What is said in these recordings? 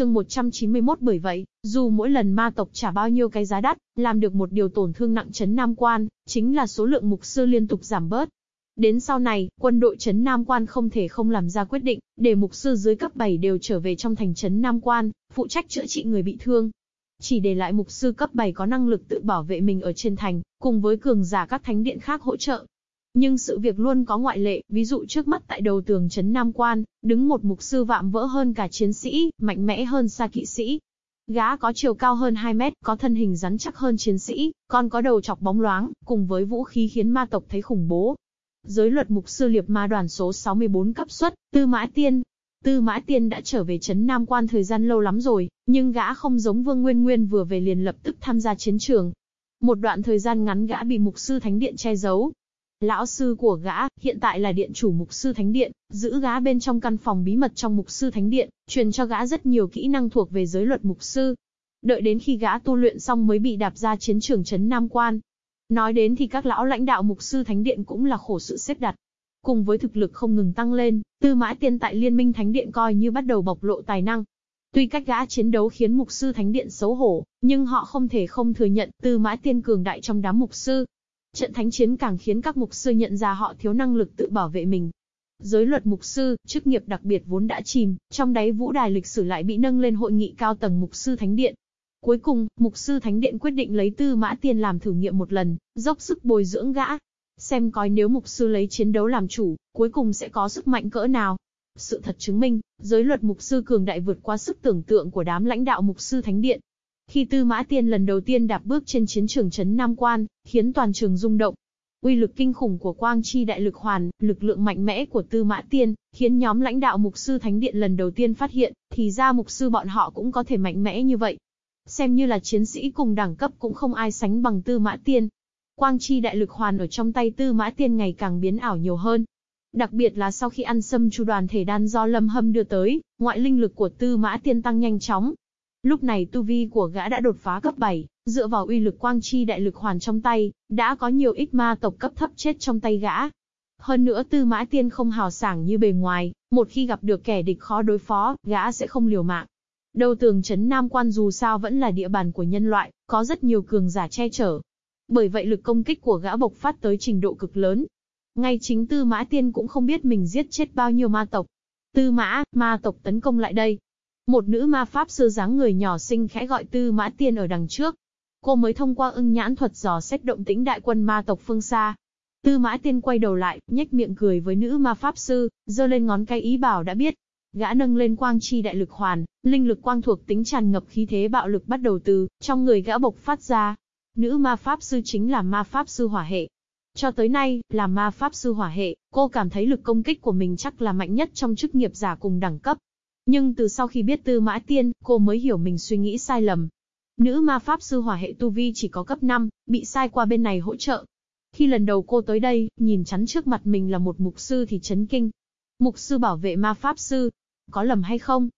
chương 191 bởi vậy, dù mỗi lần ma tộc trả bao nhiêu cái giá đắt, làm được một điều tổn thương nặng chấn Nam Quan, chính là số lượng mục sư liên tục giảm bớt. Đến sau này, quân đội chấn Nam Quan không thể không làm ra quyết định, để mục sư dưới cấp 7 đều trở về trong thành chấn Nam Quan, phụ trách chữa trị người bị thương. Chỉ để lại mục sư cấp 7 có năng lực tự bảo vệ mình ở trên thành, cùng với cường giả các thánh điện khác hỗ trợ. Nhưng sự việc luôn có ngoại lệ, ví dụ trước mắt tại đầu tường chấn Nam Quan, đứng một mục sư vạm vỡ hơn cả chiến sĩ, mạnh mẽ hơn xa kỵ sĩ. Gã có chiều cao hơn 2 mét, có thân hình rắn chắc hơn chiến sĩ, còn có đầu chọc bóng loáng, cùng với vũ khí khiến ma tộc thấy khủng bố, Giới luật mục sư liệp ma đoàn số 64 cấp xuất, Tư Mã Tiên. Tư Mã Tiên đã trở về Trấn Nam Quan thời gian lâu lắm rồi, nhưng gã không giống Vương Nguyên Nguyên vừa về liền lập tức tham gia chiến trường. Một đoạn thời gian ngắn gã bị mục sư thánh điện che giấu. Lão sư của gã, hiện tại là điện chủ mục sư thánh điện, giữ gã bên trong căn phòng bí mật trong mục sư thánh điện, truyền cho gã rất nhiều kỹ năng thuộc về giới luật mục sư. Đợi đến khi gã tu luyện xong mới bị đạp ra chiến trường Trấn Nam Quan, Nói đến thì các lão lãnh đạo mục sư thánh điện cũng là khổ sự xếp đặt. Cùng với thực lực không ngừng tăng lên, tư mã tiên tại liên minh thánh điện coi như bắt đầu bộc lộ tài năng. Tuy cách gã chiến đấu khiến mục sư thánh điện xấu hổ, nhưng họ không thể không thừa nhận tư mã tiên cường đại trong đám mục sư. Trận thánh chiến càng khiến các mục sư nhận ra họ thiếu năng lực tự bảo vệ mình. Giới luật mục sư, chức nghiệp đặc biệt vốn đã chìm, trong đáy vũ đài lịch sử lại bị nâng lên hội nghị cao tầng mục sư thánh điện, Cuối cùng, mục sư thánh điện quyết định lấy tư mã tiên làm thử nghiệm một lần, dốc sức bồi dưỡng gã. Xem coi nếu mục sư lấy chiến đấu làm chủ, cuối cùng sẽ có sức mạnh cỡ nào. Sự thật chứng minh, giới luật mục sư cường đại vượt qua sức tưởng tượng của đám lãnh đạo mục sư thánh điện. Khi tư mã tiên lần đầu tiên đạp bước trên chiến trường trấn Nam Quan, khiến toàn trường rung động, uy lực kinh khủng của quang chi đại lực hoàn, lực lượng mạnh mẽ của tư mã tiên, khiến nhóm lãnh đạo mục sư thánh điện lần đầu tiên phát hiện, thì ra mục sư bọn họ cũng có thể mạnh mẽ như vậy. Xem như là chiến sĩ cùng đẳng cấp cũng không ai sánh bằng tư mã tiên. Quang chi đại lực hoàn ở trong tay tư mã tiên ngày càng biến ảo nhiều hơn. Đặc biệt là sau khi ăn xâm chu đoàn thể đan do lâm hâm đưa tới, ngoại linh lực của tư mã tiên tăng nhanh chóng. Lúc này tu vi của gã đã đột phá cấp 7, dựa vào uy lực quang chi đại lực hoàn trong tay, đã có nhiều ít ma tộc cấp thấp chết trong tay gã. Hơn nữa tư mã tiên không hào sảng như bề ngoài, một khi gặp được kẻ địch khó đối phó, gã sẽ không liều mạng, Đầu tường chấn Nam Quan dù sao vẫn là địa bàn của nhân loại, có rất nhiều cường giả che chở. Bởi vậy lực công kích của gã bộc phát tới trình độ cực lớn. Ngay chính Tư Mã Tiên cũng không biết mình giết chết bao nhiêu ma tộc. Tư Mã, ma tộc tấn công lại đây. Một nữ ma pháp sư dáng người nhỏ xinh khẽ gọi Tư Mã Tiên ở đằng trước. Cô mới thông qua ưng nhãn thuật dò xét động tĩnh đại quân ma tộc phương xa. Tư Mã Tiên quay đầu lại, nhếch miệng cười với nữ ma pháp sư, giơ lên ngón cái ý bảo đã biết, Gã nâng lên quang chi đại lực hoàn, linh lực quang thuộc tính tràn ngập khí thế bạo lực bắt đầu từ trong người gã bộc phát ra. Nữ ma pháp sư chính là ma pháp sư hỏa hệ. Cho tới nay, là ma pháp sư hỏa hệ, cô cảm thấy lực công kích của mình chắc là mạnh nhất trong chức nghiệp giả cùng đẳng cấp. Nhưng từ sau khi biết tư mã tiên, cô mới hiểu mình suy nghĩ sai lầm. Nữ ma pháp sư hỏa hệ tu vi chỉ có cấp 5, bị sai qua bên này hỗ trợ. Khi lần đầu cô tới đây, nhìn chắn trước mặt mình là một mục sư thì chấn kinh. Mục sư bảo vệ ma pháp sư, có lầm hay không?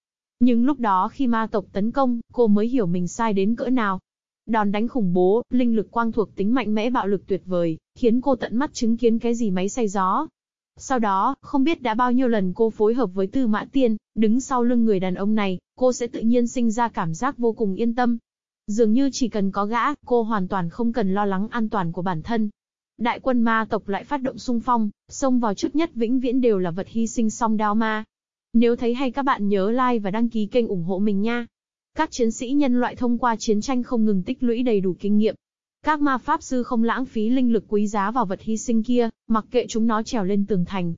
Nhưng lúc đó khi ma tộc tấn công, cô mới hiểu mình sai đến cỡ nào. Đòn đánh khủng bố, linh lực quang thuộc tính mạnh mẽ bạo lực tuyệt vời, khiến cô tận mắt chứng kiến cái gì máy xay gió. Sau đó, không biết đã bao nhiêu lần cô phối hợp với Tư Mã Tiên, đứng sau lưng người đàn ông này, cô sẽ tự nhiên sinh ra cảm giác vô cùng yên tâm. Dường như chỉ cần có gã, cô hoàn toàn không cần lo lắng an toàn của bản thân. Đại quân ma tộc lại phát động xung phong, xông vào trước nhất vĩnh viễn đều là vật hy sinh song đao ma. Nếu thấy hay các bạn nhớ like và đăng ký kênh ủng hộ mình nha. Các chiến sĩ nhân loại thông qua chiến tranh không ngừng tích lũy đầy đủ kinh nghiệm. Các ma pháp sư không lãng phí linh lực quý giá vào vật hy sinh kia, mặc kệ chúng nó trèo lên tường thành.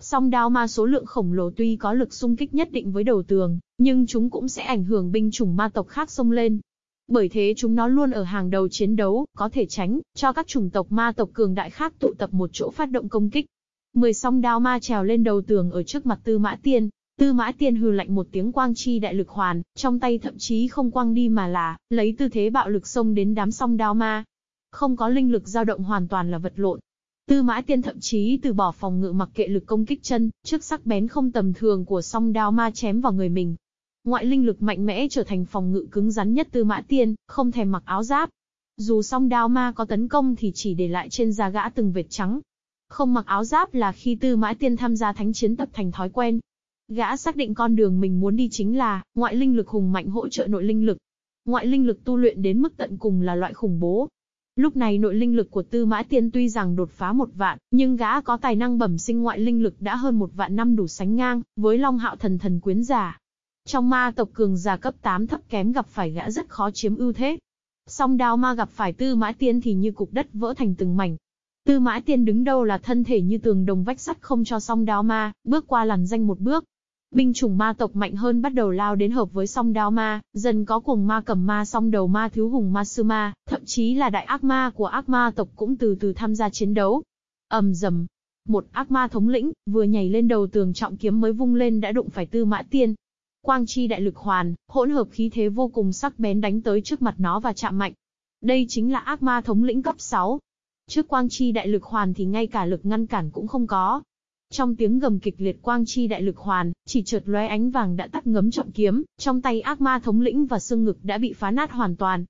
Song đao ma số lượng khổng lồ tuy có lực xung kích nhất định với đầu tường, nhưng chúng cũng sẽ ảnh hưởng binh chủng ma tộc khác xông lên. Bởi thế chúng nó luôn ở hàng đầu chiến đấu, có thể tránh, cho các chủng tộc ma tộc cường đại khác tụ tập một chỗ phát động công kích. Mười song đao ma trèo lên đầu tường ở trước mặt tư mã tiên, Tư mã tiên hừ lạnh một tiếng quang chi đại lực hoàn, trong tay thậm chí không quang đi mà là, lấy tư thế bạo lực xông đến đám song đao ma. Không có linh lực dao động hoàn toàn là vật lộn. Tư mã tiên thậm chí từ bỏ phòng ngự mặc kệ lực công kích chân, trước sắc bén không tầm thường của song đao ma chém vào người mình. Ngoại linh lực mạnh mẽ trở thành phòng ngự cứng rắn nhất tư mã tiên, không thèm mặc áo giáp. Dù song đao ma có tấn công thì chỉ để lại trên da gã từng vệt trắng. Không mặc áo giáp là khi tư mã tiên tham gia thánh chiến tập thành thói quen, Gã xác định con đường mình muốn đi chính là, ngoại linh lực hùng mạnh hỗ trợ nội linh lực. Ngoại linh lực tu luyện đến mức tận cùng là loại khủng bố. Lúc này nội linh lực của Tư Mã Tiên tuy rằng đột phá một vạn, nhưng gã có tài năng bẩm sinh ngoại linh lực đã hơn một vạn năm đủ sánh ngang, với Long Hạo Thần Thần Quyến Giả. Trong ma tộc cường giả cấp 8 thấp kém gặp phải gã rất khó chiếm ưu thế. Song đao ma gặp phải Tư Mã Tiên thì như cục đất vỡ thành từng mảnh, Tư Mã Tiên đứng đâu là thân thể như tường đồng vách sắt không cho song đao ma, bước qua làn danh một bước. Binh chủng ma tộc mạnh hơn bắt đầu lao đến hợp với song đao ma, dần có cuồng ma cầm ma song đầu ma thiếu hùng ma sư ma, thậm chí là đại ác ma của ác ma tộc cũng từ từ tham gia chiến đấu. ầm dầm, một ác ma thống lĩnh, vừa nhảy lên đầu tường trọng kiếm mới vung lên đã đụng phải Tư Mã Tiên. Quang chi đại lực hoàn, hỗn hợp khí thế vô cùng sắc bén đánh tới trước mặt nó và chạm mạnh. Đây chính là ác ma thống lĩnh cấp 6, Trước quang chi đại lực hoàn thì ngay cả lực ngăn cản cũng không có. Trong tiếng gầm kịch liệt quang chi đại lực hoàn, chỉ chợt lóe ánh vàng đã tắt ngấm trọng kiếm, trong tay ác ma thống lĩnh và xương ngực đã bị phá nát hoàn toàn.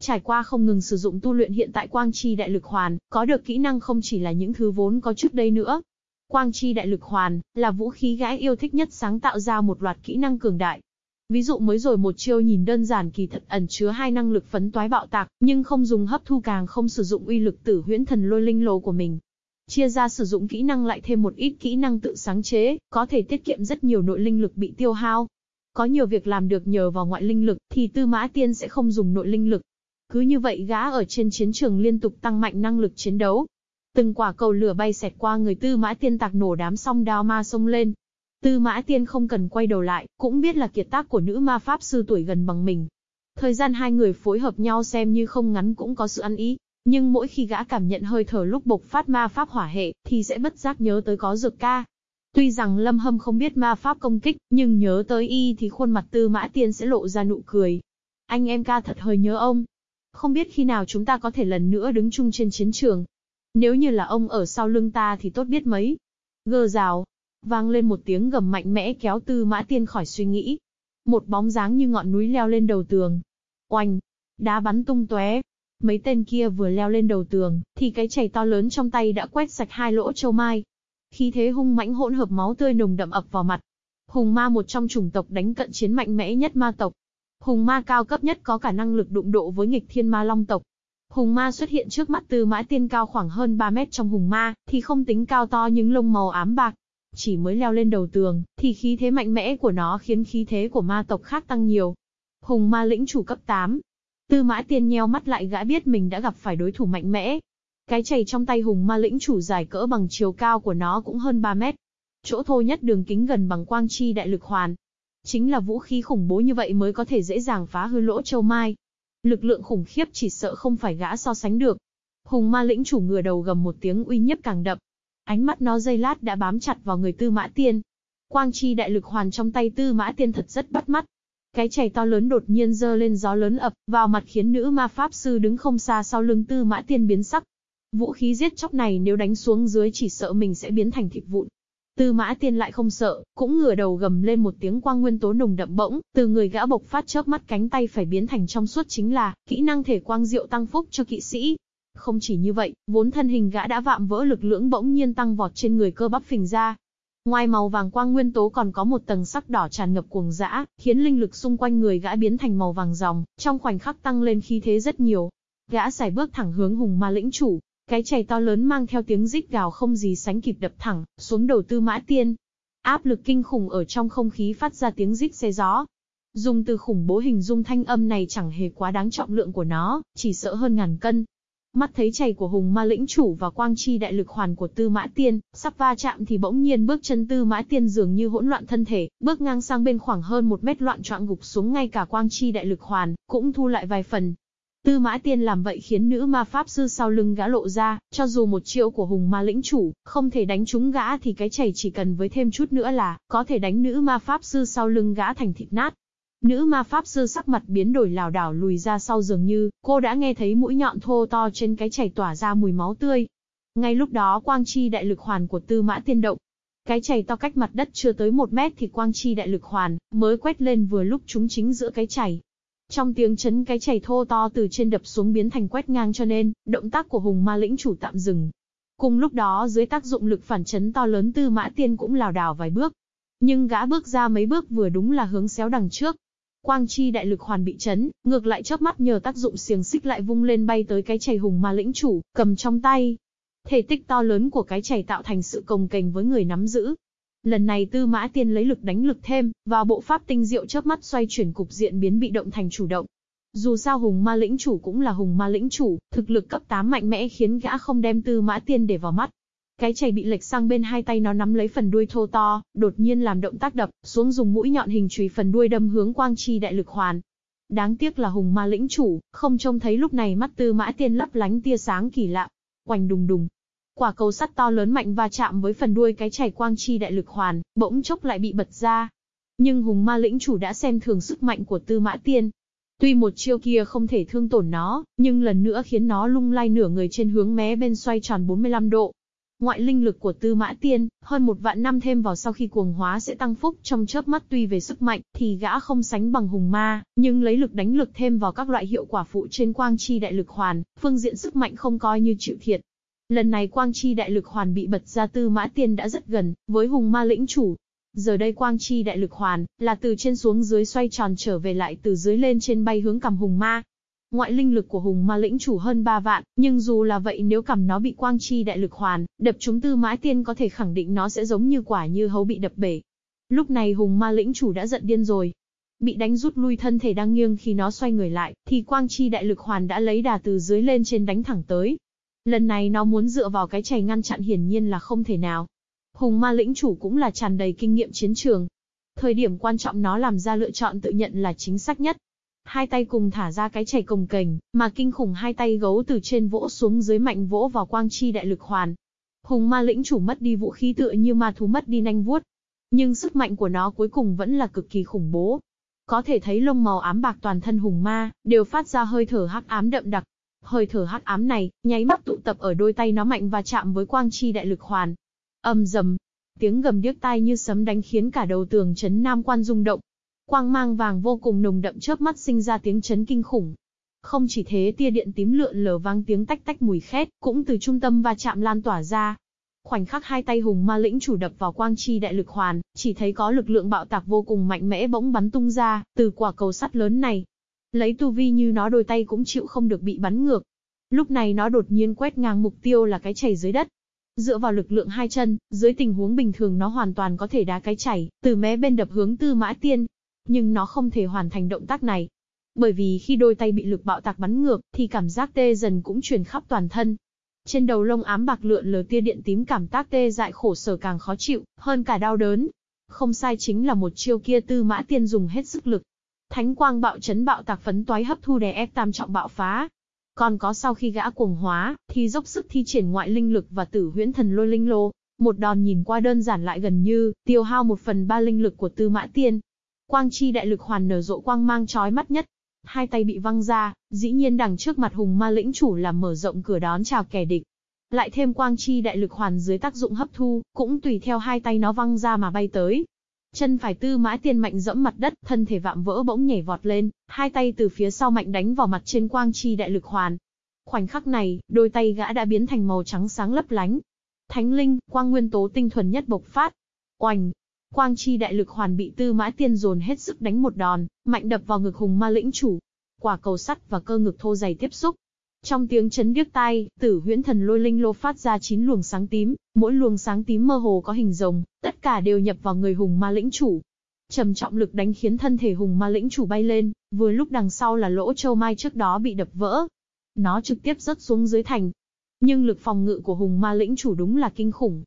Trải qua không ngừng sử dụng tu luyện hiện tại quang chi đại lực hoàn, có được kỹ năng không chỉ là những thứ vốn có trước đây nữa. Quang chi đại lực hoàn, là vũ khí gái yêu thích nhất sáng tạo ra một loạt kỹ năng cường đại, Ví dụ mới rồi một chiêu nhìn đơn giản kỳ thật ẩn chứa hai năng lực phấn toái bạo tạc, nhưng không dùng hấp thu càng không sử dụng uy lực tử huyễn thần lôi linh lồ của mình. Chia ra sử dụng kỹ năng lại thêm một ít kỹ năng tự sáng chế, có thể tiết kiệm rất nhiều nội linh lực bị tiêu hao. Có nhiều việc làm được nhờ vào ngoại linh lực, thì tư mã tiên sẽ không dùng nội linh lực. Cứ như vậy gã ở trên chiến trường liên tục tăng mạnh năng lực chiến đấu. Từng quả cầu lửa bay xẹt qua người tư mã tiên tạc nổ đám song đao ma sông lên, Tư Mã Tiên không cần quay đầu lại, cũng biết là kiệt tác của nữ ma pháp sư tuổi gần bằng mình. Thời gian hai người phối hợp nhau xem như không ngắn cũng có sự ăn ý, nhưng mỗi khi gã cảm nhận hơi thở lúc bộc phát ma pháp hỏa hệ, thì sẽ bất giác nhớ tới có dược ca. Tuy rằng Lâm Hâm không biết ma pháp công kích, nhưng nhớ tới y thì khuôn mặt Tư Mã Tiên sẽ lộ ra nụ cười. Anh em ca thật hơi nhớ ông. Không biết khi nào chúng ta có thể lần nữa đứng chung trên chiến trường. Nếu như là ông ở sau lưng ta thì tốt biết mấy. Gơ rào, Vang lên một tiếng gầm mạnh mẽ kéo tư mã tiên khỏi suy nghĩ. Một bóng dáng như ngọn núi leo lên đầu tường. Oanh! Đá bắn tung tóe. Mấy tên kia vừa leo lên đầu tường, thì cái chày to lớn trong tay đã quét sạch hai lỗ châu mai. Khí thế hung mãnh hỗn hợp máu tươi nồng đậm ập vào mặt. Hùng ma một trong chủng tộc đánh cận chiến mạnh mẽ nhất ma tộc. Hùng ma cao cấp nhất có cả năng lực đụng độ với nghịch thiên ma long tộc. Hùng ma xuất hiện trước mắt tư mã tiên cao khoảng hơn 3 mét trong hùng ma, thì không tính cao to nhưng lông màu ám bạc, chỉ mới leo lên đầu tường, thì khí thế mạnh mẽ của nó khiến khí thế của ma tộc khác tăng nhiều. Hùng ma lĩnh chủ cấp 8. Tư mã tiên nheo mắt lại gã biết mình đã gặp phải đối thủ mạnh mẽ. Cái chày trong tay hùng ma lĩnh chủ dài cỡ bằng chiều cao của nó cũng hơn 3 mét. Chỗ thô nhất đường kính gần bằng quang chi đại lực hoàn. Chính là vũ khí khủng bố như vậy mới có thể dễ dàng phá hư lỗ châu mai. Lực lượng khủng khiếp chỉ sợ không phải gã so sánh được. Hùng ma lĩnh chủ ngửa đầu gầm một tiếng uy nhiếp càng đậm, Ánh mắt nó dây lát đã bám chặt vào người Tư Mã Tiên. Quang chi đại lực hoàn trong tay Tư Mã Tiên thật rất bắt mắt. Cái chày to lớn đột nhiên dơ lên gió lớn ập vào mặt khiến nữ ma pháp sư đứng không xa sau lưng Tư Mã Tiên biến sắc. Vũ khí giết chóc này nếu đánh xuống dưới chỉ sợ mình sẽ biến thành thịt vụn. Tư Mã Tiên lại không sợ, cũng ngửa đầu gầm lên một tiếng quang nguyên tố nồng đậm bỗng, từ người gã bộc phát chớp mắt cánh tay phải biến thành trong suốt chính là kỹ năng thể quang diệu tăng phúc cho kỵ sĩ. Không chỉ như vậy, vốn thân hình gã đã vạm vỡ lực lưỡng bỗng nhiên tăng vọt trên người cơ bắp phình ra. Ngoài màu vàng quang nguyên tố còn có một tầng sắc đỏ tràn ngập cuồng dã, khiến linh lực xung quanh người gã biến thành màu vàng ròng, trong khoảnh khắc tăng lên khí thế rất nhiều. Gã xài bước thẳng hướng hùng ma lĩnh chủ, cái chày to lớn mang theo tiếng rít gào không gì sánh kịp đập thẳng, xuống đầu tư mã tiên. Áp lực kinh khủng ở trong không khí phát ra tiếng rít xe gió. Dùng từ khủng bố hình dung thanh âm này chẳng hề quá đáng trọng lượng của nó, chỉ sợ hơn ngàn cân. Mắt thấy chày của hùng ma lĩnh chủ và quang chi đại lực hoàn của tư mã tiên, sắp va chạm thì bỗng nhiên bước chân tư mã tiên dường như hỗn loạn thân thể, bước ngang sang bên khoảng hơn một mét loạn trọng gục xuống ngay cả quang chi đại lực hoàn, cũng thu lại vài phần. Tư mã tiên làm vậy khiến nữ ma pháp sư sau lưng gã lộ ra, cho dù một triệu của hùng ma lĩnh chủ, không thể đánh trúng gã thì cái chảy chỉ cần với thêm chút nữa là, có thể đánh nữ ma pháp sư sau lưng gã thành thịt nát. Nữ ma pháp sư sắc mặt biến đổi lảo đảo lùi ra sau dường như, cô đã nghe thấy mũi nhọn thô to trên cái chảy tỏa ra mùi máu tươi. Ngay lúc đó quang chi đại lực hoàn của tư mã tiên động. Cái chảy to cách mặt đất chưa tới một mét thì quang chi đại lực hoàn, mới quét lên vừa lúc chúng chính giữa cái chảy. Trong tiếng chấn cái chảy thô to từ trên đập xuống biến thành quét ngang cho nên, động tác của hùng ma lĩnh chủ tạm dừng. Cùng lúc đó dưới tác dụng lực phản chấn to lớn tư mã tiên cũng lảo đảo vài bước, Nhưng gã bước ra mấy bước vừa đúng là hướng xéo đằng trước. Quang chi đại lực hoàn bị chấn, ngược lại chớp mắt nhờ tác dụng xiềng xích lại vung lên bay tới cái chày hùng ma lĩnh chủ, cầm trong tay. Thể tích to lớn của cái chày tạo thành sự cồng kềnh với người nắm giữ. Lần này Tư Mã Tiên lấy lực đánh lực thêm, và bộ pháp tinh diệu chớp mắt xoay chuyển cục diện biến bị động thành chủ động. Dù sao hùng ma lĩnh chủ cũng là hùng ma lĩnh chủ, thực lực cấp 8 mạnh mẽ khiến gã không đem Tư Mã Tiên để vào mắt. Cái chày bị lệch sang bên hai tay nó nắm lấy phần đuôi thô to, đột nhiên làm động tác đập, xuống dùng mũi nhọn hình chùy phần đuôi đâm hướng quang chi đại lực hoàn. Đáng tiếc là hùng ma lĩnh chủ, không trông thấy lúc này mắt tư mã tiên lấp lánh tia sáng kỳ lạ. Quành đùng đùng. Quả cầu sắt to lớn mạnh va chạm với phần đuôi cái chày quang chi đại lực hoàn, bỗng chốc lại bị bật ra. Nhưng hùng ma lĩnh chủ đã xem thường sức mạnh của tư mã tiên, Tuy một chiêu kia không thể thương tổn nó, nhưng lần nữa khiến nó lung lay nửa người trên hướng mé bên xoay tròn 45 độ. Ngoại linh lực của Tư Mã Tiên, hơn một vạn năm thêm vào sau khi cuồng hóa sẽ tăng phúc trong chớp mắt tuy về sức mạnh thì gã không sánh bằng hùng ma, nhưng lấy lực đánh lực thêm vào các loại hiệu quả phụ trên quang chi đại lực hoàn, phương diện sức mạnh không coi như chịu thiệt. Lần này quang chi đại lực hoàn bị bật ra Tư Mã Tiên đã rất gần, với hùng ma lĩnh chủ. Giờ đây quang chi đại lực hoàn, là từ trên xuống dưới xoay tròn trở về lại từ dưới lên trên bay hướng cầm hùng ma, Ngoại linh lực của hùng ma lĩnh chủ hơn 3 vạn, nhưng dù là vậy nếu cầm nó bị quang chi đại lực hoàn, đập chúng tư mãi tiên có thể khẳng định nó sẽ giống như quả như hấu bị đập bể. Lúc này hùng ma lĩnh chủ đã giận điên rồi. Bị đánh rút lui thân thể đang nghiêng khi nó xoay người lại, thì quang chi đại lực hoàn đã lấy đà từ dưới lên trên đánh thẳng tới. Lần này nó muốn dựa vào cái chày ngăn chặn hiển nhiên là không thể nào. Hùng ma lĩnh chủ cũng là tràn đầy kinh nghiệm chiến trường. Thời điểm quan trọng nó làm ra lựa chọn tự nhận là chính xác nhất, Hai tay cùng thả ra cái chảy cồng kềnh, mà kinh khủng hai tay gấu từ trên vỗ xuống dưới mạnh vỗ vào quang chi đại lực hoàn. Hùng ma lĩnh chủ mất đi vũ khí tựa như ma thú mất đi nanh vuốt. Nhưng sức mạnh của nó cuối cùng vẫn là cực kỳ khủng bố. Có thể thấy lông màu ám bạc toàn thân hùng ma, đều phát ra hơi thở hắc ám đậm đặc. Hơi thở hắc ám này, nháy mắt tụ tập ở đôi tay nó mạnh và chạm với quang chi đại lực hoàn. Âm rầm, tiếng gầm điếc tai như sấm đánh khiến cả đầu tường trấn nam quan rung động, Quang mang vàng vô cùng nồng đậm chớp mắt sinh ra tiếng chấn kinh khủng. Không chỉ thế tia điện tím lượn lờ vang tiếng tách tách mùi khét, cũng từ trung tâm va chạm lan tỏa ra. Khoảnh khắc hai tay hùng ma lĩnh chủ đập vào quang chi đại lực hoàn, chỉ thấy có lực lượng bạo tạc vô cùng mạnh mẽ bỗng bắn tung ra, từ quả cầu sắt lớn này. Lấy tu vi như nó đôi tay cũng chịu không được bị bắn ngược. Lúc này nó đột nhiên quét ngang mục tiêu là cái chảy dưới đất, Dựa vào lực lượng hai chân, dưới tình huống bình thường nó hoàn toàn có thể đá cái chảy, từ mé bên đập hướng tư mã tiên, nhưng nó không thể hoàn thành động tác này. Bởi vì khi đôi tay bị lực bạo tạc bắn ngược, thì cảm giác tê dần cũng truyền khắp toàn thân. Trên đầu lông ám bạc lượn lờ tia điện tím cảm tác tê dại khổ sở càng khó chịu, hơn cả đau đớn. Không sai chính là một chiêu kia tư mã tiên dùng hết sức lực. Thánh quang bạo chấn bạo tạc phấn toái hấp thu đè ép tam trọng bạo phá, còn có sau khi gã cuồng hóa, thì dốc sức thi triển ngoại linh lực và tử huyễn thần lôi linh lô. Một đòn nhìn qua đơn giản lại gần như, tiêu hao một phần ba linh lực của tư mã tiên, Quang chi đại lực hoàn nở rộ quang mang chói mắt nhất. Hai tay bị văng ra, dĩ nhiên đằng trước mặt hùng ma lĩnh chủ làm mở rộng cửa đón chào kẻ địch. Lại thêm quang chi đại lực hoàn dưới tác dụng hấp thu, cũng tùy theo hai tay nó văng ra mà bay tới. Chân phải tư mã tiên mạnh dẫm mặt đất, thân thể vạm vỡ bỗng nhảy vọt lên, hai tay từ phía sau mạnh đánh vào mặt trên quang chi đại lực hoàn. Khoảnh khắc này, đôi tay gã đã biến thành màu trắng sáng lấp lánh. Thánh linh, quang nguyên tố tinh thuần nhất bộc phát. Oành, Quang chi đại lực hoàn bị tư mã tiên dồn hết sức đánh một đòn, mạnh đập vào ngực hùng ma lĩnh chủ. Quả cầu sắt và cơ ngực thô dày tiếp xúc. Trong tiếng chấn điếc tai, tử huyễn thần lôi linh lô phát ra chín luồng sáng tím, mỗi luồng sáng tím mơ hồ có hình rồng, tất cả đều nhập vào người hùng ma lĩnh chủ. Trầm trọng lực đánh khiến thân thể hùng ma lĩnh chủ bay lên, vừa lúc đằng sau là lỗ châu mai trước đó bị đập vỡ. Nó trực tiếp rớt xuống dưới thành. Nhưng lực phòng ngự của hùng ma lĩnh chủ đúng là kinh khủng,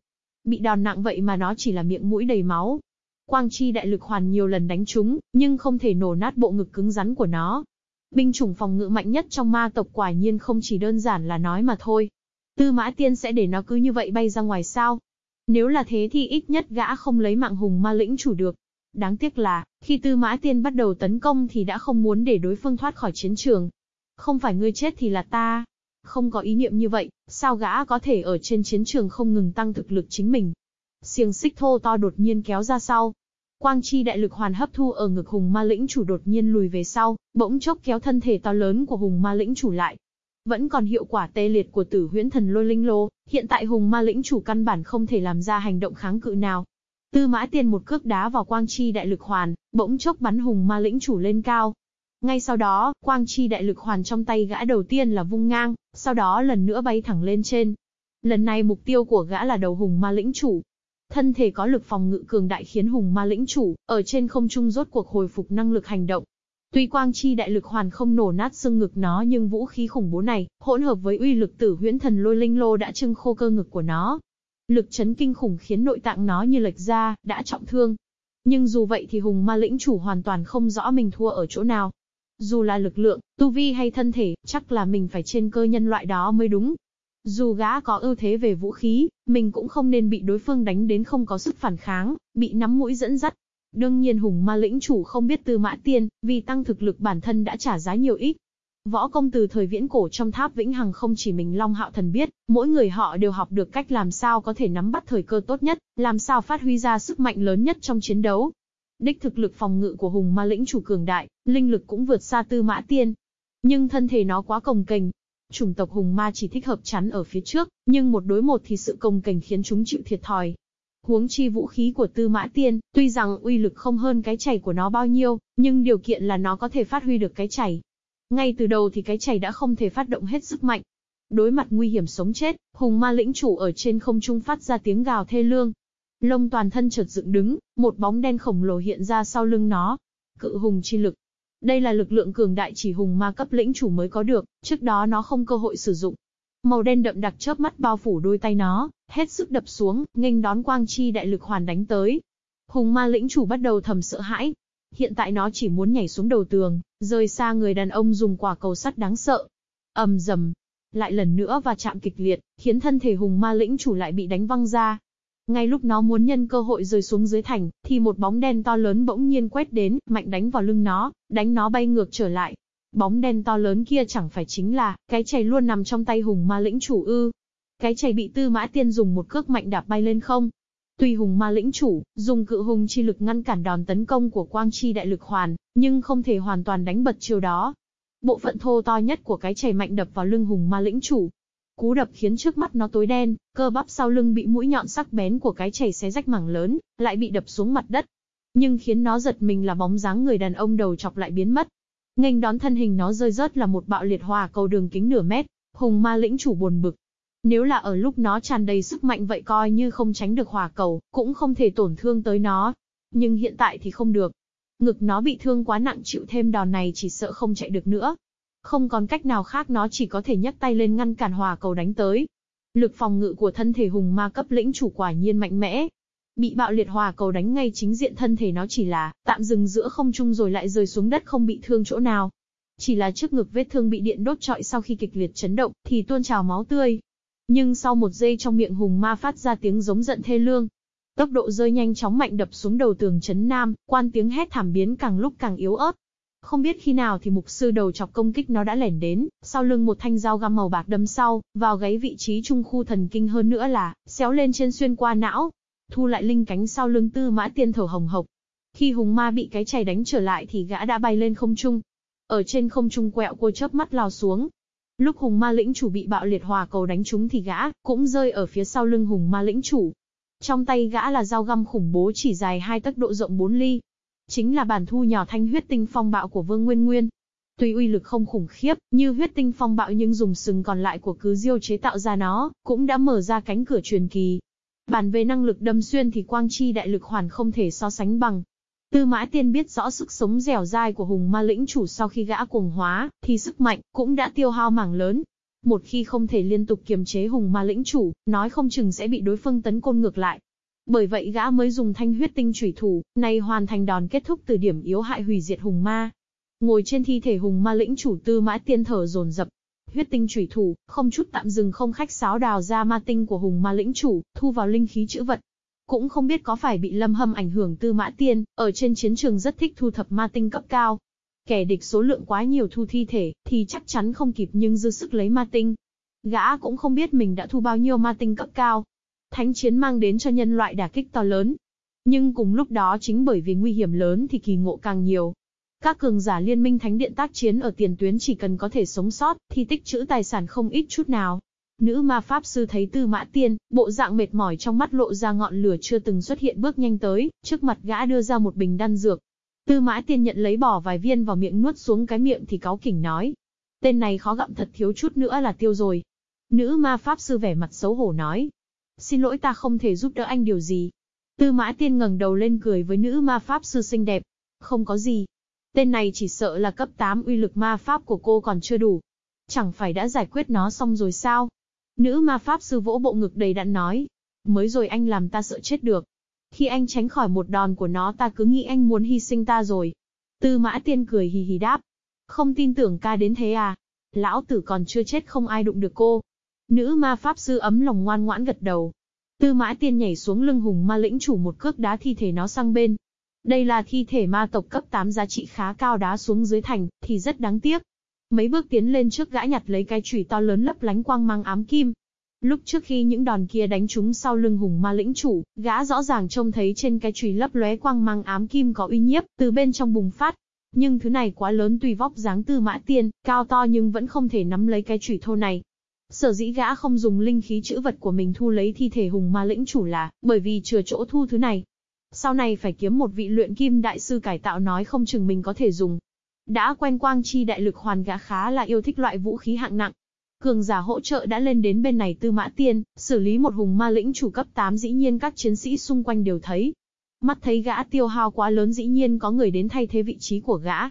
Bị đòn nặng vậy mà nó chỉ là miệng mũi đầy máu. Quang chi đại lực hoàn nhiều lần đánh chúng, nhưng không thể nổ nát bộ ngực cứng rắn của nó. Binh chủng phòng ngự mạnh nhất trong ma tộc quả nhiên không chỉ đơn giản là nói mà thôi. Tư mã tiên sẽ để nó cứ như vậy bay ra ngoài sao? Nếu là thế thì ít nhất gã không lấy mạng hùng ma lĩnh chủ được. Đáng tiếc là, khi tư mã tiên bắt đầu tấn công thì đã không muốn để đối phương thoát khỏi chiến trường. Không phải ngươi chết thì là ta, không có ý niệm như vậy, sao gã có thể ở trên chiến trường không ngừng tăng thực lực chính mình? Xiềng xích thô to đột nhiên kéo ra sau. Quang chi đại lực hoàn hấp thu ở ngực hùng ma lĩnh chủ đột nhiên lùi về sau, bỗng chốc kéo thân thể to lớn của hùng ma lĩnh chủ lại. Vẫn còn hiệu quả tê liệt của tử huyễn thần lôi linh lô, hiện tại hùng ma lĩnh chủ căn bản không thể làm ra hành động kháng cự nào. Tư Mã Tiên một cước đá vào quang chi đại lực hoàn, bỗng chốc bắn hùng ma lĩnh chủ lên cao. Ngay sau đó, quang chi đại lực hoàn trong tay gã đầu tiên là vung ngang, sau đó lần nữa bay thẳng lên trên. Lần này mục tiêu của gã là đầu hùng ma lĩnh chủ. Thân thể có lực phòng ngự cường đại khiến hùng ma lĩnh chủ, ở trên không trung rốt cuộc hồi phục năng lực hành động. Tuy quang chi đại lực hoàn không nổ nát xương ngực nó nhưng vũ khí khủng bố này, hỗn hợp với uy lực tử huyễn thần lôi linh lô đã trưng khô cơ ngực của nó, Lực chấn kinh khủng khiến nội tạng nó như lệch ra, đã trọng thương. Nhưng dù vậy thì hùng ma lĩnh chủ hoàn toàn không rõ mình thua ở chỗ nào. Dù là lực lượng, tu vi hay thân thể, chắc là mình phải trên cơ nhân loại đó mới đúng. Dù gã có ưu thế về vũ khí, mình cũng không nên bị đối phương đánh đến không có sức phản kháng, bị nắm mũi dẫn dắt. Đương nhiên hùng ma lĩnh chủ không biết tư mã tiên, vì tăng thực lực bản thân đã trả giá nhiều ít. Võ công từ thời viễn cổ trong tháp vĩnh hằng không chỉ mình Long Hạo Thần biết, mỗi người họ đều học được cách làm sao có thể nắm bắt thời cơ tốt nhất, làm sao phát huy ra sức mạnh lớn nhất trong chiến đấu. Đích thực lực phòng ngự của hùng ma lĩnh chủ cường đại, linh lực cũng vượt xa tư mã tiên. Nhưng thân thể nó quá cồng kềnh. Chủng tộc hùng ma chỉ thích hợp chắn ở phía trước, nhưng một đối một thì sự cồng kềnh khiến chúng chịu thiệt thòi. Huống chi vũ khí của tư mã tiên, tuy rằng uy lực không hơn cái chảy của nó bao nhiêu, nhưng điều kiện là nó có thể phát huy được cái chảy, ngay từ đầu thì cái chảy đã không thể phát động hết sức mạnh. Đối mặt nguy hiểm sống chết, hùng ma lĩnh chủ ở trên không trung phát ra tiếng gào thê lương. Lông toàn thân chợt dựng đứng, một bóng đen khổng lồ hiện ra sau lưng nó. Cự hùng chi lực. Đây là lực lượng cường đại chỉ hùng ma cấp lĩnh chủ mới có được, trước đó nó không cơ hội sử dụng. Màu đen đậm đặc chớp mắt bao phủ đôi tay nó, hết sức đập xuống, nghênh đón quang chi đại lực hoàn đánh tới. Hùng ma lĩnh chủ bắt đầu thầm sợ hãi, Hiện tại nó chỉ muốn nhảy xuống đầu tường, rời xa người đàn ông dùng quả cầu sắt đáng sợ. ầm dầm, lại lần nữa và chạm kịch liệt, khiến thân thể hùng ma lĩnh chủ lại bị đánh văng ra. Ngay lúc nó muốn nhân cơ hội rơi xuống dưới thành, thì một bóng đen to lớn bỗng nhiên quét đến, mạnh đánh vào lưng nó, đánh nó bay ngược trở lại. Bóng đen to lớn kia chẳng phải chính là, cái chày luôn nằm trong tay hùng ma lĩnh chủ ư. Cái chày bị tư mã tiên dùng một cước mạnh đạp bay lên không, Tuy hùng ma lĩnh chủ, dùng cự hùng chi lực ngăn cản đòn tấn công của quang chi đại lực hoàn, nhưng không thể hoàn toàn đánh bật chiều đó. Bộ phận thô to nhất của cái chày mạnh đập vào lưng hùng ma lĩnh chủ. Cú đập khiến trước mắt nó tối đen, cơ bắp sau lưng bị mũi nhọn sắc bén của cái chảy xé rách mảng lớn, lại bị đập xuống mặt đất. Nhưng khiến nó giật mình là bóng dáng người đàn ông đầu chọc lại biến mất. Nghênh đón thân hình nó rơi rớt là một bạo liệt hòa cầu đường kính nửa mét, hùng ma lĩnh chủ buồn bực, nếu là ở lúc nó tràn đầy sức mạnh vậy coi như không tránh được hỏa cầu, cũng không thể tổn thương tới nó. Nhưng hiện tại thì không được. Ngực nó bị thương quá nặng chịu thêm đòn này chỉ sợ không chạy được nữa. Không còn cách nào khác nó chỉ có thể nhấc tay lên ngăn cản hỏa cầu đánh tới. Lực phòng ngự của thân thể hùng ma cấp lĩnh chủ quả nhiên mạnh mẽ. Bị bạo liệt hỏa cầu đánh ngay chính diện thân thể nó chỉ là tạm dừng giữa không trung rồi lại rơi xuống đất không bị thương chỗ nào. Chỉ là trước ngực vết thương bị điện đốt trọi sau khi kịch liệt chấn động, thì tuôn trào máu tươi, nhưng sau một giây trong miệng hùng ma phát ra tiếng giống giận thê lương. Tốc độ rơi nhanh chóng mạnh đập xuống đầu tường chấn nam, quan tiếng hét thảm biến càng lúc càng yếu ớt. Không biết khi nào thì mục sư đầu chọc công kích nó đã lẻn đến, sau lưng một thanh dao găm màu bạc đâm sau, vào gáy vị trí trung khu thần kinh hơn nữa là, xéo lên trên xuyên qua não. Thu lại linh cánh sau lưng tư mã tiên thở hồng hộc. Khi hùng ma bị cái chày đánh trở lại thì gã đã bay lên không trung. Ở trên không trung quẹo cô chớp mắt lao xuống, Lúc hùng ma lĩnh chủ bị bạo liệt hòa cầu đánh trúng thì gã, cũng rơi ở phía sau lưng hùng ma lĩnh chủ. Trong tay gã là dao găm khủng bố chỉ dài hai tấc độ rộng 4 ly. Chính là bản thu nhỏ thanh huyết tinh phong bạo của Vương Nguyên Nguyên. Tuy uy lực không khủng khiếp, như huyết tinh phong bạo nhưng dùng sừng còn lại của cứ diêu chế tạo ra nó, cũng đã mở ra cánh cửa truyền kỳ. Bản về năng lực đâm xuyên thì quang chi đại lực hoàn không thể so sánh bằng, Tư Mã Tiên biết rõ sức sống dẻo dai của hùng ma lĩnh chủ sau khi gã cuồng hóa, thì sức mạnh cũng đã tiêu hao mảng lớn. Một khi không thể liên tục kiềm chế hùng ma lĩnh chủ, nói không chừng sẽ bị đối phương tấn côn ngược lại. Bởi vậy gã mới dùng thanh huyết tinh chủy thủ, này hoàn thành đòn kết thúc từ điểm yếu hại hủy diệt hùng ma. Ngồi trên thi thể hùng ma lĩnh chủ Tư Mã Tiên thở dồn dập, huyết tinh chủy thủ, không chút tạm dừng không khách sáo đào ra ma tinh của hùng ma lĩnh chủ, thu vào linh khí chữ vật, cũng không biết có phải bị lâm hâm ảnh hưởng tư mã tiên, ở trên chiến trường rất thích thu thập ma tinh cấp cao. Kẻ địch số lượng quá nhiều thu thi thể, thì chắc chắn không kịp nhưng dư sức lấy ma tinh. Gã cũng không biết mình đã thu bao nhiêu ma tinh cấp cao. Thánh chiến mang đến cho nhân loại đả kích to lớn. Nhưng cùng lúc đó chính bởi vì nguy hiểm lớn thì kỳ ngộ càng nhiều. Các cường giả liên minh thánh điện tác chiến ở tiền tuyến chỉ cần có thể sống sót, thì tích trữ tài sản không ít chút nào. Nữ ma pháp sư thấy tư mã tiên, bộ dạng mệt mỏi trong mắt lộ ra ngọn lửa chưa từng xuất hiện bước nhanh tới, trước mặt gã đưa ra một bình đan dược. Tư mã tiên nhận lấy bỏ vài viên vào miệng nuốt xuống cái miệng thì cáu kỉnh nói. Tên này khó gặm thật thiếu chút nữa là tiêu rồi. Nữ ma pháp sư vẻ mặt xấu hổ nói. Xin lỗi ta không thể giúp đỡ anh điều gì. Tư mã tiên ngẩng đầu lên cười với nữ ma pháp sư xinh đẹp. Không có gì. Tên này chỉ sợ là cấp 8 uy lực ma pháp của cô còn chưa đủ. Chẳng phải đã giải quyết nó xong rồi sao? Nữ ma pháp sư vỗ bộ ngực đầy đặn nói. Mới rồi anh làm ta sợ chết được. Khi anh tránh khỏi một đòn của nó ta cứ nghĩ anh muốn hy sinh ta rồi. Tư mã tiên cười hì hì đáp. Không tin tưởng ca đến thế à? Lão tử còn chưa chết không ai đụng được cô. Nữ ma pháp sư ấm lòng ngoan ngoãn gật đầu. Tư mã tiên nhảy xuống lưng hùng ma lĩnh chủ một cước đá thi thể nó sang bên. Đây là thi thể ma tộc cấp 8 giá trị khá cao đá xuống dưới thành, thì rất đáng tiếc. Mấy bước tiến lên trước gã nhặt lấy cái chùy to lớn lấp lánh quang mang ám kim. Lúc trước khi những đòn kia đánh trúng sau lưng hùng ma lĩnh chủ, gã rõ ràng trông thấy trên cái chùy lấp lóe quang mang ám kim có uy nhiếp, từ bên trong bùng phát. Nhưng thứ này quá lớn tùy vóc dáng tư mã tiên, cao to nhưng vẫn không thể nắm lấy cái chùy thô này. Sở dĩ gã không dùng linh khí chữ vật của mình thu lấy thi thể hùng ma lĩnh chủ là, bởi vì chừa chỗ thu thứ này. Sau này phải kiếm một vị luyện kim đại sư cải tạo nói không chừng mình có thể dùng. Đã quen quang chi đại lực hoàn gã khá là yêu thích loại vũ khí hạng nặng. Cường giả hỗ trợ đã lên đến bên này tư mã tiên, xử lý một hùng ma lĩnh chủ cấp 8 dĩ nhiên các chiến sĩ xung quanh đều thấy. Mắt thấy gã tiêu hao quá lớn dĩ nhiên có người đến thay thế vị trí của gã.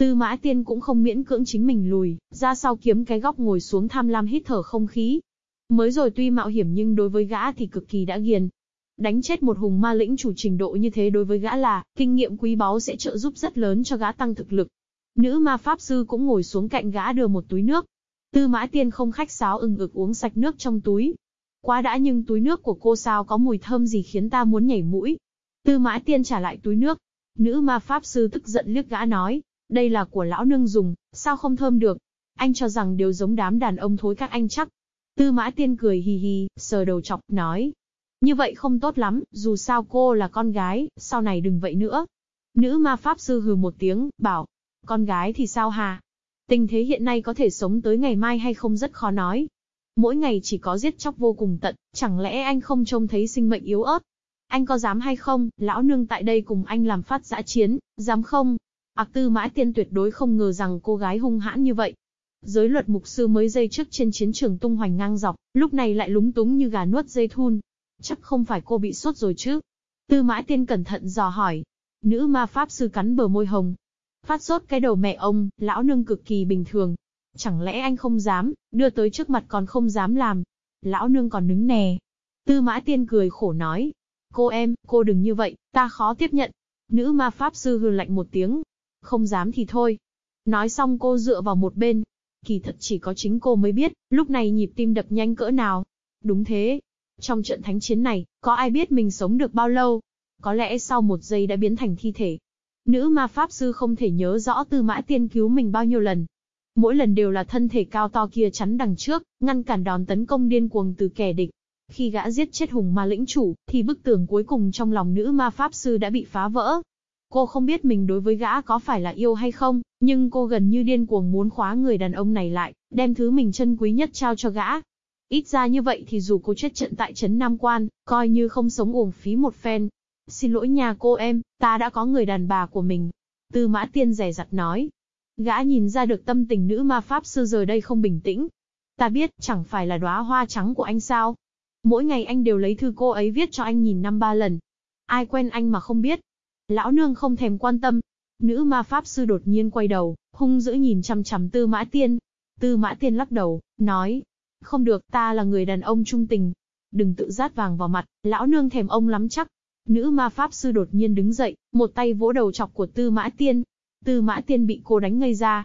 Tư mã tiên cũng không miễn cưỡng chính mình lùi, ra sau kiếm cái góc ngồi xuống tham lam hít thở không khí. Mới rồi tuy mạo hiểm nhưng đối với gã thì cực kỳ đã ghiền. Đánh chết một hùng ma lĩnh chủ trình độ như thế đối với gã là, kinh nghiệm quý báu sẽ trợ giúp rất lớn cho gã tăng thực lực. Nữ ma pháp sư cũng ngồi xuống cạnh gã đưa một túi nước. Tư mã tiên không khách sáo ừng ực uống sạch nước trong túi. Quá đã nhưng túi nước của cô sao có mùi thơm gì khiến ta muốn nhảy mũi. Tư mã tiên trả lại túi nước. Nữ ma pháp sư tức giận liếc gã nói, đây là của lão nương dùng, sao không thơm được? Anh cho rằng đều giống đám đàn ông thối các anh chắc. Tư mã tiên cười hì hì, sờ đầu chọc, nói. Như vậy không tốt lắm, dù sao cô là con gái, sau này đừng vậy nữa. Nữ ma pháp sư hừ một tiếng, bảo. Con gái thì sao hà? Tình thế hiện nay có thể sống tới ngày mai hay không rất khó nói. Mỗi ngày chỉ có giết chóc vô cùng tận, chẳng lẽ anh không trông thấy sinh mệnh yếu ớt? Anh có dám hay không, lão nương tại đây cùng anh làm phát dã chiến, dám không? Ác tư mã tiên tuyệt đối không ngờ rằng cô gái hung hãn như vậy. Giới luật mục sư mới dây trước trên chiến trường tung hoành ngang dọc, lúc này lại lúng túng như gà nuốt dây thun. Chắc không phải cô bị sốt rồi chứ? Tư mã tiên cẩn thận dò hỏi. Nữ ma pháp sư cắn bờ môi hồng. Phát sốt cái đầu mẹ ông, lão nương cực kỳ bình thường. Chẳng lẽ anh không dám, đưa tới trước mặt còn không dám làm. Lão nương còn nứng nè. Tư mã tiên cười khổ nói. Cô em, cô đừng như vậy, ta khó tiếp nhận. Nữ ma pháp sư hừ lạnh một tiếng, không dám thì thôi. Nói xong cô dựa vào một bên. Kỳ thật chỉ có chính cô mới biết, lúc này nhịp tim đập nhanh cỡ nào. Đúng thế. Trong trận thánh chiến này, có ai biết mình sống được bao lâu? Có lẽ sau một giây đã biến thành thi thể. Nữ ma pháp sư không thể nhớ rõ tư mã tiên cứu mình bao nhiêu lần. Mỗi lần đều là thân thể cao to kia chắn đằng trước, ngăn cản đòn tấn công điên cuồng từ kẻ địch. Khi gã giết chết hùng ma lĩnh chủ, thì bức tường cuối cùng trong lòng nữ ma pháp sư đã bị phá vỡ. Cô không biết mình đối với gã có phải là yêu hay không, nhưng cô gần như điên cuồng muốn khóa người đàn ông này lại, đem thứ mình chân quý nhất trao cho gã. Ít ra như vậy thì dù cô chết trận tại Trấn Nam Quan, coi như không sống uổng phí một phen. Xin lỗi nhà cô em, ta đã có người đàn bà của mình. Tư mã tiên rẻ rặt nói. Gã nhìn ra được tâm tình nữ ma pháp sư giờ đây không bình tĩnh. Ta biết, chẳng phải là đóa hoa trắng của anh sao? Mỗi ngày anh đều lấy thư cô ấy viết cho anh nhìn năm ba lần. Ai quen anh mà không biết, Lão nương không thèm quan tâm. Nữ ma pháp sư đột nhiên quay đầu, hung dữ nhìn chằm chằm tư mã tiên. Tư mã tiên lắc đầu, nói. Không được, ta là người đàn ông trung tình. Đừng tự rát vàng vào mặt, lão nương thèm ông lắm chắc. Nữ ma pháp sư đột nhiên đứng dậy, một tay vỗ đầu chọc của tư mã tiên. Tư mã tiên bị cô đánh ngây ra,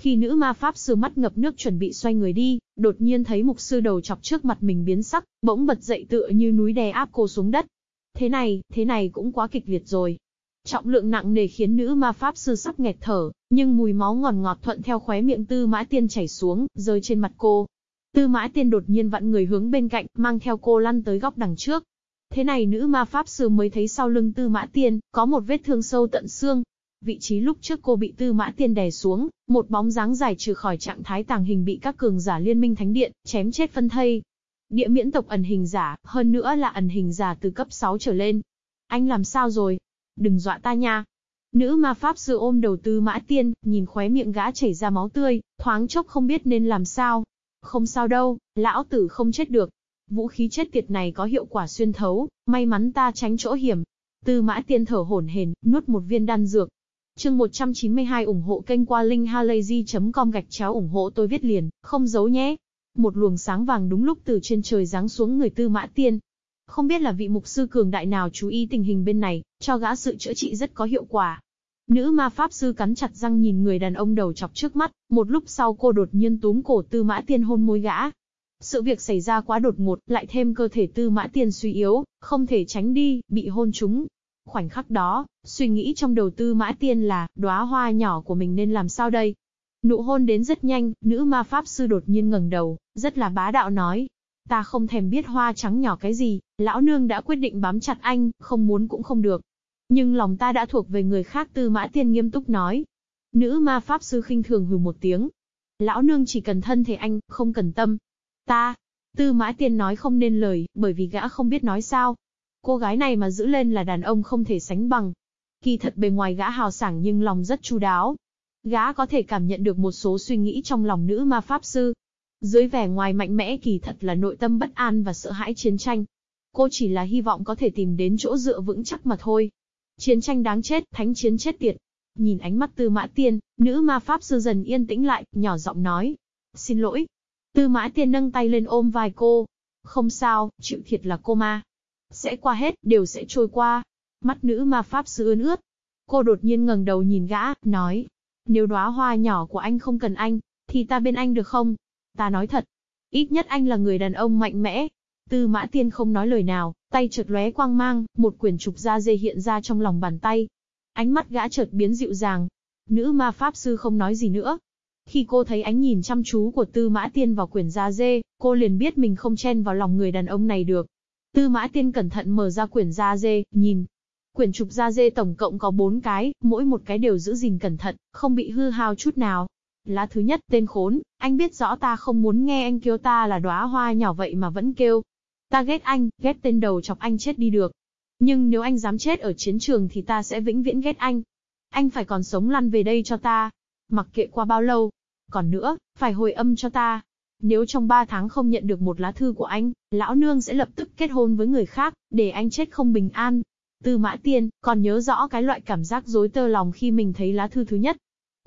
khi nữ ma pháp sư mắt ngập nước chuẩn bị xoay người đi, đột nhiên thấy mục sư đầu chọc trước mặt mình biến sắc, bỗng bật dậy tựa như núi đè áp cô xuống đất. Thế này, thế này cũng quá kịch liệt rồi. Trọng lượng nặng nề khiến nữ ma pháp sư sắp nghẹt thở, nhưng mùi máu ngọt ngọt thuận theo khóe miệng tư mã tiên chảy xuống, rơi trên mặt cô. Tư mã tiên đột nhiên vặn người hướng bên cạnh, mang theo cô lăn tới góc đằng trước. Thế này nữ ma pháp sư mới thấy sau lưng tư mã tiên, có một vết thương sâu tận xương. Vị trí lúc trước cô bị Tư Mã Tiên đè xuống, một bóng dáng dài trừ khỏi trạng thái tàng hình bị các cường giả liên minh thánh điện, chém chết phân thây. Địa miễn tộc ẩn hình giả, hơn nữa là ẩn hình giả từ cấp 6 trở lên. Anh làm sao rồi? Đừng dọa ta nha. Nữ ma pháp sư ôm đầu Tư Mã Tiên, nhìn khóe miệng gã chảy ra máu tươi, thoáng chốc không biết nên làm sao. Không sao đâu, lão tử không chết được. Vũ khí chết tiệt này có hiệu quả xuyên thấu, may mắn ta tránh chỗ hiểm. Tư Mã Tiên thở hổn hển, nuốt một viên đan dược, Chương 192 ủng hộ kênh qua linkhalazy.com gạch chéo ủng hộ tôi viết liền, không giấu nhé. Một luồng sáng vàng đúng lúc từ trên trời giáng xuống người Tư Mã Tiên. Không biết là vị mục sư cường đại nào chú ý tình hình bên này, cho gã sự chữa trị rất có hiệu quả. Nữ ma pháp sư cắn chặt răng nhìn người đàn ông đầu chọc trước mắt, một lúc sau cô đột nhiên túm cổ Tư Mã Tiên hôn môi gã. Sự việc xảy ra quá đột ngột, lại thêm cơ thể Tư Mã Tiên suy yếu, không thể tránh đi, bị hôn trúng, Khoảnh khắc đó, suy nghĩ trong đầu tư mã tiên là, đóa hoa nhỏ của mình nên làm sao đây? Nụ hôn đến rất nhanh, nữ ma pháp sư đột nhiên ngẩng đầu, rất là bá đạo nói. Ta không thèm biết hoa trắng nhỏ cái gì, lão nương đã quyết định bám chặt anh, không muốn cũng không được. Nhưng lòng ta đã thuộc về người khác tư mã tiên nghiêm túc nói. Nữ ma pháp sư khinh thường hừ một tiếng. Lão nương chỉ cần thân thể anh, không cần tâm. Ta, tư mã tiên nói không nên lời, bởi vì gã không biết nói sao, Cô gái này mà giữ lên là đàn ông không thể sánh bằng. Kỳ thật bề ngoài gã hào sảng nhưng lòng rất chu đáo. Gã có thể cảm nhận được một số suy nghĩ trong lòng nữ ma pháp sư. Dưới vẻ ngoài mạnh mẽ kỳ thật là nội tâm bất an và sợ hãi chiến tranh. Cô chỉ là hy vọng có thể tìm đến chỗ dựa vững chắc mà thôi. Chiến tranh đáng chết, thánh chiến chết tiệt. Nhìn ánh mắt tư mã tiên, nữ ma pháp sư dần yên tĩnh lại, nhỏ giọng nói. Xin lỗi. Tư mã tiên nâng tay lên ôm vai cô. Không sao, chịu thiệt là cô ma. Sẽ qua hết, đều sẽ trôi qua. Mắt nữ ma pháp sư ươn ướt. Cô đột nhiên ngẩng đầu nhìn gã, nói. Nếu đóa hoa nhỏ của anh không cần anh, thì ta bên anh được không? Ta nói thật. Ít nhất anh là người đàn ông mạnh mẽ. Tư mã tiên không nói lời nào, tay chợt lóe quang mang, một quyển trục da dê hiện ra trong lòng bàn tay. Ánh mắt gã chợt biến dịu dàng. Nữ ma pháp sư không nói gì nữa, khi cô thấy ánh nhìn chăm chú của Tư Mã Tiên vào quyển da dê, cô liền biết mình không chen vào lòng người đàn ông này được. Tư mã tiên cẩn thận mở ra quyển da dê, nhìn. Quyển trục da dê tổng cộng có 4 cái, mỗi một cái đều giữ gìn cẩn thận, không bị hư hao chút nào. Lá thứ nhất, tên khốn, anh biết rõ ta không muốn nghe anh kêu ta là đóa hoa nhỏ vậy mà vẫn kêu. Ta ghét anh, ghét tên đầu chọc anh chết đi được. Nhưng nếu anh dám chết ở chiến trường thì ta sẽ vĩnh viễn ghét anh. Anh phải còn sống lăn về đây cho ta. Mặc kệ qua bao lâu. Còn nữa, phải hồi âm cho ta. Nếu trong 3 tháng không nhận được một lá thư của anh, lão nương sẽ lập tức kết hôn với người khác, để anh chết không bình an. Tư mã tiên, còn nhớ rõ cái loại cảm giác dối tơ lòng khi mình thấy lá thư thứ nhất.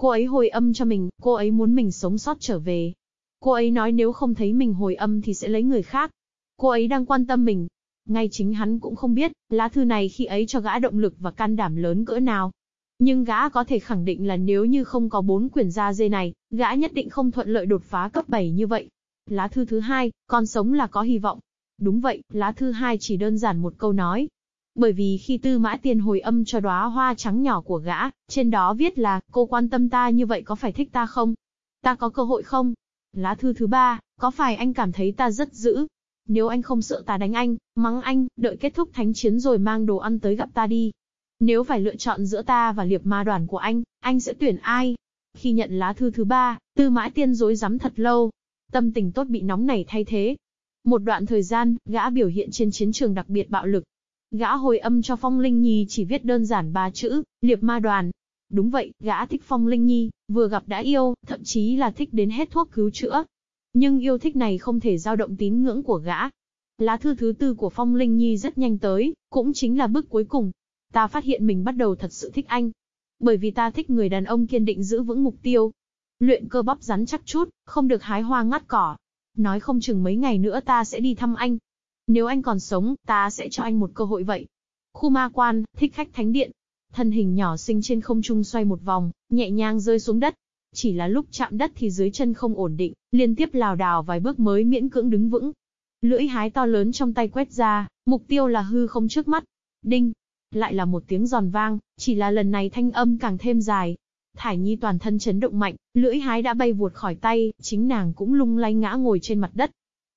Cô ấy hồi âm cho mình, cô ấy muốn mình sống sót trở về. Cô ấy nói nếu không thấy mình hồi âm thì sẽ lấy người khác. Cô ấy đang quan tâm mình. Ngay chính hắn cũng không biết, lá thư này khi ấy cho gã động lực và can đảm lớn cỡ nào. Nhưng gã có thể khẳng định là nếu như không có bốn quyển da dê này, gã nhất định không thuận lợi đột phá cấp 7 như vậy. Lá thư thứ hai, con sống là có hy vọng. Đúng vậy, lá thư hai chỉ đơn giản một câu nói. Bởi vì khi tư mã Tiên hồi âm cho đóa hoa trắng nhỏ của gã, trên đó viết là, cô quan tâm ta như vậy có phải thích ta không? Ta có cơ hội không? Lá thư thứ ba, có phải anh cảm thấy ta rất dữ? Nếu anh không sợ ta đánh anh, mắng anh, đợi kết thúc thánh chiến rồi mang đồ ăn tới gặp ta đi. Nếu phải lựa chọn giữa ta và liệp ma đoàn của anh, anh sẽ tuyển ai? Khi nhận lá thư thứ ba, tư mã tiên dối rắm thật lâu. Tâm tình tốt bị nóng này thay thế. Một đoạn thời gian, gã biểu hiện trên chiến trường đặc biệt bạo lực. Gã hồi âm cho Phong Linh Nhi chỉ viết đơn giản ba chữ, liệp ma đoàn. Đúng vậy, gã thích Phong Linh Nhi, vừa gặp đã yêu, thậm chí là thích đến hết thuốc cứu chữa. Nhưng yêu thích này không thể dao động tín ngưỡng của gã. Lá thư thứ tư của Phong Linh Nhi rất nhanh tới, cũng chính là bước cuối cùng, Ta phát hiện mình bắt đầu thật sự thích anh. Bởi vì ta thích người đàn ông kiên định giữ vững mục tiêu. Luyện cơ bắp rắn chắc chút, không được hái hoa ngắt cỏ. Nói không chừng mấy ngày nữa ta sẽ đi thăm anh. Nếu anh còn sống, ta sẽ cho anh một cơ hội vậy. Khu ma quan, thích khách thánh điện. Thân hình nhỏ xinh trên không trung xoay một vòng, nhẹ nhàng rơi xuống đất. Chỉ là lúc chạm đất thì dưới chân không ổn định, liên tiếp lào đảo vài bước mới miễn cưỡng đứng vững. Lưỡi hái to lớn trong tay quét ra, mục tiêu là hư không trước mắt. Đinh, lại là một tiếng giòn vang, chỉ là lần này thanh âm càng thêm dài. Thải Nhi toàn thân chấn động mạnh, lưỡi hái đã bay vụt khỏi tay, chính nàng cũng lung lay ngã ngồi trên mặt đất.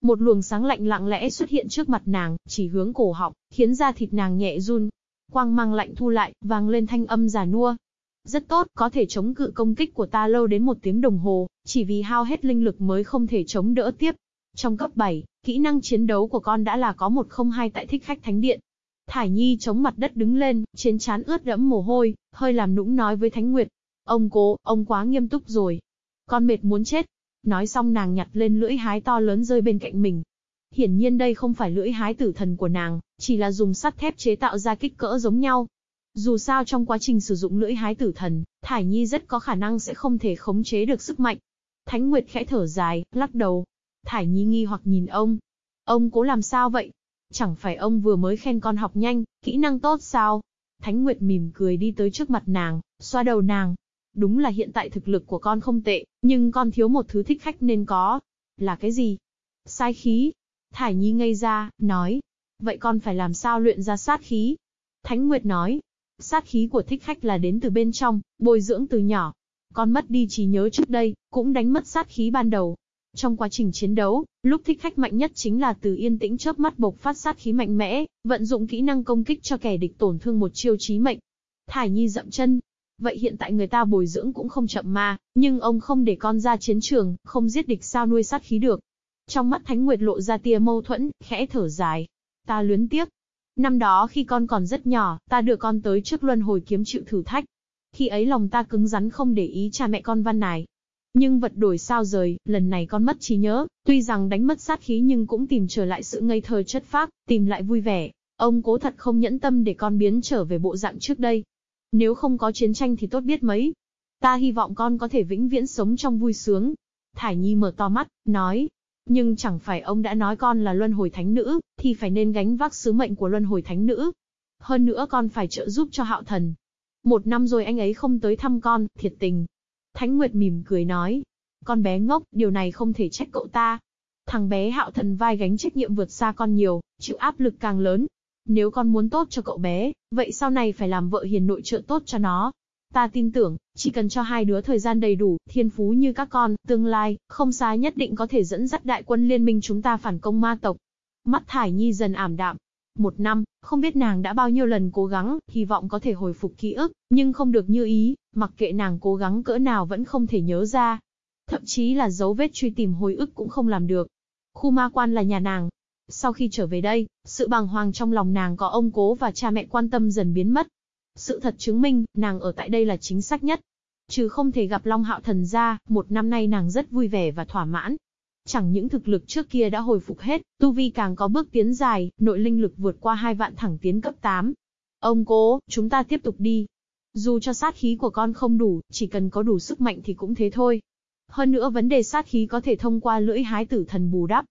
Một luồng sáng lạnh lặng lẽ xuất hiện trước mặt nàng, chỉ hướng cổ họng, khiến da thịt nàng nhẹ run. Quang mang lạnh thu lại, vang lên thanh âm già nua. Rất tốt, có thể chống cự công kích của ta lâu đến một tiếng đồng hồ, chỉ vì hao hết linh lực mới không thể chống đỡ tiếp. Trong cấp 7, kỹ năng chiến đấu của con đã là có 102 tại thích khách thánh điện. Thải Nhi chống mặt đất đứng lên, trên trán ướt đẫm mồ hôi, hơi làm nũng nói với Thánh Nguyệt. Ông cố, ông quá nghiêm túc rồi. Con mệt muốn chết. Nói xong nàng nhặt lên lưỡi hái to lớn rơi bên cạnh mình. Hiển nhiên đây không phải lưỡi hái tử thần của nàng, chỉ là dùng sắt thép chế tạo ra kích cỡ giống nhau. Dù sao trong quá trình sử dụng lưỡi hái tử thần, Thải Nhi rất có khả năng sẽ không thể khống chế được sức mạnh. Thánh Nguyệt khẽ thở dài, lắc đầu. Thải Nhi nghi hoặc nhìn ông. Ông cố làm sao vậy? Chẳng phải ông vừa mới khen con học nhanh, kỹ năng tốt sao? Thánh Nguyệt mỉm cười đi tới trước mặt nàng, xoa đầu nàng. Đúng là hiện tại thực lực của con không tệ, nhưng con thiếu một thứ thích khách nên có. Là cái gì? Sai khí. Thải Nhi ngây ra, nói. Vậy con phải làm sao luyện ra sát khí? Thánh Nguyệt nói. Sát khí của thích khách là đến từ bên trong, bồi dưỡng từ nhỏ. Con mất đi trí nhớ trước đây, cũng đánh mất sát khí ban đầu. Trong quá trình chiến đấu, lúc thích khách mạnh nhất chính là từ yên tĩnh chớp mắt bộc phát sát khí mạnh mẽ, vận dụng kỹ năng công kích cho kẻ địch tổn thương một chiêu chí mệnh. Thải Nhi dậm chân. Vậy hiện tại người ta bồi dưỡng cũng không chậm mà, nhưng ông không để con ra chiến trường, không giết địch sao nuôi sát khí được. Trong mắt Thánh Nguyệt lộ ra tia mâu thuẫn, khẽ thở dài. Ta luyến tiếc. Năm đó khi con còn rất nhỏ, ta đưa con tới trước luân hồi kiếm chịu thử thách. Khi ấy lòng ta cứng rắn không để ý cha mẹ con văn này, nhưng vật đổi sao rời, lần này con mất trí nhớ, tuy rằng đánh mất sát khí nhưng cũng tìm trở lại sự ngây thơ chất phác, tìm lại vui vẻ. Ông cố thật không nhẫn tâm để con biến trở về bộ dạng trước đây. Nếu không có chiến tranh thì tốt biết mấy. Ta hy vọng con có thể vĩnh viễn sống trong vui sướng. Thải Nhi mở to mắt, nói. Nhưng chẳng phải ông đã nói con là luân hồi thánh nữ, thì phải nên gánh vác sứ mệnh của luân hồi thánh nữ. Hơn nữa con phải trợ giúp cho hạo thần. Một năm rồi anh ấy không tới thăm con, thiệt tình, Thánh Nguyệt mỉm cười nói. Con bé ngốc, điều này không thể trách cậu ta. Thằng bé hạo thần vai gánh trách nhiệm vượt xa con nhiều, chịu áp lực càng lớn. Nếu con muốn tốt cho cậu bé, vậy sau này phải làm vợ hiền nội trợ tốt cho nó. Ta tin tưởng, chỉ cần cho hai đứa thời gian đầy đủ, thiên phú như các con, tương lai, không xa nhất định có thể dẫn dắt đại quân liên minh chúng ta phản công ma tộc. Mắt Thải Nhi dần ảm đạm, một năm, không biết nàng đã bao nhiêu lần cố gắng, hy vọng có thể hồi phục ký ức, nhưng không được như ý, mặc kệ nàng cố gắng cỡ nào vẫn không thể nhớ ra. Thậm chí là dấu vết truy tìm hồi ức cũng không làm được. Khu ma quan là nhà nàng. Sau khi trở về đây, sự bàng hoàng trong lòng nàng có ông cố và cha mẹ quan tâm dần biến mất. Sự thật chứng minh, nàng ở tại đây là chính xác nhất. chứ không thể gặp Long Hạo Thần ra, một năm nay nàng rất vui vẻ và thỏa mãn. Chẳng những thực lực trước kia đã hồi phục hết, tu vi càng có bước tiến dài, nội linh lực vượt qua hai vạn thẳng tiến cấp 8. Ông cố, chúng ta tiếp tục đi. Dù cho sát khí của con không đủ, chỉ cần có đủ sức mạnh thì cũng thế thôi. Hơn nữa vấn đề sát khí có thể thông qua lưỡi hái tử thần bù đắp.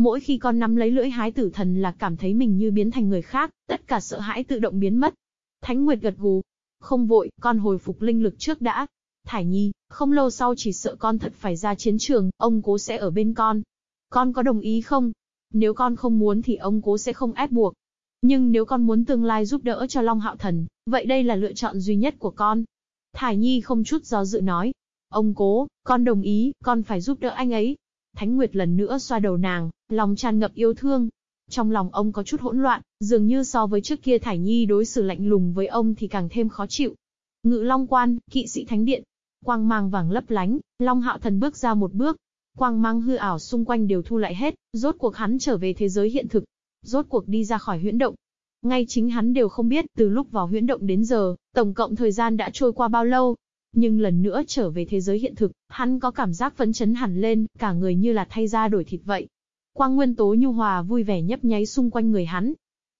Mỗi khi con nắm lấy lưỡi hái tử thần là cảm thấy mình như biến thành người khác, tất cả sợ hãi tự động biến mất. Thánh Nguyệt gật gù. Không vội, con hồi phục linh lực trước đã, Thải Nhi, không lâu sau chỉ sợ con thật phải ra chiến trường, ông cố sẽ ở bên con. Con có đồng ý không? Nếu con không muốn thì ông cố sẽ không ép buộc. Nhưng nếu con muốn tương lai giúp đỡ cho Long Hạo Thần, vậy đây là lựa chọn duy nhất của con. Thải Nhi không chút do dự nói. Ông cố, con đồng ý, con phải giúp đỡ anh ấy. Thánh Nguyệt lần nữa xoa đầu nàng, lòng tràn ngập yêu thương. Trong lòng ông có chút hỗn loạn, dường như so với trước kia Thải Nhi đối xử lạnh lùng với ông thì càng thêm khó chịu. Ngự Long Quan, kỵ sĩ Thánh Điện, Quang mang vàng lấp lánh, Long Hạo Thần bước ra một bước. Quang mang hư ảo xung quanh đều thu lại hết, rốt cuộc hắn trở về thế giới hiện thực. Rốt cuộc đi ra khỏi huyễn động. Ngay chính hắn đều không biết, từ lúc vào huyễn động đến giờ, tổng cộng thời gian đã trôi qua bao lâu. Nhưng lần nữa trở về thế giới hiện thực, hắn có cảm giác phấn chấn hẳn lên, cả người như là thay da đổi thịt vậy. Quang nguyên tố nhu hòa vui vẻ nhấp nháy xung quanh người hắn.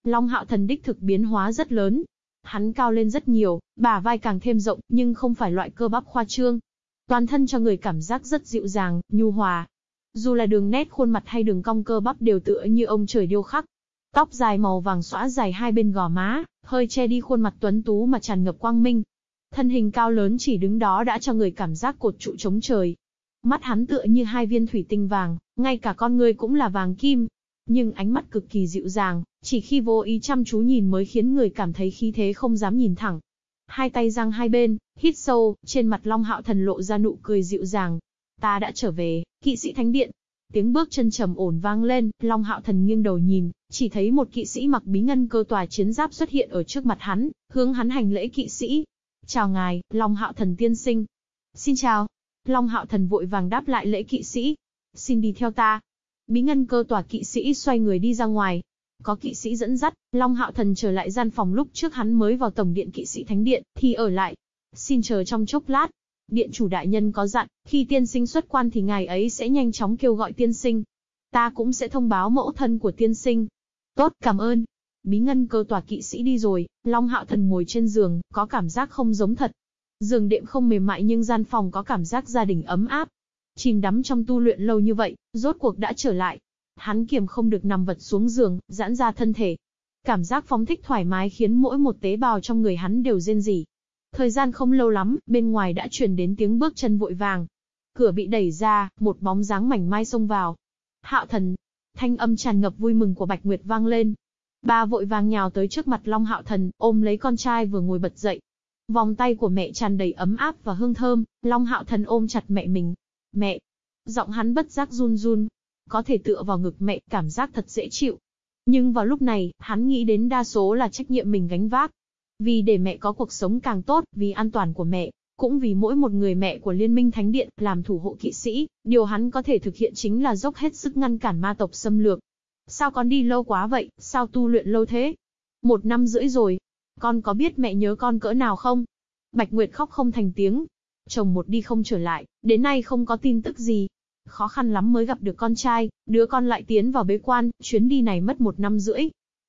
Long hạo thần đích thực biến hóa rất lớn, Hắn cao lên rất nhiều, bả vai càng thêm rộng, nhưng không phải loại cơ bắp khoa trương. Toàn thân cho người cảm giác rất dịu dàng, nhu hòa. Dù là đường nét khuôn mặt hay đường cong cơ bắp đều tựa như ông trời điêu khắc. Tóc dài màu vàng xõa dài hai bên gò má, hơi che đi khuôn mặt tuấn tú mà tràn ngập quang minh. Thân hình cao lớn chỉ đứng đó đã cho người cảm giác cột trụ chống trời. Mắt hắn tựa như hai viên thủy tinh vàng, ngay cả con người cũng là vàng kim, nhưng ánh mắt cực kỳ dịu dàng, chỉ khi vô ý chăm chú nhìn mới khiến người cảm thấy khí thế không dám nhìn thẳng. Hai tay giang hai bên, hít sâu, trên mặt Long Hạo Thần lộ ra nụ cười dịu dàng. Ta đã trở về, kỵ sĩ thánh điện. Tiếng bước chân trầm ổn vang lên, Long Hạo Thần nghiêng đầu nhìn, chỉ thấy một kỵ sĩ mặc bí ngân cơ tòa chiến giáp xuất hiện ở trước mặt hắn, hướng hắn hành lễ kỵ sĩ. Chào ngài, Long Hạo Thần tiên sinh. Xin chào. Long Hạo Thần vội vàng đáp lại lễ kỵ sĩ. Xin đi theo ta. Bí ngân cơ tỏa kỵ sĩ xoay người đi ra ngoài. Có kỵ sĩ dẫn dắt, Long Hạo Thần trở lại gian phòng lúc trước hắn mới vào tổng điện kỵ sĩ thánh điện, thì ở lại. Xin chờ trong chốc lát. Điện chủ đại nhân có dặn, khi tiên sinh xuất quan thì ngài ấy sẽ nhanh chóng kêu gọi tiên sinh. Ta cũng sẽ thông báo mẫu thân của tiên sinh. Tốt, cảm ơn. Bí ngân cơ tòa kỵ sĩ đi rồi, Long Hạo Thần ngồi trên giường, có cảm giác không giống thật. Giường đệm không mềm mại nhưng gian phòng có cảm giác gia đình ấm áp. Chìm đắm trong tu luyện lâu như vậy, rốt cuộc đã trở lại. Hắn kiềm không được nằm vật xuống giường, giãn ra thân thể. Cảm giác phóng thích thoải mái khiến mỗi một tế bào trong người hắn đều rên rỉ. Thời gian không lâu lắm, bên ngoài đã truyền đến tiếng bước chân vội vàng. Cửa bị đẩy ra, một bóng dáng mảnh mai xông vào. Hạo thần. Thanh âm tràn ngập vui mừng của Bạch Nguyệt vang lên. Ba vội vàng nhào tới trước mặt Long Hạo thần, ôm lấy con trai vừa ngồi bật dậy. Vòng tay của mẹ tràn đầy ấm áp và hương thơm, Long Hạo thần ôm chặt mẹ mình. Mẹ. Giọng hắn bất giác run run. Có thể tựa vào ngực mẹ, cảm giác thật dễ chịu. Nhưng vào lúc này, hắn nghĩ đến đa số là trách nhiệm mình gánh vác. Vì để mẹ có cuộc sống càng tốt, vì an toàn của mẹ, cũng vì mỗi một người mẹ của Liên minh Thánh Điện làm thủ hộ kỵ sĩ, điều hắn có thể thực hiện chính là dốc hết sức ngăn cản ma tộc xâm lược. Sao con đi lâu quá vậy, sao tu luyện lâu thế? Một năm rưỡi rồi. Con có biết mẹ nhớ con cỡ nào không? Bạch Nguyệt khóc không thành tiếng. Chồng một đi không trở lại, đến nay không có tin tức gì. Khó khăn lắm mới gặp được con trai, đứa con lại tiến vào bế quan, chuyến đi này mất một năm rưỡi.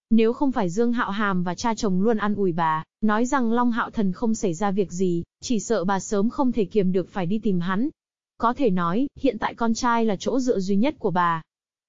Nếu không phải Dương Hạo Hàm và cha chồng luôn ăn ủi bà, nói rằng Long Hạo Thần không xảy ra việc gì, chỉ sợ bà sớm không thể kiềm được phải đi tìm hắn. Có thể nói, hiện tại con trai là chỗ dựa duy nhất của bà.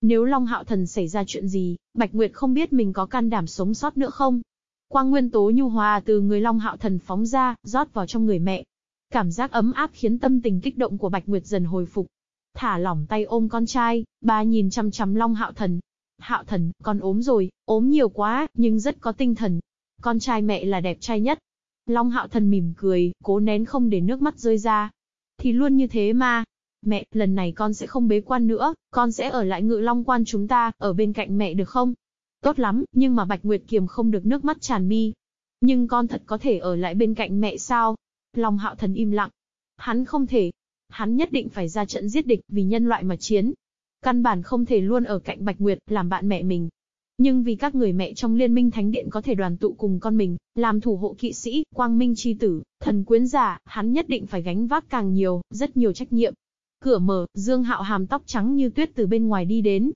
Nếu Long Hạo Thần xảy ra chuyện gì, Bạch Nguyệt không biết mình có can đảm sống sót nữa không? Quang nguyên tố nhu hòa từ người Long Hạo Thần phóng ra, rót vào trong người mẹ. Cảm giác ấm áp khiến tâm tình kích động của Bạch Nguyệt dần hồi phục. Thả lỏng tay ôm con trai, bà nhìn chăm chăm Long Hạo Thần, Hạo thần, con ốm rồi, ốm nhiều quá, nhưng rất có tinh thần. Con trai mẹ là đẹp trai nhất. Long hạo thần mỉm cười, cố nén không để nước mắt rơi ra. Thì luôn như thế mà. Mẹ, lần này con sẽ không bế quan nữa, con sẽ ở lại ngự long quan chúng ta, ở bên cạnh mẹ được không? Tốt lắm, nhưng mà Bạch Nguyệt kiềm không được nước mắt tràn mi. Nhưng con thật có thể ở lại bên cạnh mẹ sao? Long hạo thần im lặng. Hắn không thể. Hắn nhất định phải ra trận giết địch vì nhân loại mà chiến. Căn bản không thể luôn ở cạnh Bạch Nguyệt, làm bạn mẹ mình. Nhưng vì các người mẹ trong liên minh thánh điện có thể đoàn tụ cùng con mình, làm thủ hộ kỵ sĩ, quang minh chi tử, thần quyến giả, hắn nhất định phải gánh vác càng nhiều, rất nhiều trách nhiệm. Cửa mở, Dương Hạo hàm tóc trắng như tuyết từ bên ngoài đi đến.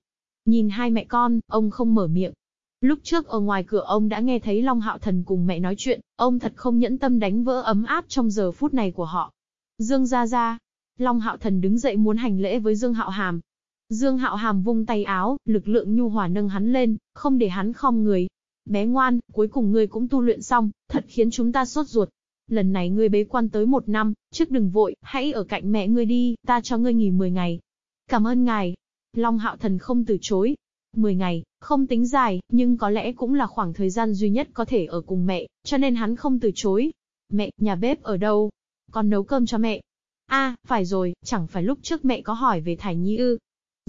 Nhìn hai mẹ con, ông không mở miệng. Lúc trước ở ngoài cửa ông đã nghe thấy Long Hạo Thần cùng mẹ nói chuyện, ông thật không nhẫn tâm đánh vỡ ấm áp trong giờ phút này của họ. Dương ra ra. Long Hạo Thần đứng dậy muốn hành lễ với Dương Hạo Hàm, Dương Hạo Hàm vung tay áo, lực lượng nhu hòa nâng hắn lên, không để hắn khom người. Bé ngoan, cuối cùng ngươi cũng tu luyện xong, thật khiến chúng ta sốt ruột. Lần này ngươi bế quan tới một năm, trước đừng vội, hãy ở cạnh mẹ ngươi đi, ta cho ngươi nghỉ 10 ngày. Cảm ơn ngài. Long Hạo Thần không từ chối. 10 ngày, không tính dài, nhưng có lẽ cũng là khoảng thời gian duy nhất có thể ở cùng mẹ, cho nên hắn không từ chối. Mẹ, nhà bếp ở đâu? Con nấu cơm cho mẹ. A, phải rồi, chẳng phải lúc trước mẹ có hỏi về Thải Nhi ư,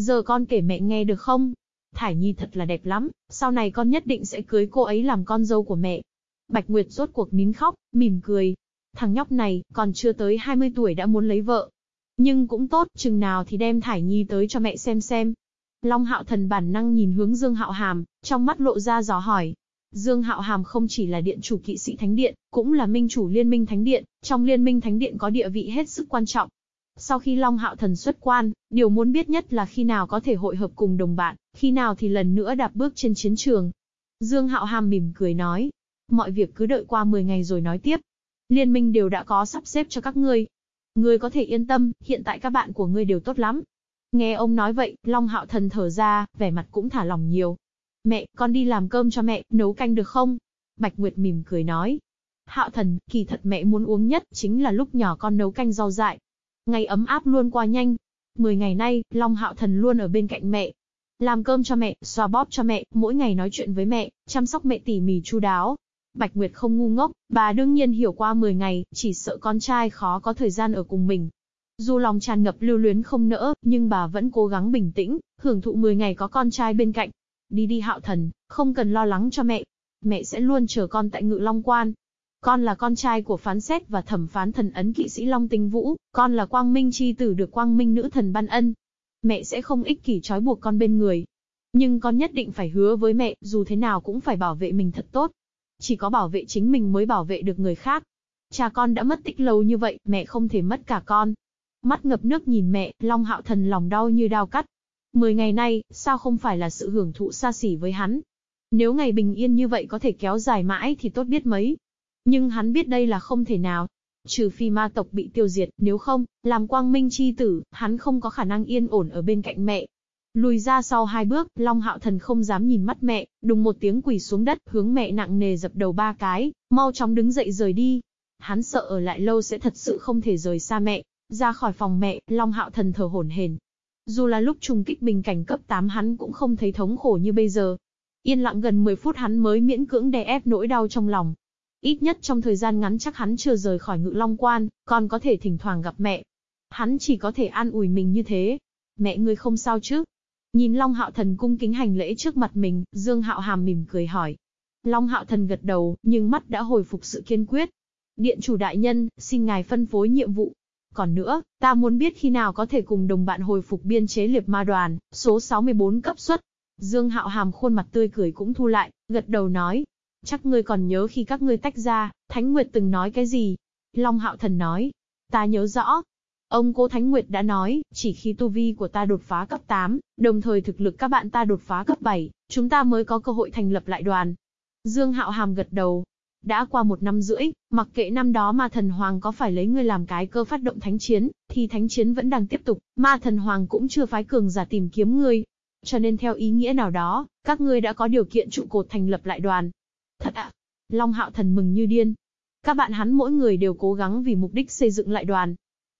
Giờ con kể mẹ nghe được không? Thải Nhi thật là đẹp lắm, sau này con nhất định sẽ cưới cô ấy làm con dâu của mẹ. Bạch Nguyệt rốt cuộc nín khóc, mỉm cười. Thằng nhóc này, còn chưa tới 20 tuổi đã muốn lấy vợ. Nhưng cũng tốt, chừng nào thì đem Thải Nhi tới cho mẹ xem xem. Long Hạo Thần bản năng nhìn hướng Dương Hạo Hàm, trong mắt lộ ra dò hỏi. Dương Hạo Hàm không chỉ là điện chủ kỵ sĩ Thánh Điện, cũng là minh chủ liên minh Thánh Điện, trong liên minh Thánh Điện có địa vị hết sức quan trọng. Sau khi Long Hạo Thần xuất quan, điều muốn biết nhất là khi nào có thể hội hợp cùng đồng bạn, khi nào thì lần nữa đạp bước trên chiến trường. Dương Hạo Hàm mỉm cười nói, mọi việc cứ đợi qua 10 ngày rồi nói tiếp. Liên minh đều đã có sắp xếp cho các ngươi. Ngươi có thể yên tâm, hiện tại các bạn của ngươi đều tốt lắm. Nghe ông nói vậy, Long Hạo Thần thở ra, vẻ mặt cũng thả lòng nhiều. Mẹ, con đi làm cơm cho mẹ, nấu canh được không? Bạch Nguyệt mỉm cười nói. Hạo Thần, kỳ thật mẹ muốn uống nhất chính là lúc nhỏ con nấu canh rau dại, Ngày ấm áp luôn qua nhanh. Mười ngày nay, Long Hạo Thần luôn ở bên cạnh mẹ. Làm cơm cho mẹ, xoa bóp cho mẹ, mỗi ngày nói chuyện với mẹ, chăm sóc mẹ tỉ mỉ chu đáo. Bạch Nguyệt không ngu ngốc, bà đương nhiên hiểu qua 10 ngày, chỉ sợ con trai khó có thời gian ở cùng mình. Dù lòng tràn ngập lưu luyến không nỡ, nhưng bà vẫn cố gắng bình tĩnh, hưởng thụ 10 ngày có con trai bên cạnh. Đi đi hạo thần, không cần lo lắng cho mẹ. Mẹ sẽ luôn chờ con tại ngự long quan. con là con trai của phán xét và thẩm phán thần ấn kỵ sĩ Long Tinh Vũ, con là quang minh chi tử được quang minh nữ thần ban ân. Mẹ sẽ không ích kỷ trói buộc con bên người. Nhưng con nhất định phải hứa với mẹ, dù thế nào cũng phải bảo vệ mình thật tốt. Chỉ có bảo vệ chính mình mới bảo vệ được người khác. Cha con đã mất tích lâu như vậy, mẹ không thể mất cả con. Mắt ngập nước nhìn mẹ, Long Hạo Thần lòng đau như đau cắt. Mười ngày nay, sao không phải là sự hưởng thụ xa xỉ với hắn? Nếu ngày bình yên như vậy có thể kéo dài mãi thì tốt biết mấy. Nhưng hắn biết đây là không thể nào. Trừ phi ma tộc bị tiêu diệt, nếu không, làm quang minh chi tử, hắn không có khả năng yên ổn ở bên cạnh mẹ. Lùi ra sau hai bước, Long Hạo Thần không dám nhìn mắt mẹ, đùng một tiếng quỳ xuống đất, hướng mẹ nặng nề dập đầu ba cái, mau chóng đứng dậy rời đi. Hắn sợ ở lại lâu sẽ thật sự không thể rời xa mẹ. Ra khỏi phòng mẹ, Long Hạo Thần thở hổn hển. Dù là lúc trùng kích bình cảnh cấp 8 hắn cũng không thấy thống khổ như bây giờ. Yên lặng gần 10 phút hắn mới miễn cưỡng đè ép nỗi đau trong lòng. Ít nhất trong thời gian ngắn chắc hắn chưa rời khỏi ngự long quan, còn có thể thỉnh thoảng gặp mẹ. Hắn chỉ có thể an ủi mình như thế. Mẹ ngươi không sao chứ? Nhìn Long Hạo Thần cung kính hành lễ trước mặt mình, Dương Hạo Hàm mỉm cười hỏi. Long Hạo Thần gật đầu, nhưng mắt đã hồi phục sự kiên quyết. Điện chủ đại nhân, xin ngài phân phối nhiệm vụ. Còn nữa, ta muốn biết khi nào có thể cùng đồng bạn hồi phục biên chế liệp ma đoàn, số 64 cấp suất. Dương Hạo Hàm khuôn mặt tươi cười cũng thu lại, gật đầu nói. Chắc ngươi còn nhớ khi các ngươi tách ra, Thánh Nguyệt từng nói cái gì? Long Hạo Thần nói. Ta nhớ rõ, Ông Cố Thánh Nguyệt đã nói, chỉ khi tu vi của ta đột phá cấp 8, đồng thời thực lực các bạn ta đột phá cấp 7, chúng ta mới có cơ hội thành lập lại đoàn. Dương Hạo Hàm gật đầu. Đã qua một năm rưỡi, mặc kệ năm đó ma thần hoàng có phải lấy ngươi làm cái cơ phát động thánh chiến, thì thánh chiến vẫn đang tiếp tục, ma thần hoàng cũng chưa phái cường giả tìm kiếm ngươi. Cho nên theo ý nghĩa nào đó, các ngươi đã có điều kiện trụ cột thành lập lại đoàn. Thật ạ! Long Hạo Thần mừng như điên. Các bạn hắn mỗi người đều cố gắng vì mục đích xây dựng lại đoàn,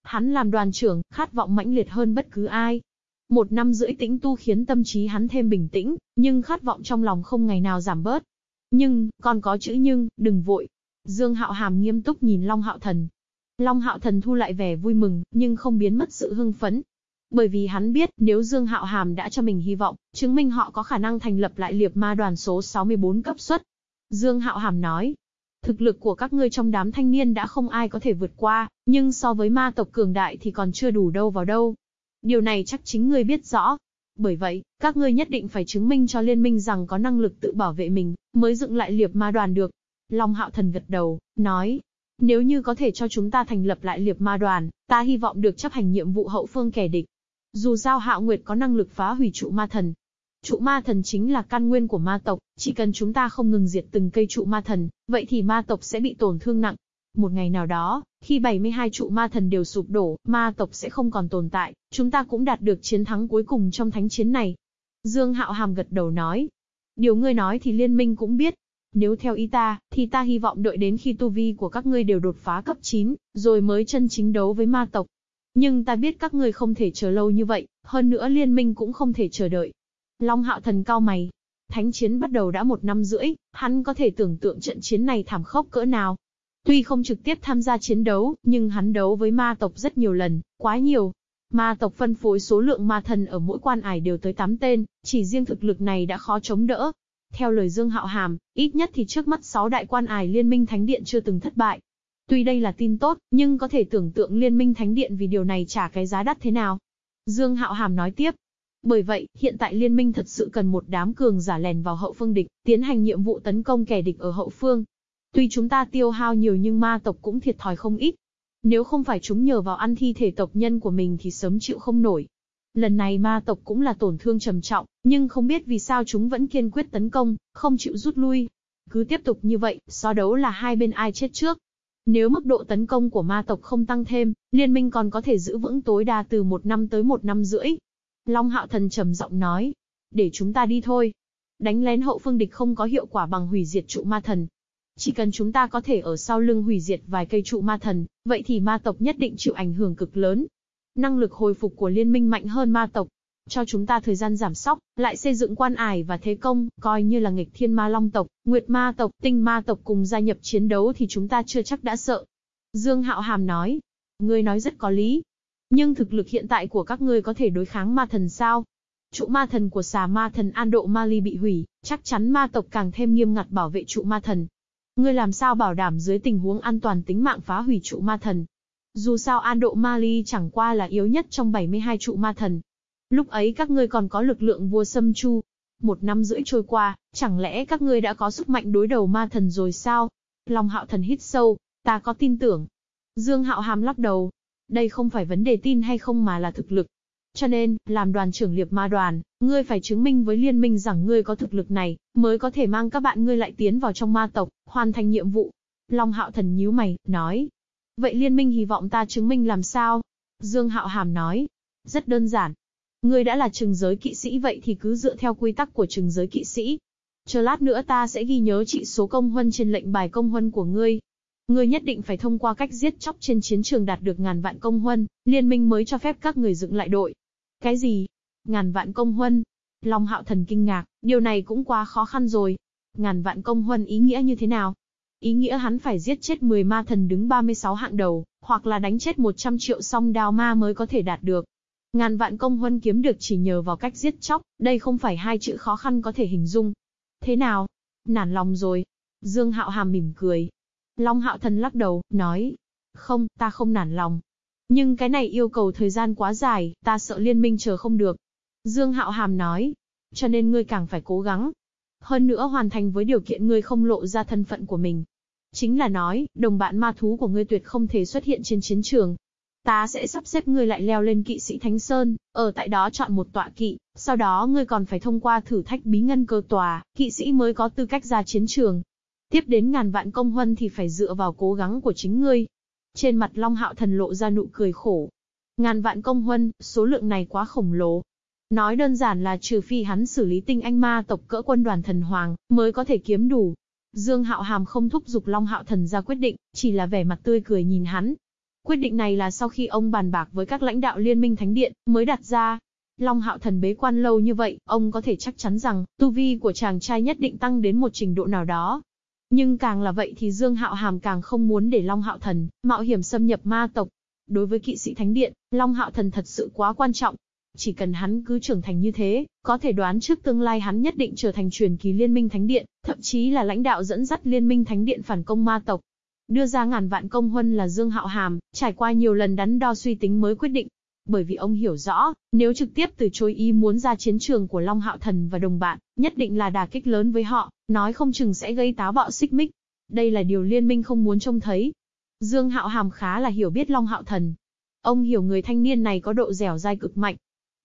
Hắn làm đoàn trưởng, khát vọng mãnh liệt hơn bất cứ ai. Một năm rưỡi tĩnh tu khiến tâm trí hắn thêm bình tĩnh, nhưng khát vọng trong lòng không ngày nào giảm bớt. Nhưng, còn có chữ nhưng, đừng vội. Dương Hạo Hàm nghiêm túc nhìn Long Hạo Thần. Long Hạo Thần thu lại vẻ vui mừng, nhưng không biến mất sự hưng phấn. Bởi vì hắn biết, nếu Dương Hạo Hàm đã cho mình hy vọng, chứng minh họ có khả năng thành lập lại liệp ma đoàn số 64 cấp suất. Dương Hạo Hàm nói, Thực lực của các ngươi trong đám thanh niên đã không ai có thể vượt qua, nhưng so với ma tộc cường đại thì còn chưa đủ đâu vào đâu. Điều này chắc chính ngươi biết rõ. Bởi vậy, các ngươi nhất định phải chứng minh cho liên minh rằng có năng lực tự bảo vệ mình, mới dựng lại liệp ma đoàn được. Long hạo thần gật đầu, nói, nếu như có thể cho chúng ta thành lập lại liệp ma đoàn, ta hy vọng được chấp hành nhiệm vụ hậu phương kẻ địch. Dù sao hạo nguyệt có năng lực phá hủy trụ ma thần, Trụ ma thần chính là căn nguyên của ma tộc, chỉ cần chúng ta không ngừng diệt từng cây trụ ma thần, vậy thì ma tộc sẽ bị tổn thương nặng. Một ngày nào đó, khi 72 trụ ma thần đều sụp đổ, ma tộc sẽ không còn tồn tại, chúng ta cũng đạt được chiến thắng cuối cùng trong thánh chiến này. Dương Hạo Hàm gật đầu nói. Điều ngươi nói thì liên minh cũng biết. Nếu theo ý ta, thì ta hy vọng đợi đến khi tu vi của các ngươi đều đột phá cấp 9, rồi mới chân chính đấu với ma tộc. Nhưng ta biết các ngươi không thể chờ lâu như vậy, hơn nữa liên minh cũng không thể chờ đợi. Long hạo thần cao mày. Thánh chiến bắt đầu đã một năm rưỡi, hắn có thể tưởng tượng trận chiến này thảm khốc cỡ nào. Tuy không trực tiếp tham gia chiến đấu, nhưng hắn đấu với ma tộc rất nhiều lần, quá nhiều. Ma tộc phân phối số lượng ma thần ở mỗi quan ải đều tới 8 tên, chỉ riêng thực lực này đã khó chống đỡ. Theo lời Dương Hạo Hàm, ít nhất thì trước mắt 6 đại quan ải liên minh thánh điện chưa từng thất bại. Tuy đây là tin tốt, nhưng có thể tưởng tượng liên minh thánh điện vì điều này trả cái giá đắt thế nào. Dương Hạo Hàm nói tiếp, bởi vậy, hiện tại liên minh thật sự cần một đám cường giả lèn vào hậu phương địch, tiến hành nhiệm vụ tấn công kẻ địch ở hậu phương. Tuy chúng ta tiêu hao nhiều nhưng ma tộc cũng thiệt thòi không ít. Nếu không phải chúng nhờ vào ăn thi thể tộc nhân của mình thì sớm chịu không nổi. Lần này ma tộc cũng là tổn thương trầm trọng, nhưng không biết vì sao chúng vẫn kiên quyết tấn công, không chịu rút lui. Cứ tiếp tục như vậy, so đấu là hai bên ai chết trước. Nếu mức độ tấn công của ma tộc không tăng thêm, liên minh còn có thể giữ vững tối đa từ một năm tới một năm rưỡi. Long Hạo Thần trầm giọng nói, để chúng ta đi thôi. Đánh lén hậu phương địch không có hiệu quả bằng hủy diệt trụ ma thần. Chỉ cần chúng ta có thể ở sau lưng hủy diệt vài cây trụ ma thần, vậy thì ma tộc nhất định chịu ảnh hưởng cực lớn. Năng lực hồi phục của liên minh mạnh hơn ma tộc. Cho chúng ta thời gian giảm sóc, lại xây dựng quan ải và thế công, coi như là nghịch thiên ma long tộc, nguyệt ma tộc, tinh ma tộc cùng gia nhập chiến đấu thì chúng ta chưa chắc đã sợ. Dương Hạo Hàm nói, ngươi nói rất có lý, nhưng thực lực hiện tại của các ngươi có thể đối kháng ma thần sao? Trụ ma thần của xà ma thần An Độ Mali bị hủy, chắc chắn ma tộc càng thêm nghiêm ngặt bảo vệ trụ ma thần. Ngươi làm sao bảo đảm dưới tình huống an toàn tính mạng phá hủy trụ ma thần? Dù sao An Độ Mali chẳng qua là yếu nhất trong 72 trụ ma thần. Lúc ấy các ngươi còn có lực lượng vua Sâm Chu. Một năm rưỡi trôi qua, chẳng lẽ các ngươi đã có sức mạnh đối đầu ma thần rồi sao? Long hạo thần hít sâu, ta có tin tưởng. Dương hạo hàm lắc đầu. Đây không phải vấn đề tin hay không mà là thực lực. Cho nên, làm đoàn trưởng liệp ma đoàn, ngươi phải chứng minh với liên minh rằng ngươi có thực lực này, mới có thể mang các bạn ngươi lại tiến vào trong ma tộc, hoàn thành nhiệm vụ. Long hạo thần nhíu mày, nói. Vậy liên minh hy vọng ta chứng minh làm sao? Dương hạo hàm nói. Rất đơn giản. Ngươi đã là trừng giới kỵ sĩ vậy thì cứ dựa theo quy tắc của trừng giới kỵ sĩ. Chờ lát nữa ta sẽ ghi nhớ trị số công huân trên lệnh bài công huân của ngươi, Ngươi nhất định phải thông qua cách giết chóc trên chiến trường đạt được ngàn vạn công huân, liên minh mới cho phép các người dựng lại đội. Cái gì? Ngàn vạn công huân? Long hạo thần kinh ngạc, điều này cũng quá khó khăn rồi. Ngàn vạn công huân ý nghĩa như thế nào? Ý nghĩa hắn phải giết chết 10 ma thần đứng 36 hạng đầu, hoặc là đánh chết 100 triệu song đao ma mới có thể đạt được. Ngàn vạn công huân kiếm được chỉ nhờ vào cách giết chóc, đây không phải hai chữ khó khăn có thể hình dung. Thế nào? Nản lòng rồi. Dương Hạo Hàm mỉm cười, Long Hạo Thần lắc đầu, nói. Không, ta không nản lòng. Nhưng cái này yêu cầu thời gian quá dài, ta sợ liên minh chờ không được. Dương Hạo Hàm nói. Cho nên ngươi càng phải cố gắng. Hơn nữa hoàn thành với điều kiện ngươi không lộ ra thân phận của mình. Chính là nói, đồng bạn ma thú của ngươi tuyệt không thể xuất hiện trên chiến trường. Ta sẽ sắp xếp ngươi lại leo lên kỵ sĩ Thánh Sơn, ở tại đó chọn một tọa kỵ, sau đó ngươi còn phải thông qua thử thách bí ngân cơ tòa, kỵ sĩ mới có tư cách ra chiến trường. Tiếp đến ngàn vạn công huân thì phải dựa vào cố gắng của chính ngươi. Trên mặt Long Hạo Thần lộ ra nụ cười khổ. Ngàn vạn công huân, số lượng này quá khổng lồ. Nói đơn giản là trừ phi hắn xử lý tinh anh ma tộc cỡ quân đoàn thần hoàng, mới có thể kiếm đủ. Dương Hạo Hàm không thúc giục Long Hạo Thần ra quyết định, chỉ là vẻ mặt tươi cười nhìn hắn. Quyết định này là sau khi ông bàn bạc với các lãnh đạo Liên minh Thánh Điện, mới đặt ra. Long Hạo Thần bế quan lâu như vậy, ông có thể chắc chắn rằng, tu vi của chàng trai nhất định tăng đến một trình độ nào đó, nhưng càng là vậy thì Dương Hạo Hàm càng không muốn để Long Hạo Thần mạo hiểm xâm nhập ma tộc. Đối với kỵ sĩ thánh điện, Long Hạo Thần thật sự quá quan trọng. Chỉ cần hắn cứ trưởng thành như thế, có thể đoán trước tương lai hắn nhất định trở thành truyền kỳ liên minh thánh điện, thậm chí là lãnh đạo dẫn dắt liên minh thánh điện phản công ma tộc. Đưa ra ngàn vạn công huân là Dương Hạo Hàm, trải qua nhiều lần đắn đo suy tính mới quyết định, bởi vì ông hiểu rõ, nếu trực tiếp từ chối ý muốn ra chiến trường của Long Hạo Thần và đồng bạn, nhất định là đà kích lớn với họ, nói không chừng sẽ gây táo bạo xích mích. Đây là điều liên minh không muốn trông thấy. Dương Hạo Hàm khá là hiểu biết Long Hạo Thần. Ông hiểu người thanh niên này có độ dẻo dai cực mạnh.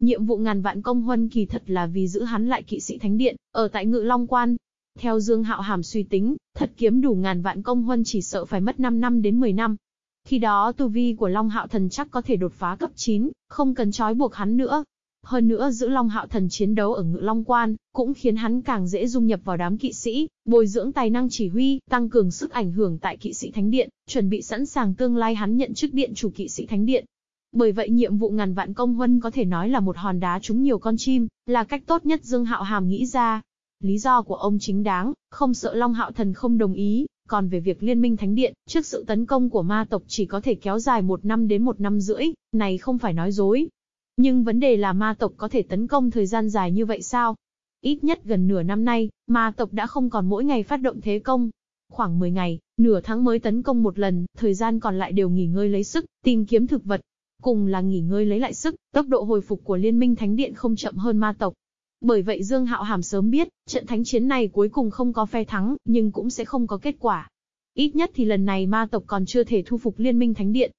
Nhiệm vụ ngàn vạn công huân kỳ thật là vì giữ hắn lại kỵ sĩ thánh điện, ở tại ngự Long Quan. Theo Dương Hạo Hàm suy tính, thật kiếm đủ ngàn vạn công huân chỉ sợ phải mất 5 năm đến 10 năm, khi đó tu vi của Long Hạo Thần chắc có thể đột phá cấp 9, không cần trói buộc hắn nữa. Hơn nữa giữ Long Hạo Thần chiến đấu ở ngự Long Quan, cũng khiến hắn càng dễ dung nhập vào đám kỵ sĩ, bồi dưỡng tài năng chỉ huy, tăng cường sức ảnh hưởng tại kỵ sĩ Thánh Điện, chuẩn bị sẵn sàng tương lai hắn nhận chức điện chủ kỵ sĩ Thánh Điện. Bởi vậy nhiệm vụ ngàn vạn công huân có thể nói là một hòn đá trúng nhiều con chim, là cách tốt nhất Dương Hạo Hàm nghĩ ra. Lý do của ông chính đáng, không sợ Long Hạo Thần không đồng ý, còn về việc liên minh thánh điện, trước sự tấn công của ma tộc chỉ có thể kéo dài một năm đến một năm rưỡi, này không phải nói dối. Nhưng vấn đề là ma tộc có thể tấn công thời gian dài như vậy sao? Ít nhất gần nửa năm nay, ma tộc đã không còn mỗi ngày phát động thế công. Khoảng 10 ngày, nửa tháng mới tấn công một lần, thời gian còn lại đều nghỉ ngơi lấy sức, tìm kiếm thực vật. Cùng là nghỉ ngơi lấy lại sức, tốc độ hồi phục của Liên minh Thánh Điện không chậm hơn ma tộc. Bởi vậy Dương Hạo Hàm sớm biết, trận thánh chiến này cuối cùng không có phe thắng, nhưng cũng sẽ không có kết quả. Ít nhất thì lần này ma tộc còn chưa thể thu phục liên minh thánh điện.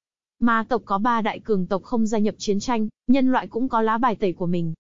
Ma tộc có ba đại cường tộc không gia nhập chiến tranh, nhân loại cũng có lá bài tẩy của mình.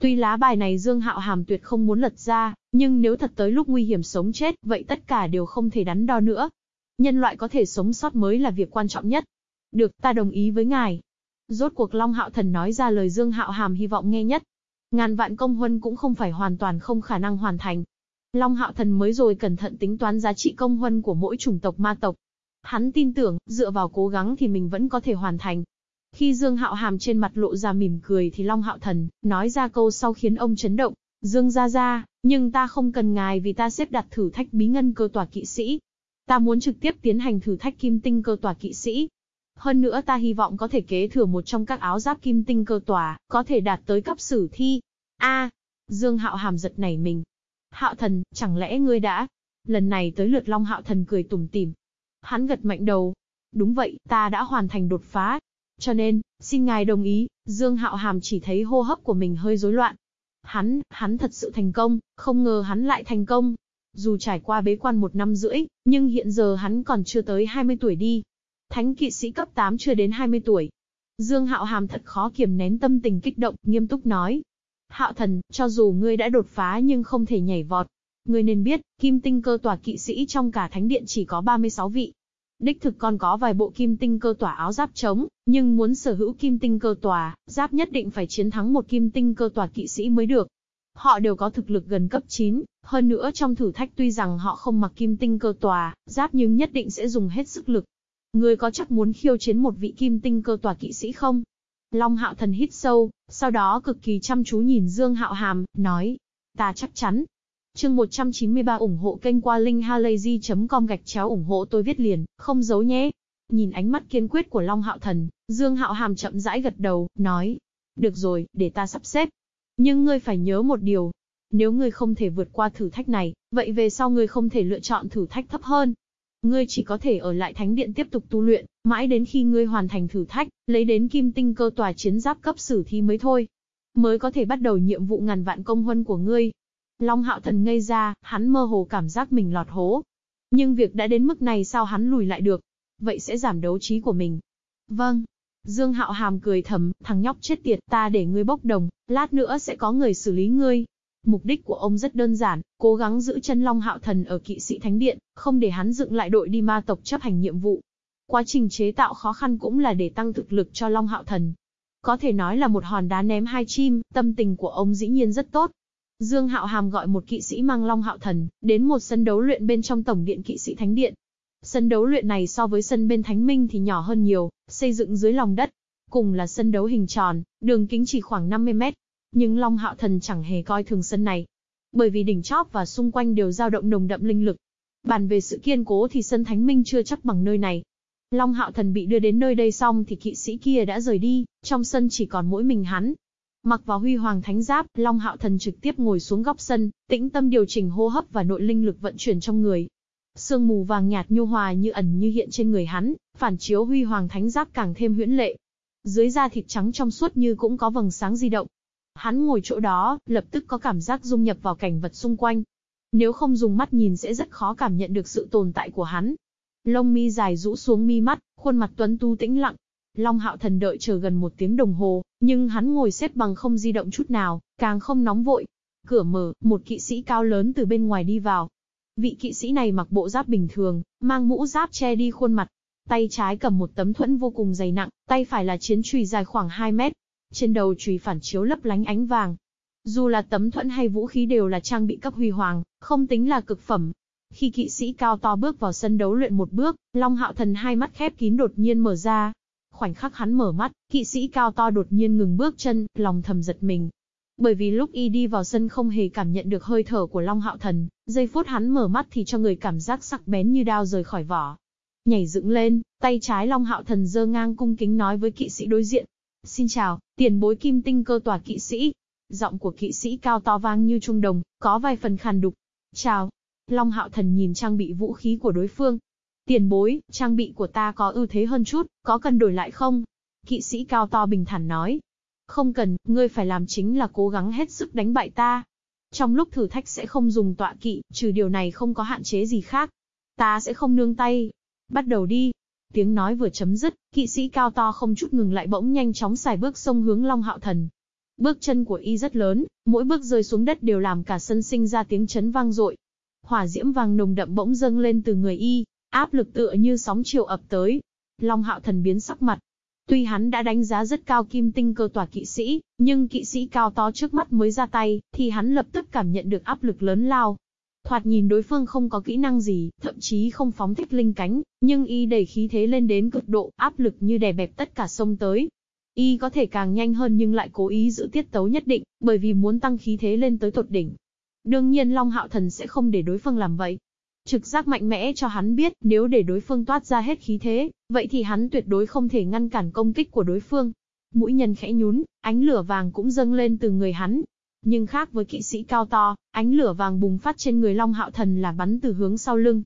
Tuy lá bài này Dương Hạo Hàm tuyệt không muốn lật ra, nhưng nếu thật tới lúc nguy hiểm sống chết, vậy tất cả đều không thể đắn đo nữa. Nhân loại có thể sống sót mới là việc quan trọng nhất. Được, ta đồng ý với ngài. Rốt cuộc Long Hạo Thần nói ra lời Dương Hạo Hàm hy vọng nghe nhất. Ngàn vạn công huân cũng không phải hoàn toàn không khả năng hoàn thành. Long Hạo Thần mới rồi cẩn thận tính toán giá trị công huân của mỗi chủng tộc ma tộc. Hắn tin tưởng, dựa vào cố gắng thì mình vẫn có thể hoàn thành. Khi Dương Hạo Hàm trên mặt lộ ra mỉm cười thì Long Hạo Thần nói ra câu sau khiến ông chấn động. Dương ra ra, nhưng ta không cần ngài vì ta xếp đặt thử thách bí ngân cơ tòa kỵ sĩ. Ta muốn trực tiếp tiến hành thử thách kim tinh cơ tòa kỵ sĩ. Hơn nữa ta hy vọng có thể kế thừa một trong các áo giáp kim tinh cơ tòa, có thể đạt tới cấp sử thi. A, Dương Hạo Hàm giật nảy mình. Hạo thần, chẳng lẽ ngươi đã... Lần này tới lượt Long Hạo Thần cười tủm tỉm. Hắn gật mạnh đầu. Đúng vậy, ta đã hoàn thành đột phá. Cho nên, xin ngài đồng ý, Dương Hạo Hàm chỉ thấy hô hấp của mình hơi rối loạn. Hắn, hắn thật sự thành công, không ngờ hắn lại thành công. Dù trải qua bế quan một năm rưỡi, nhưng hiện giờ hắn còn chưa tới 20 tuổi đi. Thánh kỵ sĩ cấp 8 chưa đến 20 tuổi. Dương Hạo Hàm thật khó kiềm nén tâm tình kích động, nghiêm túc nói. Hạo thần, cho dù ngươi đã đột phá nhưng không thể nhảy vọt. Ngươi nên biết, kim tinh cơ tòa kỵ sĩ trong cả thánh điện chỉ có 36 vị. Đích thực còn có vài bộ kim tinh cơ tòa áo giáp trống, nhưng muốn sở hữu kim tinh cơ tòa, giáp nhất định phải chiến thắng một kim tinh cơ tòa kỵ sĩ mới được. Họ đều có thực lực gần cấp 9, hơn nữa trong thử thách tuy rằng họ không mặc kim tinh cơ tòa, giáp nhưng nhất định sẽ dùng hết sức lực. Ngươi có chắc muốn khiêu chiến một vị kim tinh cơ tòa kỵ sĩ không? Long Hạo Thần hít sâu, sau đó cực kỳ chăm chú nhìn Dương Hạo Hàm, nói. Ta chắc chắn. Chương 193 ủng hộ kênh qua linkhalazy.com gạch chéo ủng hộ tôi viết liền, không giấu nhé. Nhìn ánh mắt kiên quyết của Long Hạo Thần, Dương Hạo Hàm chậm rãi gật đầu, nói. Được rồi, để ta sắp xếp. Nhưng ngươi phải nhớ một điều. Nếu ngươi không thể vượt qua thử thách này, vậy về sau ngươi không thể lựa chọn thử thách thấp hơn. Ngươi chỉ có thể ở lại thánh điện tiếp tục tu luyện, mãi đến khi ngươi hoàn thành thử thách, lấy đến kim tinh cơ tòa chiến giáp cấp sử thi mới thôi. Mới có thể bắt đầu nhiệm vụ ngàn vạn công huân của ngươi. Long hạo thần ngây ra, hắn mơ hồ cảm giác mình lọt hố. Nhưng việc đã đến mức này sao hắn lùi lại được? Vậy sẽ giảm đấu trí của mình. Vâng. Dương hạo hàm cười thầm, thằng nhóc chết tiệt ta để ngươi bốc đồng, lát nữa sẽ có người xử lý ngươi. Mục đích của ông rất đơn giản, cố gắng giữ chân Long Hạo Thần ở kỵ sĩ thánh điện, không để hắn dựng lại đội đi ma tộc chấp hành nhiệm vụ. Quá trình chế tạo khó khăn cũng là để tăng thực lực cho Long Hạo Thần. Có thể nói là một hòn đá ném hai chim, tâm tình của ông dĩ nhiên rất tốt. Dương Hạo Hàm gọi một kỵ sĩ mang Long Hạo Thần, đến một sân đấu luyện bên trong tổng điện kỵ sĩ thánh điện. Sân đấu luyện này so với sân bên Thánh Minh thì nhỏ hơn nhiều, xây dựng dưới lòng đất. Cùng là sân đấu hình tròn, đường kính chỉ khoảng 50 mét, nhưng Long Hạo Thần chẳng hề coi thường sân này. Bởi vì đỉnh chóp và xung quanh đều dao động nồng đậm linh lực. Bàn về sự kiên cố thì sân Thánh Minh chưa chắc bằng nơi này. Long Hạo Thần bị đưa đến nơi đây xong thì kỵ sĩ kia đã rời đi, trong sân chỉ còn mỗi mình hắn. Mặc vào huy hoàng thánh giáp, Long Hạo Thần trực tiếp ngồi xuống góc sân, tĩnh tâm điều chỉnh hô hấp và nội linh lực vận chuyển trong người. Sương mù vàng nhạt nhu hòa như ẩn như hiện trên người hắn, phản chiếu huy hoàng thánh giáp càng thêm huyễn lệ. Dưới da thịt trắng trong suốt như cũng có vầng sáng di động, Hắn ngồi chỗ đó, lập tức có cảm giác dung nhập vào cảnh vật xung quanh. Nếu không dùng mắt nhìn sẽ rất khó cảm nhận được sự tồn tại của hắn. Lông mi dài rũ xuống mi mắt, khuôn mặt tuấn tu tĩnh lặng. Long hạo thần đợi chờ gần một tiếng đồng hồ, nhưng hắn ngồi xếp bằng không di động chút nào, càng không nóng vội. Cửa mở, một kỵ sĩ cao lớn từ bên ngoài đi vào. Vị kỵ sĩ này mặc bộ giáp bình thường, mang mũ giáp che đi khuôn mặt. Tay trái cầm một tấm thuẫn vô cùng dày nặng, tay phải là chiến chùy dài khoảng 2 mét, trên đầu chùy phản chiếu lấp lánh ánh vàng. Dù là tấm thuẫn hay vũ khí đều là trang bị cấp huy hoàng, không tính là cực phẩm. Khi kỵ sĩ cao to bước vào sân đấu luyện một bước, Long Hạo Thần hai mắt khép kín đột nhiên mở ra. Khoảnh khắc hắn mở mắt, kỵ sĩ cao to đột nhiên ngừng bước chân, lòng thầm giật mình. Bởi vì lúc y đi vào sân không hề cảm nhận được hơi thở của Long Hạo Thần, giây phút hắn mở mắt thì cho người cảm giác sắc bén như đao rời khỏi vỏ. Nhảy dựng lên, tay trái Long Hạo Thần giơ ngang cung kính nói với kỵ sĩ đối diện, Xin chào, tiền bối kim tinh cơ tòa kỵ sĩ. Giọng của kỵ sĩ cao to vang như trung đồng, có vài phần khàn đục. Chào. Long hạo thần nhìn trang bị vũ khí của đối phương. Tiền bối, trang bị của ta có ưu thế hơn chút, có cần đổi lại không? Kỵ sĩ cao to bình thản nói. Không cần, ngươi phải làm chính là cố gắng hết sức đánh bại ta. Trong lúc thử thách sẽ không dùng tọa kỵ, trừ điều này không có hạn chế gì khác. Ta sẽ không nương tay. Bắt đầu đi. Tiếng nói vừa chấm dứt, kỵ sĩ cao to không chút ngừng lại bỗng nhanh chóng xài bước sông hướng Long Hạo Thần. Bước chân của y rất lớn, mỗi bước rơi xuống đất đều làm cả sân sinh ra tiếng chấn vang dội. Hỏa diễm vàng nồng đậm bỗng dâng lên từ người y, áp lực tựa như sóng chiều ập tới. Long Hạo Thần biến sắc mặt. Tuy hắn đã đánh giá rất cao kim tinh cơ tòa kỵ sĩ, nhưng kỵ sĩ cao to trước mắt mới ra tay, thì hắn lập tức cảm nhận được áp lực lớn lao, Thoạt nhìn đối phương không có kỹ năng gì, thậm chí không phóng thích linh cánh, nhưng y đẩy khí thế lên đến cực độ, áp lực như đè bẹp tất cả sông tới. Y có thể càng nhanh hơn nhưng lại cố ý giữ tiết tấu nhất định, bởi vì muốn tăng khí thế lên tới tột đỉnh. Đương nhiên Long Hạo Thần sẽ không để đối phương làm vậy. Trực giác mạnh mẽ cho hắn biết, nếu để đối phương toát ra hết khí thế, vậy thì hắn tuyệt đối không thể ngăn cản công kích của đối phương. Mũi nhân khẽ nhún, ánh lửa vàng cũng dâng lên từ người hắn. Nhưng khác với kỵ sĩ cao to, ánh lửa vàng bùng phát trên người Long Hạo Thần là bắn từ hướng sau lưng.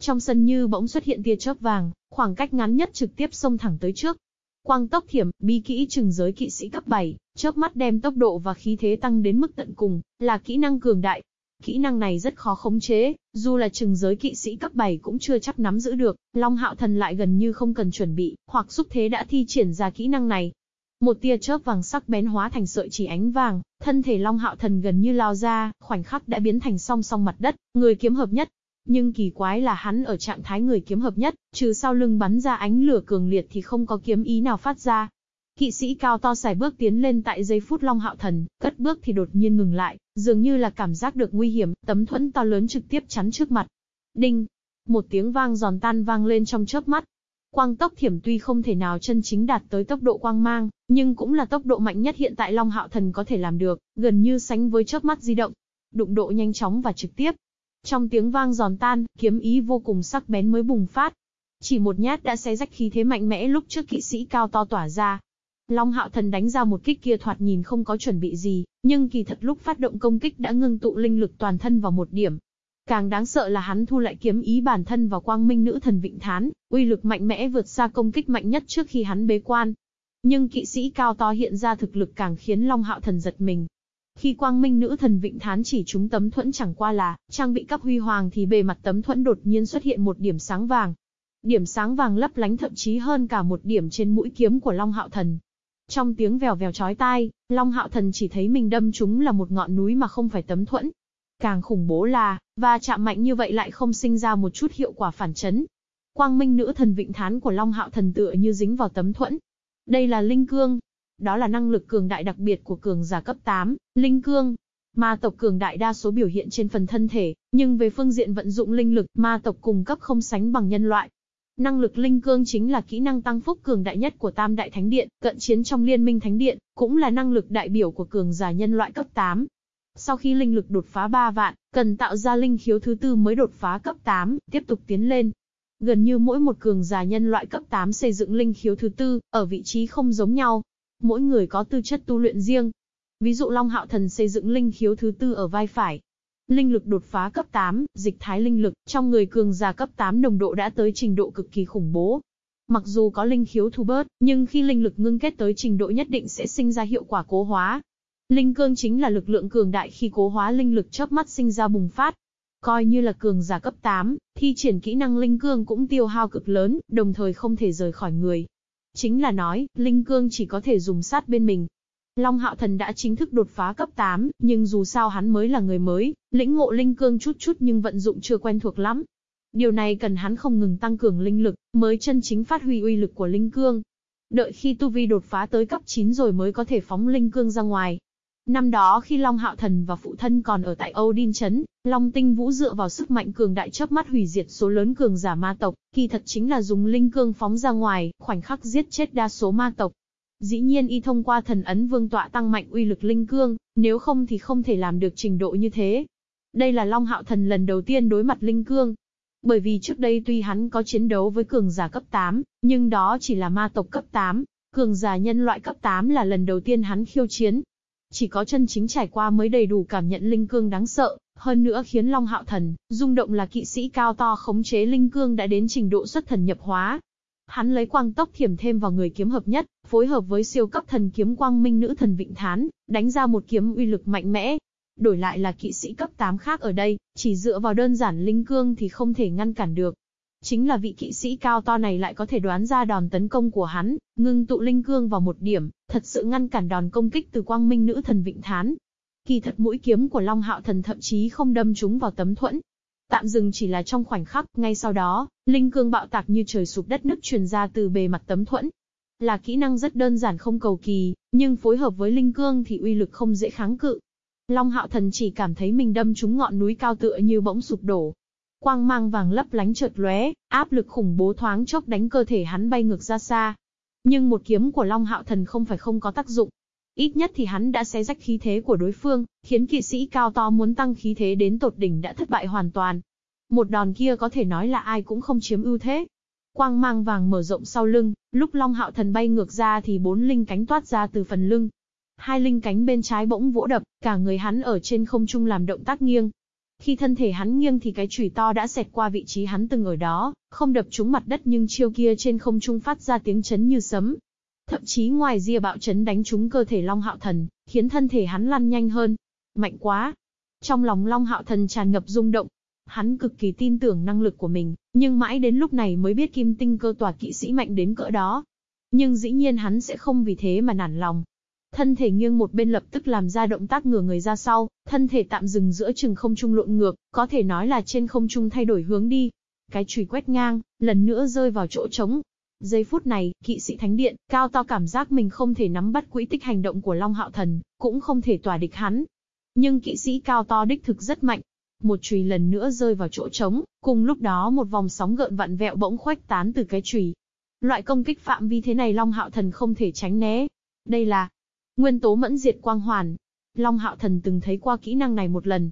Trong sân như bỗng xuất hiện tia chớp vàng, khoảng cách ngắn nhất trực tiếp xông thẳng tới trước. Quang tốc thiểm, bi kỹ trừng giới kỵ sĩ cấp 7, chớp mắt đem tốc độ và khí thế tăng đến mức tận cùng, là kỹ năng cường đại. Kỹ năng này rất khó khống chế, dù là trừng giới kỵ sĩ cấp 7 cũng chưa chắc nắm giữ được, Long Hạo Thần lại gần như không cần chuẩn bị, hoặc xúc thế đã thi triển ra kỹ năng này. Một tia chớp vàng sắc bén hóa thành sợi chỉ ánh vàng, thân thể Long Hạo Thần gần như lao ra, khoảnh khắc đã biến thành song song mặt đất, người kiếm hợp nhất. Nhưng kỳ quái là hắn ở trạng thái người kiếm hợp nhất, trừ sau lưng bắn ra ánh lửa cường liệt thì không có kiếm ý nào phát ra. Kỵ sĩ cao to xài bước tiến lên tại giây phút Long Hạo Thần, cất bước thì đột nhiên ngừng lại, dường như là cảm giác được nguy hiểm, tấm thuẫn to lớn trực tiếp chắn trước mặt. Đinh! Một tiếng vang giòn tan vang lên trong chớp mắt, Quang tốc thiểm tuy không thể nào chân chính đạt tới tốc độ quang mang, nhưng cũng là tốc độ mạnh nhất hiện tại Long Hạo Thần có thể làm được, gần như sánh với chớp mắt di động. Đụng độ nhanh chóng và trực tiếp. Trong tiếng vang giòn tan, kiếm ý vô cùng sắc bén mới bùng phát. Chỉ một nhát đã xé rách khí thế mạnh mẽ lúc trước kỵ sĩ cao to tỏa ra. Long Hạo Thần đánh ra một kích kia thoạt nhìn không có chuẩn bị gì, nhưng kỳ thật lúc phát động công kích đã ngưng tụ linh lực toàn thân vào một điểm, Càng đáng sợ là hắn thu lại kiếm ý bản thân vào quang minh nữ thần vịnh thán, uy lực mạnh mẽ vượt xa công kích mạnh nhất trước khi hắn bế quan. Nhưng kỵ sĩ cao to hiện ra thực lực càng khiến Long Hạo Thần giật mình. Khi quang minh nữ thần vịnh thán chỉ trúng tấm thuẫn chẳng qua là, trang bị cấp huy hoàng thì bề mặt tấm thuẫn đột nhiên xuất hiện một điểm sáng vàng. Điểm sáng vàng lấp lánh thậm chí hơn cả một điểm trên mũi kiếm của Long Hạo Thần. Trong tiếng vèo vèo chói tai, Long Hạo Thần chỉ thấy mình đâm chúng là một ngọn núi mà không phải tấm thuẫn. Càng khủng bố là, và chạm mạnh như vậy lại không sinh ra một chút hiệu quả phản chấn. Quang minh nữ thần vịnh thán của Long Hạo thần tựa như dính vào tấm thuẫn. Đây là linh cương. Đó là năng lực cường đại đặc biệt của cường giả cấp 8, linh cương. Ma tộc cường đại đa số biểu hiện trên phần thân thể, nhưng về phương diện vận dụng linh lực, ma tộc cùng cấp không sánh bằng nhân loại. Năng lực linh cương chính là kỹ năng tăng phúc cường đại nhất của Tam Đại Thánh Điện, cận chiến trong Liên minh Thánh Điện, cũng là năng lực đại biểu của cường giả nhân loại cấp 8, sau khi linh lực đột phá 3 vạn, cần tạo ra linh khiếu thứ tư mới đột phá cấp 8, tiếp tục tiến lên. Gần như mỗi một cường giả nhân loại cấp 8 xây dựng linh khiếu thứ tư, ở vị trí không giống nhau. Mỗi người có tư chất tu luyện riêng. Ví dụ Long Hạo Thần xây dựng linh khiếu thứ tư ở vai phải. Linh lực đột phá cấp 8, dịch thái linh lực, trong người cường giả cấp 8 nồng độ đã tới trình độ cực kỳ khủng bố. Mặc dù có linh khiếu thu bớt, nhưng khi linh lực ngưng kết tới trình độ nhất định sẽ sinh ra hiệu quả cố hóa, Linh cương chính là lực lượng cường đại khi cố hóa linh lực chớp mắt sinh ra bùng phát. Coi như là cường giả cấp 8, thi triển kỹ năng linh cương cũng tiêu hao cực lớn, đồng thời không thể rời khỏi người. Chính là nói, linh cương chỉ có thể dùng sát bên mình. Long Hạo Thần đã chính thức đột phá cấp 8, nhưng dù sao hắn mới là người mới, lĩnh ngộ linh cương chút chút nhưng vận dụng chưa quen thuộc lắm. Điều này cần hắn không ngừng tăng cường linh lực, mới chân chính phát huy uy lực của linh cương. Đợi khi tu vi đột phá tới cấp 9 rồi mới có thể phóng linh cương ra ngoài. Năm đó khi Long Hạo Thần và phụ thân còn ở tại Âu Đin Trấn, Long Tinh Vũ dựa vào sức mạnh cường đại chớp mắt hủy diệt số lớn cường giả ma tộc, kỳ thật chính là dùng linh cương phóng ra ngoài, khoảnh khắc giết chết đa số ma tộc. Dĩ nhiên y thông qua thần ấn vương tọa tăng mạnh uy lực linh cương, nếu không thì không thể làm được trình độ như thế. Đây là Long Hạo Thần lần đầu tiên đối mặt linh cương. Bởi vì trước đây tuy hắn có chiến đấu với cường giả cấp 8, nhưng đó chỉ là ma tộc cấp 8, cường giả nhân loại cấp 8 là lần đầu tiên hắn khiêu chiến, chỉ có chân chính trải qua mới đầy đủ cảm nhận linh cương đáng sợ, hơn nữa khiến Long Hạo Thần, rung động là kỵ sĩ cao to khống chế linh cương đã đến trình độ xuất thần nhập hóa. Hắn lấy quang tốc thiểm thêm vào người kiếm hợp nhất, phối hợp với siêu cấp thần kiếm quang minh nữ thần vịnh thán, đánh ra một kiếm uy lực mạnh mẽ. Đổi lại là kỵ sĩ cấp 8 khác ở đây, chỉ dựa vào đơn giản linh cương thì không thể ngăn cản được, Chính là vị kỵ sĩ cao to này lại có thể đoán ra đòn tấn công của hắn, ngưng tụ linh cương vào một điểm, thật sự ngăn cản đòn công kích từ quang minh nữ thần vịnh thán. Kỳ thật mũi kiếm của Long Hạo Thần thậm chí không đâm chúng vào tấm thuẫn. Tạm dừng chỉ là trong khoảnh khắc, ngay sau đó, linh cương bạo tạc như trời sụp đất nứt truyền ra từ bề mặt tấm thuẫn. Là kỹ năng rất đơn giản không cầu kỳ, nhưng phối hợp với linh cương thì uy lực không dễ kháng cự. Long Hạo Thần chỉ cảm thấy mình đâm trúng ngọn núi cao tựa như bỗng sụp đổ, Quang mang vàng lấp lánh chợt lóe, áp lực khủng bố thoáng chốc đánh cơ thể hắn bay ngược ra xa. Nhưng một kiếm của Long Hạo Thần không phải không có tác dụng. Ít nhất thì hắn đã xé rách khí thế của đối phương, khiến kỵ sĩ cao to muốn tăng khí thế đến tột đỉnh đã thất bại hoàn toàn. Một đòn kia có thể nói là ai cũng không chiếm ưu thế. Quang mang vàng mở rộng sau lưng, lúc Long Hạo Thần bay ngược ra thì bốn linh cánh toát ra từ phần lưng. Hai linh cánh bên trái bỗng vỗ đập, cả người hắn ở trên không trung làm động tác nghiêng. Khi thân thể hắn nghiêng thì cái chùy to đã xẹt qua vị trí hắn từng ở đó, không đập trúng mặt đất nhưng chiêu kia trên không trung phát ra tiếng chấn như sấm. Thậm chí ngoài ria bạo chấn đánh trúng cơ thể Long Hạo Thần, khiến thân thể hắn lăn nhanh hơn. Mạnh quá! Trong lòng Long Hạo Thần tràn ngập rung động, Hắn cực kỳ tin tưởng năng lực của mình, nhưng mãi đến lúc này mới biết kim tinh cơ tòa kỵ sĩ mạnh đến cỡ đó. Nhưng dĩ nhiên hắn sẽ không vì thế mà nản lòng. Thân thể nghiêng một bên lập tức làm ra động tác ngửa người ra sau, thân thể tạm dừng giữa chừng không trung lộn ngược, có thể nói là trên không trung thay đổi hướng đi. Cái chùy quét ngang, lần nữa rơi vào chỗ trống. Giây phút này, kỵ sĩ thánh điện, cao to cảm giác mình không thể nắm bắt quỹ tích hành động của Long Hạo Thần, cũng không thể tỏa địch hắn. Nhưng kỵ sĩ cao to đích thực rất mạnh, một chùy lần nữa rơi vào chỗ trống, cùng lúc đó một vòng sóng gợn vặn vẹo bỗng khuếch tán từ cái chùy. Loại công kích phạm vi thế này Long Hạo Thần không thể tránh né. Đây là nguyên tố mẫn diệt quang hoàn. Long Hạo Thần từng thấy qua kỹ năng này một lần.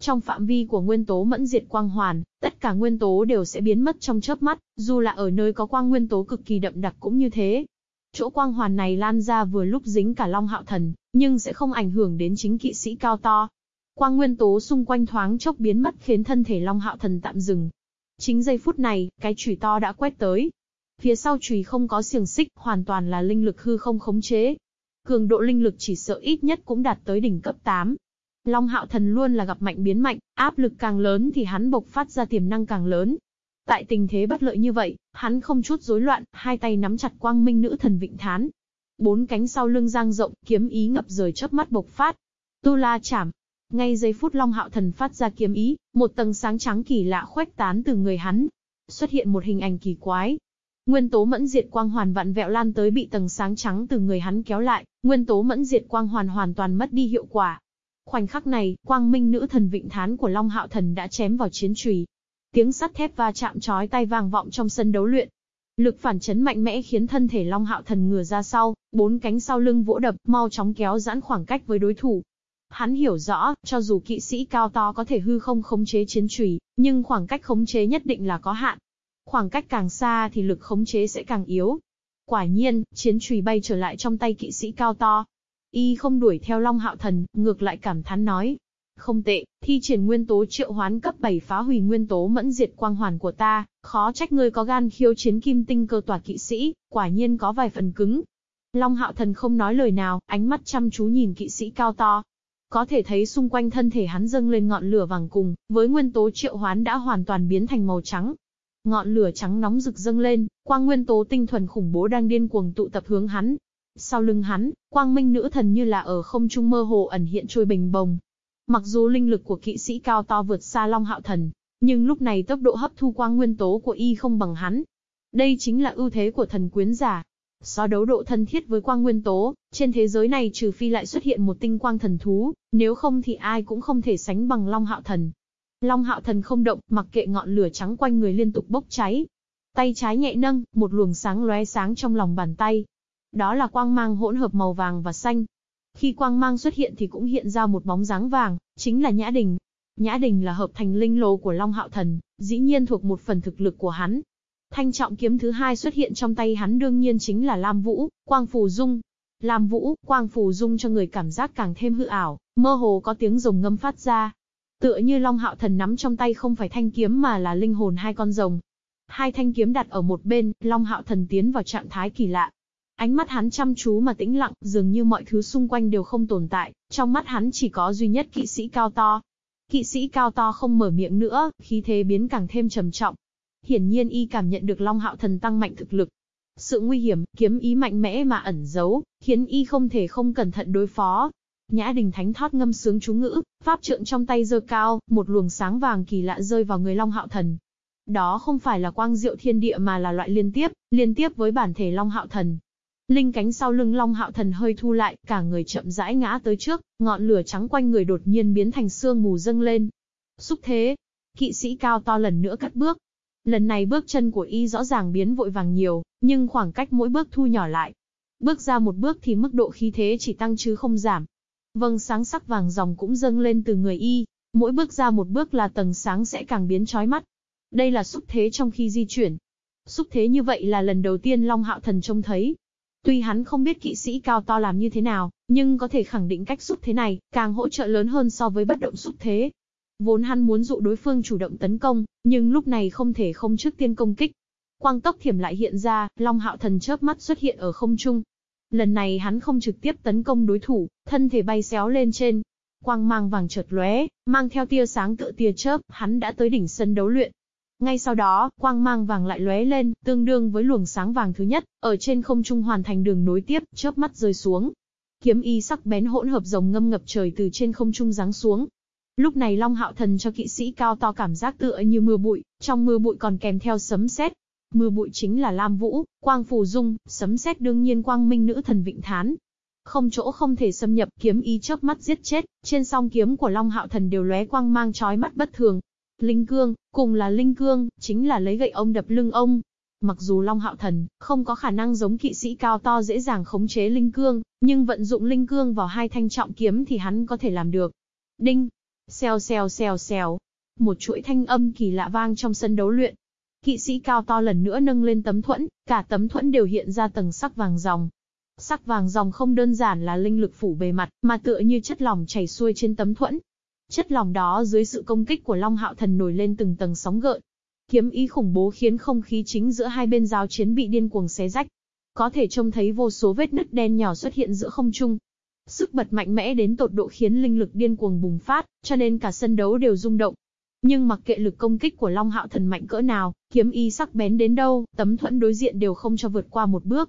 Trong phạm vi của nguyên tố mẫn diệt quang hoàn, tất cả nguyên tố đều sẽ biến mất trong chớp mắt, dù là ở nơi có quang nguyên tố cực kỳ đậm đặc cũng như thế. Chỗ quang hoàn này lan ra vừa lúc dính cả Long Hạo Thần, nhưng sẽ không ảnh hưởng đến chính kỵ sĩ cao to. Quang nguyên tố xung quanh thoáng chốc biến mất khiến thân thể Long Hạo Thần tạm dừng. Chính giây phút này, cái chùy to đã quét tới. Phía sau chùy không có xiềng xích, hoàn toàn là linh lực hư không khống chế. Cường độ linh lực chỉ sợ ít nhất cũng đạt tới đỉnh cấp 8. Long Hạo Thần luôn là gặp mạnh biến mạnh, áp lực càng lớn thì hắn bộc phát ra tiềm năng càng lớn. Tại tình thế bất lợi như vậy, hắn không chút rối loạn, hai tay nắm chặt quang minh nữ thần vịnh thán. Bốn cánh sau lưng giang rộng, kiếm ý ngập rời chớp mắt bộc phát. Tu La chảm, ngay giây phút Long Hạo Thần phát ra kiếm ý, một tầng sáng trắng kỳ lạ khuếch tán từ người hắn. Xuất hiện một hình ảnh kỳ quái. Nguyên tố mẫn diệt quang hoàn vặn vẹo lan tới bị tầng sáng trắng từ người hắn kéo lại, nguyên tố mẫn diệt quang hoàn hoàn toàn mất đi hiệu quả. Khoảnh khắc này, quang minh nữ thần vịnh thán của Long Hạo Thần đã chém vào chiến chùy. Tiếng sắt thép va chạm chói tay vang vọng trong sân đấu luyện. Lực phản chấn mạnh mẽ khiến thân thể Long Hạo Thần ngửa ra sau, bốn cánh sau lưng vỗ đập, mau chóng kéo giãn khoảng cách với đối thủ, Hắn hiểu rõ, cho dù kỵ sĩ cao to có thể hư không khống chế chiến chùy, nhưng khoảng cách khống chế nhất định là có hạn. Khoảng cách càng xa thì lực khống chế sẽ càng yếu. Quả nhiên, chiến chùy bay trở lại trong tay kỵ sĩ cao to. Y không đuổi theo Long Hạo Thần, ngược lại cảm thán nói. Không tệ, thi triển nguyên tố triệu hoán cấp 7 phá hủy nguyên tố mẫn diệt quang hoàn của ta, khó trách ngươi có gan khiêu chiến kim tinh cơ tòa kỵ sĩ, quả nhiên có vài phần cứng. Long Hạo Thần không nói lời nào, ánh mắt chăm chú nhìn kỵ sĩ cao to, có thể thấy xung quanh thân thể hắn dâng lên ngọn lửa vàng cùng, với nguyên tố triệu hoán đã hoàn toàn biến thành màu trắng. Ngọn lửa trắng nóng rực dâng lên, quang nguyên tố tinh thuần khủng bố đang điên cuồng tụ tập hướng hắn. Sau lưng hắn, quang minh nữ thần như là ở không trung mơ hồ ẩn hiện trôi bình bồng. Mặc dù linh lực của kỵ sĩ cao to vượt xa Long Hạo Thần, nhưng lúc này tốc độ hấp thu quang nguyên tố của y không bằng hắn. Đây chính là ưu thế của thần quyến giả, So đấu độ thân thiết với quang nguyên tố, trên thế giới này trừ phi lại xuất hiện một tinh quang thần thú, nếu không thì ai cũng không thể sánh bằng Long Hạo Thần. Long Hạo Thần không động, mặc kệ ngọn lửa trắng quanh người liên tục bốc cháy. Tay trái nhẹ nâng, một luồng sáng lóe sáng trong lòng bàn tay. Đó là quang mang hỗn hợp màu vàng và xanh. Khi quang mang xuất hiện thì cũng hiện ra một bóng dáng vàng, chính là Nhã Đình. Nhã Đình là hợp thành linh lô của Long Hạo Thần, dĩ nhiên thuộc một phần thực lực của hắn, Thanh trọng kiếm thứ hai xuất hiện trong tay hắn đương nhiên chính là Lam Vũ, Quang Phù Dung. Lam Vũ, Quang Phù Dung cho người cảm giác càng thêm hư ảo, mơ hồ có tiếng rồng ngâm phát ra. Tựa như Long Hạo Thần nắm trong tay không phải thanh kiếm mà là linh hồn hai con rồng. Hai thanh kiếm đặt ở một bên, Long Hạo Thần tiến vào trạng thái kỳ lạ. Ánh mắt hắn chăm chú mà tĩnh lặng, dường như mọi thứ xung quanh đều không tồn tại, trong mắt hắn chỉ có duy nhất kỵ sĩ cao to. Kỵ sĩ cao to không mở miệng nữa, khí thế biến càng thêm trầm trọng, Hiển nhiên y cảm nhận được Long Hạo Thần tăng mạnh thực lực. Sự nguy hiểm, kiếm ý mạnh mẽ mà ẩn giấu, khiến y không thể không cẩn thận đối phó. Nhã Đình Thánh thoát ngâm sướng chú ngữ, pháp trượng trong tay giơ cao, một luồng sáng vàng kỳ lạ rơi vào người Long Hạo Thần. Đó không phải là quang diệu thiên địa mà là loại liên tiếp, liên tiếp với bản thể Long Hạo Thần. Linh cánh sau lưng Long Hạo Thần hơi thu lại, cả người chậm rãi ngã tới trước, ngọn lửa trắng quanh người đột nhiên biến thành sương mù dâng lên. Xúc thế, kỵ sĩ cao to lần nữa cắt bước, Lần này bước chân của y rõ ràng biến vội vàng nhiều, nhưng khoảng cách mỗi bước thu nhỏ lại. Bước ra một bước thì mức độ khí thế chỉ tăng chứ không giảm. Vâng sáng sắc vàng dòng cũng dâng lên từ người y, mỗi bước ra một bước là tầng sáng sẽ càng biến chói mắt. Đây là xúc thế trong khi di chuyển. Xúc thế như vậy là lần đầu tiên Long Hạo Thần trông thấy. Tuy hắn không biết kỵ sĩ cao to làm như thế nào, Nhưng có thể khẳng định cách xúc thế này, càng hỗ trợ lớn hơn so với bất động xúc thế. Vốn hắn muốn dụ đối phương chủ động tấn công, nhưng lúc này không thể không trước tiên công kích. Quang tốc thiểm lại hiện ra, Long Hạo Thần chớp mắt xuất hiện ở không trung. Lần này hắn không trực tiếp tấn công đối thủ, thân thể bay xéo lên trên. Quang mang vàng chợt lóe, mang theo tia sáng tựa tia chớp, hắn đã tới đỉnh sân đấu luyện. Ngay sau đó, quang mang vàng lại lóe lên, tương đương với luồng sáng vàng thứ nhất, ở trên không trung hoàn thành đường nối tiếp, chớp mắt rơi xuống. Kiếm y sắc bén hỗn hợp rồng ngâm ngập trời từ trên không trung giáng xuống. Lúc này Long Hạo Thần cho kỵ sĩ cao to cảm giác tựa như mưa bụi, trong mưa bụi còn kèm theo sấm sét. Mưa bụi chính là Lam Vũ, Quang Phù Dung, sấm sét đương nhiên Quang Minh nữ thần Vịnh Thán, không chỗ không thể xâm nhập, kiếm y chớp mắt giết chết, trên song kiếm của Long Hạo Thần đều lóe quang mang chói mắt bất thường, Linh cương, cùng là linh cương, chính là lấy gậy ông đập lưng ông. Mặc dù Long Hạo Thần không có khả năng giống kỵ sĩ cao to dễ dàng khống chế linh cương, nhưng vận dụng linh cương vào hai thanh trọng kiếm thì hắn có thể làm được. Đinh, xèo xèo xèo xèo, một chuỗi thanh âm kỳ lạ vang trong sân đấu luyện. Kỵ sĩ cao to lần nữa nâng lên tấm thuẫn, cả tấm thuẫn đều hiện ra tầng sắc vàng ròng. Sắc vàng ròng không đơn giản là linh lực phủ bề mặt, mà tựa như chất lỏng chảy xuôi trên tấm thuẫn, Chất lòng đó dưới sự công kích của Long Hạo Thần nổi lên từng tầng sóng gợn. Kiếm ý khủng bố khiến không khí chính giữa hai bên giao chiến bị điên cuồng xé rách. Có thể trông thấy vô số vết nứt đen nhỏ xuất hiện giữa không trung. Sức bật mạnh mẽ đến tột độ khiến linh lực điên cuồng bùng phát, cho nên cả sân đấu đều rung động. Nhưng mặc kệ lực công kích của Long Hạo Thần mạnh cỡ nào, kiếm y sắc bén đến đâu, tấm thuẫn đối diện đều không cho vượt qua một bước.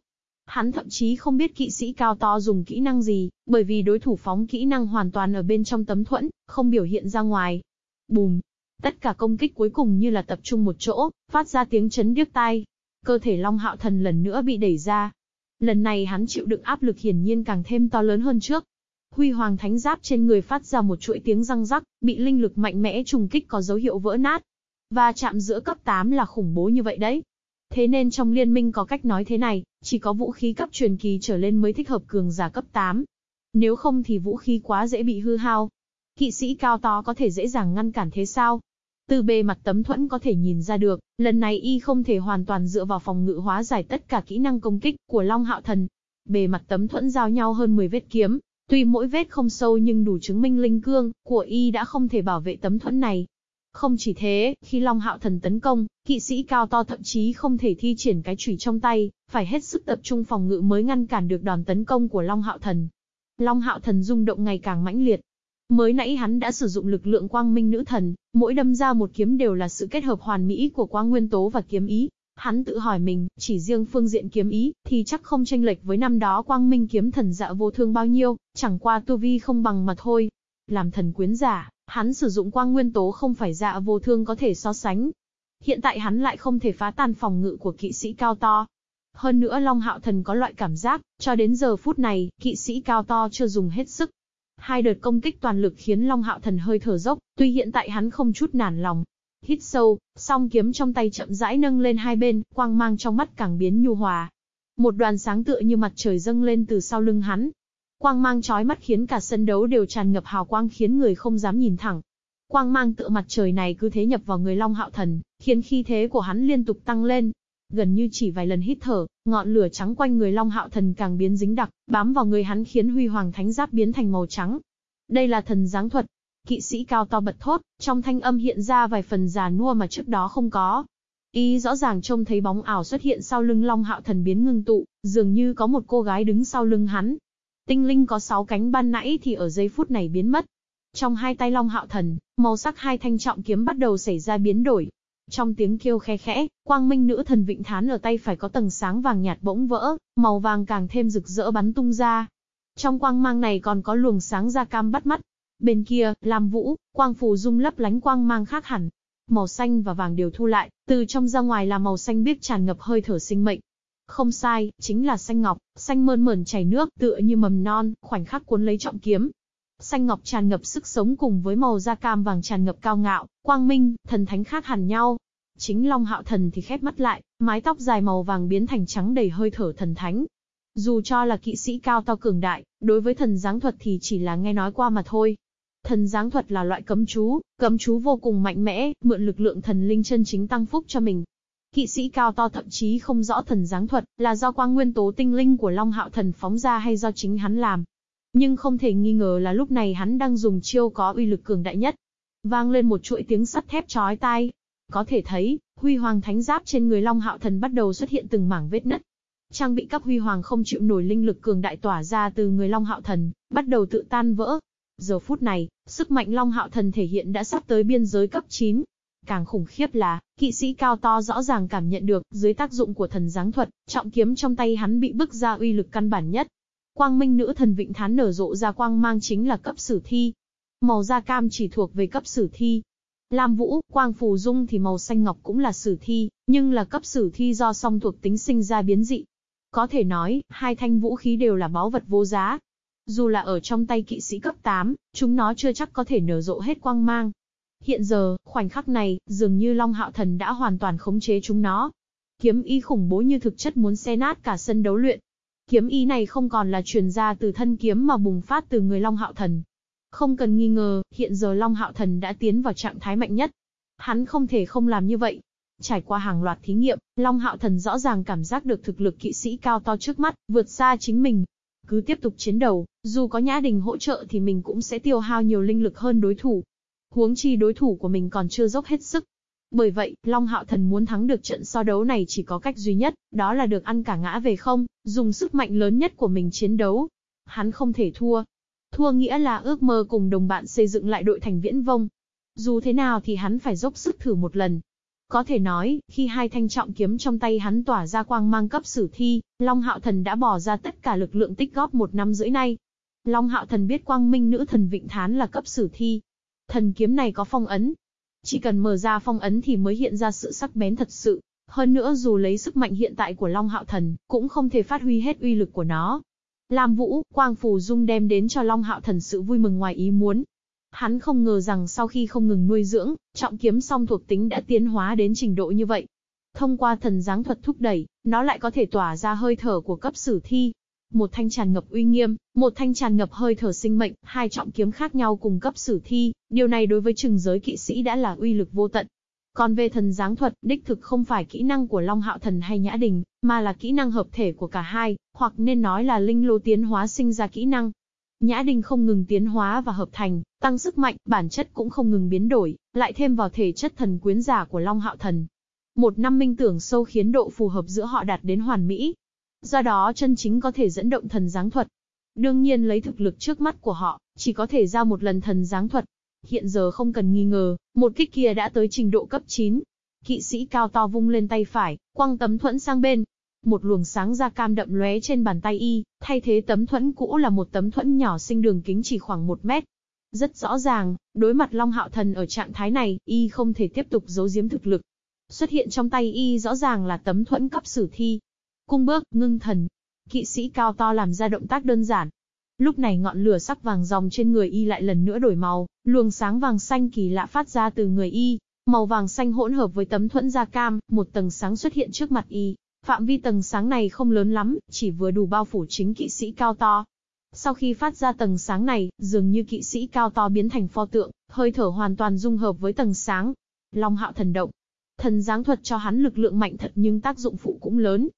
Hắn thậm chí không biết kỵ sĩ cao to dùng kỹ năng gì, bởi vì đối thủ phóng kỹ năng hoàn toàn ở bên trong tấm thuẫn, không biểu hiện ra ngoài. Bùm! Tất cả công kích cuối cùng như là tập trung một chỗ, phát ra tiếng chấn điếc tai. Cơ thể Long Hạo Thần lần nữa bị đẩy ra. Lần này hắn chịu đựng áp lực hiển nhiên càng thêm to lớn hơn trước. Huy Hoàng Thánh Giáp trên người phát ra một chuỗi tiếng răng rắc, bị linh lực mạnh mẽ trùng kích có dấu hiệu vỡ nát. Và chạm giữa cấp 8 là khủng bố như vậy đấy. Thế nên trong liên minh có cách nói thế này, chỉ có vũ khí cấp truyền kỳ trở lên mới thích hợp cường giả cấp 8. Nếu không thì vũ khí quá dễ bị hư hao. Kỵ sĩ cao to có thể dễ dàng ngăn cản thế sao? Từ bề mặt tấm thuẫn có thể nhìn ra được, lần này y không thể hoàn toàn dựa vào phòng ngự hóa giải tất cả kỹ năng công kích của Long Hạo Thần. Bề mặt tấm thuẫn giao nhau hơn 10 vết kiếm, tuy mỗi vết không sâu nhưng đủ chứng minh linh cương của y đã không thể bảo vệ tấm thuẫn này. Không chỉ thế, khi Long Hạo Thần tấn công, kỵ sĩ cao to thậm chí không thể thi triển cái chủy trong tay, phải hết sức tập trung phòng ngự mới ngăn cản được đòn tấn công của Long Hạo Thần. Long Hạo Thần rung động ngày càng mãnh liệt. Mới nãy hắn đã sử dụng lực lượng quang minh nữ thần, mỗi đâm ra một kiếm đều là sự kết hợp hoàn mỹ của quang nguyên tố và kiếm ý. Hắn tự hỏi mình, chỉ riêng phương diện kiếm ý, thì chắc không tranh lệch với năm đó quang minh kiếm thần dạ vô thương bao nhiêu, chẳng qua tu vi không bằng mà thôi. Làm thần quyến giả, Hắn sử dụng quang nguyên tố không phải dạ vô thương có thể so sánh. Hiện tại hắn lại không thể phá tan phòng ngự của kỵ sĩ cao to. Hơn nữa Long Hạo Thần có loại cảm giác, cho đến giờ phút này, kỵ sĩ cao to chưa dùng hết sức. Hai đợt công kích toàn lực khiến Long Hạo Thần hơi thở dốc, tuy hiện tại hắn không chút nản lòng. Hít sâu, song kiếm trong tay chậm rãi nâng lên hai bên, quang mang trong mắt càng biến nhu hòa. Một đoàn sáng tựa như mặt trời dâng lên từ sau lưng hắn, Quang mang chói mắt khiến cả sân đấu đều tràn ngập hào quang khiến người không dám nhìn thẳng. Quang mang tựa mặt trời này cứ thế nhập vào người Long Hạo Thần, khiến khí thế của hắn liên tục tăng lên. Gần như chỉ vài lần hít thở, ngọn lửa trắng quanh người Long Hạo Thần càng biến dính đặc, bám vào người hắn khiến huy hoàng thánh giáp biến thành màu trắng. Đây là thần giáng thuật. Kỵ sĩ cao to bật thốt, trong thanh âm hiện ra vài phần già nua mà trước đó không có. Ý rõ ràng trông thấy bóng ảo xuất hiện sau lưng Long Hạo Thần biến ngưng tụ, dường như có một cô gái đứng sau lưng hắn, Tinh linh có sáu cánh ban nãy thì ở giây phút này biến mất. Trong hai tay Long Hạo Thần, màu sắc hai thanh trọng kiếm bắt đầu xảy ra biến đổi. Trong tiếng kêu khe khẽ, quang minh nữ thần vịnh thán ở tay phải có tầng sáng vàng nhạt bỗng vỡ, màu vàng càng thêm rực rỡ bắn tung ra. Trong quang mang này còn có luồng sáng da cam bắt mắt. Bên kia, làm vũ, quang phù dung lấp lánh quang mang khác hẳn. Màu xanh và vàng đều thu lại, từ trong ra ngoài là màu xanh biếc tràn ngập hơi thở sinh mệnh. Không sai, chính là xanh ngọc, xanh mơn mởn chảy nước, tựa như mầm non, khoảnh khắc cuốn lấy trọng kiếm. Xanh ngọc tràn ngập sức sống cùng với màu da cam vàng tràn ngập cao ngạo, quang minh, thần thánh khác hẳn nhau. Chính Long Hạo Thần thì khép mắt lại, mái tóc dài màu vàng biến thành trắng đầy hơi thở thần thánh. Dù cho là kỵ sĩ cao to cường đại, đối với thần giáng thuật thì chỉ là nghe nói qua mà thôi. Thần giáng thuật là loại cấm chú, cấm chú vô cùng mạnh mẽ, mượn lực lượng thần linh chân chính tăng phúc cho mình, Kỵ sĩ cao to thậm chí không rõ thần giáng thuật, là do quang nguyên tố tinh linh của Long Hạo Thần phóng ra hay do chính hắn làm. Nhưng không thể nghi ngờ là lúc này hắn đang dùng chiêu có uy lực cường đại nhất. Vang lên một chuỗi tiếng sắt thép chói tai. Có thể thấy, huy hoàng thánh giáp trên người Long Hạo Thần bắt đầu xuất hiện từng mảng vết nứt. Trang bị cấp huy hoàng không chịu nổi linh lực cường đại tỏa ra từ người Long Hạo Thần, bắt đầu tự tan vỡ. Giờ phút này, sức mạnh Long Hạo Thần thể hiện đã sắp tới biên giới cấp 9. Càng khủng khiếp là, kỵ sĩ cao to rõ ràng cảm nhận được, dưới tác dụng của thần giáng thuật, trọng kiếm trong tay hắn bị bức ra uy lực căn bản nhất. Quang minh nữ thần vịnh thán nở rộ ra quang mang chính là cấp sử thi. Màu da cam chỉ thuộc về cấp sử thi. Lam vũ, quang phù dung thì màu xanh ngọc cũng là sử thi, nhưng là cấp sử thi do song thuộc tính sinh ra biến dị. Có thể nói, hai thanh vũ khí đều là báu vật vô giá. Dù là ở trong tay kỵ sĩ cấp 8, chúng nó chưa chắc có thể nở rộ hết quang mang. Hiện giờ, khoảnh khắc này, dường như Long Hạo Thần đã hoàn toàn khống chế chúng nó. Kiếm y khủng bố như thực chất muốn xé nát cả sân đấu luyện. Kiếm y này không còn là truyền ra từ thân kiếm mà bùng phát từ người Long Hạo Thần. Không cần nghi ngờ, hiện giờ Long Hạo Thần đã tiến vào trạng thái mạnh nhất. Hắn không thể không làm như vậy. Trải qua hàng loạt thí nghiệm, Long Hạo Thần rõ ràng cảm giác được thực lực kỵ sĩ cao to trước mắt, vượt xa chính mình. Cứ tiếp tục chiến đấu, dù có Nhã Đình hỗ trợ thì mình cũng sẽ tiêu hao nhiều linh lực hơn đối thủ. Huống chi đối thủ của mình còn chưa dốc hết sức. Bởi vậy, Long Hạo Thần muốn thắng được trận so đấu này chỉ có cách duy nhất, đó là được ăn cả ngã về không, dùng sức mạnh lớn nhất của mình chiến đấu. Hắn không thể thua. Thua nghĩa là ước mơ cùng đồng bạn xây dựng lại đội thành viễn vông. Dù thế nào thì hắn phải dốc sức thử một lần. Có thể nói, khi hai thanh trọng kiếm trong tay hắn tỏa ra quang mang cấp sử thi, Long Hạo Thần đã bỏ ra tất cả lực lượng tích góp một năm rưỡi nay. Long Hạo Thần biết quang minh nữ thần Vịnh Thán là cấp sử thi. Thần kiếm này có phong ấn. Chỉ cần mở ra phong ấn thì mới hiện ra sự sắc bén thật sự. Hơn nữa dù lấy sức mạnh hiện tại của Long Hạo Thần, cũng không thể phát huy hết uy lực của nó. Lam Vũ, Quang Phù Dung đem đến cho Long Hạo Thần sự vui mừng ngoài ý muốn, Hắn không ngờ rằng sau khi không ngừng nuôi dưỡng, trọng kiếm song thuộc tính đã tiến hóa đến trình độ như vậy. Thông qua thần giáng thuật thúc đẩy, nó lại có thể tỏa ra hơi thở của cấp sử thi. Một thanh tràn ngập uy nghiêm, một thanh tràn ngập hơi thở sinh mệnh, hai trọng kiếm khác nhau cùng cấp sử thi, điều này đối với trừng giới kỵ sĩ đã là uy lực vô tận. Còn về thần giáng thuật, đích thực không phải kỹ năng của Long Hạo Thần hay Nhã Đình, mà là kỹ năng hợp thể của cả hai, hoặc nên nói là linh lô tiến hóa sinh ra kỹ năng. Nhã Đình không ngừng tiến hóa và hợp thành, tăng sức mạnh, bản chất cũng không ngừng biến đổi, lại thêm vào thể chất thần quyến giả của Long Hạo Thần. Một năm minh tưởng sâu khiến độ phù hợp giữa họ đạt đến hoàn mỹ. Do đó chân chính có thể dẫn động thần giáng thuật. Đương nhiên lấy thực lực trước mắt của họ, chỉ có thể ra một lần thần giáng thuật. Hiện giờ không cần nghi ngờ, một kích kia đã tới trình độ cấp 9. Kỵ sĩ cao to vung lên tay phải, quăng tấm thuẫn sang bên, một luồng sáng da cam đậm lóe trên bàn tay y, thay thế tấm thuẫn cũ là một tấm thuẫn nhỏ sinh đường kính chỉ khoảng một mét. Rất rõ ràng, đối mặt Long Hạo Thần ở trạng thái này, y không thể tiếp tục giấu giếm thực lực. Xuất hiện trong tay y rõ ràng là tấm thuẫn cấp sử thi. Cung bước, ngưng thần. Kỵ sĩ cao to làm ra động tác đơn giản. Lúc này ngọn lửa sắc vàng dòng trên người y lại lần nữa đổi màu, luồng sáng vàng xanh kỳ lạ phát ra từ người y. Màu vàng xanh hỗn hợp với tấm thuẫn da cam, một tầng sáng xuất hiện trước mặt y, Phạm vi tầng sáng này không lớn lắm, chỉ vừa đủ bao phủ chính kỵ sĩ cao to. Sau khi phát ra tầng sáng này, dường như kỵ sĩ cao to biến thành pho tượng, hơi thở hoàn toàn dung hợp với tầng sáng. Long hạo thần động. Thần giáng thuật cho hắn lực lượng mạnh thật nhưng tác dụng phụ cũng lớn.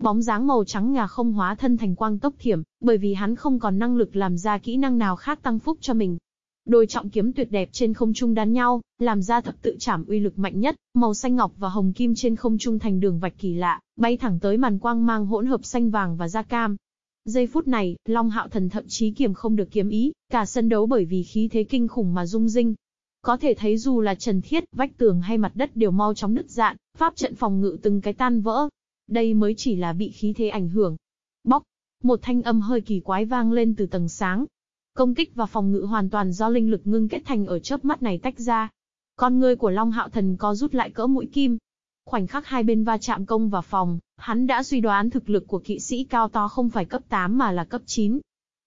Bóng dáng màu trắng ngà không hóa thân thành quang tốc thiểm, bởi vì hắn không còn năng lực làm ra kỹ năng nào khác tăng phúc cho mình. Đôi trọng kiếm tuyệt đẹp trên không trung đan nhau, làm ra thập tự chảm uy lực mạnh nhất, màu xanh ngọc và hồng kim trên không trung thành đường vạch kỳ lạ, bay thẳng tới màn quang mang hỗn hợp xanh vàng và da cam. Giây phút này, Long Hạo Thần thậm chí kiềm không được kiếm ý, cả sân đấu bởi vì khí thế kinh khủng mà rung rinh. Có thể thấy dù là trần thiết, vách tường hay mặt đất đều mau chóng nứt dạn, pháp trận phòng ngự từng cái tan vỡ. Đây mới chỉ là bị khí thế ảnh hưởng. Bóc, một thanh âm hơi kỳ quái vang lên từ tầng sáng, Công kích và phòng ngự hoàn toàn do linh lực ngưng kết thành ở chớp mắt này tách ra. Con ngươi của Long Hạo Thần có rút lại cỡ mũi kim. Khoảnh khắc hai bên va chạm công và phòng, hắn đã suy đoán thực lực của kỵ sĩ cao to không phải cấp 8 mà là cấp 9.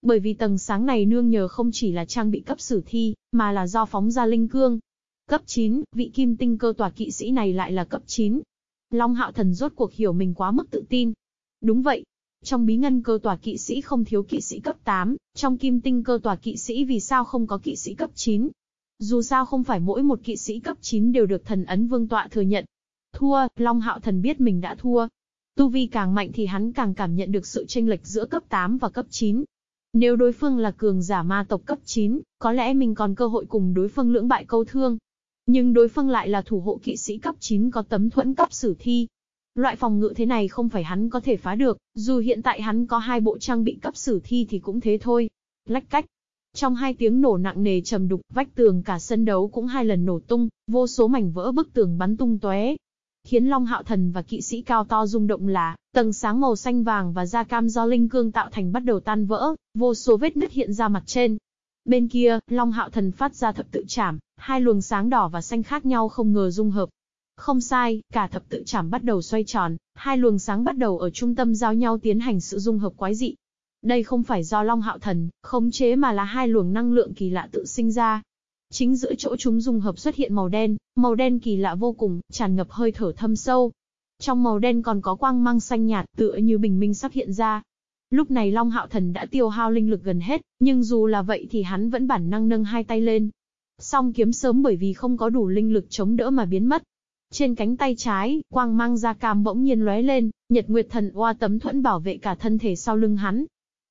Bởi vì tầng sáng này nương nhờ không chỉ là trang bị cấp sử thi, mà là do phóng ra linh cương. Cấp 9, vị kim tinh cơ tòa kỵ sĩ này lại là cấp 9. Long Hạo Thần rốt cuộc hiểu mình quá mức tự tin. Đúng vậy, trong bí ngân cơ tòa kỵ sĩ không thiếu kỵ sĩ cấp 8, trong kim tinh cơ tòa kỵ sĩ vì sao không có kỵ sĩ cấp 9? Dù sao không phải mỗi một kỵ sĩ cấp 9 đều được thần ấn vương tọa thừa nhận. Thua, Long Hạo Thần biết mình đã thua. Tu vi càng mạnh thì hắn càng cảm nhận được sự chênh lệch giữa cấp 8 và cấp 9. Nếu đối phương là cường giả ma tộc cấp 9, có lẽ mình còn cơ hội cùng đối phương lưỡng bại câu thương. Nhưng đối phương lại là thủ hộ kỵ sĩ cấp 9 có tấm thuẫn cấp sử thi. Loại phòng ngự thế này không phải hắn có thể phá được, dù hiện tại hắn có hai bộ trang bị cấp sử thi thì cũng thế thôi. Lách cách. Trong hai tiếng nổ nặng nề trầm đục, vách tường cả sân đấu cũng hai lần nổ tung, vô số mảnh vỡ bức tường bắn tung tóe, khiến Long Hạo Thần và kỵ sĩ cao to rung động là, tầng sáng màu xanh vàng và da cam do linh cương tạo thành bắt đầu tan vỡ, vô số vết nứt hiện ra mặt trên. Bên kia, Long Hạo Thần phát ra thập tự chảm, hai luồng sáng đỏ và xanh khác nhau không ngờ dung hợp. Không sai, cả thập tự chảm bắt đầu xoay tròn, hai luồng sáng bắt đầu ở trung tâm giao nhau tiến hành sự dung hợp quái dị. Đây không phải do Long Hạo Thần khống chế mà là hai luồng năng lượng kỳ lạ tự sinh ra, Chính giữa chỗ chúng dung hợp xuất hiện màu đen, màu đen kỳ lạ vô cùng, tràn ngập hơi thở thâm sâu. Trong màu đen còn có quang mang xanh nhạt tựa như bình minh sắp hiện ra. Lúc này Long Hạo Thần đã tiêu hao linh lực gần hết, nhưng dù là vậy thì hắn vẫn bản năng nâng hai tay lên. Song kiếm sớm bởi vì không có đủ linh lực chống đỡ mà biến mất. Trên cánh tay trái, quang mang ra cam bỗng nhiên lóe lên, Nhật Nguyệt Thần oa tấm thuẫn bảo vệ cả thân thể sau lưng hắn,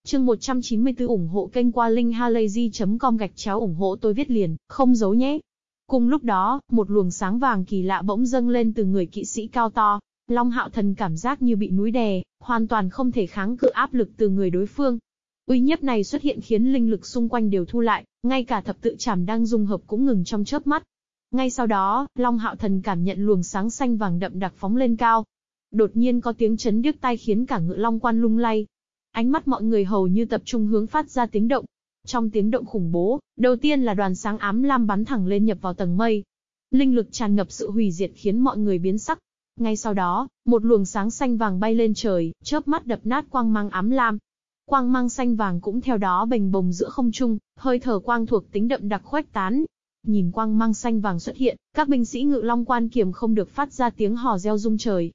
Chương 194 ủng hộ kênh qua linkhalazy.com gạch chéo ủng hộ tôi viết liền, không giấu nhé. Cùng lúc đó, một luồng sáng vàng kỳ lạ bỗng dâng lên từ người kỵ sĩ cao to. Long hạo thần cảm giác như bị núi đè, hoàn toàn không thể kháng cự áp lực từ người đối phương. Uy nhiếp này xuất hiện khiến linh lực xung quanh đều thu lại, ngay cả thập tự chảm đang dung hợp cũng ngừng trong chớp mắt. Ngay sau đó, Long Hạo Thần cảm nhận luồng sáng xanh vàng đậm đặc phóng lên cao. Đột nhiên có tiếng chấn điếc tai khiến cả ngựa long quan lung lay, Ánh mắt mọi người hầu như tập trung hướng phát ra tiếng động. Trong tiếng động khủng bố, đầu tiên là đoàn sáng ám lam bắn thẳng lên nhập vào tầng mây. Linh lực tràn ngập sự hủy diệt khiến mọi người biến sắc. Ngay sau đó, một luồng sáng xanh vàng bay lên trời, chớp mắt đập nát quang mang ám lam. Quang mang xanh vàng cũng theo đó bềnh bồng giữa không trung, hơi thở quang thuộc tính đậm đặc khuếch tán. Nhìn quang mang xanh vàng xuất hiện, các binh sĩ ngự long quan kiềm không được phát ra tiếng hò reo rung trời,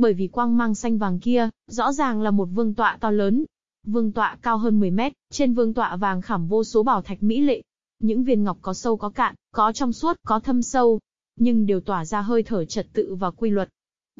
bởi vì quang mang xanh vàng kia, rõ ràng là một vương tọa to lớn. Vương tọa cao hơn 10 mét, trên vương tọa vàng khảm vô số bảo thạch mỹ lệ. Những viên ngọc có sâu có cạn, có trong suốt, có thâm sâu, nhưng đều tỏa ra hơi thở trật tự và quy luật.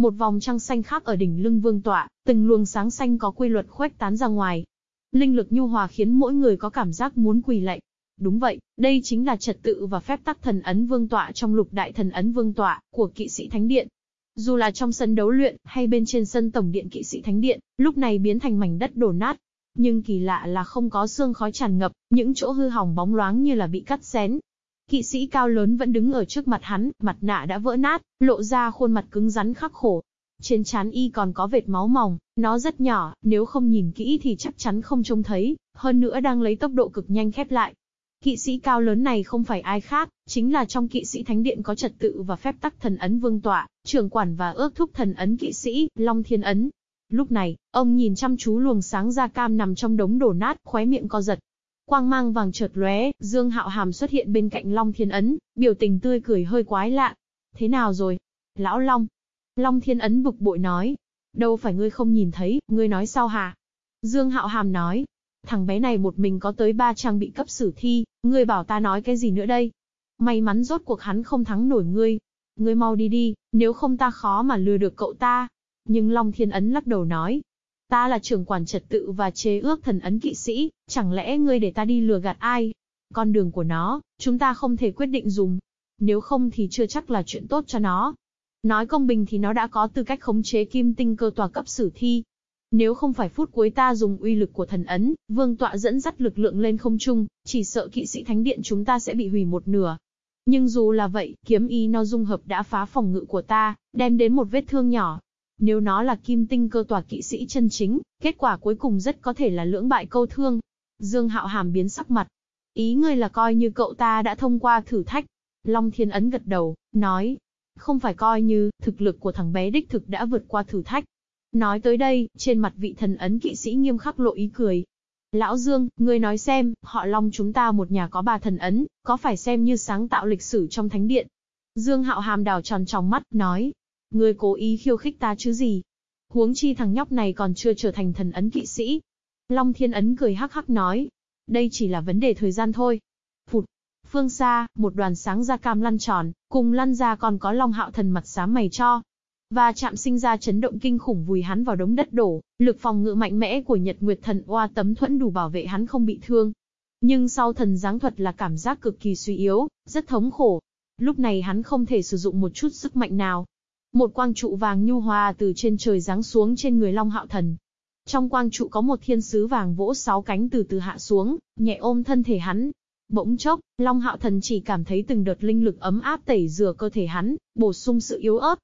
Một vòng trăng xanh khác ở đỉnh lưng vương tọa, từng luồng sáng xanh có quy luật khuếch tán ra ngoài. Linh lực nhu hòa khiến mỗi người có cảm giác muốn quỳ lạy. Đúng vậy, đây chính là trật tự và phép tắc thần ấn vương tọa trong lục đại thần ấn vương tọa của kỵ sĩ thánh điện. Dù là trong sân đấu luyện, hay bên trên sân tổng điện kỵ sĩ thánh điện, lúc này biến thành mảnh đất đổ nát. Nhưng kỳ lạ là không có xương khói tràn ngập, những chỗ hư hỏng bóng loáng như là bị cắt xén. Kỵ sĩ cao lớn vẫn đứng ở trước mặt hắn, mặt nạ đã vỡ nát, lộ ra khuôn mặt cứng rắn khắc khổ. Trên trán y còn có vệt máu mỏng, nó rất nhỏ, nếu không nhìn kỹ thì chắc chắn không trông thấy, hơn nữa đang lấy tốc độ cực nhanh khép lại. Kỵ sĩ cao lớn này không phải ai khác, chính là trong kỵ sĩ thánh điện có trật tự và phép tắc thần ấn vương tọa, trưởng quản và ước thúc thần ấn kỵ sĩ, Long Thiên Ấn. Lúc này, ông nhìn chăm chú luồng sáng da cam nằm trong đống đổ nát, khóe miệng co giật. Quang mang vàng chợt lóe, Dương Hạo Hàm xuất hiện bên cạnh Long Thiên Ấn, biểu tình tươi cười hơi quái lạ. Thế nào rồi? Lão Long. Long Thiên Ấn bực bội nói. Đâu phải ngươi không nhìn thấy, ngươi nói sao hả? Dương Hạo Hàm nói, Thằng bé này một mình có tới ba trang bị cấp sử thi, ngươi bảo ta nói cái gì nữa đây? May mắn rốt cuộc hắn không thắng nổi ngươi. Ngươi mau đi đi, nếu không ta khó mà lừa được cậu ta. Nhưng Long Thiên Ấn lắc đầu nói. Ta là trưởng quản trật tự và chế ước thần ấn kỵ sĩ, chẳng lẽ ngươi để ta đi lừa gạt ai? Con đường của nó, chúng ta không thể quyết định dùng. Nếu không thì chưa chắc là chuyện tốt cho nó. Nói công bình thì nó đã có tư cách khống chế kim tinh cơ tòa cấp sử thi, nếu không phải phút cuối ta dùng uy lực của thần ấn, vương tọa dẫn dắt lực lượng lên không trung, chỉ sợ kỵ sĩ thánh điện chúng ta sẽ bị hủy một nửa. Nhưng dù là vậy, kiếm y no dung hợp đã phá phòng ngự của ta, đem đến một vết thương nhỏ. Nếu nó là kim tinh cơ tòa kỵ sĩ chân chính, kết quả cuối cùng rất có thể là lưỡng bại câu thương. Dương Hạo Hàm biến sắc mặt. Ý ngươi là coi như cậu ta đã thông qua thử thách. Long Thiên Ấn gật đầu, nói. Không phải coi như, thực lực của thằng bé đích thực đã vượt qua thử thách, Nói tới đây, trên mặt vị thần ấn kỵ sĩ nghiêm khắc lộ ý cười. Lão Dương, ngươi nói xem, họ Long chúng ta một nhà có ba thần ấn, có phải xem như sáng tạo lịch sử trong thánh điện? Dương Hạo Hàm đào tròn trong mắt, nói. Ngươi cố ý khiêu khích ta chứ gì? Huống chi thằng nhóc này còn chưa trở thành thần ấn kỵ sĩ. Long Thiên Ấn cười hắc hắc nói. Đây chỉ là vấn đề thời gian thôi. Phụt. Phương xa, một đoàn sáng da cam lăn tròn, cùng lăn ra còn có Long Hạo Thần mặt xám mày cho. và chạm sinh ra chấn động kinh khủng vùi hắn vào đống đất đổ, lực phòng ngự mạnh mẽ của Nhật Nguyệt Thần Oa tấm thuẫn đủ bảo vệ hắn không bị thương. Nhưng sau thần giáng thuật là cảm giác cực kỳ suy yếu, rất thống khổ. Lúc này hắn không thể sử dụng một chút sức mạnh nào. Một quang trụ vàng nhu hòa từ trên trời giáng xuống trên người Long Hạo Thần. Trong quang trụ có một thiên sứ vàng vỗ sáu cánh từ từ hạ xuống, nhẹ ôm thân thể hắn, Bỗng chốc, Long Hạo Thần chỉ cảm thấy từng đợt linh lực ấm áp tẩy rửa cơ thể hắn, bổ sung sự yếu ớt.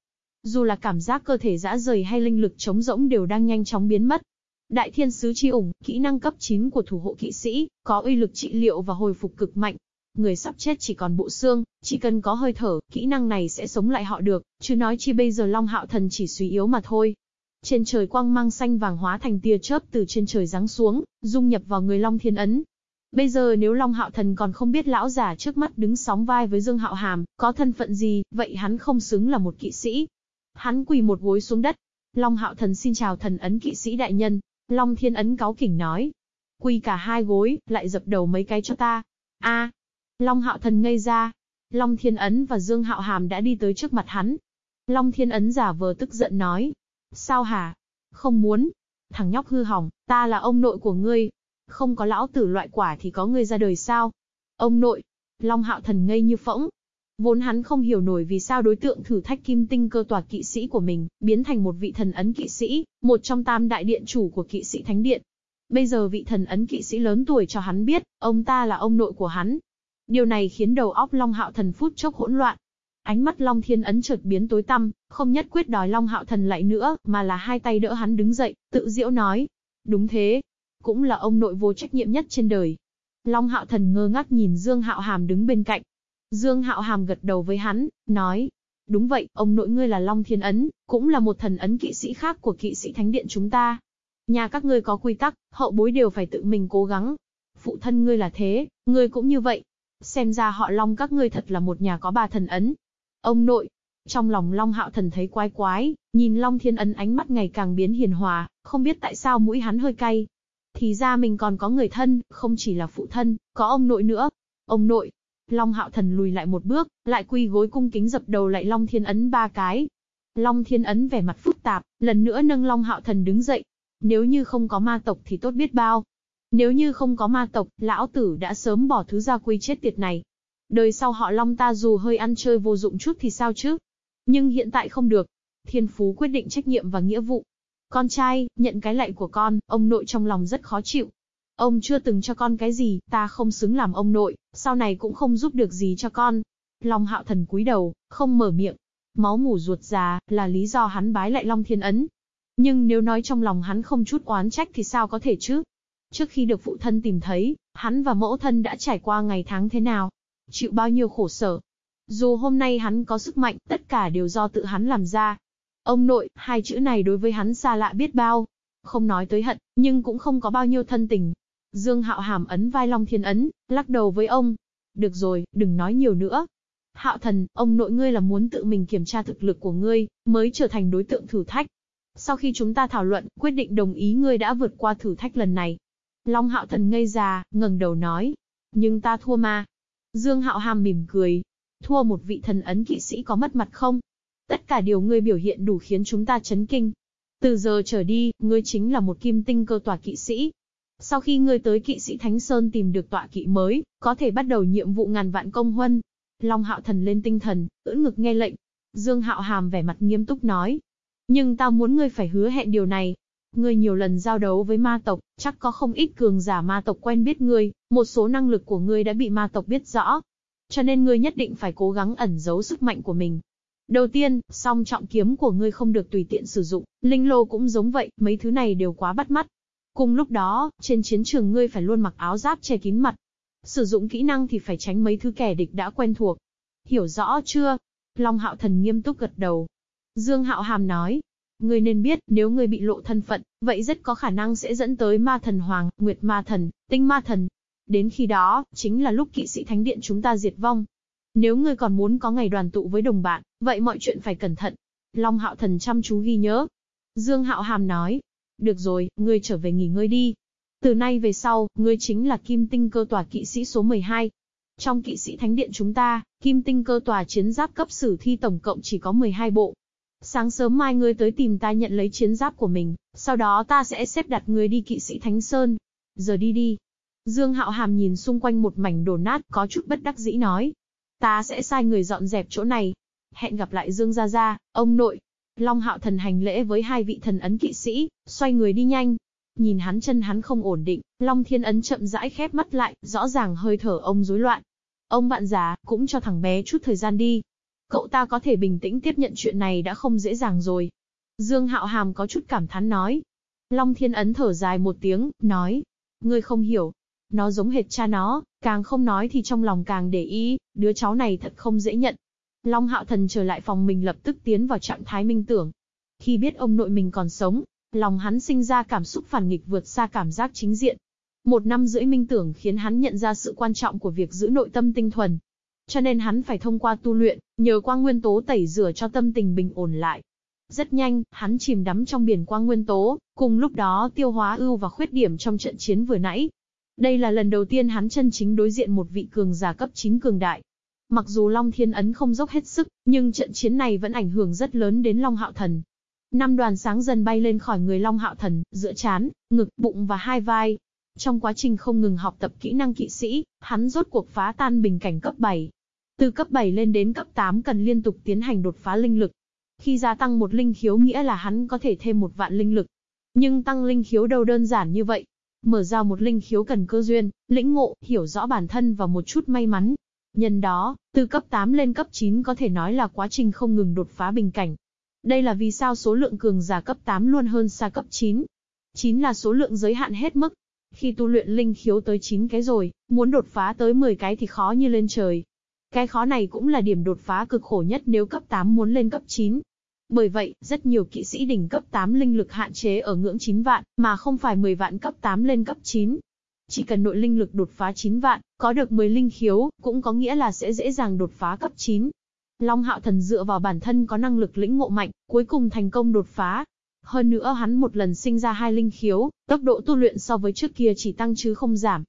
Dù là cảm giác cơ thể dã rời hay linh lực trống rỗng đều đang nhanh chóng biến mất. Đại Thiên Sứ Chi ủng, kỹ năng cấp 9 của thủ hộ kỵ sĩ, có uy lực trị liệu và hồi phục cực mạnh. Người sắp chết chỉ còn bộ xương, chỉ cần có hơi thở, kỹ năng này sẽ sống lại họ được, chứ nói chi bây giờ Long Hạo Thần chỉ suy yếu mà thôi. Trên trời quang mang xanh vàng hóa thành tia chớp từ trên trời giáng xuống, dung nhập vào người Long Thiên Ấn, Bây giờ nếu Long Hạo Thần còn không biết lão già trước mắt đứng sóng vai với Dương Hạo Hàm, có thân phận gì, vậy hắn không xứng là một kỵ sĩ. Hắn quỳ một gối xuống đất. Long Hạo Thần xin chào thần ấn kỵ sĩ đại nhân. Long Thiên Ấn cáo kỉnh nói. Quỳ cả hai gối, lại dập đầu mấy cái cho ta. a Long Hạo Thần ngây ra. Long Thiên Ấn và Dương Hạo Hàm đã đi tới trước mặt hắn. Long Thiên Ấn giả vờ tức giận nói. Sao hả? Không muốn. Thằng nhóc hư hỏng, ta là ông nội của ngươi, không có lão tử loại quả thì có ngươi ra đời sao? Ông nội, Long Hạo Thần ngây như phỗng. Vốn hắn không hiểu nổi vì sao đối tượng thử thách kim tinh cơ tòa kỵ sĩ của mình, biến thành một vị thần ấn kỵ sĩ, một trong tam đại điện chủ của kỵ sĩ thánh điện. Bây giờ vị thần ấn kỵ sĩ lớn tuổi cho hắn biết, ông ta là ông nội của hắn. Điều này khiến đầu óc Long Hạo Thần phút chốc hỗn loạn. Ánh mắt Long Thiên Ấn chợt biến tối tăm, không nhất quyết đòi Long Hạo Thần lại nữa, mà là hai tay đỡ hắn đứng dậy, tự diễu nói. Đúng thế, cũng là ông nội vô trách nhiệm nhất trên đời. Long Hạo Thần ngơ ngác nhìn Dương Hạo Hàm đứng bên cạnh. Dương Hạo Hàm gật đầu với hắn, nói, đúng vậy, ông nội ngươi là Long Thiên Ấn, cũng là một thần ấn kỵ sĩ khác của kỵ sĩ thánh điện chúng ta. Nhà các ngươi có quy tắc, hậu bối đều phải tự mình cố gắng. Phụ thân ngươi là thế, ngươi cũng như vậy. Xem ra họ Long các ngươi thật là một nhà có ba thần ấn. Ông nội, trong lòng Long Hạo Thần thấy quái quái, nhìn Long Thiên Ấn ánh mắt ngày càng biến hiền hòa, không biết tại sao mũi hắn hơi cay. Thì ra mình còn có người thân, không chỉ là phụ thân, có ông nội nữa. Ông nội. Long hạo thần lùi lại một bước, lại quy gối cung kính dập đầu lại Long Thiên Ấn ba cái. Long Thiên Ấn vẻ mặt phức tạp, lần nữa nâng Long hạo thần đứng dậy. Nếu như không có ma tộc thì tốt biết bao. Nếu như không có ma tộc, lão tử đã sớm bỏ thứ gia quy chết tiệt này. Đời sau họ Long ta dù hơi ăn chơi vô dụng chút thì sao chứ? Nhưng hiện tại không được. Thiên phú quyết định trách nhiệm và nghĩa vụ, con trai, nhận cái lạy của con, ông nội trong lòng rất khó chịu. Ông chưa từng cho con cái gì, ta không xứng làm ông nội, sau này cũng không giúp được gì cho con. Long hạo thần cúi đầu, không mở miệng. Máu mủ ruột già, là lý do hắn bái lại Long Thiên Ấn. Nhưng nếu nói trong lòng hắn không chút oán trách thì sao có thể chứ? Trước khi được phụ thân tìm thấy, hắn và mẫu thân đã trải qua ngày tháng thế nào? Chịu bao nhiêu khổ sở? Dù hôm nay hắn có sức mạnh, tất cả đều do tự hắn làm ra. Ông nội, hai chữ này đối với hắn xa lạ biết bao. Không nói tới hận, nhưng cũng không có bao nhiêu thân tình. Dương Hạo Hàm ấn vai Long Thiên Ấn, lắc đầu với ông. Được rồi, đừng nói nhiều nữa. Hạo thần, ông nội ngươi là muốn tự mình kiểm tra thực lực của ngươi, mới trở thành đối tượng thử thách. Sau khi chúng ta thảo luận, quyết định đồng ý ngươi đã vượt qua thử thách lần này. Long Hạo thần ngây ra, ngẩng đầu nói. Nhưng ta thua mà. Dương Hạo Hàm mỉm cười. Thua một vị thần ấn kỵ sĩ có mất mặt không? Tất cả điều ngươi biểu hiện đủ khiến chúng ta chấn kinh. Từ giờ trở đi, ngươi chính là một kim tinh cơ tòa kỵ sĩ. Sau khi ngươi tới kỵ sĩ Thánh Sơn tìm được tọa kỵ mới, có thể bắt đầu nhiệm vụ ngàn vạn công huân. Long hạo thần lên tinh thần, ưỡn ngực nghe lệnh. Dương hạo hàm vẻ mặt nghiêm túc nói. Nhưng ta muốn ngươi phải hứa hẹn điều này. Ngươi nhiều lần giao đấu với ma tộc, chắc có không ít cường giả ma tộc quen biết ngươi, một số năng lực của ngươi đã bị ma tộc biết rõ. Cho nên ngươi nhất định phải cố gắng ẩn giấu sức mạnh của mình, Đầu tiên, song trọng kiếm của ngươi không được tùy tiện sử dụng, linh lô cũng giống vậy, mấy thứ này đều quá bắt mắt. Cùng lúc đó, trên chiến trường ngươi phải luôn mặc áo giáp che kín mặt. Sử dụng kỹ năng thì phải tránh mấy thứ kẻ địch đã quen thuộc. Hiểu rõ chưa? Long Hạo Thần nghiêm túc gật đầu. Dương Hạo Hàm nói, ngươi nên biết, nếu ngươi bị lộ thân phận, vậy rất có khả năng sẽ dẫn tới ma thần hoàng, nguyệt ma thần, tinh ma thần. Đến khi đó, chính là lúc kỵ sĩ thánh điện chúng ta diệt vong. Nếu ngươi còn muốn có ngày đoàn tụ với đồng bạn, vậy mọi chuyện phải cẩn thận. Long Hạo Thần chăm chú ghi nhớ. Dương Hạo Hàm nói, được rồi, ngươi trở về nghỉ ngơi đi. Từ nay về sau, ngươi chính là kim tinh cơ tòa kỵ sĩ số 12. Trong kỵ sĩ thánh điện chúng ta, kim tinh cơ tòa chiến giáp cấp sử thi tổng cộng chỉ có 12 bộ. Sáng sớm mai ngươi tới tìm ta nhận lấy chiến giáp của mình, sau đó ta sẽ xếp đặt ngươi đi kỵ sĩ Thánh Sơn. Giờ đi đi. Dương Hạo Hàm nhìn xung quanh một mảnh đổ nát, có chút bất đắc dĩ nói. Ta sẽ sai người dọn dẹp chỗ này. Hẹn gặp lại Dương Gia Gia, ông nội. Long Hạo Thần hành lễ với hai vị thần ấn kỵ sĩ, xoay người đi nhanh. Nhìn hắn chân hắn không ổn định, Long Thiên Ấn chậm rãi khép mắt lại, rõ ràng hơi thở ông rối loạn. Ông bạn già, cũng cho thằng bé chút thời gian đi. Cậu ta có thể bình tĩnh tiếp nhận chuyện này đã không dễ dàng rồi. Dương Hạo Hàm có chút cảm thán nói. Long Thiên Ấn thở dài một tiếng, nói. Ngươi không hiểu. Nó giống hệt cha nó, càng không nói thì trong lòng càng để ý, đứa cháu này thật không dễ nhận. Long Hạo Thần trở lại phòng mình lập tức tiến vào trạng thái minh tưởng. Khi biết ông nội mình còn sống, lòng hắn sinh ra cảm xúc phản nghịch vượt xa cảm giác chính diện. Một năm rưỡi minh tưởng khiến hắn nhận ra sự quan trọng của việc giữ nội tâm tinh thuần. Cho nên hắn phải thông qua tu luyện, nhờ quang nguyên tố tẩy rửa cho tâm tình bình ổn lại. Rất nhanh, hắn chìm đắm trong biển quang nguyên tố, cùng lúc đó tiêu hóa ưu và khuyết điểm trong trận chiến vừa nãy. Đây là lần đầu tiên hắn chân chính đối diện một vị cường giả cấp 9 cường đại. Mặc dù Long Thiên Ấn không dốc hết sức, nhưng trận chiến này vẫn ảnh hưởng rất lớn đến Long Hạo Thần. Năm đoàn sáng dần bay lên khỏi người Long Hạo Thần, giữa chán, ngực, bụng và hai vai. Trong quá trình không ngừng học tập kỹ năng kỵ sĩ, hắn rốt cuộc phá tan bình cảnh cấp 7. Từ cấp 7 lên đến cấp 8 cần liên tục tiến hành đột phá linh lực. Khi gia tăng một linh khiếu nghĩa là hắn có thể thêm một vạn linh lực. Nhưng tăng linh khiếu đâu đơn giản như vậy. Mở ra một linh khiếu cần cơ duyên, lĩnh ngộ, hiểu rõ bản thân và một chút may mắn. Nhân đó, từ cấp 8 lên cấp 9 có thể nói là quá trình không ngừng đột phá bình cảnh. Đây là vì sao số lượng cường giả cấp 8 luôn hơn xa cấp 9. 9 là số lượng giới hạn hết mức. Khi tu luyện linh khiếu tới 9 cái rồi, muốn đột phá tới 10 cái thì khó như lên trời. Cái khó này cũng là điểm đột phá cực khổ nhất nếu cấp 8 muốn lên cấp 9. Bởi vậy, rất nhiều kỵ sĩ đỉnh cấp 8 linh lực hạn chế ở ngưỡng 9 vạn, mà không phải 10 vạn cấp 8 lên cấp 9. Chỉ cần nội linh lực đột phá 9 vạn, có được 10 linh khiếu, cũng có nghĩa là sẽ dễ dàng đột phá cấp 9. Long Hạo Thần dựa vào bản thân có năng lực lĩnh ngộ mạnh, cuối cùng thành công đột phá. Hơn nữa hắn một lần sinh ra hai linh khiếu, tốc độ tu luyện so với trước kia chỉ tăng chứ không giảm.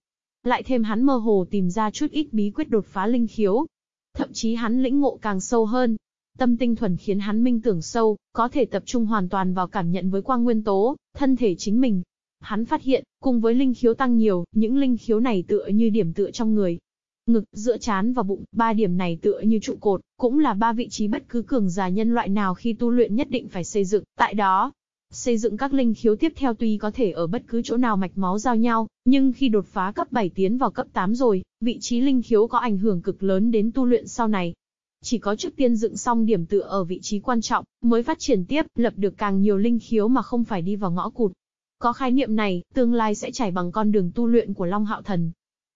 Lại thêm hắn mơ hồ tìm ra chút ít bí quyết đột phá linh khiếu. Thậm chí hắn lĩnh ngộ càng sâu hơn. Tâm tinh thuần khiến hắn minh tưởng sâu, có thể tập trung hoàn toàn vào cảm nhận với quang nguyên tố, thân thể chính mình. Hắn phát hiện, cùng với linh khiếu tăng nhiều, những linh khiếu này tựa như điểm tựa trong người, ngực, giữa chán và bụng, ba điểm này tựa như trụ cột, cũng là ba vị trí bất cứ cường giả nhân loại nào khi tu luyện nhất định phải xây dựng, tại đó. Xây dựng các linh khiếu tiếp theo tuy có thể ở bất cứ chỗ nào mạch máu giao nhau, nhưng khi đột phá cấp 7 tiến vào cấp 8 rồi, vị trí linh khiếu có ảnh hưởng cực lớn đến tu luyện sau này. Chỉ có trước tiên dựng xong điểm tựa ở vị trí quan trọng, mới phát triển tiếp, lập được càng nhiều linh khiếu mà không phải đi vào ngõ cụt. Có khái niệm này, tương lai sẽ trải bằng con đường tu luyện của Long Hạo Thần.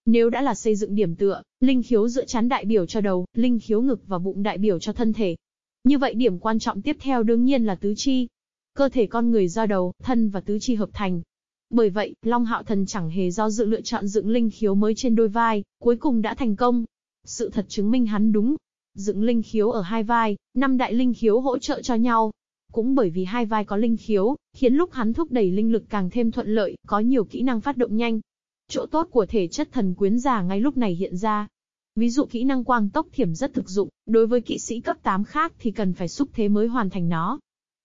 Nếu đã là xây dựng điểm tựa, linh khiếu dựa chán đại biểu cho đầu, linh khiếu ngực và bụng đại biểu cho thân thể. Như vậy điểm quan trọng tiếp theo đương nhiên là tứ chi. Cơ thể con người do đầu, thân và tứ chi hợp thành. Bởi vậy, Long Hạo Thần chẳng hề do dự lựa chọn dựng linh khiếu mới trên đôi vai, cuối cùng đã thành công. Sự thật chứng minh hắn đúng. Dựng linh khiếu ở hai vai, năm đại linh khiếu hỗ trợ cho nhau. Cũng bởi vì hai vai có linh khiếu, khiến lúc hắn thúc đẩy linh lực càng thêm thuận lợi, có nhiều kỹ năng phát động nhanh, Chỗ tốt của thể chất thần quyến giả ngay lúc này hiện ra. Ví dụ kỹ năng quang tốc thiểm rất thực dụng, đối với kỵ sĩ cấp 8 khác thì cần phải xúc thế mới hoàn thành nó.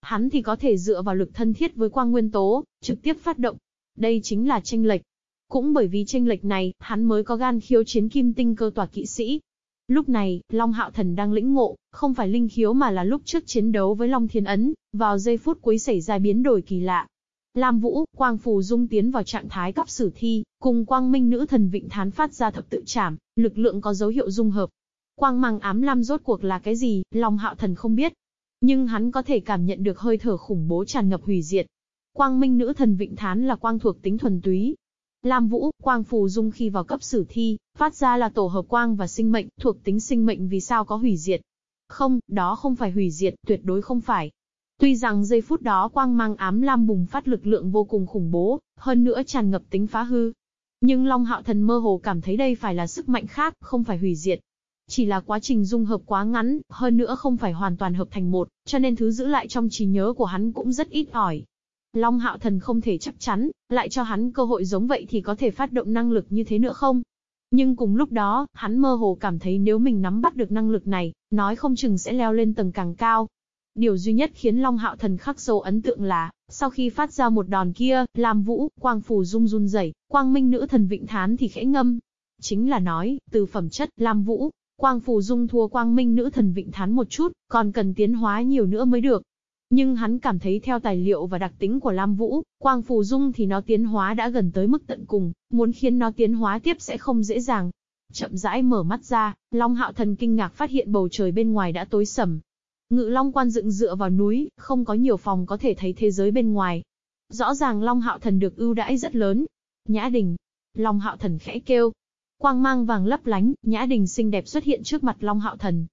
Hắn thì có thể dựa vào lực thân thiết với quang nguyên tố, trực tiếp phát động. Đây chính là tranh lệch. Cũng bởi vì tranh lệch này, hắn mới có gan khiêu chiến kim tinh cơ tòa kỵ sĩ. Lúc này, Long Hạo Thần đang lĩnh ngộ, không phải linh khiếu mà là lúc trước chiến đấu với Long Thiên Ấn, vào giây phút cuối xảy ra biến đổi kỳ lạ. Lam Vũ, Quang Phù Dung tiến vào trạng thái cấp sử thi, cùng Quang Minh Nữ Thần Vịnh Thán phát ra thập tự trảm, lực lượng có dấu hiệu dung hợp. Quang mang ám lam rốt cuộc là cái gì, Long Hạo Thần không biết. Nhưng hắn có thể cảm nhận được hơi thở khủng bố tràn ngập hủy diệt. Quang Minh Nữ Thần Vịnh Thán là quang thuộc tính thuần túy. Lam Vũ, Quang Phù Dung khi vào cấp sử thi, phát ra là tổ hợp quang và sinh mệnh, thuộc tính sinh mệnh vì sao có hủy diệt. Không, đó không phải hủy diệt, tuyệt đối không phải. Tuy rằng giây phút đó quang mang ám lam bùng phát lực lượng vô cùng khủng bố, hơn nữa tràn ngập tính phá hư. Nhưng Long Hạo Thần mơ hồ cảm thấy đây phải là sức mạnh khác, không phải hủy diệt. Chỉ là quá trình dung hợp quá ngắn, hơn nữa không phải hoàn toàn hợp thành một, cho nên thứ giữ lại trong trí nhớ của hắn cũng rất ít ỏi. Long Hạo Thần không thể chắc chắn, lại cho hắn cơ hội giống vậy thì có thể phát động năng lực như thế nữa không? Nhưng cùng lúc đó, hắn mơ hồ cảm thấy nếu mình nắm bắt được năng lực này, nói không chừng sẽ leo lên tầng càng cao. Điều duy nhất khiến Long Hạo Thần khắc sâu ấn tượng là, sau khi phát ra một đòn kia, Lam Vũ, Quang Phù rung run rẩy, Quang Minh Nữ Thần Vịnh Thán thì khẽ ngâm. Chính là nói, từ phẩm chất, Lam Vũ, Quang Phù Dung thua Quang Minh Nữ Thần Vịnh Thán một chút, còn cần tiến hóa nhiều nữa mới được. Nhưng hắn cảm thấy theo tài liệu và đặc tính của Lam Vũ, Quang Phù Dung thì nó tiến hóa đã gần tới mức tận cùng, muốn khiến nó tiến hóa tiếp sẽ không dễ dàng. Chậm rãi mở mắt ra, Long Hạo Thần kinh ngạc phát hiện bầu trời bên ngoài đã tối sầm. Ngự Long quan dựng dựa vào núi, không có nhiều phòng có thể thấy thế giới bên ngoài. Rõ ràng Long Hạo Thần được ưu đãi rất lớn. Nhã Đình. Long Hạo Thần khẽ kêu. Quang mang vàng lấp lánh, Nhã Đình xinh đẹp xuất hiện trước mặt Long Hạo Thần.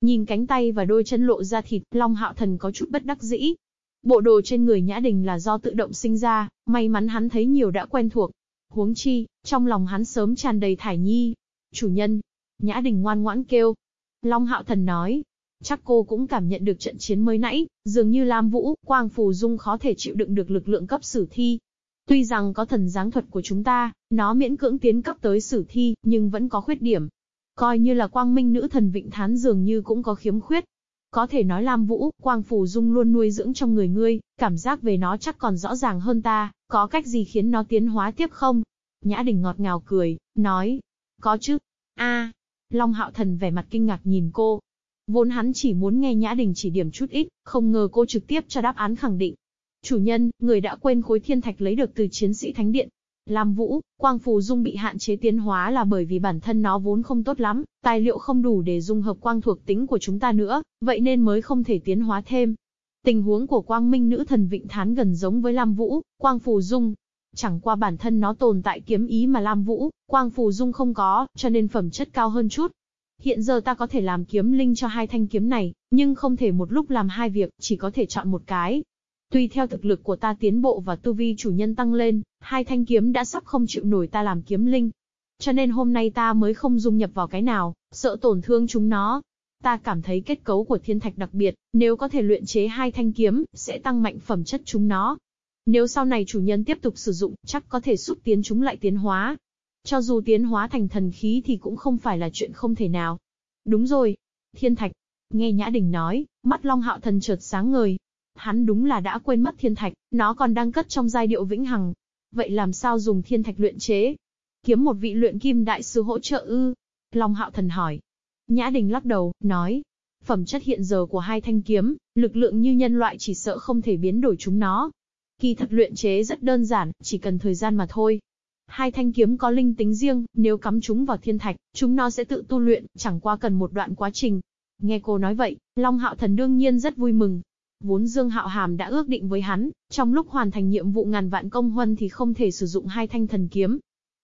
Nhìn cánh tay và đôi chân lộ ra thịt, Long Hạo Thần có chút bất đắc dĩ. Bộ đồ trên người Nhã Đình là do tự động sinh ra, may mắn hắn thấy nhiều đã quen thuộc. Huống chi, trong lòng hắn sớm tràn đầy thải nhi. Chủ nhân. Nhã Đình ngoan ngoãn kêu. Long Hạo Thần nói. Chắc cô cũng cảm nhận được trận chiến mới nãy, dường như Lam Vũ, Quang Phù Dung khó thể chịu đựng được lực lượng cấp sử thi. Tuy rằng có thần giáng thuật của chúng ta, nó miễn cưỡng tiến cấp tới sử thi, nhưng vẫn có khuyết điểm, Coi như là quang minh nữ thần Vịnh Thán dường như cũng có khiếm khuyết. Có thể nói Lam Vũ, Quang Phù Dung luôn nuôi dưỡng trong người ngươi, cảm giác về nó chắc còn rõ ràng hơn ta, có cách gì khiến nó tiến hóa tiếp không? Nhã Đình ngọt ngào cười, nói, có chứ. a Long Hạo Thần vẻ mặt kinh ngạc nhìn cô. Vốn hắn chỉ muốn nghe Nhã Đình chỉ điểm chút ít, không ngờ cô trực tiếp cho đáp án khẳng định. Chủ nhân, người đã quên khối thiên thạch lấy được từ chiến sĩ Thánh Điện, Lam Vũ, Quang Phù Dung bị hạn chế tiến hóa là bởi vì bản thân nó vốn không tốt lắm, tài liệu không đủ để dung hợp quang thuộc tính của chúng ta nữa, vậy nên mới không thể tiến hóa thêm. Tình huống của Quang Minh Nữ Thần Vịnh Thán gần giống với Lam Vũ, Quang Phù Dung. Chẳng qua bản thân nó tồn tại kiếm ý mà Lam Vũ, Quang Phù Dung không có, cho nên phẩm chất cao hơn chút. Hiện giờ ta có thể làm kiếm linh cho hai thanh kiếm này, nhưng không thể một lúc làm hai việc, chỉ có thể chọn một cái. Tuy theo thực lực của ta tiến bộ và tu vi chủ nhân tăng lên, hai thanh kiếm đã sắp không chịu nổi ta làm kiếm linh. Cho nên hôm nay ta mới không dung nhập vào cái nào, sợ tổn thương chúng nó. Ta cảm thấy kết cấu của thiên thạch đặc biệt, nếu có thể luyện chế hai thanh kiếm, sẽ tăng mạnh phẩm chất chúng nó. Nếu sau này chủ nhân tiếp tục sử dụng, chắc có thể xúc tiến chúng lại tiến hóa. Cho dù tiến hóa thành thần khí thì cũng không phải là chuyện không thể nào. Đúng rồi. Thiên thạch. Nghe Nhã Đình nói, mắt Long Hạo Thần chợt sáng ngời, Hắn đúng là đã quên mất thiên thạch, nó còn đang cất trong giai điệu vĩnh hằng. Vậy làm sao dùng thiên thạch luyện chế? Kiếm một vị luyện kim đại sư hỗ trợ ư? Long hạo thần hỏi. Nhã đình lắc đầu, nói. Phẩm chất hiện giờ của hai thanh kiếm, lực lượng như nhân loại chỉ sợ không thể biến đổi chúng nó. Kỳ thật luyện chế rất đơn giản, chỉ cần thời gian mà thôi. Hai thanh kiếm có linh tính riêng, nếu cắm chúng vào thiên thạch, chúng nó sẽ tự tu luyện, chẳng qua cần một đoạn quá trình. Nghe cô nói vậy, Long Hạo Thần đương nhiên rất vui mừng, Vốn Dương Hạo Hàm đã ước định với hắn, trong lúc hoàn thành nhiệm vụ ngàn vạn công huân thì không thể sử dụng hai thanh thần kiếm.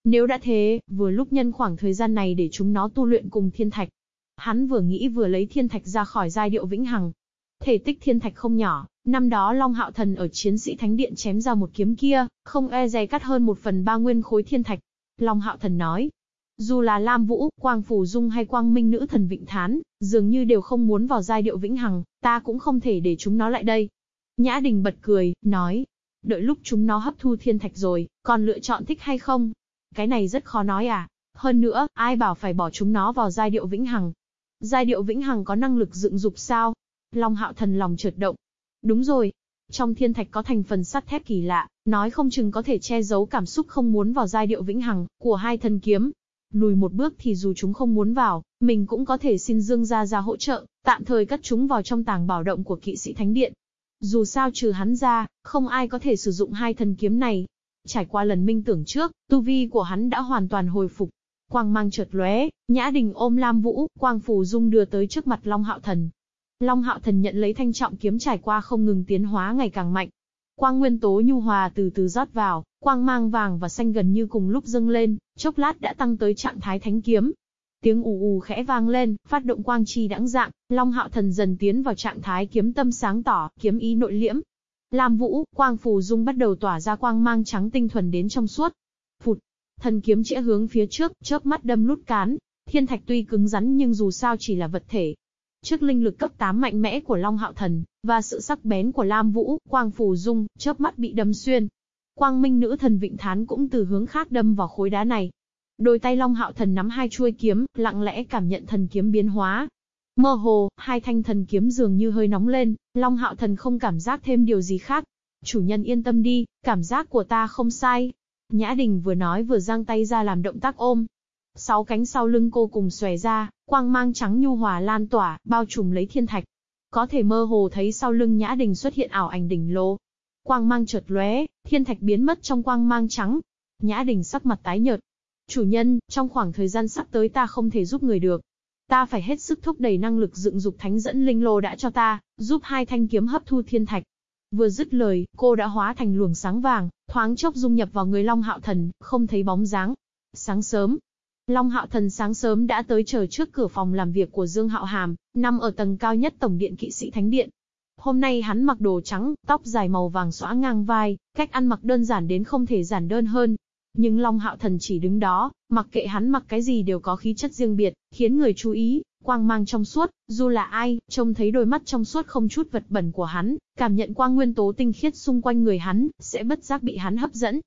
Nếu đã thế, vừa lúc nhân khoảng thời gian này để chúng nó tu luyện cùng thiên thạch. Hắn vừa nghĩ vừa lấy thiên thạch ra khỏi giai điệu vĩnh hằng. Thể tích thiên thạch không nhỏ, năm đó Long Hạo Thần ở chiến sĩ Thánh Điện chém ra một kiếm kia, không e dè cắt hơn một phần ba nguyên khối thiên thạch. Long Hạo Thần nói, dù là Lam Vũ, Quang Phù Dung hay Quang Minh Nữ Thần Vịnh Thán, dường như đều không muốn vào giai điệu vĩnh hằng, ta cũng không thể để chúng nó lại đây. Nhã Đình bật cười, nói, đợi lúc chúng nó hấp thu thiên thạch rồi, còn lựa chọn thích hay không? Cái này rất khó nói à. Hơn nữa, ai bảo phải bỏ chúng nó vào giai điệu vĩnh hằng? Giai điệu vĩnh hằng có năng lực dựng dục sao? Long hạo thần lòng trượt động. Đúng rồi. Trong thiên thạch có thành phần sắt thép kỳ lạ, nói không chừng có thể che giấu cảm xúc không muốn vào giai điệu vĩnh hằng của hai thần kiếm, Lùi một bước thì dù chúng không muốn vào, mình cũng có thể xin Dương gia gia hỗ trợ, tạm thời cất chúng vào trong tàng bảo động của kỵ sĩ thánh điện. Dù sao trừ hắn ra, không ai có thể sử dụng hai thần kiếm này. Trải qua lần minh tưởng trước, tu vi của hắn đã hoàn toàn hồi phục. Quang mang chợt lóe, Nhã Đình ôm Lam Vũ, Quang Phù Dung đưa tới trước mặt Long Hạo Thần. Long Hạo Thần nhận lấy thanh trọng kiếm trải qua không ngừng tiến hóa ngày càng mạnh, Quang nguyên tố nhu hòa từ từ rót vào, quang mang vàng và xanh gần như cùng lúc dâng lên, chốc lát đã tăng tới trạng thái thánh kiếm. Tiếng ù ù khẽ vang lên, phát động quang chi đãng dạng, Long Hạo Thần dần tiến vào trạng thái kiếm tâm sáng tỏ, kiếm ý nội liễm. Lam Vũ, quang phù dung bắt đầu tỏa ra quang mang trắng tinh thuần đến trong suốt. Phụt, thần kiếm chĩa hướng phía trước, chớp mắt đâm lút cán. Thiên thạch tuy cứng rắn nhưng dù sao chỉ là vật thể, Trước linh lực cấp 8 mạnh mẽ của Long Hạo Thần, và sự sắc bén của Lam Vũ, Quang Phù Dung, chớp mắt bị đâm xuyên. Quang Minh Nữ Thần Vịnh Thán cũng từ hướng khác đâm vào khối đá này. Đôi tay Long Hạo Thần nắm hai chuôi kiếm, lặng lẽ cảm nhận thần kiếm biến hóa. Mơ hồ, hai thanh thần kiếm dường như hơi nóng lên, Long Hạo Thần không cảm giác thêm điều gì khác. Chủ nhân yên tâm đi, cảm giác của ta không sai. Nhã Đình vừa nói vừa giang tay ra làm động tác ôm. Sáu cánh sau lưng cô cùng xòe ra, quang mang trắng nhu hòa lan tỏa, bao trùm lấy thiên thạch. Có thể mơ hồ thấy sau lưng Nhã Đình xuất hiện ảo ảnh đỉnh lô. Quang mang chợt lóe, thiên thạch biến mất trong quang mang trắng. Nhã Đình sắc mặt tái nhợt. Chủ nhân, trong khoảng thời gian sắp tới ta không thể giúp người được. Ta phải hết sức thúc đẩy năng lực dựng dục thánh dẫn linh lô đã cho ta, giúp hai thanh kiếm hấp thu thiên thạch. Vừa dứt lời, cô đã hóa thành luồng sáng vàng, thoáng chốc dung nhập vào người Long Hạo Thần, không thấy bóng dáng. Sáng sớm, Long Hạo Thần sáng sớm đã tới chờ trước cửa phòng làm việc của Dương Hạo Hàm, nằm ở tầng cao nhất tổng điện kỵ sĩ thánh điện. Hôm nay hắn mặc đồ trắng, tóc dài màu vàng xõa ngang vai, cách ăn mặc đơn giản đến không thể giản đơn hơn. Nhưng Long Hạo Thần chỉ đứng đó, mặc kệ hắn mặc cái gì đều có khí chất riêng biệt, khiến người chú ý, quang mang trong suốt, dù là ai, trông thấy đôi mắt trong suốt không chút vật bẩn của hắn, cảm nhận quang nguyên tố tinh khiết xung quanh người hắn, sẽ bất giác bị hắn hấp dẫn.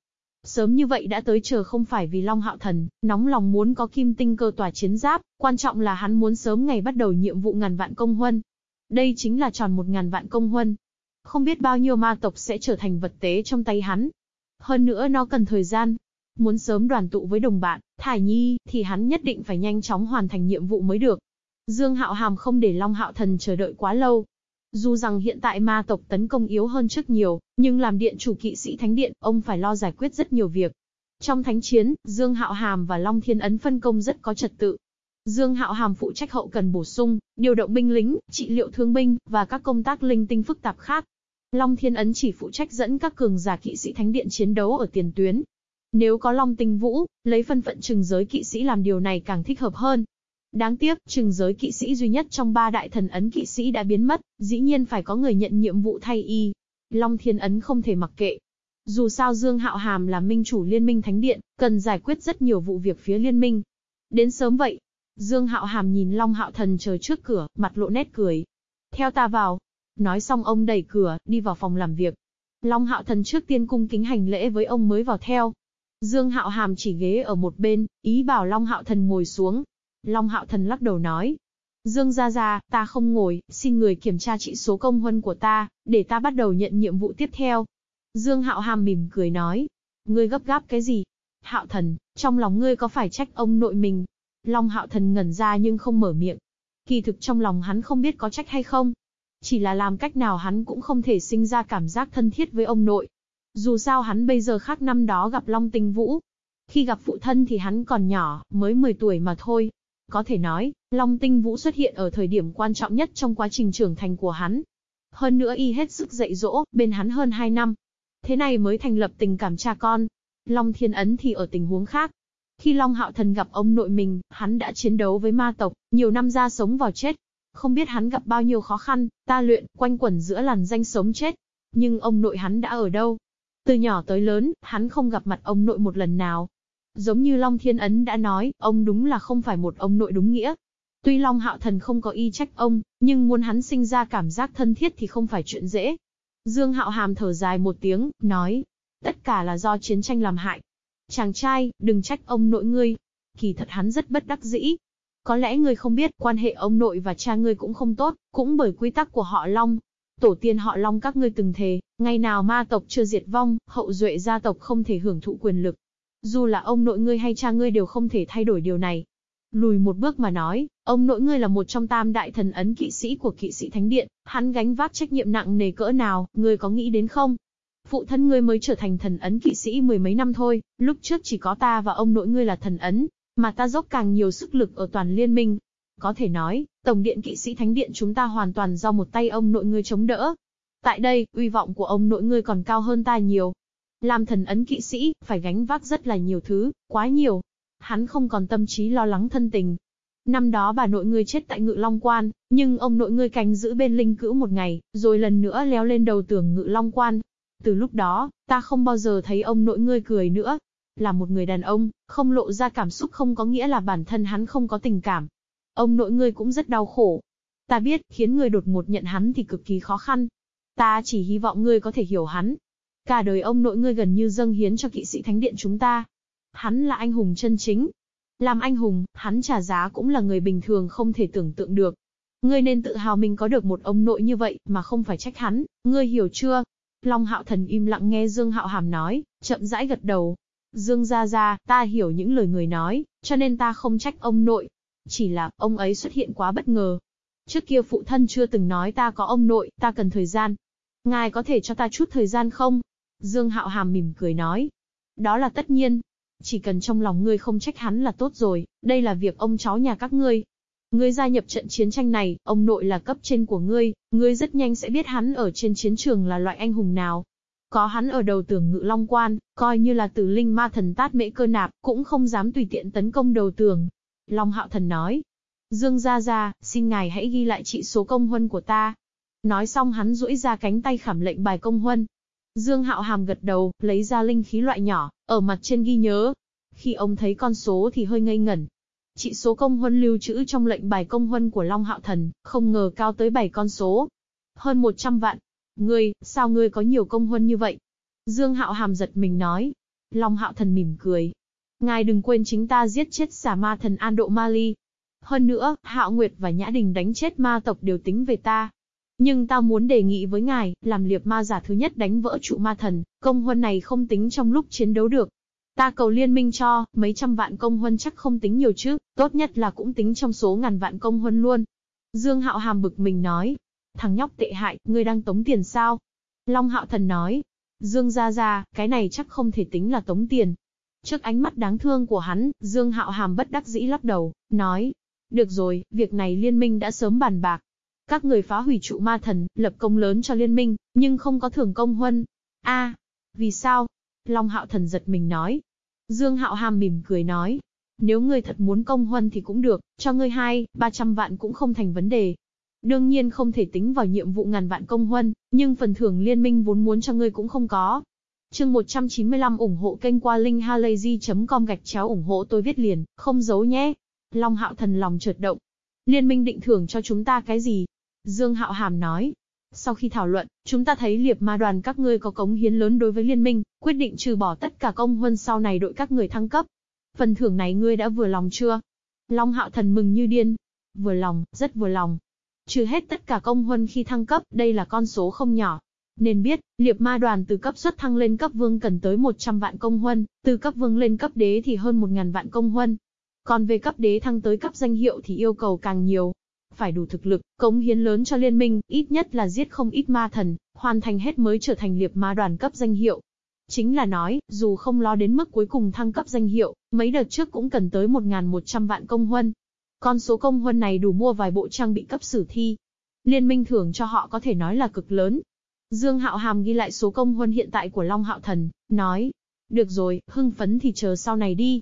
Sớm như vậy đã tới chờ không phải vì Long Hạo Thần, nóng lòng muốn có kim tinh cơ tòa chiến giáp, quan trọng là hắn muốn sớm ngày bắt đầu nhiệm vụ ngàn vạn công huân. Đây chính là tròn một ngàn vạn công huân. Không biết bao nhiêu ma tộc sẽ trở thành vật tế trong tay hắn. Hơn nữa nó cần thời gian. Muốn sớm đoàn tụ với đồng bạn, Thải Nhi, thì hắn nhất định phải nhanh chóng hoàn thành nhiệm vụ mới được. Dương Hạo Hàm không để Long Hạo Thần chờ đợi quá lâu, dù rằng hiện tại ma tộc tấn công yếu hơn trước nhiều, nhưng làm điện chủ kỵ sĩ thánh điện, ông phải lo giải quyết rất nhiều việc. Trong thánh chiến, Dương Hạo Hàm và Long Thiên Ấn phân công rất có trật tự. Dương Hạo Hàm phụ trách hậu cần bổ sung, điều động binh lính, trị liệu thương binh, và các công tác linh tinh phức tạp khác. Long Thiên Ấn chỉ phụ trách dẫn các cường giả kỵ sĩ thánh điện chiến đấu ở tiền tuyến. Nếu có Long Tinh Vũ, lấy phân phận trừng giới kỵ sĩ làm điều này càng thích hợp hơn. Đáng tiếc, trừng giới kỵ sĩ duy nhất trong ba đại thần ấn kỵ sĩ đã biến mất, dĩ nhiên phải có người nhận nhiệm vụ thay y. Long Thiên Ấn không thể mặc kệ. Dù sao Dương Hạo Hàm là minh chủ liên minh thánh điện, cần giải quyết rất nhiều vụ việc phía liên minh. Đến sớm vậy, Dương Hạo Hàm nhìn Long Hạo Thần chờ trước cửa, mặt lộ nét cười. Theo ta vào. Nói xong ông đẩy cửa, đi vào phòng làm việc. Long Hạo Thần trước tiên cung kính hành lễ với ông mới vào theo. Dương Hạo Hàm chỉ ghế ở một bên, ý bảo Long Hạo Thần ngồi xuống. Long Hạo Thần lắc đầu nói. Dương Gia Gia, ta không ngồi, xin người kiểm tra trị số công huân của ta, để ta bắt đầu nhận nhiệm vụ tiếp theo. Dương Hạo Hàm mỉm cười nói. Ngươi gấp gáp cái gì? Hạo Thần, trong lòng ngươi có phải trách ông nội mình? Long Hạo Thần ngẩn ra nhưng không mở miệng. Kỳ thực trong lòng hắn không biết có trách hay không. Chỉ là làm cách nào hắn cũng không thể sinh ra cảm giác thân thiết với ông nội. Dù sao hắn bây giờ khác năm đó gặp Long Tinh Vũ. Khi gặp phụ thân thì hắn còn nhỏ, mới 10 tuổi mà thôi, có thể nói, Long Tinh Vũ xuất hiện ở thời điểm quan trọng nhất trong quá trình trưởng thành của hắn. Hơn nữa y hết sức dạy dỗ, bên hắn hơn 2 năm. Thế này mới thành lập tình cảm cha con. Long Thiên Ấn thì ở tình huống khác. Khi Long Hạo Thần gặp ông nội mình, hắn đã chiến đấu với ma tộc, nhiều năm ra sống vào chết. Không biết hắn gặp bao nhiêu khó khăn, ta luyện, quanh quẩn giữa làn danh sống chết. Nhưng ông nội hắn đã ở đâu? Từ nhỏ tới lớn, hắn không gặp mặt ông nội một lần nào, Giống như Long Thiên Ấn đã nói, ông đúng là không phải một ông nội đúng nghĩa. Tuy Long Hạo Thần không có y trách ông, nhưng muốn hắn sinh ra cảm giác thân thiết thì không phải chuyện dễ. Dương Hạo Hàm thở dài một tiếng, nói, tất cả là do chiến tranh làm hại. Chàng trai, đừng trách ông nội ngươi. Kỳ thật hắn rất bất đắc dĩ. Có lẽ ngươi không biết, quan hệ ông nội và cha ngươi cũng không tốt, cũng bởi quy tắc của họ Long. Tổ tiên họ Long các ngươi từng thề, ngày nào ma tộc chưa diệt vong, hậu duệ gia tộc không thể hưởng thụ quyền lực. Dù là ông nội ngươi hay cha ngươi đều không thể thay đổi điều này. Lùi một bước mà nói, ông nội ngươi là một trong tam đại thần ấn kỵ sĩ của kỵ sĩ Thánh Điện, hắn gánh vác trách nhiệm nặng nề cỡ nào, ngươi có nghĩ đến không? Phụ thân ngươi mới trở thành thần ấn kỵ sĩ mười mấy năm thôi, lúc trước chỉ có ta và ông nội ngươi là thần ấn, mà ta dốc càng nhiều sức lực ở toàn liên minh. Có thể nói, Tổng điện kỵ sĩ Thánh Điện chúng ta hoàn toàn do một tay ông nội ngươi chống đỡ. Tại đây, uy vọng của ông nội ngươi còn cao hơn ta nhiều, làm thần ấn kỵ sĩ, phải gánh vác rất là nhiều thứ, quá nhiều. Hắn không còn tâm trí lo lắng thân tình. Năm đó bà nội ngươi chết tại ngự long quan, nhưng ông nội ngươi canh giữ bên linh cữu một ngày, rồi lần nữa leo lên đầu tường ngự long quan. Từ lúc đó, ta không bao giờ thấy ông nội ngươi cười nữa. Là một người đàn ông, không lộ ra cảm xúc không có nghĩa là bản thân hắn không có tình cảm. Ông nội ngươi cũng rất đau khổ. Ta biết, khiến ngươi đột ngột nhận hắn thì cực kỳ khó khăn. Ta chỉ hy vọng ngươi có thể hiểu hắn, Cả đời ông nội ngươi gần như dâng hiến cho kỵ sĩ thánh điện chúng ta. Hắn là anh hùng chân chính. Làm anh hùng, hắn trả giá cũng là người bình thường không thể tưởng tượng được. Ngươi nên tự hào mình có được một ông nội như vậy, mà không phải trách hắn, ngươi hiểu chưa? Long Hạo Thần im lặng nghe Dương Hạo Hàm nói, chậm rãi gật đầu. Dương gia gia, ta hiểu những lời người nói, cho nên ta không trách ông nội. Chỉ là, ông ấy xuất hiện quá bất ngờ. Trước kia phụ thân chưa từng nói ta có ông nội, ta cần thời gian. Ngài có thể cho ta chút thời gian không? Dương Hạo Hàm mỉm cười nói. Đó là tất nhiên. Chỉ cần trong lòng ngươi không trách hắn là tốt rồi, đây là việc ông cháu nhà các ngươi, Ngươi gia nhập trận chiến tranh này, ông nội là cấp trên của ngươi, ngươi rất nhanh sẽ biết hắn ở trên chiến trường là loại anh hùng nào. Có hắn ở đầu tường ngự long quan, coi như là tử linh ma thần tát mễ cơ nạp, cũng không dám tùy tiện tấn công đầu tường. Long hạo thần nói. Dương gia gia, xin ngài hãy ghi lại trị số công huân của ta. Nói xong hắn duỗi ra cánh tay khảm lệnh bài công huân. Dương hạo hàm gật đầu, lấy ra linh khí loại nhỏ, ở mặt trên ghi nhớ. Khi ông thấy con số thì hơi ngây ngẩn, Trị số công huân lưu trữ trong lệnh bài công huân của Long Hạo Thần, không ngờ cao tới 7 con số. Hơn 100 vạn. Ngươi, sao ngươi có nhiều công huân như vậy? Dương Hạo Hàm giật mình nói. Long Hạo Thần mỉm cười. Ngài đừng quên chính ta giết chết xà ma thần An Độ Mali. Hơn nữa, Hạo Nguyệt và Nhã Đình đánh chết ma tộc đều tính về ta. Nhưng ta muốn đề nghị với ngài, làm liệp ma giả thứ nhất đánh vỡ trụ ma thần, công huân này không tính trong lúc chiến đấu được, Ta cầu liên minh cho, mấy trăm vạn công huân chắc không tính nhiều chứ, tốt nhất là cũng tính trong số ngàn vạn công huân luôn. Dương Hạo Hàm bực mình nói. Thằng nhóc tệ hại, ngươi đang tống tiền sao? Long Hạo Thần nói. Dương ra ra, cái này chắc không thể tính là tống tiền. Trước ánh mắt đáng thương của hắn, Dương Hạo Hàm bất đắc dĩ lắc đầu, nói. Được rồi, việc này liên minh đã sớm bàn bạc. Các người phá hủy trụ ma thần, lập công lớn cho liên minh, nhưng không có thưởng công huân. a vì sao? Long Hạo Thần giật mình nói. Dương Hạo Hàm mỉm cười nói. Nếu ngươi thật muốn công huân thì cũng được, cho ngươi hai, ba trăm vạn cũng không thành vấn đề. Đương nhiên không thể tính vào nhiệm vụ ngàn vạn công huân, nhưng phần thưởng liên minh vốn muốn cho ngươi cũng không có. Chương 195 ủng hộ kênh qua linkhalazy.com gạch chéo ủng hộ tôi viết liền, không giấu nhé. Long Hạo Thần lòng chợt động. Liên minh định thưởng cho chúng ta cái gì? Dương Hạo Hàm nói. Sau khi thảo luận, chúng ta thấy liệp ma đoàn các ngươi có cống hiến lớn đối với liên minh, quyết định trừ bỏ tất cả công huân sau này đội các người thăng cấp. Phần thưởng này ngươi đã vừa lòng chưa? Long hạo thần mừng như điên. Vừa lòng, rất vừa lòng. Trừ hết tất cả công huân khi thăng cấp, đây là con số không nhỏ. Nên biết, liệp ma đoàn từ cấp xuất thăng lên cấp vương cần tới 100 vạn công huân, từ cấp vương lên cấp đế thì hơn 1.000 vạn công huân. Còn về cấp đế thăng tới cấp danh hiệu thì yêu cầu càng nhiều, phải đủ thực lực, cống hiến lớn cho liên minh, ít nhất là giết không ít ma thần, hoàn thành hết mới trở thành liệp ma đoàn cấp danh hiệu. Chính là nói, dù không lo đến mức cuối cùng thăng cấp danh hiệu, mấy đợt trước cũng cần tới 1.100 vạn công huân. Con số công huân này đủ mua vài bộ trang bị cấp sử thi. Liên minh thưởng cho họ có thể nói là cực lớn. Dương Hạo Hàm ghi lại số công huân hiện tại của Long Hạo Thần, nói. Được rồi, hưng phấn thì chờ sau này đi,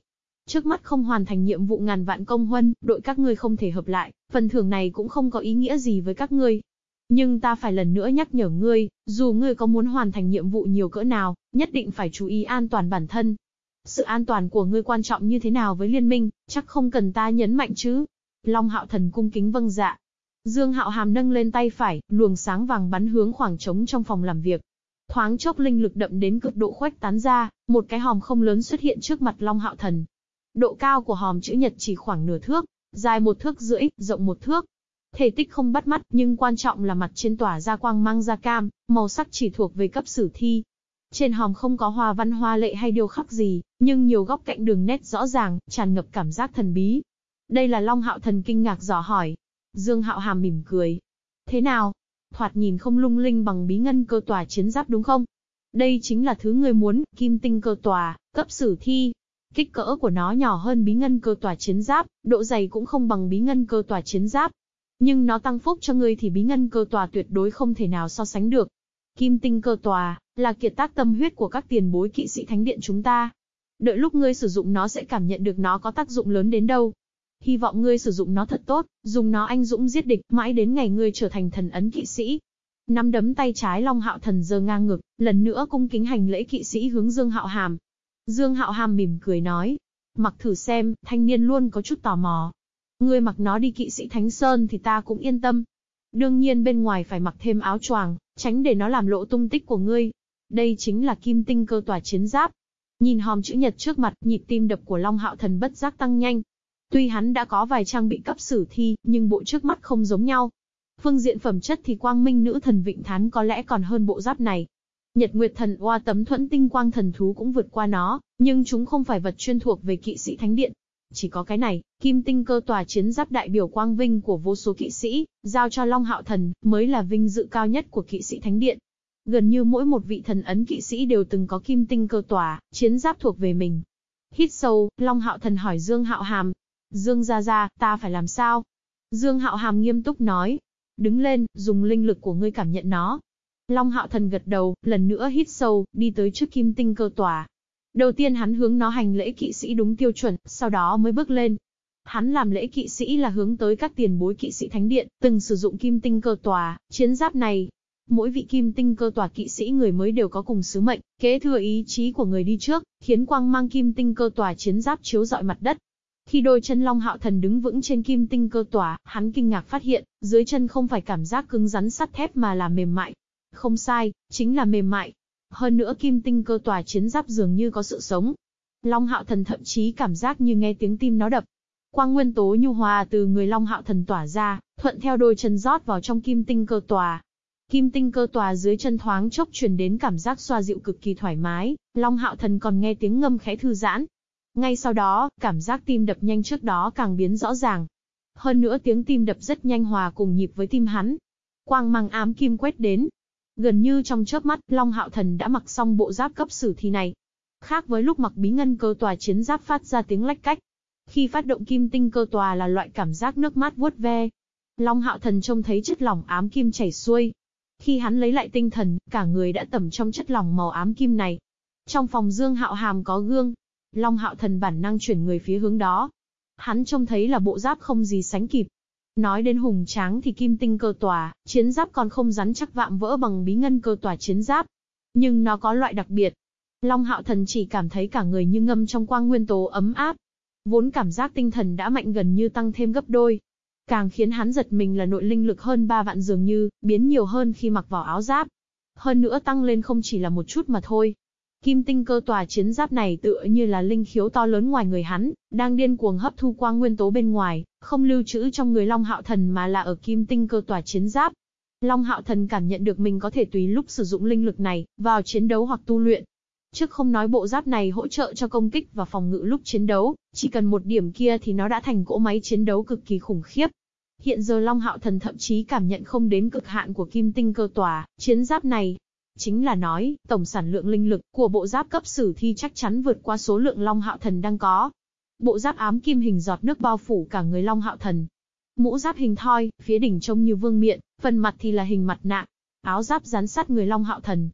Trước mắt không hoàn thành nhiệm vụ ngàn vạn công huân, đội các ngươi không thể hợp lại, phần thưởng này cũng không có ý nghĩa gì với các ngươi. Nhưng ta phải lần nữa nhắc nhở ngươi, dù ngươi có muốn hoàn thành nhiệm vụ nhiều cỡ nào, nhất định phải chú ý an toàn bản thân. Sự an toàn của ngươi quan trọng như thế nào với liên minh, chắc không cần ta nhấn mạnh chứ. Long hạo thần cung kính vâng dạ. Dương hạo hàm nâng lên tay phải, luồng sáng vàng bắn hướng khoảng trống trong phòng làm việc. Thoáng chốc linh lực đậm đến cực độ khuếch tán ra, một cái hòm không lớn xuất hiện trước mặt Long hạo thần, Độ cao của hòm chữ nhật chỉ khoảng nửa thước, dài một thước rưỡi, rộng một thước. Thể tích không bắt mắt, nhưng quan trọng là mặt trên tỏa ra quang mang da cam, màu sắc chỉ thuộc về cấp sử thi. Trên hòm không có hoa văn hoa lệ hay điêu khắc gì, nhưng nhiều góc cạnh đường nét rõ ràng, tràn ngập cảm giác thần bí. Đây là Long Hạo Thần kinh ngạc dò hỏi. Dương Hạo Hàm mỉm cười. Thế nào? Thoạt nhìn không lung linh bằng bí ngân cơ tòa chiến giáp đúng không? Đây chính là thứ người muốn, kim tinh cơ tòa, cấp sử thi, Kích cỡ của nó nhỏ hơn bí ngân cơ tòa chiến giáp, độ dày cũng không bằng bí ngân cơ tòa chiến giáp. Nhưng nó tăng phúc cho ngươi thì bí ngân cơ tòa tuyệt đối không thể nào so sánh được. Kim tinh cơ tòa, là kiệt tác tâm huyết của các tiền bối kỵ sĩ thánh điện chúng ta. Đợi lúc ngươi sử dụng nó sẽ cảm nhận được nó có tác dụng lớn đến đâu. Hy vọng ngươi sử dụng nó thật tốt, dùng nó anh dũng giết địch, mãi đến ngày ngươi trở thành thần ấn kỵ sĩ. Năm đấm tay trái Long Hạo Thần giơ ngang ngực, lần nữa cung kính hành lễ kỵ sĩ hướng Dương Hạo Hàm, Dương Hạo Hàm mỉm cười nói. Mặc thử xem, thanh niên luôn có chút tò mò. Ngươi mặc nó đi kỵ sĩ Thánh Sơn thì ta cũng yên tâm. Đương nhiên bên ngoài phải mặc thêm áo choàng, tránh để nó làm lộ tung tích của ngươi. Đây chính là kim tinh cơ tòa chiến giáp. Nhìn hòm chữ nhật trước mặt, nhịp tim đập của Long Hạo Thần bất giác tăng nhanh. Tuy hắn đã có vài trang bị cấp sử thi, nhưng bộ trước mắt không giống nhau. Phương diện phẩm chất thì quang minh nữ thần Vịnh Thán có lẽ còn hơn bộ giáp này. Nhật Nguyệt Thần Oa tấm thuẫn tinh quang thần thú cũng vượt qua nó, nhưng chúng không phải vật chuyên thuộc về kỵ sĩ thánh điện. Chỉ có cái này, kim tinh cơ tòa chiến giáp đại biểu quang vinh của vô số kỵ sĩ, giao cho Long Hạo Thần, mới là vinh dự cao nhất của kỵ sĩ thánh điện. Gần như mỗi một vị thần ấn kỵ sĩ đều từng có kim tinh cơ tòa, chiến giáp thuộc về mình. Hít sâu, Long Hạo Thần hỏi Dương Hạo Hàm. Dương ra ra, ta phải làm sao? Dương Hạo Hàm nghiêm túc nói. Đứng lên, dùng linh lực của ngươi cảm nhận nó. Long Hạo Thần gật đầu, lần nữa hít sâu, đi tới trước kim tinh cơ tòa. Đầu tiên hắn hướng nó hành lễ kỵ sĩ đúng tiêu chuẩn, sau đó mới bước lên. Hắn làm lễ kỵ sĩ là hướng tới các tiền bối kỵ sĩ thánh điện, từng sử dụng kim tinh cơ tòa, chiến giáp này, Mỗi vị kim tinh cơ tòa kỵ sĩ người mới đều có cùng sứ mệnh, kế thừa ý chí của người đi trước, khiến quang mang kim tinh cơ tòa chiến giáp chiếu rọi mặt đất. Khi đôi chân Long Hạo Thần đứng vững trên kim tinh cơ tòa, hắn kinh ngạc phát hiện, dưới chân không phải cảm giác cứng rắn sắt thép mà là mềm mại. Không sai, chính là mềm mại. Hơn nữa kim tinh cơ tòa chiến giáp dường như có sự sống. Long Hạo Thần thậm chí cảm giác như nghe tiếng tim nó đập. Quang nguyên tố nhu hòa từ người Long Hạo Thần tỏa ra, thuận theo đôi chân rót vào trong kim tinh cơ tòa, Kim tinh cơ tòa dưới chân thoáng chốc truyền đến cảm giác xoa dịu cực kỳ thoải mái, Long Hạo Thần còn nghe tiếng ngâm khẽ thư giãn. Ngay sau đó, cảm giác tim đập nhanh trước đó càng biến rõ ràng. Hơn nữa tiếng tim đập rất nhanh hòa cùng nhịp với tim hắn. Quang mang ám kim quét đến. Gần như trong chớp mắt, Long Hạo Thần đã mặc xong bộ giáp cấp sử thi này. Khác với lúc mặc bí ngân cơ tòa chiến giáp phát ra tiếng lách cách. Khi phát động kim tinh cơ tòa là loại cảm giác nước mát vuốt ve. Long Hạo Thần trông thấy chất lỏng ám kim chảy xuôi, khi hắn lấy lại tinh thần, cả người đã tẩm trong chất lỏng màu ám kim này. Trong phòng Dương Hạo Hàm có gương. Long Hạo Thần bản năng chuyển người phía hướng đó. Hắn trông thấy là bộ giáp không gì sánh kịp. Nói đến hùng tráng thì kim tinh cơ tòa, chiến giáp còn không rắn chắc vạm vỡ bằng bí ngân cơ tòa chiến giáp. Nhưng nó có loại đặc biệt. Long Hạo Thần chỉ cảm thấy cả người như ngâm trong quang nguyên tố ấm áp. Vốn cảm giác tinh thần đã mạnh gần như tăng thêm gấp đôi. Càng khiến hắn giật mình là nội linh lực hơn 3 vạn dường như, biến nhiều hơn khi mặc vào áo giáp. Hơn nữa tăng lên không chỉ là một chút mà thôi. Kim tinh cơ tòa chiến giáp này tựa như là linh khiếu to lớn ngoài người hắn, đang điên cuồng hấp thu quang nguyên tố bên ngoài, không lưu trữ trong người Long Hạo Thần mà là ở kim tinh cơ tòa chiến giáp. Long Hạo Thần cảm nhận được mình có thể tùy lúc sử dụng linh lực này, vào chiến đấu hoặc tu luyện. Trước không nói bộ giáp này hỗ trợ cho công kích và phòng ngự lúc chiến đấu, chỉ cần một điểm kia thì nó đã thành cỗ máy chiến đấu cực kỳ khủng khiếp. Hiện giờ Long Hạo Thần thậm chí cảm nhận không đến cực hạn của kim tinh cơ tòa, chiến giáp này. Chính là nói, tổng sản lượng linh lực của bộ giáp cấp sử thi chắc chắn vượt qua số lượng Long Hạo Thần đang có. Bộ giáp ám kim hình giọt nước bao phủ cả người Long Hạo Thần. Mũ giáp hình thoi, phía đỉnh trông như vương miện, phần mặt thì là hình mặt nạ. Áo giáp dán sát người Long Hạo Thần.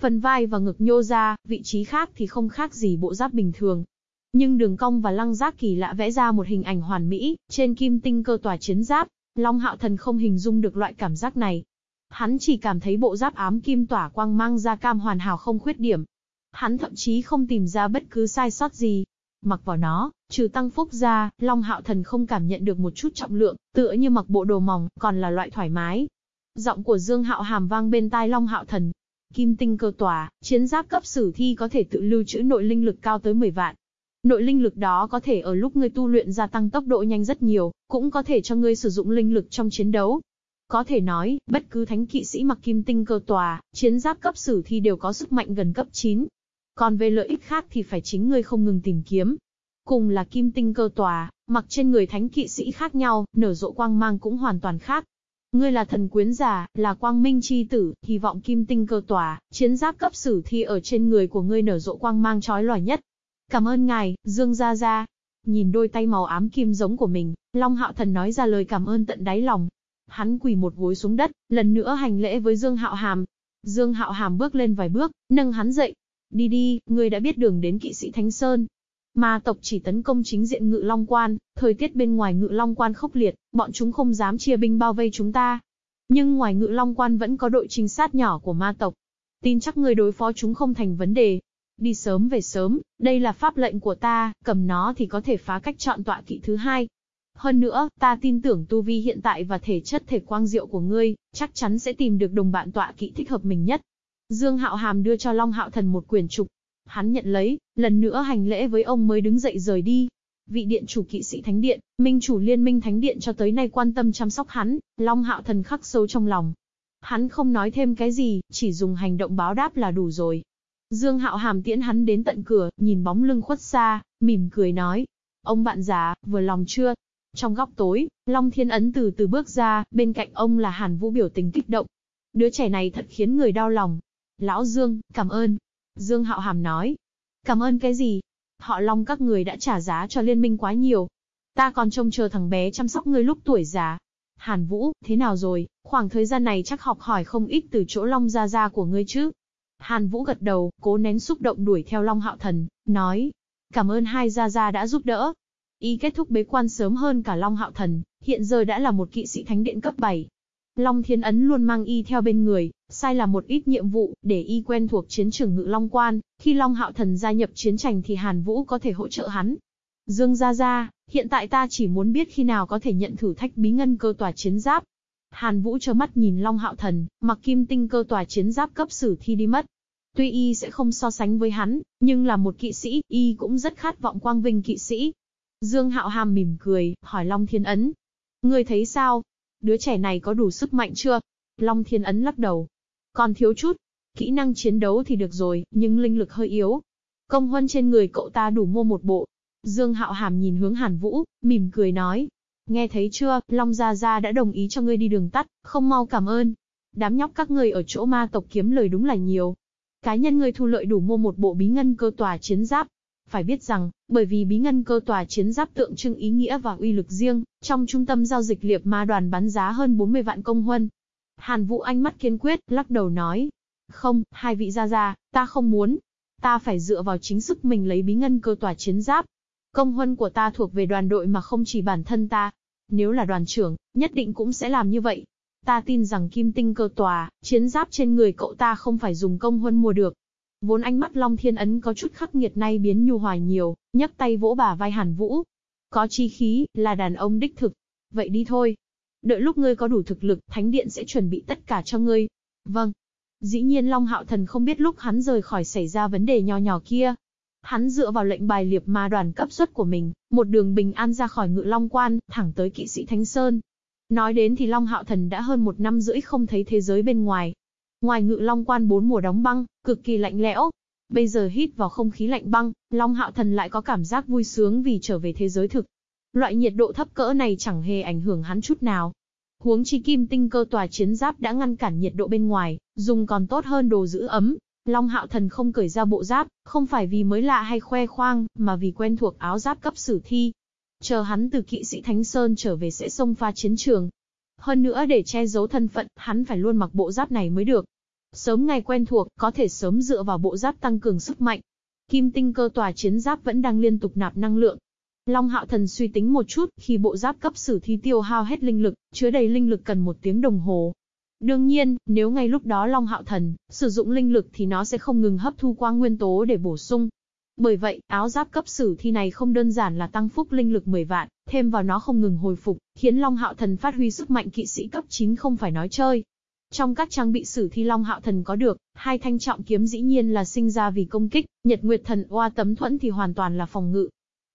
Phần vai và ngực nhô ra, vị trí khác thì không khác gì bộ giáp bình thường, nhưng đường cong và lăng giác kỳ lạ vẽ ra một hình ảnh hoàn mỹ, trên kim tinh cơ tòa chiến giáp, Long Hạo Thần không hình dung được loại cảm giác này. Hắn chỉ cảm thấy bộ giáp ám kim tỏa quang mang ra cam hoàn hảo không khuyết điểm. Hắn thậm chí không tìm ra bất cứ sai sót gì. Mặc vào nó, trừ tăng phúc ra, Long Hạo Thần không cảm nhận được một chút trọng lượng, tựa như mặc bộ đồ mỏng, còn là loại thoải mái. Giọng của Dương Hạo Hàm vang bên tai Long Hạo Thần. Kim tinh cơ tỏa, chiến giáp cấp sử thi có thể tự lưu trữ nội linh lực cao tới 10 vạn, Nội linh lực đó có thể ở lúc ngươi tu luyện gia tăng tốc độ nhanh rất nhiều, cũng có thể cho ngươi sử dụng linh lực trong chiến đấu. Có thể nói, bất cứ thánh kỵ sĩ mặc kim tinh cơ tòa, chiến giáp cấp sử thi đều có sức mạnh gần cấp 9. Còn về lợi ích khác thì phải chính ngươi không ngừng tìm kiếm. Cùng là kim tinh cơ tòa, mặc trên người thánh kỵ sĩ khác nhau, nở rộ quang mang cũng hoàn toàn khác. Ngươi là thần quyến giả, là quang minh chi tử, hy vọng kim tinh cơ tòa, chiến giáp cấp sử thi ở trên người của ngươi nở rộ quang mang chói lòa nhất. Cảm ơn ngài, Dương Gia Gia. Nhìn đôi tay màu ám kim giống của mình, Long Hạo Thần nói ra lời cảm ơn tận đáy lòng. Hắn quỳ một gối xuống đất, lần nữa hành lễ với Dương Hạo Hàm. Dương Hạo Hàm bước lên vài bước, nâng hắn dậy. Đi đi, ngươi đã biết đường đến kỵ sĩ Thánh Sơn. Ma tộc chỉ tấn công chính diện ngự Long Quan, thời tiết bên ngoài ngự Long Quan khốc liệt, bọn chúng không dám chia binh bao vây chúng ta. Nhưng ngoài ngự Long Quan vẫn có đội trinh sát nhỏ của ma tộc. Tin chắc người đối phó chúng không thành vấn đề. Đi sớm về sớm, đây là pháp lệnh của ta, cầm nó thì có thể phá cách chọn tọa kỵ thứ hai. Hơn nữa, ta tin tưởng tu vi hiện tại và thể chất thể quang diệu của ngươi, chắc chắn sẽ tìm được đồng bạn tọa kỵ thích hợp mình nhất. Dương Hạo Hàm đưa cho Long Hạo Thần một quyển trục. Hắn nhận lấy, lần nữa hành lễ với ông mới đứng dậy rời đi. vị điện chủ kỵ sĩ thánh điện, minh chủ liên minh thánh điện cho tới nay quan tâm chăm sóc hắn, Long Hạo Thần khắc sâu trong lòng. Hắn không nói thêm cái gì, chỉ dùng hành động báo đáp là đủ rồi. Dương Hạo Hàm tiễn hắn đến tận cửa, nhìn bóng lưng khuất xa, mỉm cười nói. Ông bạn già, vừa lòng chưa? Trong góc tối, Long Thiên Ấn từ từ bước ra, bên cạnh ông là Hàn Vũ biểu tình kích động. Đứa trẻ này thật khiến người đau lòng. Lão Dương, cảm ơn. Dương Hạo Hàm nói. Cảm ơn cái gì? Họ Long các người đã trả giá cho liên minh quá nhiều. Ta còn trông chờ thằng bé chăm sóc ngươi lúc tuổi già. Hàn Vũ, thế nào rồi, khoảng thời gian này chắc học hỏi không ít từ chỗ Long Gia Gia của ngươi chứ. Hàn Vũ gật đầu, cố nén xúc động đuổi theo Long Hạo Thần, nói. Cảm ơn hai Gia Gia đã giúp đỡ. Y kết thúc bế quan sớm hơn cả Long Hạo Thần, hiện giờ đã là một kỵ sĩ thánh điện cấp 7. Long Thiên Ấn luôn mang y theo bên người, sai là một ít nhiệm vụ, để y quen thuộc chiến trường ngự Long Quan, khi Long Hạo Thần gia nhập chiến tranh thì Hàn Vũ có thể hỗ trợ hắn. Dương Gia Gia, hiện tại ta chỉ muốn biết khi nào có thể nhận thử thách bí ngân cơ tòa chiến giáp. Hàn Vũ trơ mắt nhìn Long Hạo Thần, mặc kim tinh cơ tòa chiến giáp cấp sử thi đi mất. Tuy y sẽ không so sánh với hắn, nhưng là một kỵ sĩ, y cũng rất khát vọng quang vinh kỵ sĩ. Dương Hạo Hàm mỉm cười, hỏi Long Thiên Ấn. Ngươi thấy sao? Đứa trẻ này có đủ sức mạnh chưa? Long Thiên Ấn lắc đầu. Còn thiếu chút. Kỹ năng chiến đấu thì được rồi, nhưng linh lực hơi yếu. Công huân trên người cậu ta đủ mua một bộ. Dương Hạo Hàm nhìn hướng Hàn Vũ, mỉm cười nói. Nghe thấy chưa, Long Gia Gia đã đồng ý cho ngươi đi đường tắt, không mau cảm ơn. Đám nhóc các ngươi ở chỗ ma tộc kiếm lời đúng là nhiều. Cá nhân ngươi thu lợi đủ mua một bộ bí ngân cơ tòa chiến giáp, phải biết rằng, bởi vì bí ngân cơ tòa chiến giáp tượng trưng ý nghĩa và uy lực riêng, trong trung tâm giao dịch liệp ma đoàn bán giá hơn 40 vạn công huân. Hàn Vũ ánh mắt kiên quyết, lắc đầu nói. Không, hai vị gia gia, ta không muốn. Ta phải dựa vào chính sức mình lấy bí ngân cơ tòa chiến giáp. Công huân của ta thuộc về đoàn đội mà không chỉ bản thân ta. Nếu là đoàn trưởng, nhất định cũng sẽ làm như vậy. Ta tin rằng kim tinh cơ tòa, chiến giáp trên người cậu ta không phải dùng công huân mua được, Vốn ánh mắt Long Thiên Ấn có chút khắc nghiệt nay biến nhu hòa nhiều, nhấc tay vỗ bà vai Hàn Vũ. Có chi khí, là đàn ông đích thực. Vậy đi thôi. Đợi lúc ngươi có đủ thực lực, Thánh Điện sẽ chuẩn bị tất cả cho ngươi. Vâng. Dĩ nhiên Long Hạo Thần không biết lúc hắn rời khỏi xảy ra vấn đề nho nhỏ kia. Hắn dựa vào lệnh bài liệp ma đoàn cấp suất của mình, một đường bình an ra khỏi ngự Long Quan, thẳng tới kỵ sĩ Thánh Sơn. Nói đến thì Long Hạo Thần đã hơn một năm rưỡi không thấy thế giới bên ngoài, Ngoài ngự long quan bốn mùa đóng băng, cực kỳ lạnh lẽo. Bây giờ hít vào không khí lạnh băng, Long Hạo Thần lại có cảm giác vui sướng vì trở về thế giới thực. Loại nhiệt độ thấp cỡ này chẳng hề ảnh hưởng hắn chút nào. Huống chi kim tinh cơ tòa chiến giáp đã ngăn cản nhiệt độ bên ngoài, dùng còn tốt hơn đồ giữ ấm. Long Hạo Thần không cởi ra bộ giáp, không phải vì mới lạ hay khoe khoang, mà vì quen thuộc áo giáp cấp sử thi. Chờ hắn từ kỵ sĩ Thánh Sơn trở về sẽ xông pha chiến trường, hơn nữa để che giấu thân phận, hắn phải luôn mặc bộ giáp này mới được. Sớm ngày quen thuộc, có thể sớm dựa vào bộ giáp tăng cường sức mạnh. Kim tinh cơ tòa chiến giáp vẫn đang liên tục nạp năng lượng. Long hạo thần suy tính một chút, khi bộ giáp cấp sử thi tiêu hao hết linh lực, chứa đầy linh lực cần một tiếng đồng hồ. Đương nhiên, nếu ngay lúc đó Long Hạo Thần sử dụng linh lực thì nó sẽ không ngừng hấp thu quang nguyên tố để bổ sung, bởi vậy, áo giáp cấp sử thi này không đơn giản là tăng phúc linh lực 10 vạn, thêm vào nó không ngừng hồi phục, khiến Long Hạo Thần phát huy sức mạnh kỵ sĩ cấp 9 không phải nói chơi. Trong các trang bị sử thi Long Hạo Thần có được, hai thanh trọng kiếm dĩ nhiên là sinh ra vì công kích, Nhật Nguyệt Thần oa tấm thuẫn thì hoàn toàn là phòng ngự.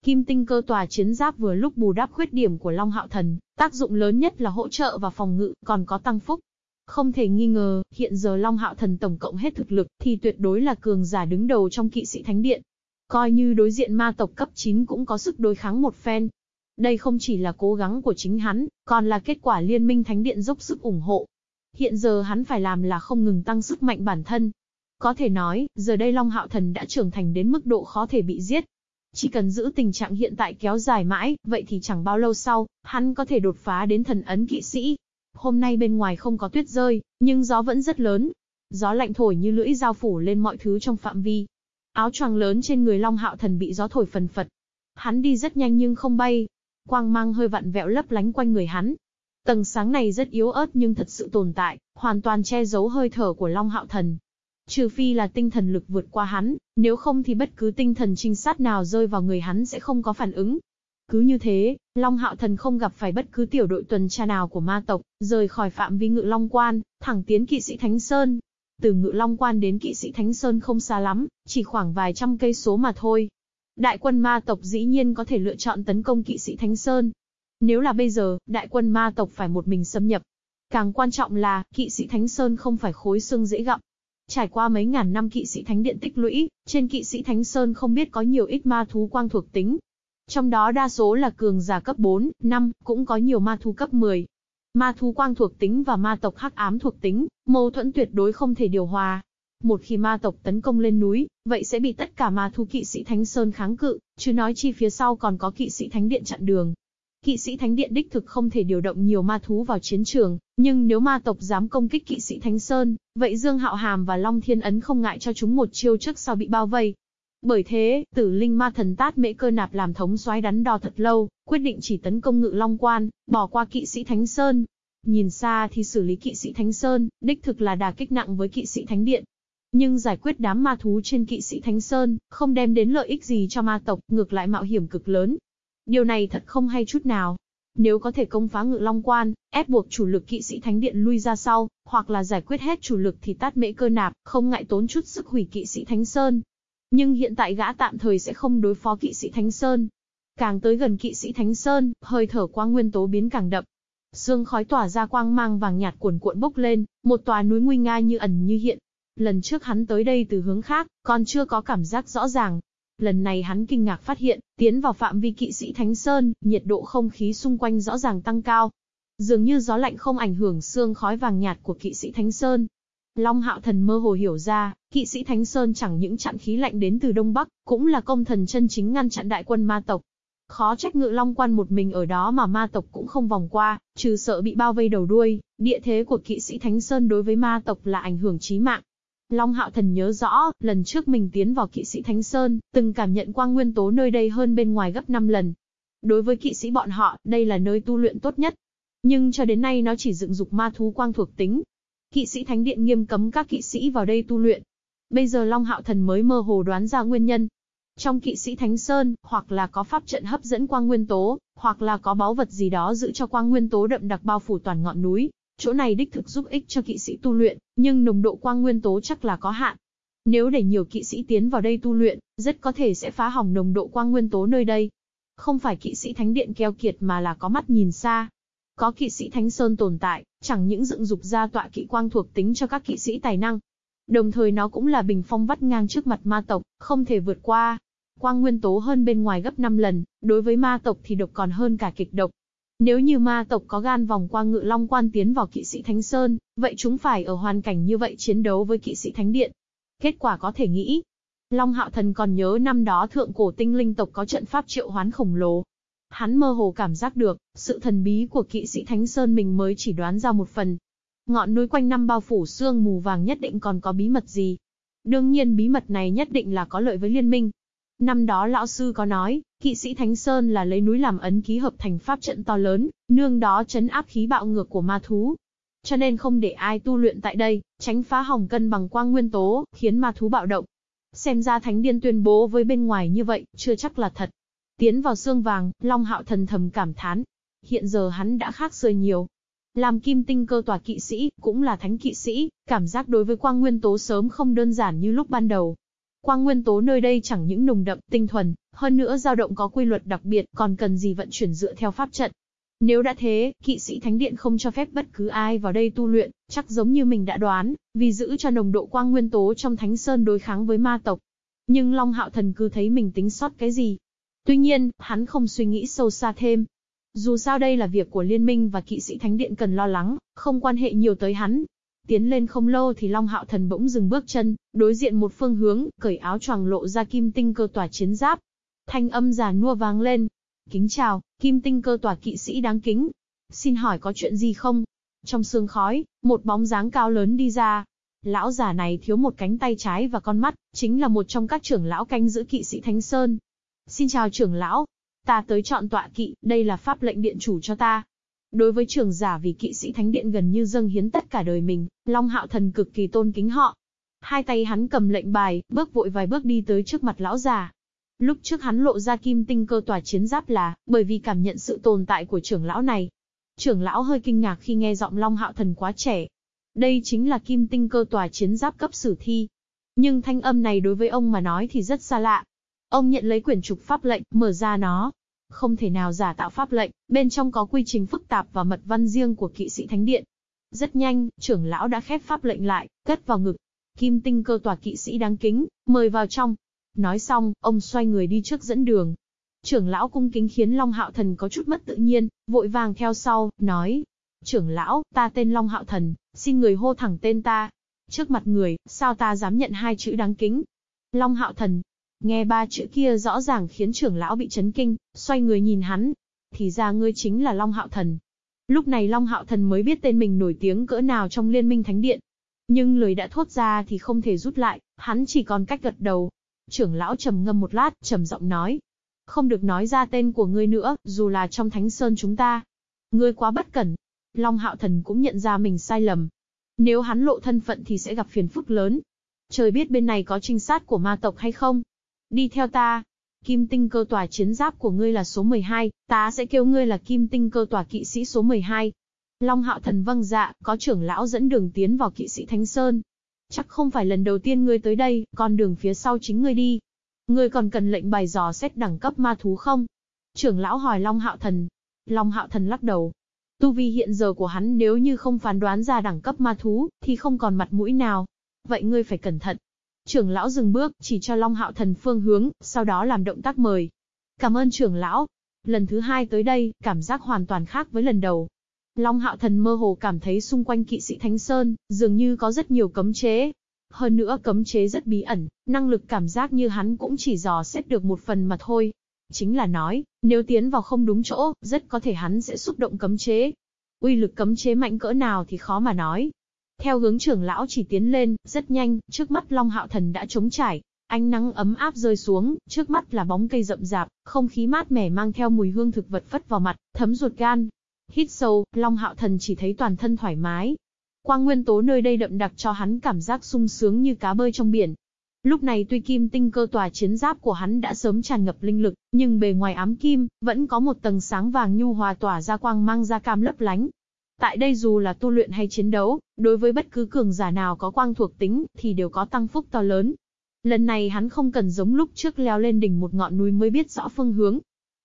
Kim tinh cơ tòa chiến giáp vừa lúc bù đắp khuyết điểm của Long Hạo Thần, tác dụng lớn nhất là hỗ trợ và phòng ngự, còn có tăng phúc. Không thể nghi ngờ, hiện giờ Long Hạo Thần tổng cộng hết thực lực thì tuyệt đối là cường giả đứng đầu trong kỵ sĩ thánh điện. Coi như đối diện ma tộc cấp 9 cũng có sức đối kháng một phen. Đây không chỉ là cố gắng của chính hắn, còn là kết quả liên minh thánh điện dốc sức ủng hộ. Hiện giờ hắn phải làm là không ngừng tăng sức mạnh bản thân. Có thể nói, giờ đây Long Hạo Thần đã trưởng thành đến mức độ khó thể bị giết. Chỉ cần giữ tình trạng hiện tại kéo dài mãi, vậy thì chẳng bao lâu sau, hắn có thể đột phá đến thần ấn kỵ sĩ. Hôm nay bên ngoài không có tuyết rơi, nhưng gió vẫn rất lớn. Gió lạnh thổi như lưỡi dao phủ lên mọi thứ trong phạm vi. Áo choàng lớn trên người Long Hạo Thần bị gió thổi phần phật. Hắn đi rất nhanh nhưng không bay. Quang mang hơi vặn vẹo lấp lánh quanh người hắn. Tầng sáng này rất yếu ớt nhưng thật sự tồn tại, hoàn toàn che giấu hơi thở của Long Hạo Thần. Trừ phi là tinh thần lực vượt qua hắn, nếu không thì bất cứ tinh thần trinh sát nào rơi vào người hắn sẽ không có phản ứng. Cứ như thế, Long Hạo Thần không gặp phải bất cứ tiểu đội tuần tra nào của ma tộc, rời khỏi phạm vi ngự Long Quan, thẳng tiến kỵ sĩ Thánh Sơn, từ Ngự Long Quan đến Kỵ sĩ Thánh Sơn không xa lắm, chỉ khoảng vài trăm cây số mà thôi. đại quân ma tộc dĩ nhiên có thể lựa chọn tấn công kỵ sĩ Thánh Sơn. Nếu là bây giờ, đại quân ma tộc phải một mình xâm nhập. Càng quan trọng là, kỵ sĩ Thánh Sơn không phải khối xương dễ gặm. Trải qua mấy ngàn năm kỵ sĩ Thánh Điện tích lũy, trên kỵ sĩ Thánh Sơn không biết có nhiều ít ma thú quang thuộc tính. Trong đó đa số là cường giả cấp 4, 5, cũng có nhiều ma thú cấp 10. Ma thú quang thuộc tính và ma tộc hắc ám thuộc tính, mâu thuẫn tuyệt đối không thể điều hòa. Một khi ma tộc tấn công lên núi, vậy sẽ bị tất cả ma thú kỵ sĩ Thánh Sơn kháng cự, chứ nói chi phía sau còn có kỵ sĩ Thánh Điện chặn đường. Kỵ sĩ Thánh Điện đích thực không thể điều động nhiều ma thú vào chiến trường, nhưng nếu ma tộc dám công kích kỵ sĩ Thánh Sơn, vậy Dương Hạo Hàm và Long Thiên Ấn không ngại cho chúng một chiêu trước sau bị bao vây. Bởi thế, tử linh ma thần tát mễ cơ nạp làm thống soái đắn đo thật lâu, quyết định chỉ tấn công ngự long quan, bỏ qua kỵ sĩ Thánh Sơn. Nhìn xa thì xử lý kỵ sĩ Thánh Sơn, đích thực là đà kích nặng với kỵ sĩ Thánh Điện. Nhưng giải quyết đám ma thú trên kỵ sĩ Thánh Sơn, không đem đến lợi ích gì cho ma tộc, ngược lại mạo hiểm cực lớn. Điều này thật không hay chút nào. Nếu có thể công phá ngự long quan, ép buộc chủ lực kỵ sĩ Thánh Điện lui ra sau, hoặc là giải quyết hết chủ lực thì tát mễ cơ nạp, không ngại tốn chút sức hủy kỵ sĩ Thánh Sơn. Nhưng hiện tại gã tạm thời sẽ không đối phó kỵ sĩ Thánh Sơn. Càng tới gần kỵ sĩ Thánh Sơn, hơi thở quang nguyên tố biến càng đậm, Sương khói tỏa ra quang mang vàng nhạt cuồn cuộn bốc lên, một tòa núi nguy nga như ẩn như hiện, Lần trước hắn tới đây từ hướng khác, còn chưa có cảm giác rõ ràng. Lần này hắn kinh ngạc phát hiện, tiến vào phạm vi kỵ sĩ Thánh Sơn, nhiệt độ không khí xung quanh rõ ràng tăng cao. Dường như gió lạnh không ảnh hưởng xương khói vàng nhạt của kỵ sĩ Thánh Sơn. Long Hạo Thần mơ hồ hiểu ra, kỵ sĩ Thánh Sơn chẳng những chặn khí lạnh đến từ Đông Bắc, cũng là công thần chân chính ngăn chặn đại quân ma tộc. Khó trách ngự long quan một mình ở đó mà ma tộc cũng không vòng qua, trừ sợ bị bao vây đầu đuôi, địa thế của kỵ sĩ Thánh Sơn đối với ma tộc là ảnh hưởng chí mạng. Long Hạo Thần nhớ rõ, lần trước mình tiến vào kỵ sĩ Thánh Sơn, từng cảm nhận quang nguyên tố nơi đây hơn bên ngoài gấp 5 lần. Đối với kỵ sĩ bọn họ, đây là nơi tu luyện tốt nhất. Nhưng cho đến nay nó chỉ dựng dục ma thú quang thuộc tính. Kỵ sĩ Thánh Điện nghiêm cấm các kỵ sĩ vào đây tu luyện. Bây giờ Long Hạo Thần mới mơ hồ đoán ra nguyên nhân. Trong kỵ sĩ Thánh Sơn, hoặc là có pháp trận hấp dẫn quang nguyên tố, hoặc là có báu vật gì đó giữ cho quang nguyên tố đậm đặc bao phủ toàn ngọn núi, Chỗ này đích thực giúp ích cho kỵ sĩ tu luyện, nhưng nồng độ quang nguyên tố chắc là có hạn. Nếu để nhiều kỵ sĩ tiến vào đây tu luyện, rất có thể sẽ phá hỏng nồng độ quang nguyên tố nơi đây. Không phải kỵ sĩ thánh điện keo kiệt mà là có mắt nhìn xa. Có kỵ sĩ thánh sơn tồn tại, chẳng những dựng dục ra tọa kỵ quang thuộc tính cho các kỵ sĩ tài năng. Đồng thời nó cũng là bình phong vắt ngang trước mặt ma tộc, không thể vượt qua. Quang nguyên tố hơn bên ngoài gấp 5 lần, đối với ma tộc thì độc còn hơn cả kịch độc. Nếu như ma tộc có gan vòng qua ngự long quan tiến vào kỵ sĩ Thánh Sơn, vậy chúng phải ở hoàn cảnh như vậy chiến đấu với kỵ sĩ Thánh Điện. Kết quả có thể nghĩ. Long Hạo Thần còn nhớ năm đó thượng cổ tinh linh tộc có trận pháp triệu hoán khổng lồ. Hắn mơ hồ cảm giác được, sự thần bí của kỵ sĩ Thánh Sơn mình mới chỉ đoán ra một phần. Ngọn núi quanh năm bao phủ sương mù vàng nhất định còn có bí mật gì. Đương nhiên bí mật này nhất định là có lợi với liên minh, Năm đó lão sư có nói, kỵ sĩ Thánh Sơn là lấy núi làm ấn ký hợp thành pháp trận to lớn, nương đó chấn áp khí bạo ngược của ma thú. Cho nên không để ai tu luyện tại đây, tránh phá hỏng cân bằng quang nguyên tố, khiến ma thú bạo động. Xem ra Thánh Điên tuyên bố với bên ngoài như vậy, chưa chắc là thật. Tiến vào xương vàng, Long Hạo thần thầm cảm thán. Hiện giờ hắn đã khác xưa nhiều. Làm kim tinh cơ tòa kỵ sĩ, cũng là thánh kỵ sĩ, cảm giác đối với quang nguyên tố sớm không đơn giản như lúc ban đầu. Quang nguyên tố nơi đây chẳng những nồng đậm, tinh thuần, hơn nữa dao động có quy luật đặc biệt, còn cần gì vận chuyển dựa theo pháp trận. Nếu đã thế, kỵ sĩ thánh điện không cho phép bất cứ ai vào đây tu luyện, chắc giống như mình đã đoán, vì giữ cho nồng độ quang nguyên tố trong thánh sơn đối kháng với ma tộc. Nhưng Long Hạo Thần cứ thấy mình tính sót cái gì. Tuy nhiên, hắn không suy nghĩ sâu xa thêm. Dù sao đây là việc của liên minh và kỵ sĩ thánh điện cần lo lắng, không quan hệ nhiều tới hắn, Tiến lên không lâu thì Long Hạo Thần bỗng dừng bước chân, đối diện một phương hướng, cởi áo choàng lộ ra kim tinh cơ tỏa chiến giáp. Thanh âm già nua vang lên. Kính chào, kim tinh cơ tỏa kỵ sĩ đáng kính. Xin hỏi có chuyện gì không? Trong sương khói, một bóng dáng cao lớn đi ra. Lão già này thiếu một cánh tay trái và con mắt, chính là một trong các trưởng lão canh giữ kỵ sĩ Thánh Sơn. Xin chào trưởng lão. Ta tới chọn tọa kỵ, đây là pháp lệnh điện chủ cho ta. Đối với trưởng giả vì kỵ sĩ thánh điện gần như dâng hiến tất cả đời mình, Long Hạo Thần cực kỳ tôn kính họ. Hai tay hắn cầm lệnh bài, bước vội vài bước đi tới trước mặt lão già. Lúc trước hắn lộ ra kim tinh cơ tòa chiến giáp là, bởi vì cảm nhận sự tồn tại của trưởng lão này. Trưởng lão hơi kinh ngạc khi nghe giọng Long Hạo Thần quá trẻ. Đây chính là kim tinh cơ tòa chiến giáp cấp sử thi. Nhưng thanh âm này đối với ông mà nói thì rất xa lạ. Ông nhận lấy quyển trục pháp lệnh, mở ra nó. Không thể nào giả tạo pháp lệnh, bên trong có quy trình phức tạp và mật văn riêng của kỵ sĩ thánh điện. Rất nhanh, trưởng lão đã khép pháp lệnh lại, cất vào ngực. Kim tinh cơ tòa kỵ sĩ đáng kính, mời vào trong. Nói xong, ông xoay người đi trước dẫn đường. Trưởng lão cung kính khiến Long Hạo Thần có chút mất tự nhiên, vội vàng theo sau, nói. Trưởng lão, ta tên Long Hạo Thần, xin người hô thẳng tên ta. Trước mặt người, sao ta dám nhận hai chữ đáng kính? Long Hạo Thần. Nghe ba chữ kia rõ ràng khiến trưởng lão bị chấn kinh, xoay người nhìn hắn. Thì ra ngươi chính là Long Hạo Thần. Lúc này Long Hạo Thần mới biết tên mình nổi tiếng cỡ nào trong liên minh thánh điện. Nhưng lời đã thốt ra thì không thể rút lại, hắn chỉ còn cách gật đầu. Trưởng lão trầm ngâm một lát, trầm giọng nói. Không được nói ra tên của ngươi nữa, dù là trong thánh sơn chúng ta. Ngươi quá bất cẩn. Long Hạo Thần cũng nhận ra mình sai lầm. Nếu hắn lộ thân phận thì sẽ gặp phiền phức lớn. Trời biết bên này có trinh sát của ma tộc hay không? Đi theo ta. Kim tinh cơ tòa chiến giáp của ngươi là số 12, ta sẽ kêu ngươi là kim tinh cơ tòa kỵ sĩ số 12. Long hạo thần vâng dạ, có trưởng lão dẫn đường tiến vào kỵ sĩ Thánh Sơn. Chắc không phải lần đầu tiên ngươi tới đây, con đường phía sau chính ngươi đi. Ngươi còn cần lệnh bài dò xét đẳng cấp ma thú không? Trưởng lão hỏi Long hạo thần. Long hạo thần lắc đầu. Tu vi hiện giờ của hắn nếu như không phán đoán ra đẳng cấp ma thú, thì không còn mặt mũi nào. Vậy ngươi phải cẩn thận, Trưởng lão dừng bước, chỉ cho Long Hạo Thần phương hướng, sau đó làm động tác mời. Cảm ơn trưởng lão. Lần thứ hai tới đây, cảm giác hoàn toàn khác với lần đầu. Long Hạo Thần mơ hồ cảm thấy xung quanh kỵ sĩ Thánh Sơn, dường như có rất nhiều cấm chế. Hơn nữa cấm chế rất bí ẩn, năng lực cảm giác như hắn cũng chỉ dò xét được một phần mà thôi. Chính là nói, nếu tiến vào không đúng chỗ, rất có thể hắn sẽ xúc động cấm chế. Uy lực cấm chế mạnh cỡ nào thì khó mà nói, theo hướng trưởng lão chỉ tiến lên, rất nhanh, trước mắt Long Hạo Thần đã trống trải. Ánh nắng ấm áp rơi xuống, trước mắt là bóng cây rậm rạp, không khí mát mẻ mang theo mùi hương thực vật phất vào mặt, thấm ruột gan. Hít sâu, Long Hạo Thần chỉ thấy toàn thân thoải mái. Quang nguyên tố nơi đây đậm đặc cho hắn cảm giác sung sướng như cá bơi trong biển. Lúc này tuy kim tinh cơ tòa chiến giáp của hắn đã sớm tràn ngập linh lực, nhưng bề ngoài ám kim, vẫn có một tầng sáng vàng nhu hòa tỏa ra quang mang ra cam lấp lánh, Tại đây dù là tu luyện hay chiến đấu, đối với bất cứ cường giả nào có quang thuộc tính, thì đều có tăng phúc to lớn. Lần này hắn không cần giống lúc trước leo lên đỉnh một ngọn núi mới biết rõ phương hướng.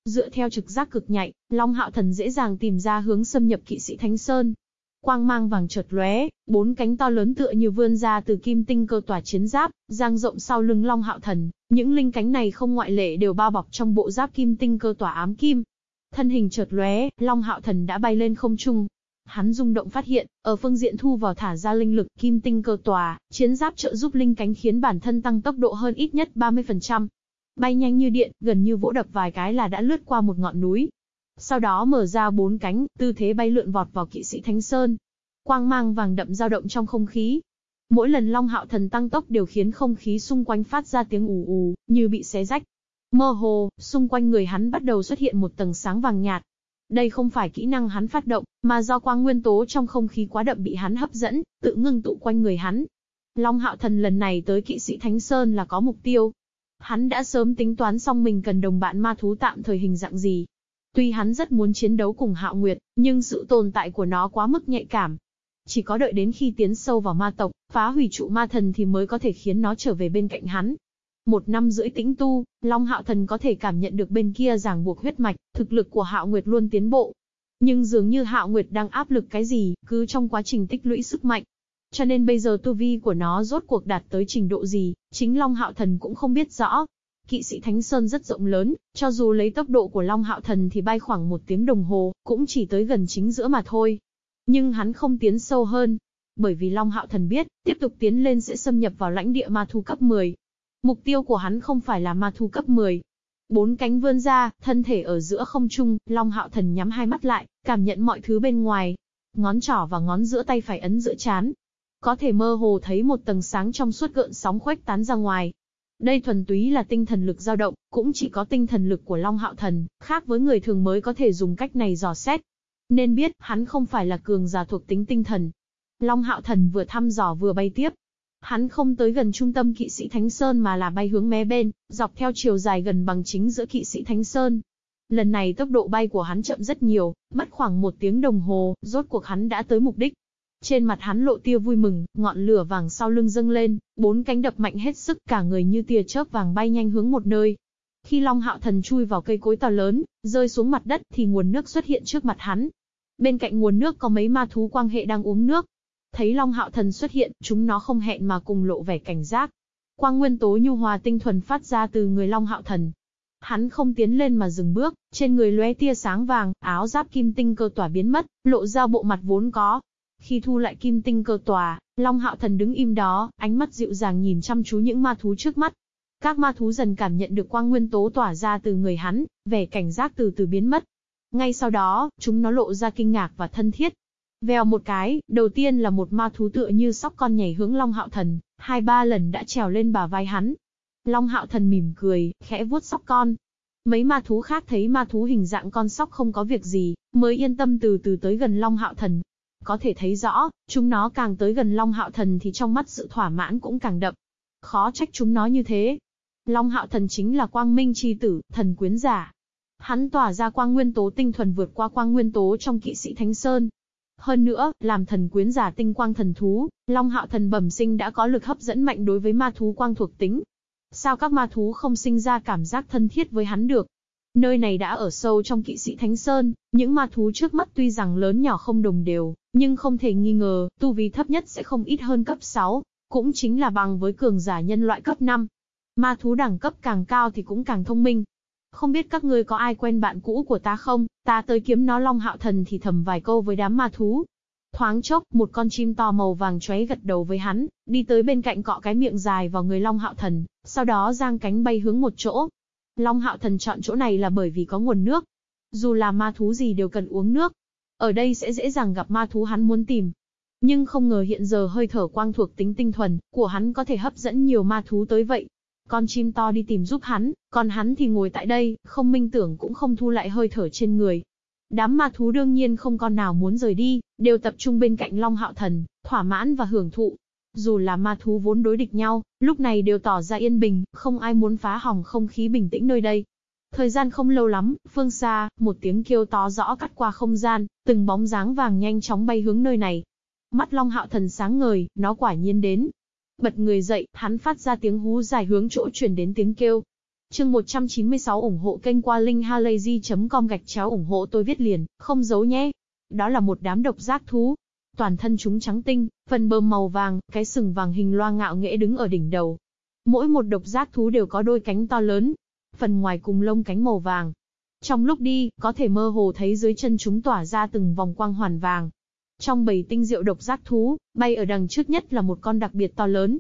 Dựa theo trực giác cực nhạy, Long Hạo Thần dễ dàng tìm ra hướng xâm nhập kỵ sĩ Thánh Sơn. Quang mang vàng chợt lóe, bốn cánh to lớn tựa như vươn ra từ kim tinh cơ tỏa chiến giáp, giang rộng sau lưng Long Hạo Thần, những linh cánh này không ngoại lệ đều bao bọc trong bộ giáp kim tinh cơ tỏa ám kim. Thân hình chợt lóe, Long Hạo Thần đã bay lên không trung, Hắn rung động phát hiện, ở phương diện thu vào thả ra linh lực kim tinh cơ tòa, chiến giáp trợ giúp linh cánh khiến bản thân tăng tốc độ hơn ít nhất 30%. Bay nhanh như điện, gần như vỗ đập vài cái là đã lướt qua một ngọn núi. Sau đó mở ra bốn cánh, tư thế bay lượn vọt vào kỵ sĩ Thánh Sơn. Quang mang vàng đậm dao động trong không khí. Mỗi lần Long Hạo Thần tăng tốc đều khiến không khí xung quanh phát ra tiếng ù ù, như bị xé rách. Mơ hồ, xung quanh người hắn bắt đầu xuất hiện một tầng sáng vàng nhạt, đây không phải kỹ năng hắn phát động, mà do quang nguyên tố trong không khí quá đậm bị hắn hấp dẫn, tự ngưng tụ quanh người hắn. Long Hạo Thần lần này tới kỵ sĩ Thánh Sơn là có mục tiêu. Hắn đã sớm tính toán xong mình cần đồng bạn ma thú tạm thời hình dạng gì. Tuy hắn rất muốn chiến đấu cùng Hạo Nguyệt, nhưng sự tồn tại của nó quá mức nhạy cảm. Chỉ có đợi đến khi tiến sâu vào ma tộc, phá hủy trụ ma thần thì mới có thể khiến nó trở về bên cạnh hắn. Một năm rưỡi tĩnh tu, Long Hạo Thần có thể cảm nhận được bên kia ràng buộc huyết mạch, thực lực của Hạo Nguyệt luôn tiến bộ. Nhưng dường như Hạo Nguyệt đang áp lực cái gì, cứ trong quá trình tích lũy sức mạnh. Cho nên bây giờ tu vi của nó rốt cuộc đạt tới trình độ gì, chính Long Hạo Thần cũng không biết rõ. Kỵ sĩ Thánh Sơn rất rộng lớn, cho dù lấy tốc độ của Long Hạo Thần thì bay khoảng một tiếng đồng hồ, cũng chỉ tới gần chính giữa mà thôi. Nhưng hắn không tiến sâu hơn, bởi vì Long Hạo Thần biết, tiếp tục tiến lên sẽ xâm nhập vào lãnh địa ma thu cấp 10, Mục tiêu của hắn không phải là ma thu cấp 10. Bốn cánh vươn ra, thân thể ở giữa không trung, Long Hạo Thần nhắm hai mắt lại, cảm nhận mọi thứ bên ngoài. Ngón trỏ và ngón giữa tay phải ấn giữa chán. Có thể mơ hồ thấy một tầng sáng trong suốt gợn sóng khuếch tán ra ngoài. Đây thuần túy là tinh thần lực dao động, cũng chỉ có tinh thần lực của Long Hạo Thần, khác với người thường mới có thể dùng cách này dò xét. Nên biết, hắn không phải là cường giả thuộc tính tinh thần. Long Hạo Thần vừa thăm dò vừa bay tiếp, Hắn không tới gần trung tâm kỵ sĩ Thánh Sơn mà là bay hướng mé bên, dọc theo chiều dài gần bằng chính giữa kỵ sĩ Thánh Sơn. Lần này tốc độ bay của hắn chậm rất nhiều, mất khoảng một tiếng đồng hồ, rốt cuộc hắn đã tới mục đích. Trên mặt hắn lộ tia vui mừng, ngọn lửa vàng sau lưng dâng lên, bốn cánh đập mạnh hết sức cả người như tia chớp vàng bay nhanh hướng một nơi. Khi Long Hạo Thần chui vào cây cối to lớn, rơi xuống mặt đất thì nguồn nước xuất hiện trước mặt hắn. Bên cạnh nguồn nước có mấy ma thú quang hệ đang uống nước. Thấy Long Hạo Thần xuất hiện, chúng nó không hẹn mà cùng lộ vẻ cảnh giác. Quang nguyên tố nhu hòa tinh thuần phát ra từ người Long Hạo Thần. Hắn không tiến lên mà dừng bước, trên người lóe tia sáng vàng, áo giáp kim tinh cơ tỏa biến mất, lộ ra bộ mặt vốn có. Khi thu lại kim tinh cơ tòa, Long Hạo Thần đứng im đó, ánh mắt dịu dàng nhìn chăm chú những ma thú trước mắt. Các ma thú dần cảm nhận được quang nguyên tố tỏa ra từ người hắn, vẻ cảnh giác từ từ biến mất. Ngay sau đó, chúng nó lộ ra kinh ngạc và thân thiết. Vèo một cái, đầu tiên là một ma thú tựa như sóc con nhảy hướng Long Hạo Thần, hai ba lần đã trèo lên bà vai hắn. Long Hạo Thần mỉm cười, khẽ vuốt sóc con. Mấy ma thú khác thấy ma thú hình dạng con sóc không có việc gì, mới yên tâm từ từ tới gần Long Hạo Thần. Có thể thấy rõ, chúng nó càng tới gần Long Hạo Thần thì trong mắt sự thỏa mãn cũng càng đậm. Khó trách chúng nó như thế. Long Hạo Thần chính là quang minh chi tử, thần quyến giả. Hắn tỏa ra quang nguyên tố tinh thuần vượt qua quang nguyên tố trong kỵ sĩ Thánh Sơn. Hơn nữa, làm thần quyến giả tinh quang thần thú, Long Hạo Thần bẩm sinh đã có lực hấp dẫn mạnh đối với ma thú quang thuộc tính. Sao các ma thú không sinh ra cảm giác thân thiết với hắn được? Nơi này đã ở sâu trong kỵ sĩ Thánh Sơn, những ma thú trước mắt tuy rằng lớn nhỏ không đồng đều, nhưng không thể nghi ngờ, tu vi thấp nhất sẽ không ít hơn cấp 6, cũng chính là bằng với cường giả nhân loại cấp 5. Ma thú đẳng cấp càng cao thì cũng càng thông minh. Không biết các ngươi có ai quen bạn cũ của ta không, ta tới kiếm nó long hạo thần thì thầm vài câu với đám ma thú. Thoáng chốc, một con chim to màu vàng chóe gật đầu với hắn, đi tới bên cạnh cọ cái miệng dài vào người long hạo thần, sau đó giang cánh bay hướng một chỗ. Long hạo thần chọn chỗ này là bởi vì có nguồn nước. Dù là ma thú gì đều cần uống nước. Ở đây sẽ dễ dàng gặp ma thú hắn muốn tìm. Nhưng không ngờ hiện giờ hơi thở quang thuộc tính tinh thuần của hắn có thể hấp dẫn nhiều ma thú tới vậy. Con chim to đi tìm giúp hắn, còn hắn thì ngồi tại đây, không minh tưởng cũng không thu lại hơi thở trên người. Đám ma thú đương nhiên không con nào muốn rời đi, đều tập trung bên cạnh Long Hạo Thần, thỏa mãn và hưởng thụ. Dù là ma thú vốn đối địch nhau, lúc này đều tỏ ra yên bình, không ai muốn phá hỏng không khí bình tĩnh nơi đây. Thời gian không lâu lắm, phương xa, một tiếng kêu to rõ cắt qua không gian, từng bóng dáng vàng nhanh chóng bay hướng nơi này. Mắt Long Hạo Thần sáng ngời, nó quả nhiên đến. Bật người dậy, hắn phát ra tiếng hú dài hướng chỗ chuyển đến tiếng kêu. Chương 196 ủng hộ kênh qua linkhalazy.com gạch chéo ủng hộ tôi viết liền, không giấu nhé. Đó là một đám độc giác thú. Toàn thân chúng trắng tinh, phần bơm màu vàng, cái sừng vàng hình loa ngạo nghễ đứng ở đỉnh đầu. Mỗi một độc giác thú đều có đôi cánh to lớn, phần ngoài cùng lông cánh màu vàng. Trong lúc đi, có thể mơ hồ thấy dưới chân chúng tỏa ra từng vòng quang hoàn vàng. Trong bầy tinh diệu độc giác thú, bay ở đằng trước nhất là một con đặc biệt to lớn.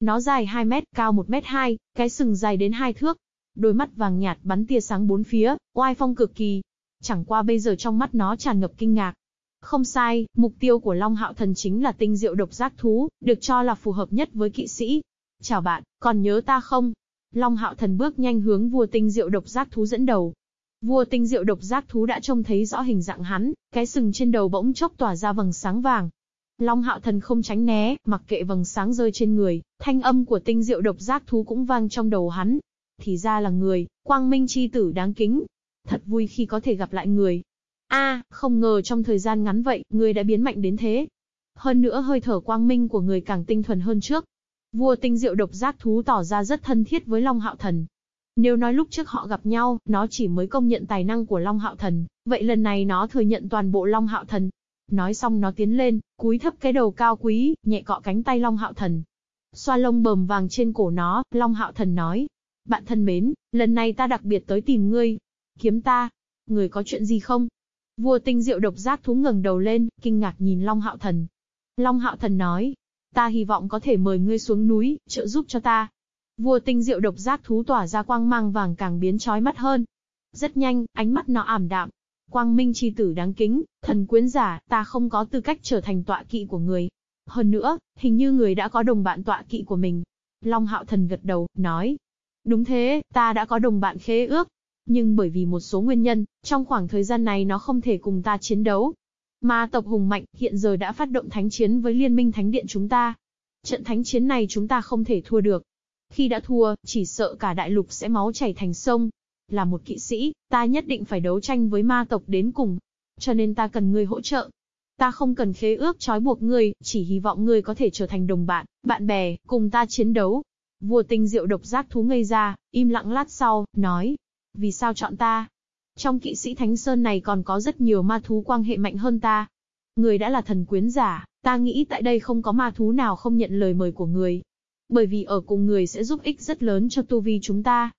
Nó dài 2 mét, cao 1 mét 2, cái sừng dài đến 2 thước. Đôi mắt vàng nhạt bắn tia sáng bốn phía, oai phong cực kỳ. Chẳng qua bây giờ trong mắt nó tràn ngập kinh ngạc. Không sai, mục tiêu của Long Hạo Thần chính là tinh diệu độc giác thú, được cho là phù hợp nhất với kỵ sĩ. Chào bạn, còn nhớ ta không? Long Hạo Thần bước nhanh hướng vua tinh diệu độc giác thú dẫn đầu. Vua tinh diệu độc giác thú đã trông thấy rõ hình dạng hắn, cái sừng trên đầu bỗng chốc tỏa ra vầng sáng vàng. Long Hạo Thần không tránh né, mặc kệ vầng sáng rơi trên người, thanh âm của tinh diệu độc giác thú cũng vang trong đầu hắn. Thì ra là người, quang minh chi tử đáng kính. Thật vui khi có thể gặp lại người. A, không ngờ trong thời gian ngắn vậy, người đã biến mạnh đến thế. Hơn nữa hơi thở quang minh của người càng tinh thuần hơn trước, Vua tinh diệu độc giác thú tỏ ra rất thân thiết với Long Hạo Thần. Nếu nói lúc trước họ gặp nhau, nó chỉ mới công nhận tài năng của Long Hạo Thần, vậy lần này nó thừa nhận toàn bộ Long Hạo Thần. Nói xong nó tiến lên, cúi thấp cái đầu cao quý, nhẹ cọ cánh tay Long Hạo Thần. Xoa lông bờm vàng trên cổ nó, Long Hạo Thần nói. Bạn thân mến, lần này ta đặc biệt tới tìm ngươi. Kiếm ta. Người có chuyện gì không? Vua tinh diệu độc giác thú ngẩng đầu lên, kinh ngạc nhìn Long Hạo Thần. Long Hạo Thần nói, Ta hy vọng có thể mời ngươi xuống núi, trợ giúp cho ta. Vua tinh diệu độc giác thú tỏa ra quang mang vàng càng biến chói mắt hơn. Rất nhanh, ánh mắt nó ảm đạm. Quang minh chi tử đáng kính, thần quyến giả, ta không có tư cách trở thành tọa kỵ của người. Hơn nữa, hình như người đã có đồng bạn tọa kỵ của mình. Long hạo thần gật đầu, nói. Đúng thế, ta đã có đồng bạn khế ước. Nhưng bởi vì một số nguyên nhân, trong khoảng thời gian này nó không thể cùng ta chiến đấu. Ma tộc hùng mạnh, hiện giờ đã phát động thánh chiến với liên minh thánh điện chúng ta. Trận thánh chiến này chúng ta không thể thua được. Khi đã thua, chỉ sợ cả đại lục sẽ máu chảy thành sông. Là một kỵ sĩ, ta nhất định phải đấu tranh với ma tộc đến cùng. Cho nên ta cần ngươi hỗ trợ. Ta không cần khế ước trói buộc ngươi, chỉ hy vọng ngươi có thể trở thành đồng bạn, bạn bè, cùng ta chiến đấu. Vua tinh diệu độc giác thú ngây ra, im lặng lát sau, nói. Vì sao chọn ta? Trong kỵ sĩ Thánh Sơn này còn có rất nhiều ma thú quan hệ mạnh hơn ta. Người đã là thần quyến giả, ta nghĩ tại đây không có ma thú nào không nhận lời mời của người. Bởi vì ở cùng người sẽ giúp ích rất lớn cho tu vi chúng ta.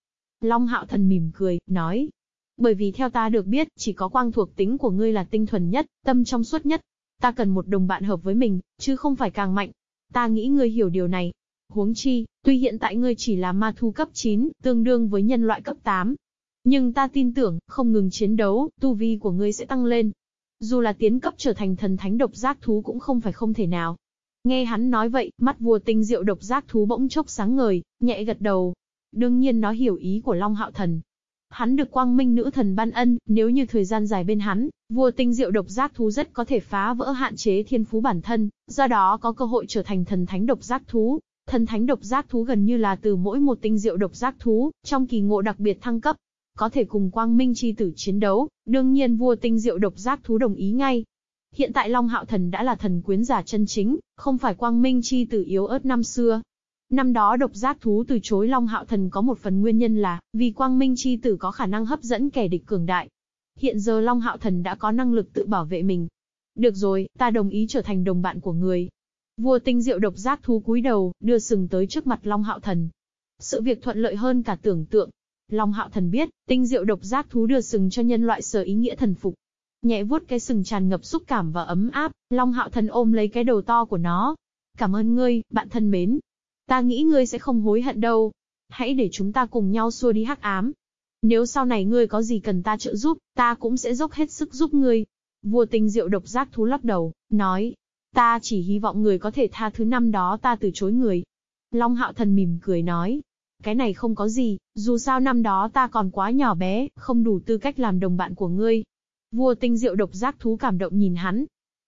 Long hạo thần mỉm cười, nói. Bởi vì theo ta được biết, chỉ có quang thuộc tính của ngươi là tinh thuần nhất, tâm trong suốt nhất. Ta cần một đồng bạn hợp với mình, chứ không phải càng mạnh. Ta nghĩ ngươi hiểu điều này. Huống chi, tuy hiện tại ngươi chỉ là ma thu cấp 9, tương đương với nhân loại cấp 8. Nhưng ta tin tưởng, không ngừng chiến đấu, tu vi của ngươi sẽ tăng lên. Dù là tiến cấp trở thành thần thánh độc giác thú cũng không phải không thể nào. Nghe hắn nói vậy, mắt vua tinh diệu độc giác thú bỗng chốc sáng ngời, nhẹ gật đầu. Đương nhiên nó hiểu ý của Long Hạo Thần. Hắn được quang minh nữ thần ban ân, nếu như thời gian dài bên hắn, vua tinh diệu độc giác thú rất có thể phá vỡ hạn chế thiên phú bản thân, do đó có cơ hội trở thành thần thánh độc giác thú. Thần thánh độc giác thú gần như là từ mỗi một tinh diệu độc giác thú, trong kỳ ngộ đặc biệt thăng cấp, có thể cùng quang minh chi tử chiến đấu, đương nhiên vua tinh diệu độc giác thú đồng ý ngay. Hiện tại Long Hạo Thần đã là thần quyến giả chân chính, không phải quang minh chi tử yếu ớt năm xưa. Năm đó độc giác thú từ chối Long Hạo Thần có một phần nguyên nhân là, vì quang minh chi tử có khả năng hấp dẫn kẻ địch cường đại. Hiện giờ Long Hạo Thần đã có năng lực tự bảo vệ mình. Được rồi, ta đồng ý trở thành đồng bạn của người. Vua tinh diệu độc giác thú cúi đầu, đưa sừng tới trước mặt Long Hạo Thần. Sự việc thuận lợi hơn cả tưởng tượng. Long Hạo Thần biết, tinh diệu độc giác thú đưa sừng cho nhân loại sở ý nghĩa thần phục. Nhẹ vuốt cái sừng tràn ngập xúc cảm và ấm áp, Long Hạo Thần ôm lấy cái đầu to của nó. Cảm ơn ngươi, bạn thân mến. Ta nghĩ ngươi sẽ không hối hận đâu. Hãy để chúng ta cùng nhau xua đi hắc ám. Nếu sau này ngươi có gì cần ta trợ giúp, ta cũng sẽ dốc hết sức giúp ngươi. Vua tinh diệu độc giác thú lắc đầu, nói. Ta chỉ hy vọng người có thể tha thứ năm đó ta từ chối người. Long hạo thần mỉm cười nói. Cái này không có gì, dù sao năm đó ta còn quá nhỏ bé, không đủ tư cách làm đồng bạn của ngươi. Vua tinh diệu độc giác thú cảm động nhìn hắn.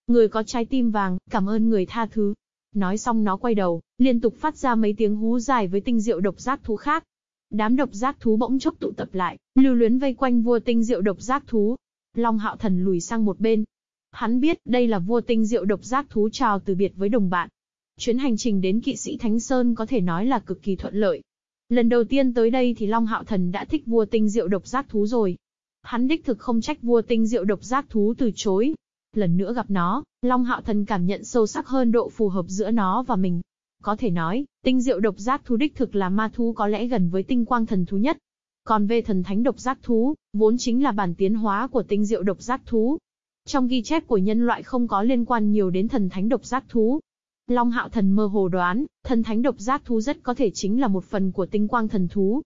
Người có trái tim vàng, cảm ơn người tha thứ. Nói xong nó quay đầu, liên tục phát ra mấy tiếng hú dài với tinh diệu độc giác thú khác. Đám độc giác thú bỗng chốc tụ tập lại, lưu luyến vây quanh vua tinh diệu độc giác thú. Long hạo thần lùi sang một bên. Hắn biết đây là vua tinh diệu độc giác thú chào từ biệt với đồng bạn. Chuyến hành trình đến kỵ sĩ Thánh Sơn có thể nói là cực kỳ thuận lợi. Lần đầu tiên tới đây thì Long Hạo Thần đã thích vua tinh diệu độc giác thú rồi. Hắn đích thực không trách vua tinh diệu độc giác thú từ chối. Lần nữa gặp nó, Long Hạo Thần cảm nhận sâu sắc hơn độ phù hợp giữa nó và mình. Có thể nói, tinh diệu độc giác thú đích thực là ma thú có lẽ gần với tinh quang thần thú nhất. Còn về thần thánh độc giác thú, vốn chính là bản tiến hóa của tinh diệu độc giác thú. Trong ghi chép của nhân loại không có liên quan nhiều đến thần thánh độc giác thú. Long hạo thần mơ hồ đoán, thần thánh độc giác thú rất có thể chính là một phần của tinh quang thần thú.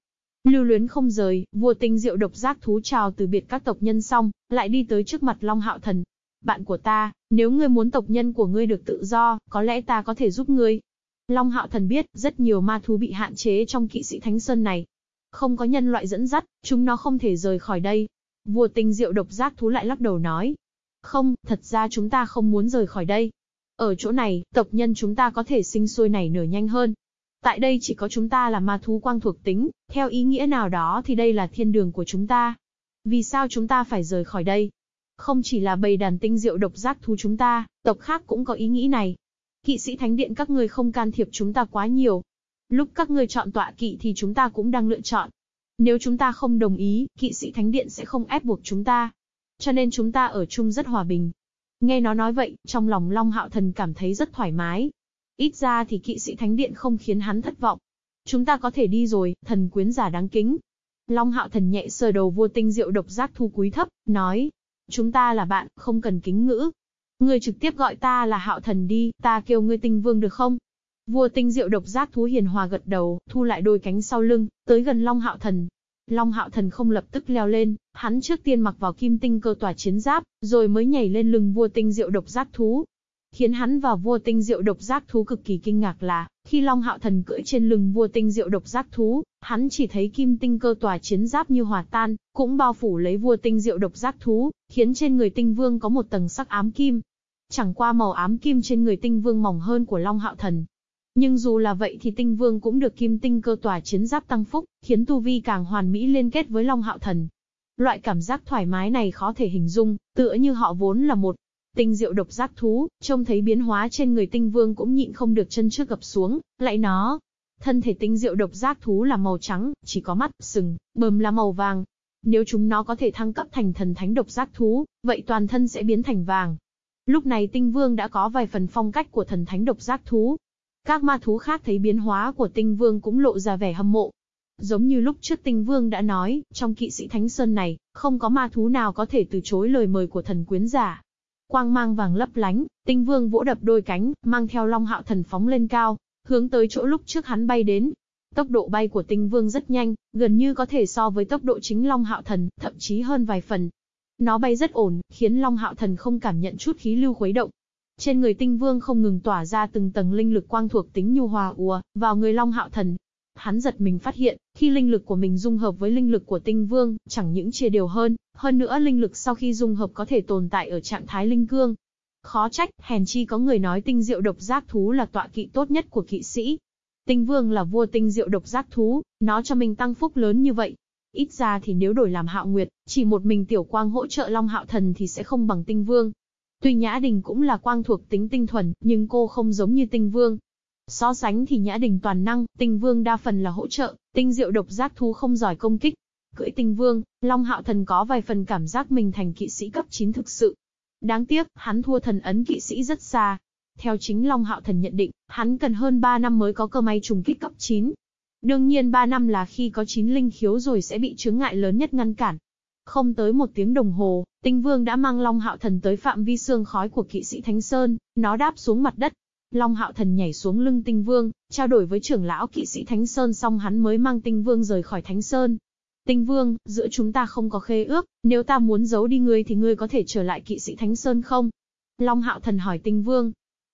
Lưu luyến không rời, vua tinh diệu độc giác thú chào từ biệt các tộc nhân xong, lại đi tới trước mặt Long hạo thần. Bạn của ta, nếu ngươi muốn tộc nhân của ngươi được tự do, có lẽ ta có thể giúp ngươi. Long hạo thần biết, rất nhiều ma thú bị hạn chế trong kỵ sĩ Thánh Sơn này. Không có nhân loại dẫn dắt, chúng nó không thể rời khỏi đây. Vua tinh diệu độc giác thú lại lắc đầu nói. Không, thật ra chúng ta không muốn rời khỏi đây. Ở chỗ này, tộc nhân chúng ta có thể sinh sôi nảy nở nhanh hơn. Tại đây chỉ có chúng ta là ma thú quang thuộc tính, theo ý nghĩa nào đó thì đây là thiên đường của chúng ta. Vì sao chúng ta phải rời khỏi đây? Không chỉ là bầy đàn tinh diệu độc giác thú chúng ta, tộc khác cũng có ý nghĩ này. Kỵ sĩ thánh điện các ngươi không can thiệp chúng ta quá nhiều. Lúc các ngươi chọn tọa kỵ thì chúng ta cũng đang lựa chọn. Nếu chúng ta không đồng ý, kỵ sĩ thánh điện sẽ không ép buộc chúng ta. Cho nên chúng ta ở chung rất hòa bình. Nghe nó nói vậy, trong lòng Long Hạo Thần cảm thấy rất thoải mái. Ít ra thì kỵ sĩ thánh điện không khiến hắn thất vọng. Chúng ta có thể đi rồi, thần quyến giả đáng kính. Long Hạo Thần nhẹ sờ đầu vua tinh diệu độc giác thu cúi thấp, nói. Chúng ta là bạn, không cần kính ngữ. Ngươi trực tiếp gọi ta là Hạo Thần đi, ta kêu ngươi tinh vương được không? Vua tinh diệu độc giác thú hiền hòa gật đầu, thu lại đôi cánh sau lưng, tới gần Long Hạo Thần, Long hạo thần không lập tức leo lên, hắn trước tiên mặc vào kim tinh cơ tòa chiến giáp, rồi mới nhảy lên lưng vua tinh diệu độc giác thú. Khiến hắn và vua tinh diệu độc giác thú cực kỳ kinh ngạc là, khi Long hạo thần cưỡi trên lưng vua tinh diệu độc giác thú, hắn chỉ thấy kim tinh cơ tòa chiến giáp như hòa tan, cũng bao phủ lấy vua tinh diệu độc giác thú, khiến trên người tinh vương có một tầng sắc ám kim. Chẳng qua màu ám kim trên người tinh vương mỏng hơn của Long hạo thần, nhưng dù là vậy thì tinh vương cũng được kim tinh cơ tòa chiến giáp tăng phúc, khiến tu vi càng hoàn mỹ liên kết với Long Hạo Thần. Loại cảm giác thoải mái này khó thể hình dung, tựa như họ vốn là một tinh diệu độc giác thú, trông thấy biến hóa trên người tinh vương cũng nhịn không được chân trước gập xuống, lại nó. Thân thể tinh diệu độc giác thú là màu trắng, chỉ có mắt, sừng, bờm là màu vàng. Nếu chúng nó có thể thăng cấp thành thần thánh độc giác thú, vậy toàn thân sẽ biến thành vàng. Lúc này tinh vương đã có vài phần phong cách của thần thánh độc giác thú. Các ma thú khác thấy biến hóa của tinh vương cũng lộ ra vẻ hâm mộ. Giống như lúc trước tinh vương đã nói, trong kỵ sĩ Thánh Sơn này, không có ma thú nào có thể từ chối lời mời của thần quyến giả. Quang mang vàng lấp lánh, tinh vương vỗ đập đôi cánh, mang theo long hạo thần phóng lên cao, hướng tới chỗ lúc trước hắn bay đến. Tốc độ bay của tinh vương rất nhanh, gần như có thể so với tốc độ chính long hạo thần, thậm chí hơn vài phần. Nó bay rất ổn, khiến long hạo thần không cảm nhận chút khí lưu khuấy động. Trên người tinh vương không ngừng tỏa ra từng tầng linh lực quang thuộc tính nhu hòa ùa vào người long hạo thần, Hắn giật mình phát hiện, khi linh lực của mình dung hợp với linh lực của tinh vương, chẳng những chia đều hơn, hơn nữa linh lực sau khi dung hợp có thể tồn tại ở trạng thái linh cương. Khó trách, hèn chi có người nói tinh diệu độc giác thú là tọa kỵ tốt nhất của kỵ sĩ. Tinh vương là vua tinh diệu độc giác thú, nó cho mình tăng phúc lớn như vậy. Ít ra thì nếu đổi làm hạo nguyệt, chỉ một mình tiểu quang hỗ trợ long hạo thần thì sẽ không bằng tinh vương. Tuy Nhã Đình cũng là quang thuộc tính tinh thuần, nhưng cô không giống như tinh vương. So sánh thì Nhã Đình toàn năng, Tinh Vương đa phần là hỗ trợ, tinh diệu độc giác thú không giỏi công kích. Cưỡi Tinh Vương, Long Hạo Thần có vài phần cảm giác mình thành kỵ sĩ cấp 9 thực sự. Đáng tiếc, hắn thua thần ấn kỵ sĩ rất xa. Theo chính Long Hạo Thần nhận định, hắn cần hơn 3 năm mới có cơ may trùng kích cấp 9. Đương nhiên 3 năm là khi có 9 linh khiếu rồi sẽ bị chướng ngại lớn nhất ngăn cản. Không tới một tiếng đồng hồ, Tinh Vương đã mang Long Hạo Thần tới phạm vi xương khói của kỵ sĩ Thánh Sơn, nó đáp xuống mặt đất, Long Hạo Thần nhảy xuống lưng Tinh Vương, trao đổi với trưởng lão kỵ sĩ Thánh Sơn xong hắn mới mang Tinh Vương rời khỏi Thánh Sơn. Tinh Vương, giữa chúng ta không có khế ước, nếu ta muốn giấu đi ngươi thì ngươi có thể trở lại kỵ sĩ Thánh Sơn không? Long Hạo Thần hỏi Tinh Vương.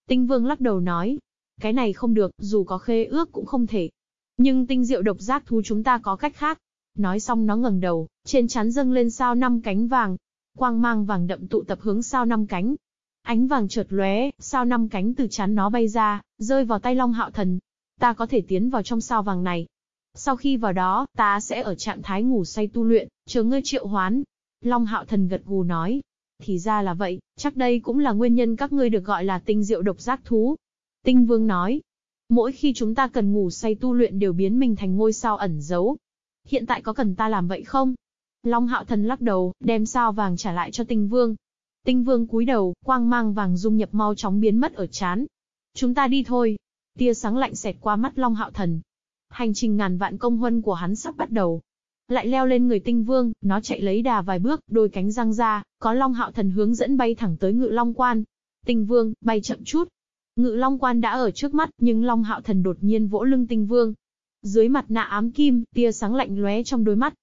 Tinh Vương lắc đầu nói, cái này không được, dù có khế ước cũng không thể. Nhưng tinh diệu độc giác thú chúng ta có cách khác. Nói xong nó ngẩng đầu, trên chắn dâng lên sao năm cánh vàng. Quang mang vàng đậm tụ tập hướng sao năm cánh, Ánh vàng chợt lóe, sao năm cánh từ chắn nó bay ra, rơi vào tay Long Hạo Thần. Ta có thể tiến vào trong sao vàng này. Sau khi vào đó, ta sẽ ở trạng thái ngủ say tu luyện, chờ ngươi triệu hoán. Long Hạo Thần gật gù nói. Thì ra là vậy, chắc đây cũng là nguyên nhân các ngươi được gọi là tinh diệu độc giác thú. Tinh Vương nói. Mỗi khi chúng ta cần ngủ say tu luyện đều biến mình thành ngôi sao ẩn giấu. Hiện tại có cần ta làm vậy không? Long Hạo Thần lắc đầu, đem sao vàng trả lại cho Tinh Vương. Tinh vương cúi đầu, quang mang vàng dung nhập mau chóng biến mất ở chán. Chúng ta đi thôi. Tia sáng lạnh xẹt qua mắt Long Hạo Thần. Hành trình ngàn vạn công huân của hắn sắp bắt đầu. Lại leo lên người tinh vương, nó chạy lấy đà vài bước, đôi cánh răng ra, có Long Hạo Thần hướng dẫn bay thẳng tới ngự Long Quan. Tinh vương, bay chậm chút. Ngự Long Quan đã ở trước mắt, nhưng Long Hạo Thần đột nhiên vỗ lưng tinh vương. Dưới mặt nạ ám kim, tia sáng lạnh lóe trong đôi mắt,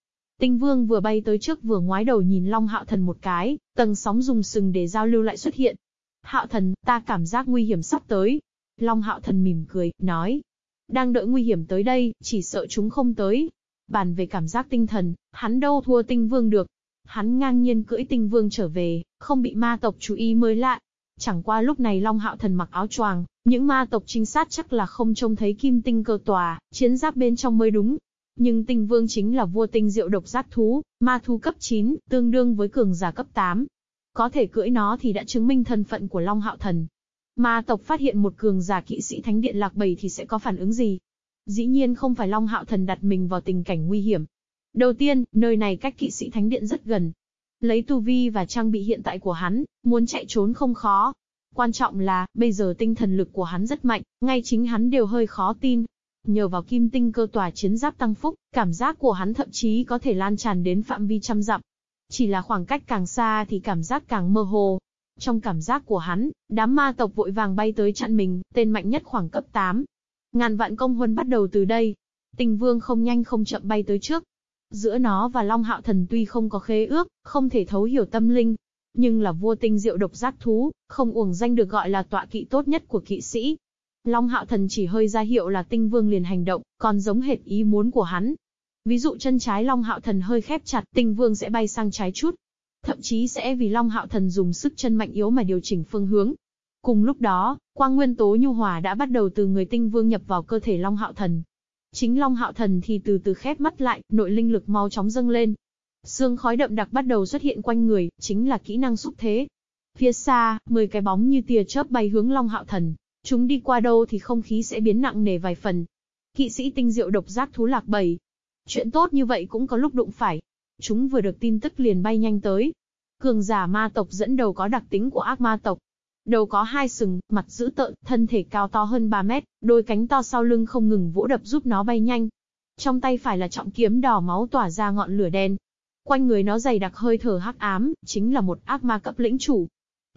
Tinh Vương vừa bay tới trước vừa ngoái đầu nhìn Long Hạo Thần một cái, tầng sóng dùng sừng để giao lưu lại xuất hiện. Hạo Thần, ta cảm giác nguy hiểm sắp tới. Long Hạo Thần mỉm cười, nói. Đang đợi nguy hiểm tới đây, chỉ sợ chúng không tới. Bàn về cảm giác tinh thần, hắn đâu thua Tinh Vương được. Hắn ngang nhiên cưỡi Tinh Vương trở về, không bị ma tộc chú ý mới lạ. Chẳng qua lúc này Long Hạo Thần mặc áo choàng, những ma tộc trinh sát chắc là không trông thấy kim tinh cơ tòa, chiến giáp bên trong mới đúng, nhưng tinh vương chính là vua tinh diệu độc giác thú, ma thú cấp 9, tương đương với cường giả cấp 8. Có thể cưỡi nó thì đã chứng minh thân phận của Long Hạo Thần. Ma tộc phát hiện một cường giả kỵ sĩ thánh điện lạc bầy thì sẽ có phản ứng gì? Dĩ nhiên không phải Long Hạo Thần đặt mình vào tình cảnh nguy hiểm. Đầu tiên, nơi này cách kỵ sĩ thánh điện rất gần. Lấy tu vi và trang bị hiện tại của hắn, muốn chạy trốn không khó. Quan trọng là, bây giờ tinh thần lực của hắn rất mạnh, ngay chính hắn đều hơi khó tin, Nhờ vào kim tinh cơ tòa chiến giáp tăng phúc, cảm giác của hắn thậm chí có thể lan tràn đến phạm vi trăm dặm. Chỉ là khoảng cách càng xa thì cảm giác càng mơ hồ. Trong cảm giác của hắn, đám ma tộc vội vàng bay tới chặn mình, tên mạnh nhất khoảng cấp 8. Ngàn vạn công huân bắt đầu từ đây. Tình vương không nhanh không chậm bay tới trước. Giữa nó và Long Hạo Thần tuy không có khế ước, không thể thấu hiểu tâm linh, nhưng là vua tinh diệu độc giác thú, không uổng danh được gọi là tọa kỵ tốt nhất của kỵ sĩ, Long Hạo Thần chỉ hơi ra hiệu là tinh vương liền hành động, còn giống hệt ý muốn của hắn. Ví dụ chân trái Long Hạo Thần hơi khép chặt, tinh vương sẽ bay sang trái chút. Thậm chí sẽ vì Long Hạo Thần dùng sức chân mạnh yếu mà điều chỉnh phương hướng. Cùng lúc đó, quang nguyên tố nhu hòa đã bắt đầu từ người tinh vương nhập vào cơ thể Long Hạo Thần. Chính Long Hạo Thần thì từ từ khép mắt lại, nội linh lực mau chóng dâng lên. Sương khói đậm đặc bắt đầu xuất hiện quanh người, chính là kỹ năng xúc thế. Phía xa, 10 cái bóng như tia chớp bay hướng Long Hạo Thần. Chúng đi qua đâu thì không khí sẽ biến nặng nề vài phần. Kỵ sĩ tinh diệu độc giác thú lạc bầy. Chuyện tốt như vậy cũng có lúc đụng phải. Chúng vừa được tin tức liền bay nhanh tới. Cường giả ma tộc dẫn đầu có đặc tính của ác ma tộc. Đầu có hai sừng, mặt dữ tợn, thân thể cao to hơn 3 mét, đôi cánh to sau lưng không ngừng vỗ đập giúp nó bay nhanh. Trong tay phải là trọng kiếm đỏ máu tỏa ra ngọn lửa đen. Quanh người nó dày đặc hơi thở hắc ám, chính là một ác ma cấp lĩnh chủ.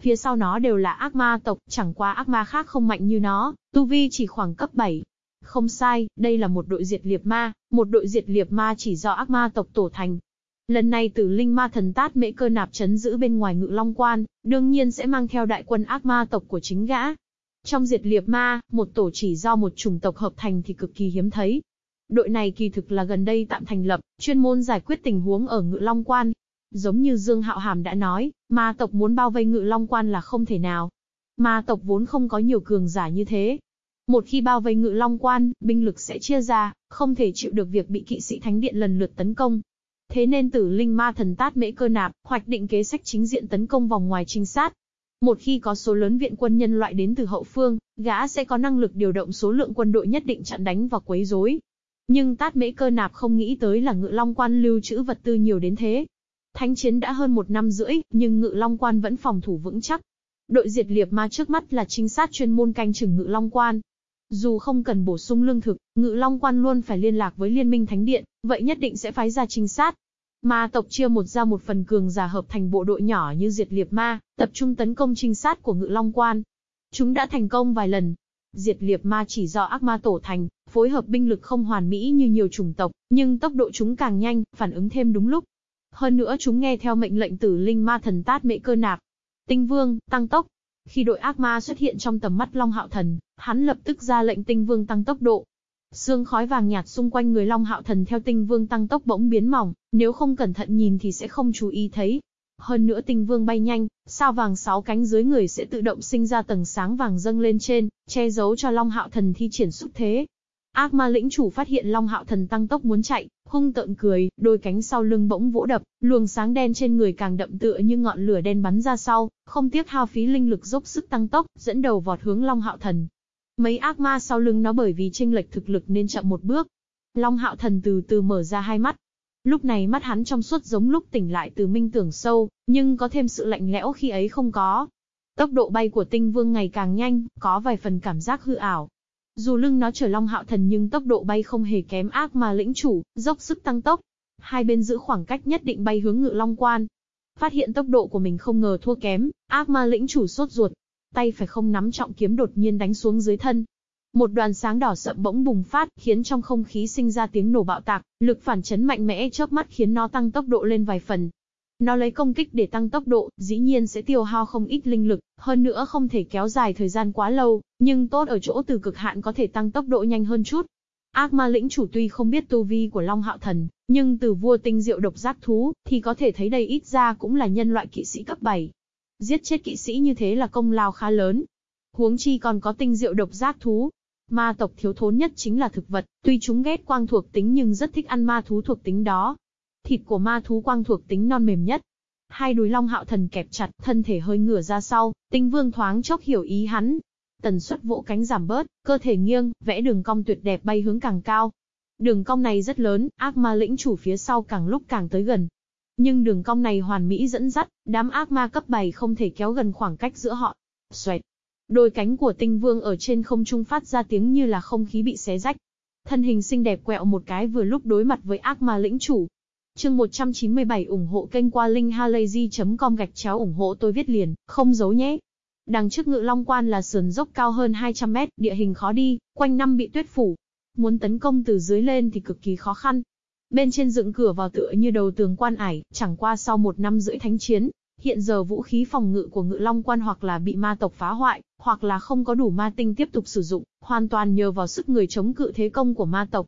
Phía sau nó đều là ác ma tộc, chẳng qua ác ma khác không mạnh như nó, tu vi chỉ khoảng cấp 7. Không sai, đây là một đội diệt liệt ma, một đội diệt liệt ma chỉ do ác ma tộc tổ thành. Lần này tử linh ma thần tát mễ cơ nạp chấn giữ bên ngoài ngự long quan, đương nhiên sẽ mang theo đại quân ác ma tộc của chính gã. Trong diệt liệt ma, một tổ chỉ do một chủng tộc hợp thành thì cực kỳ hiếm thấy. Đội này kỳ thực là gần đây tạm thành lập, chuyên môn giải quyết tình huống ở ngự long quan. Giống như Dương Hạo Hàm đã nói, ma tộc muốn bao vây ngự long quan là không thể nào. Ma tộc vốn không có nhiều cường giả như thế, một khi bao vây ngự long quan, binh lực sẽ chia ra, không thể chịu được việc bị kỵ sĩ thánh điện lần lượt tấn công. Thế nên tử linh ma thần tát mễ cơ nạp, hoạch định kế sách chính diện tấn công vòng ngoài trinh sát. Một khi có số lớn viện quân nhân loại đến từ hậu phương, gã sẽ có năng lực điều động số lượng quân đội nhất định chặn đánh và quấy rối. Nhưng tát mễ cơ nạp không nghĩ tới là ngự long quan lưu trữ vật tư nhiều đến thế. Thánh chiến đã hơn một năm rưỡi, nhưng ngự long quan vẫn phòng thủ vững chắc. Đội diệt liệt ma trước mắt là trinh sát chuyên môn canh chừng ngự long quan, dù không cần bổ sung lương thực, Ngự Long Quan luôn phải liên lạc với Liên minh Thánh Điện, vậy nhất định sẽ phái ra trinh sát. Ma tộc chia một ra một phần cường giả hợp thành bộ đội nhỏ như diệt liệt ma, tập trung tấn công trinh sát của Ngự Long Quan. Chúng đã thành công vài lần. Diệt liệt ma chỉ do ác ma tổ thành, phối hợp binh lực không hoàn mỹ như nhiều chủng tộc, nhưng tốc độ chúng càng nhanh, phản ứng thêm đúng lúc. Hơn nữa chúng nghe theo mệnh lệnh tử linh ma thần tát mệ cơ nạp. Tinh vương, tăng tốc, khi đội ác ma xuất hiện trong tầm mắt Long Hạo Thần, hắn lập tức ra lệnh Tinh Vương tăng tốc độ. Sương khói vàng nhạt xung quanh người Long Hạo Thần theo Tinh Vương tăng tốc bỗng biến mỏng, nếu không cẩn thận nhìn thì sẽ không chú ý thấy. Hơn nữa Tinh Vương bay nhanh, sao vàng sáu cánh dưới người sẽ tự động sinh ra tầng sáng vàng dâng lên trên, che giấu cho Long Hạo Thần thi triển xúc thế. Ác ma lĩnh chủ phát hiện Long Hạo Thần tăng tốc muốn chạy, hung tợn cười, đôi cánh sau lưng bỗng vỗ đập, luồng sáng đen trên người càng đậm tựa như ngọn lửa đen bắn ra sau, không tiếc hao phí linh lực dốc sức tăng tốc, dẫn đầu vọt hướng Long Hạo Thần. Mấy ác ma sau lưng nó bởi vì chênh lệch thực lực nên chậm một bước. Long Hạo Thần từ từ mở ra hai mắt. Lúc này mắt hắn trong suốt giống lúc tỉnh lại từ minh tưởng sâu, nhưng có thêm sự lạnh lẽo khi ấy không có. Tốc độ bay của tinh vương ngày càng nhanh, có vài phần cảm giác hư ảo, dù lưng nó chở Long Hạo Thần nhưng tốc độ bay không hề kém ác mà lĩnh chủ, dốc sức tăng tốc. Hai bên giữ khoảng cách nhất định bay hướng ngự Long Quan. Phát hiện tốc độ của mình không ngờ thua kém, ác ma lĩnh chủ sốt ruột. Tay phải không nắm trọng kiếm đột nhiên đánh xuống dưới thân. Một đoàn sáng đỏ sậm bỗng bùng phát, khiến trong không khí sinh ra tiếng nổ bạo tạc, lực phản chấn mạnh mẽ chớp mắt khiến nó tăng tốc độ lên vài phần, nó lấy công kích để tăng tốc độ, dĩ nhiên sẽ tiêu hao không ít linh lực, hơn nữa không thể kéo dài thời gian quá lâu, nhưng tốt ở chỗ từ cực hạn có thể tăng tốc độ nhanh hơn chút. Ác ma lĩnh chủ tuy không biết tu vi của Long Hạo Thần, nhưng từ vua tinh diệu độc giác thú, thì có thể thấy đây ít ra cũng là nhân loại kỵ sĩ cấp 7. Giết chết kỵ sĩ như thế là công lao khá lớn. Huống chi còn có tinh diệu độc giác thú. Ma tộc thiếu thốn nhất chính là thực vật, tuy chúng ghét quang thuộc tính nhưng rất thích ăn ma thú thuộc tính đó, Thịt của ma thú quang thuộc tính non mềm nhất. Hai đùi long hạo thần kẹp chặt, thân thể hơi ngửa ra sau, tinh vương thoáng chốc hiểu ý hắn. Tần suất vỗ cánh giảm bớt, cơ thể nghiêng, vẽ đường cong tuyệt đẹp bay hướng càng cao. Đường cong này rất lớn, ác ma lĩnh chủ phía sau càng lúc càng tới gần. Nhưng đường cong này hoàn mỹ dẫn dắt, đám ác ma cấp 7 không thể kéo gần khoảng cách giữa họ. Xoẹt. Đôi cánh của tinh vương ở trên không trung phát ra tiếng như là không khí bị xé rách. Thân hình xinh đẹp quẹo một cái vừa lúc đối mặt với ác ma lĩnh chủ, Chương 197 ủng hộ kênh qua linkhalazy.com gạch chéo ủng hộ tôi viết liền, không giấu nhé. Đằng trước ngự long quan là sườn dốc cao hơn 200 mét, địa hình khó đi, quanh năm bị tuyết phủ. Muốn tấn công từ dưới lên thì cực kỳ khó khăn. Bên trên dựng cửa vào tựa như đầu tường quan ải, chẳng qua sau một năm rưỡi thánh chiến, hiện giờ vũ khí phòng ngự của ngự long quan hoặc là bị ma tộc phá hoại, hoặc là không có đủ ma tinh tiếp tục sử dụng, hoàn toàn nhờ vào sức người chống cự thế công của ma tộc.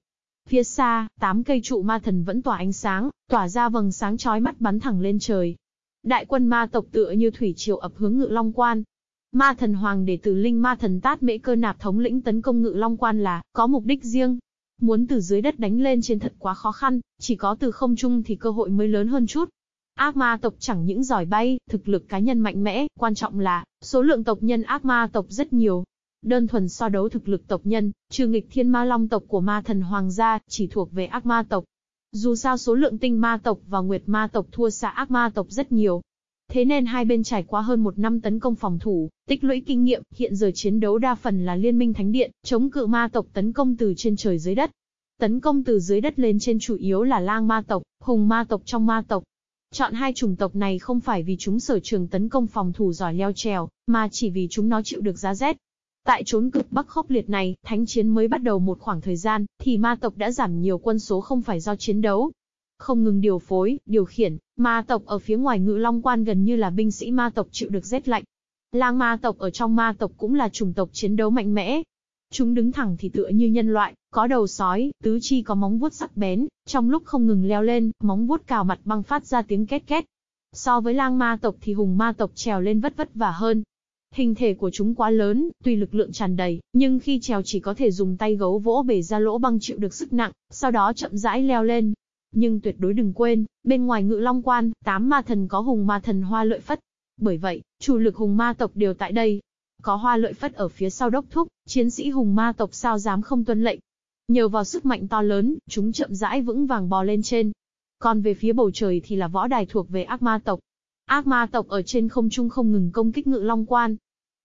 Phía xa, tám cây trụ ma thần vẫn tỏa ánh sáng, tỏa ra vầng sáng chói mắt bắn thẳng lên trời. Đại quân ma tộc tựa như thủy triều ập hướng ngự long quan. Ma thần hoàng để từ linh ma thần tát mễ cơ nạp thống lĩnh tấn công ngự long quan là, có mục đích riêng. Muốn từ dưới đất đánh lên trên thật quá khó khăn, chỉ có từ không trung thì cơ hội mới lớn hơn chút. Ác ma tộc chẳng những giỏi bay, thực lực cá nhân mạnh mẽ, quan trọng là, số lượng tộc nhân ác ma tộc rất nhiều. Đơn thuần so đấu thực lực tộc nhân, trừ nghịch thiên ma long tộc của ma thần hoàng gia, chỉ thuộc về ác ma tộc. Dù sao số lượng tinh ma tộc và nguyệt ma tộc thua xa ác ma tộc rất nhiều. Thế nên hai bên trải qua hơn một năm tấn công phòng thủ, tích lũy kinh nghiệm, hiện giờ chiến đấu đa phần là liên minh thánh điện, chống cự ma tộc tấn công từ trên trời dưới đất. Tấn công từ dưới đất lên trên chủ yếu là lang ma tộc, hùng ma tộc trong ma tộc. Chọn hai chủng tộc này không phải vì chúng sở trường tấn công phòng thủ giỏi leo trèo, mà chỉ vì chúng nó chịu được giá rét. Tại chốn cực bắc khốc liệt này, thánh chiến mới bắt đầu một khoảng thời gian, thì ma tộc đã giảm nhiều quân số không phải do chiến đấu. Không ngừng điều phối, điều khiển, ma tộc ở phía ngoài ngự long quan gần như là binh sĩ ma tộc chịu được rét lạnh. Lang ma tộc ở trong ma tộc cũng là chủng tộc chiến đấu mạnh mẽ, Chúng đứng thẳng thì tựa như nhân loại, có đầu sói, tứ chi có móng vuốt sắc bén, trong lúc không ngừng leo lên, móng vuốt cào mặt băng phát ra tiếng két két. So với lang ma tộc thì hùng ma tộc trèo lên vất vất vả hơn. Hình thể của chúng quá lớn, tuy lực lượng tràn đầy, nhưng khi trèo chỉ có thể dùng tay gấu vỗ bể ra lỗ băng chịu được sức nặng, sau đó chậm rãi leo lên. Nhưng tuyệt đối đừng quên, bên ngoài ngự long quan, tám ma thần có hùng ma thần hoa lợi phất. Bởi vậy, chủ lực hùng ma tộc đều tại đây, có hoa lợi phất ở phía sau đốc thúc, chiến sĩ hùng ma tộc sao dám không tuân lệnh. Nhờ vào sức mạnh to lớn, chúng chậm rãi vững vàng bò lên trên. Còn về phía bầu trời thì là võ đài thuộc về ác ma tộc. Ác ma tộc ở trên không trung không ngừng công kích ngự long quan.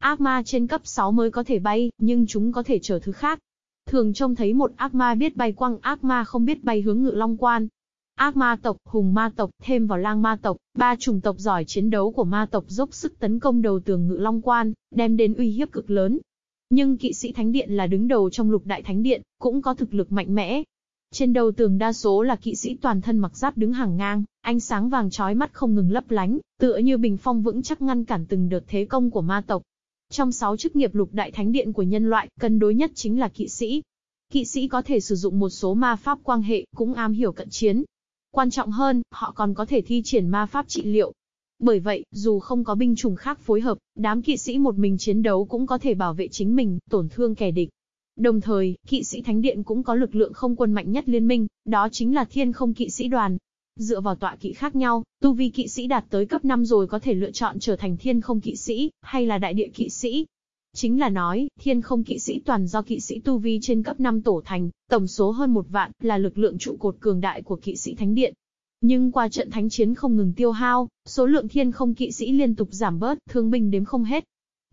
Ác ma trên cấp 6 mới có thể bay, nhưng chúng có thể chở thứ khác. Thường trông thấy một ác ma biết bay quăng ác ma không biết bay hướng ngự long quan, ác ma tộc, hùng ma tộc, thêm vào lang ma tộc, ba chủng tộc giỏi chiến đấu của ma tộc dốc sức tấn công đầu tường ngự long quan, đem đến uy hiếp cực lớn. Nhưng kỵ sĩ thánh điện là đứng đầu trong lục đại thánh điện, cũng có thực lực mạnh mẽ. Trên đầu tường đa số là kỵ sĩ toàn thân mặc giáp đứng hàng ngang, ánh sáng vàng chói mắt không ngừng lấp lánh, tựa như bình phong vững chắc ngăn cản từng đợt thế công của ma tộc. Trong sáu chức nghiệp lục đại thánh điện của nhân loại, cân đối nhất chính là kỵ sĩ. Kỵ sĩ có thể sử dụng một số ma pháp quang hệ, cũng am hiểu cận chiến, Quan trọng hơn, họ còn có thể thi triển ma pháp trị liệu. Bởi vậy, dù không có binh chủng khác phối hợp, đám kỵ sĩ một mình chiến đấu cũng có thể bảo vệ chính mình, tổn thương kẻ địch. Đồng thời, kỵ sĩ Thánh Điện cũng có lực lượng không quân mạnh nhất liên minh, đó chính là thiên không kỵ sĩ đoàn. Dựa vào tọa kỵ khác nhau, tu vi kỵ sĩ đạt tới cấp 5 rồi có thể lựa chọn trở thành thiên không kỵ sĩ, hay là đại địa kỵ sĩ. Chính là nói, thiên không kỵ sĩ toàn do kỵ sĩ tu vi trên cấp 5 tổ thành, tổng số hơn một vạn, là lực lượng trụ cột cường đại của kỵ sĩ thánh điện. Nhưng qua trận thánh chiến không ngừng tiêu hao, số lượng thiên không kỵ sĩ liên tục giảm bớt, thương binh đếm không hết.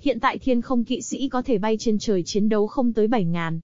Hiện tại thiên không kỵ sĩ có thể bay trên trời chiến đấu không tới 7.000.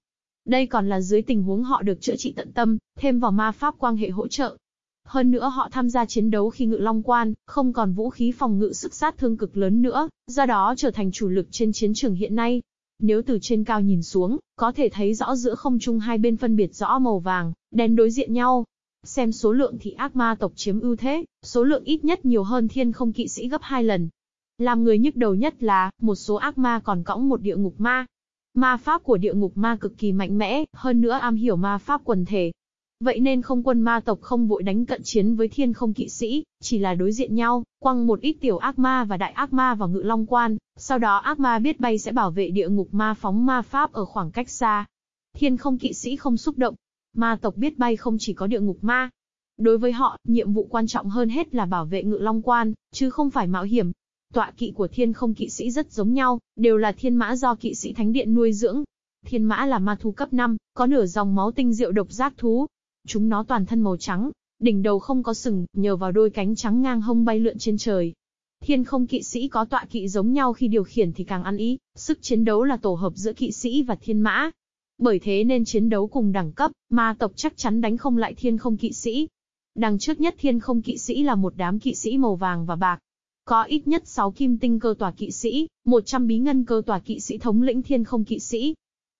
Đây còn là dưới tình huống họ được chữa trị tận tâm, thêm vào ma pháp quang hệ hỗ trợ, hơn nữa họ tham gia chiến đấu khi ngự long quan, không còn vũ khí phòng ngự sức sát thương cực lớn nữa, do đó trở thành chủ lực trên chiến trường hiện nay. Nếu từ trên cao nhìn xuống, có thể thấy rõ giữa không trung hai bên phân biệt rõ màu vàng, đen đối diện nhau. Xem số lượng thì ác ma tộc chiếm ưu thế, số lượng ít nhất nhiều hơn thiên không kỵ sĩ gấp hai lần. Làm người nhức đầu nhất là, một số ác ma còn cõng một địa ngục ma. Ma pháp của địa ngục ma cực kỳ mạnh mẽ, hơn nữa am hiểu ma pháp quần thể, Vậy nên không quân ma tộc không vội đánh cận chiến với thiên không kỵ sĩ, chỉ là đối diện nhau, quăng một ít tiểu ác ma và đại ác ma vào ngự long quan, sau đó ác ma biết bay sẽ bảo vệ địa ngục ma phóng ma pháp ở khoảng cách xa. Thiên không kỵ sĩ không xúc động, ma tộc biết bay không chỉ có địa ngục ma. Đối với họ, nhiệm vụ quan trọng hơn hết là bảo vệ ngự long quan, chứ không phải mạo hiểm. Tọa kỵ của thiên không kỵ sĩ rất giống nhau, đều là thiên mã do kỵ sĩ thánh điện nuôi dưỡng. Thiên mã là ma thú cấp 5, có nửa dòng máu tinh diệu độc giác thú, Chúng nó toàn thân màu trắng, đỉnh đầu không có sừng, nhờ vào đôi cánh trắng ngang hông bay lượn trên trời. Thiên không kỵ sĩ có tọa kỵ giống nhau khi điều khiển thì càng ăn ý, sức chiến đấu là tổ hợp giữa kỵ sĩ và thiên mã. Bởi thế nên chiến đấu cùng đẳng cấp, ma tộc chắc chắn đánh không lại thiên không kỵ sĩ. Đằng trước nhất thiên không kỵ sĩ là một đám kỵ sĩ màu vàng và bạc. Có ít nhất 6 kim tinh cơ tòa kỵ sĩ, 100 bí ngân cơ tòa kỵ sĩ thống lĩnh thiên không kỵ sĩ,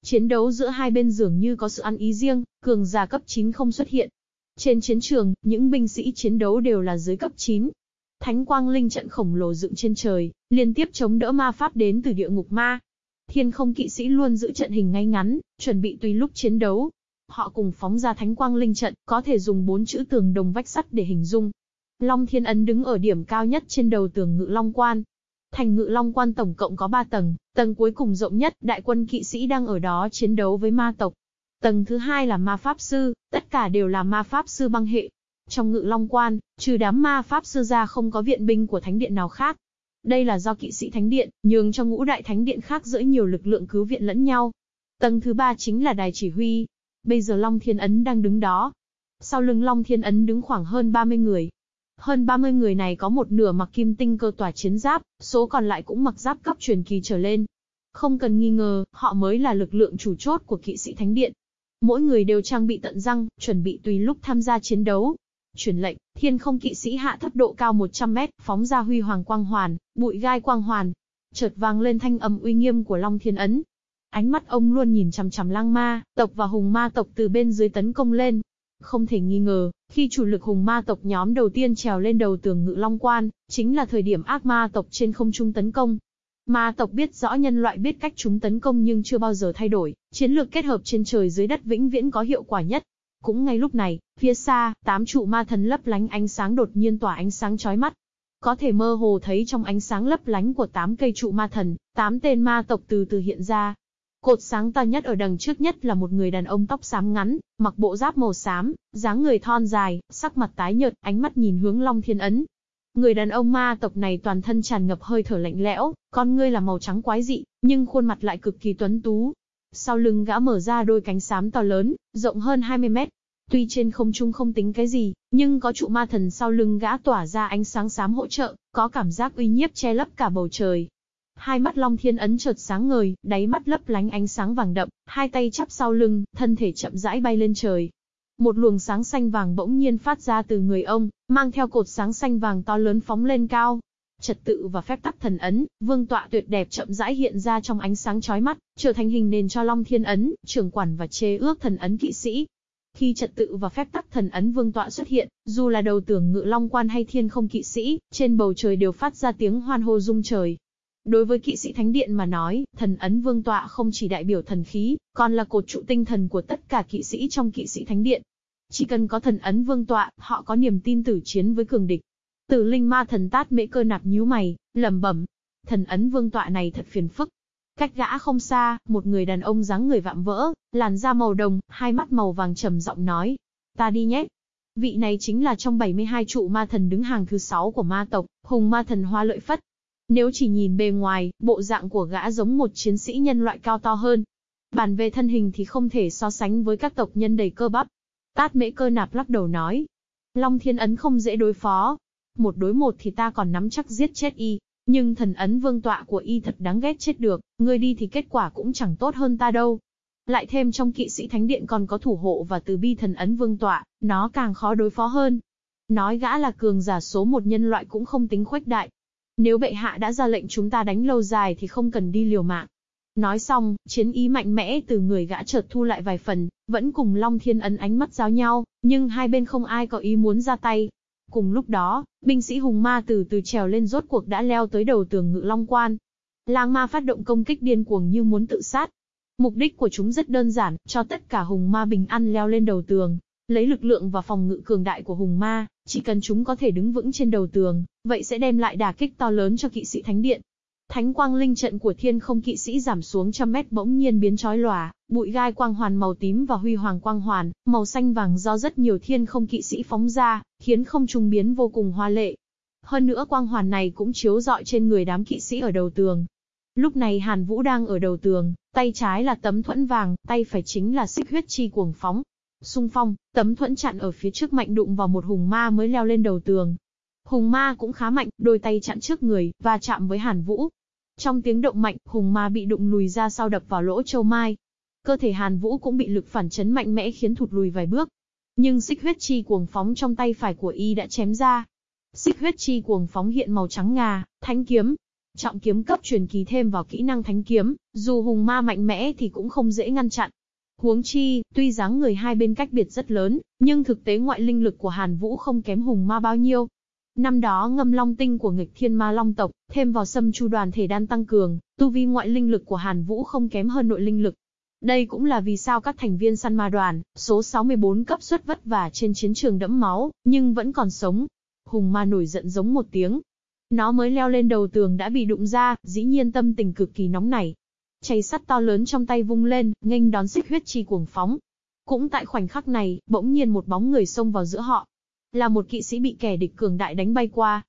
Chiến đấu giữa hai bên dường như có sự ăn ý riêng, cường giả cấp 9 không xuất hiện. Trên chiến trường, những binh sĩ chiến đấu đều là dưới cấp 9. Thánh quang linh trận khổng lồ dựng trên trời, liên tiếp chống đỡ ma pháp đến từ địa ngục ma. Thiên không kỵ sĩ luôn giữ trận hình ngay ngắn, chuẩn bị tùy lúc chiến đấu. Họ cùng phóng ra thánh quang linh trận, có thể dùng bốn chữ tường đồng vách sắt để hình dung. Long Thiên Ấn đứng ở điểm cao nhất trên đầu tường ngự long quan, Thành ngự long quan tổng cộng có 3 tầng, tầng cuối cùng rộng nhất, đại quân kỵ sĩ đang ở đó chiến đấu với ma tộc. Tầng thứ hai là ma pháp sư, tất cả đều là ma pháp sư băng hệ. Trong ngự long quan, trừ đám ma pháp sư ra không có viện binh của thánh điện nào khác. Đây là do kỵ sĩ thánh điện, nhường cho ngũ đại thánh điện khác giữa nhiều lực lượng cứu viện lẫn nhau. Tầng thứ ba chính là đài chỉ huy. Bây giờ Long Thiên Ấn đang đứng đó. Sau lưng Long Thiên Ấn đứng khoảng hơn 30 người. Hơn 30 người này có một nửa mặc kim tinh cơ tỏa chiến giáp, số còn lại cũng mặc giáp cấp truyền kỳ trở lên. Không cần nghi ngờ, họ mới là lực lượng chủ chốt của kỵ sĩ thánh điện. Mỗi người đều trang bị tận răng, chuẩn bị tùy lúc tham gia chiến đấu. Truyền lệnh, thiên không kỵ sĩ hạ thấp độ cao 100 mét, phóng ra huy hoàng quang hoàn, bụi gai quang hoàn. Chợt vang lên thanh âm uy nghiêm của Long Thiên Ấn. Ánh mắt ông luôn nhìn chằm chằm lang ma, tộc và hùng ma tộc từ bên dưới tấn công lên. Không thể nghi ngờ, khi chủ lực hùng ma tộc nhóm đầu tiên trèo lên đầu tường ngự long quan, chính là thời điểm ác ma tộc trên không trung tấn công. Ma tộc biết rõ nhân loại biết cách chúng tấn công nhưng chưa bao giờ thay đổi, chiến lược kết hợp trên trời dưới đất vĩnh viễn có hiệu quả nhất. Cũng ngay lúc này, phía xa, tám trụ ma thần lấp lánh ánh sáng đột nhiên tỏa ánh sáng chói mắt. Có thể mơ hồ thấy trong ánh sáng lấp lánh của tám cây trụ ma thần, tám tên ma tộc từ từ hiện ra. Cột sáng to nhất ở đằng trước nhất là một người đàn ông tóc xám ngắn, mặc bộ giáp màu xám, dáng người thon dài, sắc mặt tái nhợt, ánh mắt nhìn hướng Long Thiên Ấn. Người đàn ông ma tộc này toàn thân tràn ngập hơi thở lạnh lẽo, con ngươi là màu trắng quái dị, nhưng khuôn mặt lại cực kỳ tuấn tú. Sau lưng gã mở ra đôi cánh xám to lớn, rộng hơn 20 mét. Tuy trên không trung không tính cái gì, nhưng có trụ ma thần sau lưng gã tỏa ra ánh sáng xám hỗ trợ, có cảm giác uy nhiếp che lấp cả bầu trời. Hai mắt Long Thiên Ấn chợt sáng ngời, đáy mắt lấp lánh ánh sáng vàng đậm, hai tay chắp sau lưng, thân thể chậm rãi bay lên trời. Một luồng sáng xanh vàng bỗng nhiên phát ra từ người ông, mang theo cột sáng xanh vàng to lớn phóng lên cao. Trật tự và phép tắc thần ấn, vương tọa tuyệt đẹp chậm rãi hiện ra trong ánh sáng chói mắt, trở thành hình nền cho Long Thiên ấn, trưởng quản và chế ước thần ấn kỵ sĩ. Khi trật tự và phép tắc thần ấn vương tọa xuất hiện, dù là đầu tưởng ngự long quan hay thiên không kỵ sĩ, trên bầu trời đều phát ra tiếng hoan hô rung trời. Đối với kỵ sĩ thánh điện mà nói, thần ấn vương tọa không chỉ đại biểu thần khí, còn là cột trụ tinh thần của tất cả kỵ sĩ trong kỵ sĩ thánh điện. Chỉ cần có thần ấn vương tọa, họ có niềm tin tử chiến với cường địch. Tử linh ma thần tát mễ cơ nạp nhíu mày, lẩm bẩm. Thần ấn vương tọa này thật phiền phức. Cách gã không xa, một người đàn ông dáng người vạm vỡ, làn da màu đồng, hai mắt màu vàng trầm giọng nói. Ta đi nhé. Vị này chính là trong 72 trụ ma thần đứng hàng thứ 6 của ma tộc, hùng ma thần hoa lợi phất. Nếu chỉ nhìn bề ngoài, bộ dạng của gã giống một chiến sĩ nhân loại cao to hơn. bàn về thân hình thì không thể so sánh với các tộc nhân đầy cơ bắp. Tát mễ cơ nạp lắc đầu nói. Long thiên ấn không dễ đối phó. Một đối một thì ta còn nắm chắc giết chết y. Nhưng thần ấn vương tọa của y thật đáng ghét chết được, ngươi đi thì kết quả cũng chẳng tốt hơn ta đâu. Lại thêm trong kỵ sĩ thánh điện còn có thủ hộ và từ bi thần ấn vương tọa, nó càng khó đối phó hơn. Nói gã là cường giả số một nhân loại cũng không tính khuếch đại, nếu bệ hạ đã ra lệnh chúng ta đánh lâu dài thì không cần đi liều mạng. Nói xong, chiến ý mạnh mẽ từ người gã chợt thu lại vài phần, vẫn cùng Long Thiên Ấn ánh mắt giao nhau, nhưng hai bên không ai có ý muốn ra tay. Cùng lúc đó, binh sĩ hùng ma từ từ trèo lên rốt cuộc đã leo tới đầu tường ngự long quan. Lang ma phát động công kích điên cuồng như muốn tự sát. Mục đích của chúng rất đơn giản, cho tất cả hùng ma bình an leo lên đầu tường, Lấy lực lượng và phòng ngự cường đại của hùng ma, chỉ cần chúng có thể đứng vững trên đầu tường, vậy sẽ đem lại đà kích to lớn cho kỵ sĩ thánh điện. Thánh quang linh trận của thiên không kỵ sĩ giảm xuống trăm mét bỗng nhiên biến chói lòa, bụi gai quang hoàn màu tím và huy hoàng quang hoàn, màu xanh vàng do rất nhiều thiên không kỵ sĩ phóng ra, khiến không trung biến vô cùng hoa lệ. Hơn nữa quang hoàn này cũng chiếu rọi trên người đám kỵ sĩ ở đầu tường. Lúc này Hàn Vũ đang ở đầu tường, tay trái là tấm thuẫn vàng, tay phải chính là xích huyết chi cuồng phóng, Xung phong, tấm thuẫn chặn ở phía trước mạnh đụng vào một hùng ma mới leo lên đầu tường. Hùng ma cũng khá mạnh, đôi tay chặn trước người, và chạm với Hàn Vũ. Trong tiếng động mạnh, hùng ma bị đụng lùi ra sau đập vào lỗ châu mai. Cơ thể Hàn Vũ cũng bị lực phản chấn mạnh mẽ khiến thụt lùi vài bước. Nhưng xích huyết chi cuồng phóng trong tay phải của y đã chém ra. Xích huyết chi cuồng phóng hiện màu trắng ngà, thánh kiếm. Trọng kiếm cấp truyền kỳ thêm vào kỹ năng thánh kiếm, dù hùng ma mạnh mẽ thì cũng không dễ ngăn chặn. Huống chi, tuy dáng người hai bên cách biệt rất lớn, nhưng thực tế ngoại linh lực của Hàn Vũ không kém hùng ma bao nhiêu. Năm đó ngâm long tinh của nghịch thiên ma long tộc, thêm vào xâm chu đoàn thể đan tăng cường, tu vi ngoại linh lực của Hàn Vũ không kém hơn nội linh lực. Đây cũng là vì sao các thành viên săn ma đoàn, số 64 cấp xuất vất vả trên chiến trường đẫm máu, nhưng vẫn còn sống. Hùng ma nổi giận giống một tiếng. Nó mới leo lên đầu tường đã bị đụng ra, dĩ nhiên tâm tình cực kỳ nóng nảy, Chay sắt to lớn trong tay vung lên, nghênh đón xích huyết chi cuồng phóng. Cũng tại khoảnh khắc này, bỗng nhiên một bóng người xông vào giữa họ. Là một kỵ sĩ bị kẻ địch cường đại đánh bay qua.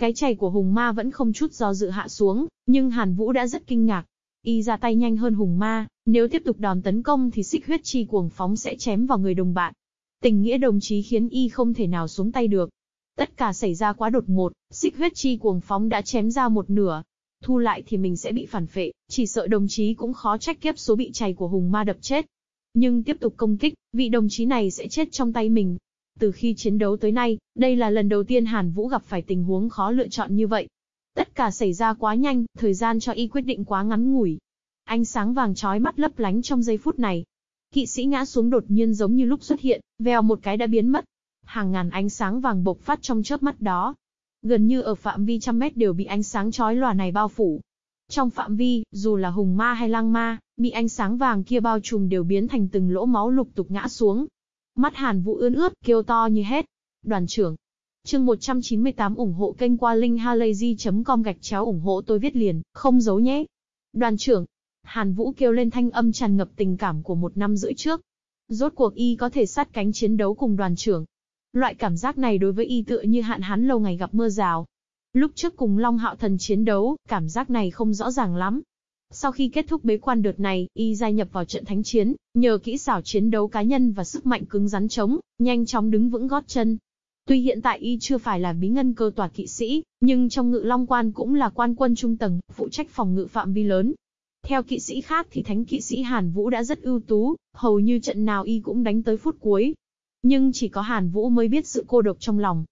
Cái chày của Hùng Ma vẫn không chút do dự hạ xuống, nhưng Hàn Vũ đã rất kinh ngạc. Y ra tay nhanh hơn Hùng Ma, nếu tiếp tục đòn tấn công thì xích huyết chi cuồng phóng sẽ chém vào người đồng bạn. Tình nghĩa đồng chí khiến Y không thể nào xuống tay được. Tất cả xảy ra quá đột ngột, xích huyết chi cuồng phóng đã chém ra một nửa. Thu lại thì mình sẽ bị phản phệ, chỉ sợ đồng chí cũng khó trách kiếp số bị chày của Hùng Ma đập chết. Nhưng tiếp tục công kích, vị đồng chí này sẽ chết trong tay mình. Từ khi chiến đấu tới nay, đây là lần đầu tiên Hàn Vũ gặp phải tình huống khó lựa chọn như vậy. Tất cả xảy ra quá nhanh, thời gian cho y quyết định quá ngắn ngủi. Ánh sáng vàng chói mắt lấp lánh trong giây phút này. Kỵ sĩ ngã xuống đột nhiên giống như lúc xuất hiện, vèo một cái đã biến mất. Hàng ngàn ánh sáng vàng bộc phát trong chớp mắt đó. Gần như ở phạm vi trăm mét đều bị ánh sáng chói lòa này bao phủ. Trong phạm vi, dù là hùng ma hay lang ma, bị ánh sáng vàng kia bao trùm đều biến thành từng lỗ máu lục tục ngã xuống. Mắt Hàn Vũ ươn ướt, kêu to như hết. Đoàn trưởng. Chương 198 ủng hộ kênh qua linkhalazy.com gạch chéo ủng hộ tôi viết liền, không giấu nhé. Đoàn trưởng. Hàn Vũ kêu lên thanh âm tràn ngập tình cảm của một năm rưỡi trước. Rốt cuộc y có thể sát cánh chiến đấu cùng đoàn trưởng. Loại cảm giác này đối với y tựa như hạn hán lâu ngày gặp mưa rào. Lúc trước cùng Long Hạo Thần chiến đấu, cảm giác này không rõ ràng lắm. Sau khi kết thúc bế quan đợt này, y gia nhập vào trận thánh chiến, nhờ kỹ xảo chiến đấu cá nhân và sức mạnh cứng rắn chống, nhanh chóng đứng vững gót chân. Tuy hiện tại y chưa phải là bí ngân cơ tòa kỵ sĩ, nhưng trong ngự long quan cũng là quan quân trung tầng, phụ trách phòng ngự phạm vi lớn. Theo kỵ sĩ khác thì thánh kỵ sĩ Hàn Vũ đã rất ưu tú, hầu như trận nào y cũng đánh tới phút cuối. Nhưng chỉ có Hàn Vũ mới biết sự cô độc trong lòng.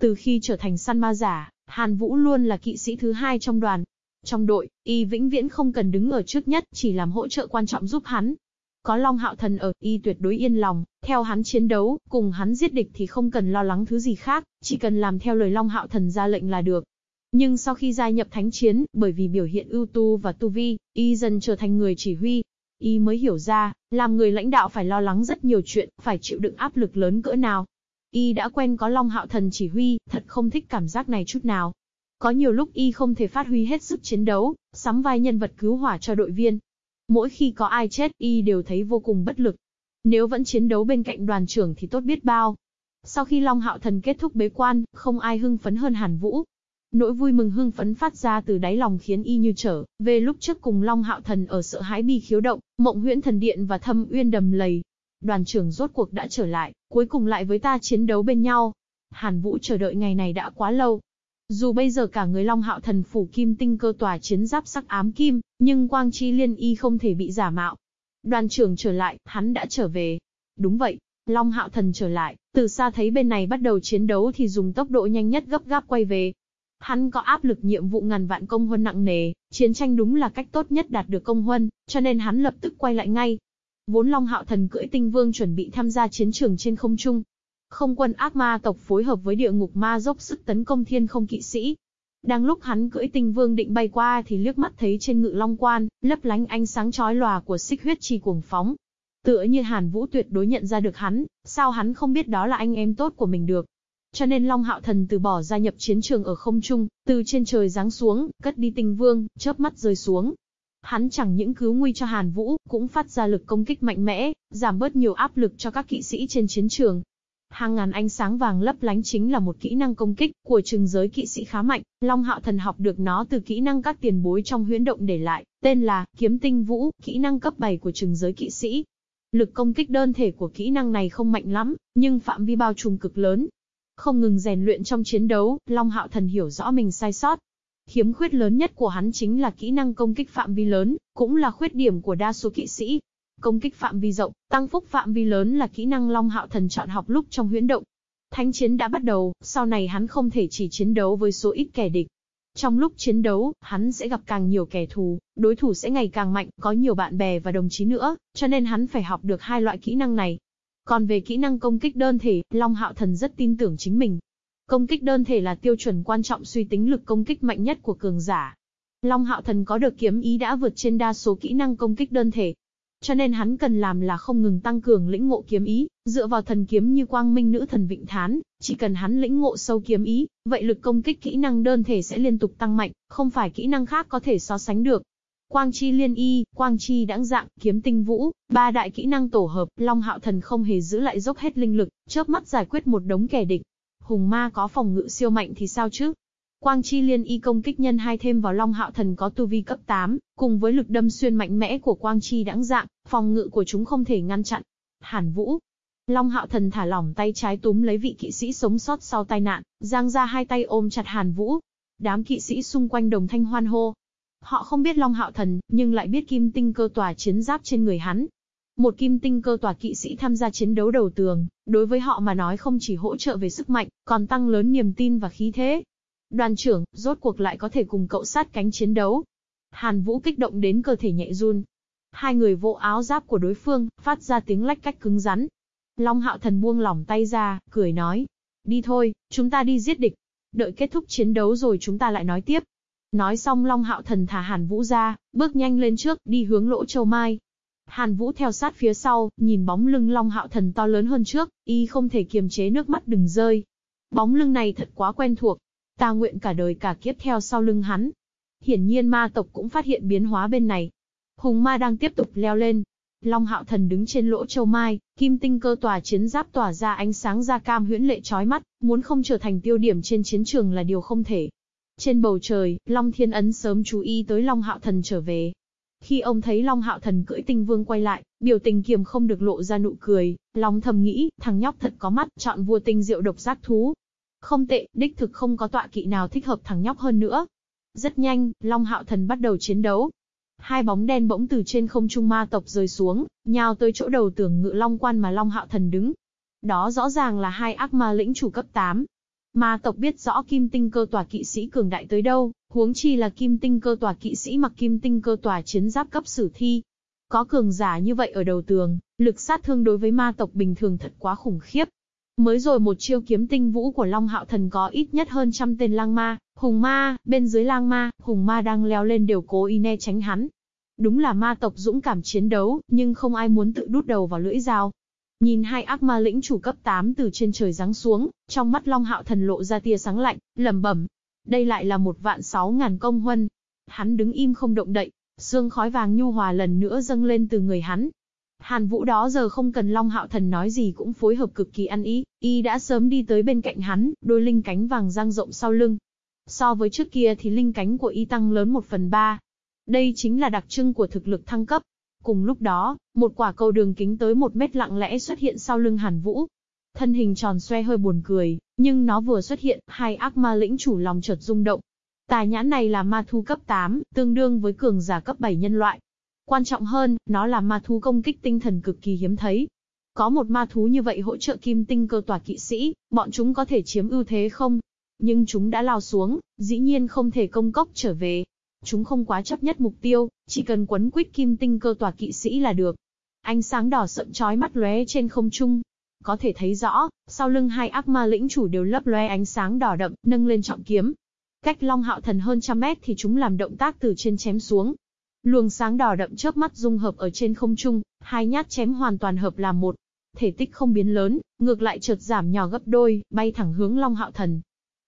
Từ khi trở thành săn ma giả, Hàn Vũ luôn là kỵ sĩ thứ hai trong đoàn, trong đội, y vĩnh viễn không cần đứng ở trước nhất, chỉ làm hỗ trợ quan trọng giúp hắn. Có Long Hạo Thần ở, y tuyệt đối yên lòng, theo hắn chiến đấu, cùng hắn giết địch thì không cần lo lắng thứ gì khác, chỉ cần làm theo lời Long Hạo Thần ra lệnh là được. Nhưng sau khi gia nhập thánh chiến, bởi vì biểu hiện ưu tu và tu vi, y dần trở thành người chỉ huy. Y mới hiểu ra, làm người lãnh đạo phải lo lắng rất nhiều chuyện, phải chịu đựng áp lực lớn cỡ nào. Y đã quen có Long Hạo Thần chỉ huy, thật không thích cảm giác này chút nào. Có nhiều lúc y không thể phát huy hết sức chiến đấu, sắm vai nhân vật cứu hỏa cho đội viên. Mỗi khi có ai chết y đều thấy vô cùng bất lực. Nếu vẫn chiến đấu bên cạnh đoàn trưởng thì tốt biết bao. Sau khi Long Hạo Thần kết thúc bế quan, không ai hưng phấn hơn Hàn Vũ. Nỗi vui mừng hưng phấn phát ra từ đáy lòng khiến y như trở về lúc trước cùng Long Hạo Thần ở sợ hãi bi khiếu động, mộng huyễn thần điện và thâm uyên đầm lầy. Đoàn trưởng rốt cuộc đã trở lại, cuối cùng lại với ta chiến đấu bên nhau. Hàn Vũ chờ đợi ngày này đã quá lâu, dù bây giờ cả người Long Hạo Thần phủ kim tinh cơ tòa chiến giáp sắc ám kim, nhưng quang chi liên y không thể bị giả mạo. Đoàn trưởng trở lại, hắn đã trở về. Đúng vậy, Long Hạo Thần trở lại, từ xa thấy bên này bắt đầu chiến đấu thì dùng tốc độ nhanh nhất gấp gáp quay về. Hắn có áp lực nhiệm vụ ngàn vạn công huân nặng nề, chiến tranh đúng là cách tốt nhất đạt được công huân, cho nên hắn lập tức quay lại ngay. Vốn Long Hạo Thần cưỡi tinh vương chuẩn bị tham gia chiến trường trên không trung, không quân ác ma tộc phối hợp với địa ngục ma dốc sức tấn công thiên không kỵ sĩ. Đang lúc hắn cưỡi tinh vương định bay qua thì liếc mắt thấy trên ngự long quan, lấp lánh ánh sáng chói lòa của xích huyết chi cuồng phóng. Tựa như Hàn Vũ tuyệt đối nhận ra được hắn, sao hắn không biết đó là anh em tốt của mình được. Cho nên Long Hạo Thần từ bỏ gia nhập chiến trường ở không trung, từ trên trời giáng xuống, cất đi tinh vương, chớp mắt rơi xuống. Hắn chẳng những cứu nguy cho Hàn Vũ, cũng phát ra lực công kích mạnh mẽ, giảm bớt nhiều áp lực cho các kỵ sĩ trên chiến trường. Hàng ngàn ánh sáng vàng lấp lánh chính là một kỹ năng công kích của trường giới kỵ sĩ khá mạnh, Long Hạo Thần học được nó từ kỹ năng các tiền bối trong huyễn động để lại, tên là Kiếm Tinh Vũ, kỹ năng cấp 7 của trường giới kỵ sĩ. Lực công kích đơn thể của kỹ năng này không mạnh lắm, nhưng phạm vi bao trùm cực lớn. Không ngừng rèn luyện trong chiến đấu, Long Hạo Thần hiểu rõ mình sai sót. Khiếm khuyết lớn nhất của hắn chính là kỹ năng công kích phạm vi lớn, cũng là khuyết điểm của đa số kỵ sĩ, Công kích phạm vi rộng, tăng phúc phạm vi lớn là kỹ năng Long Hạo Thần chọn học lúc trong huyễn động. Thánh chiến đã bắt đầu, sau này hắn không thể chỉ chiến đấu với số ít kẻ địch. Trong lúc chiến đấu, hắn sẽ gặp càng nhiều kẻ thù, đối thủ sẽ ngày càng mạnh, có nhiều bạn bè và đồng chí nữa, cho nên hắn phải học được hai loại kỹ năng này. Còn về kỹ năng công kích đơn thể, Long Hạo Thần rất tin tưởng chính mình. Công kích đơn thể là tiêu chuẩn quan trọng suy tính lực công kích mạnh nhất của cường giả. Long Hạo Thần có được kiếm ý đã vượt trên đa số kỹ năng công kích đơn thể, cho nên hắn cần làm là không ngừng tăng cường lĩnh ngộ kiếm ý, dựa vào thần kiếm như quang minh nữ thần vịnh thán, chỉ cần hắn lĩnh ngộ sâu kiếm ý, vậy lực công kích kỹ năng đơn thể sẽ liên tục tăng mạnh, không phải kỹ năng khác có thể so sánh được. Quang chi liên y, quang chi đãng dạng, kiếm tinh vũ, ba đại kỹ năng tổ hợp, Long Hạo Thần không hề giữ lại dốc hết linh lực, chớp mắt giải quyết một đống kẻ địch. Hùng ma có phòng ngự siêu mạnh thì sao chứ? Quang chi liên y công kích nhân hai thêm vào Long Hạo Thần có tu vi cấp 8, cùng với lực đâm xuyên mạnh mẽ của quang chi đãng dạng, phòng ngự của chúng không thể ngăn chặn. Hàn Vũ. Long Hạo Thần thả lỏng tay trái túm lấy vị kỵ sĩ sống sót sau tai nạn, giang ra hai tay ôm chặt Hàn Vũ. Đám kỵ sĩ xung quanh đồng thanh hoan hô. Họ không biết Long Hạo Thần, nhưng lại biết kim tinh cơ tòa chiến giáp trên người hắn, một kim tinh cơ tòa kỵ sĩ tham gia chiến đấu đầu tường, đối với họ mà nói không chỉ hỗ trợ về sức mạnh, còn tăng lớn niềm tin và khí thế. Đoàn trưởng, rốt cuộc lại có thể cùng cậu sát cánh chiến đấu. Hàn Vũ kích động đến cơ thể nhẹ run. Hai người vỗ áo giáp của đối phương, phát ra tiếng lách cách cứng rắn. Long Hạo Thần buông lỏng tay ra, cười nói. Đi thôi, chúng ta đi giết địch. Đợi kết thúc chiến đấu rồi chúng ta lại nói tiếp. Nói xong Long Hạo Thần thả Hàn Vũ ra, bước nhanh lên trước, đi hướng lỗ châu mai. Hàn Vũ theo sát phía sau, nhìn bóng lưng Long Hạo Thần to lớn hơn trước, y không thể kiềm chế nước mắt đừng rơi. Bóng lưng này thật quá quen thuộc, ta nguyện cả đời cả kiếp theo sau lưng hắn. Hiển nhiên ma tộc cũng phát hiện biến hóa bên này. Hùng ma đang tiếp tục leo lên. Long Hạo Thần đứng trên lỗ châu mai, kim tinh cơ tòa chiến giáp tỏa ra ánh sáng da cam huyễn lệ chói mắt, muốn không trở thành tiêu điểm trên chiến trường là điều không thể. Trên bầu trời, Long Thiên Ấn sớm chú ý tới Long Hạo Thần trở về, khi ông thấy Long Hạo Thần cưỡi tinh vương quay lại, biểu tình kiềm không được lộ ra nụ cười, Long thầm nghĩ, thằng nhóc thật có mắt, chọn vua tinh diệu độc giác thú. Không tệ, đích thực không có tọa kỵ nào thích hợp thằng nhóc hơn nữa. Rất nhanh, Long Hạo Thần bắt đầu chiến đấu. Hai bóng đen bỗng từ trên không trung ma tộc rơi xuống, nhào tới chỗ đầu tường ngự Long Quan mà Long Hạo Thần đứng. Đó rõ ràng là hai ác ma lĩnh chủ cấp 8, Ma tộc biết rõ kim tinh cơ tòa kỵ sĩ cường đại tới đâu, huống chi là kim tinh cơ tòa kỵ sĩ mặc kim tinh cơ tòa chiến giáp cấp sử thi. Có cường giả như vậy ở đầu tường, lực sát thương đối với ma tộc bình thường thật quá khủng khiếp. Mới rồi một chiêu kiếm tinh vũ của Long Hạo Thần có ít nhất hơn trăm tên lang ma, hùng ma, bên dưới lang ma, hùng ma đang leo lên đều cố ý né tránh hắn. Đúng là ma tộc dũng cảm chiến đấu, nhưng không ai muốn tự đút đầu vào lưỡi dao. Nhìn hai ác ma lĩnh chủ cấp 8 từ trên trời giáng xuống, trong mắt Long Hạo Thần lộ ra tia sáng lạnh, lẩm bẩm. Đây lại là một vạn sáu ngàn công huân. Hắn đứng im không động đậy, xương khói vàng nhu hòa lần nữa dâng lên từ người hắn. Hàn Vũ đó giờ không cần Long Hạo Thần nói gì cũng phối hợp cực kỳ ăn ý, y đã sớm đi tới bên cạnh hắn, đôi linh cánh vàng dang rộng sau lưng. So với trước kia thì linh cánh của y tăng lớn một phần ba. Đây chính là đặc trưng của thực lực thăng cấp, Cùng lúc đó, một quả cầu đường kính tới một mét lặng lẽ xuất hiện sau lưng Hàn Vũ. Thân hình tròn xoe hơi buồn cười, nhưng nó vừa xuất hiện, hai ác ma lĩnh chủ lòng chợt rung động. Tà nhãn này là ma thu cấp 8, tương đương với cường giả cấp 7 nhân loại. Quan trọng hơn, nó là ma thú công kích tinh thần cực kỳ hiếm thấy. Có một ma thú như vậy hỗ trợ kim tinh cơ tòa kỵ sĩ, bọn chúng có thể chiếm ưu thế không? Nhưng chúng đã lao xuống, dĩ nhiên không thể công cốc trở về, Chúng không quá chấp nhất mục tiêu, chỉ cần quấn quýt kim tinh cơ tòa kỵ sĩ là được. Ánh sáng đỏ sậm chói mắt lóe trên không trung. Có thể thấy rõ, sau lưng hai ác ma lĩnh chủ đều lấp lóe ánh sáng đỏ đậm, nâng lên trọng kiếm. Cách Long Hạo Thần hơn trăm mét thì chúng làm động tác từ trên chém xuống. Luồng sáng đỏ đậm chớp mắt dung hợp ở trên không trung, hai nhát chém hoàn toàn hợp làm một. Thể tích không biến lớn, ngược lại chợt giảm nhỏ gấp đôi, bay thẳng hướng Long Hạo Thần.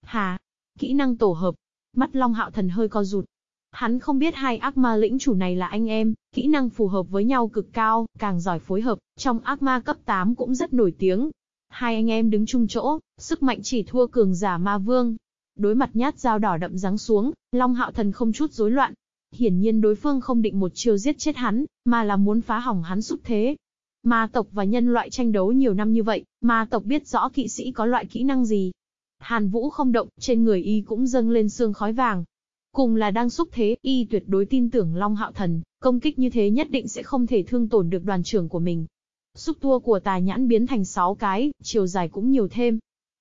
Hà! Kỹ năng tổ hợp. Mắt Long Hạo Thần hơi co rụt, Hắn không biết hai ác ma lĩnh chủ này là anh em, kỹ năng phù hợp với nhau cực cao, càng giỏi phối hợp, trong ác ma cấp 8 cũng rất nổi tiếng. Hai anh em đứng chung chỗ, sức mạnh chỉ thua cường giả ma vương. Đối mặt nhát dao đỏ đậm giáng xuống, Long Hạo Thần không chút rối loạn. Hiển nhiên đối phương không định một chiêu giết chết hắn, mà là muốn phá hỏng hắn xúc thế. Ma tộc và nhân loại tranh đấu nhiều năm như vậy, ma tộc biết rõ kỵ sĩ có loại kỹ năng gì. Hàn Vũ không động, trên người y cũng dâng lên xương khói vàng, Cùng là đang xúc thế, y tuyệt đối tin tưởng Long Hạo Thần, công kích như thế nhất định sẽ không thể thương tổn được đoàn trưởng của mình. Xúc tua của tà nhãn biến thành 6 cái, chiều dài cũng nhiều thêm.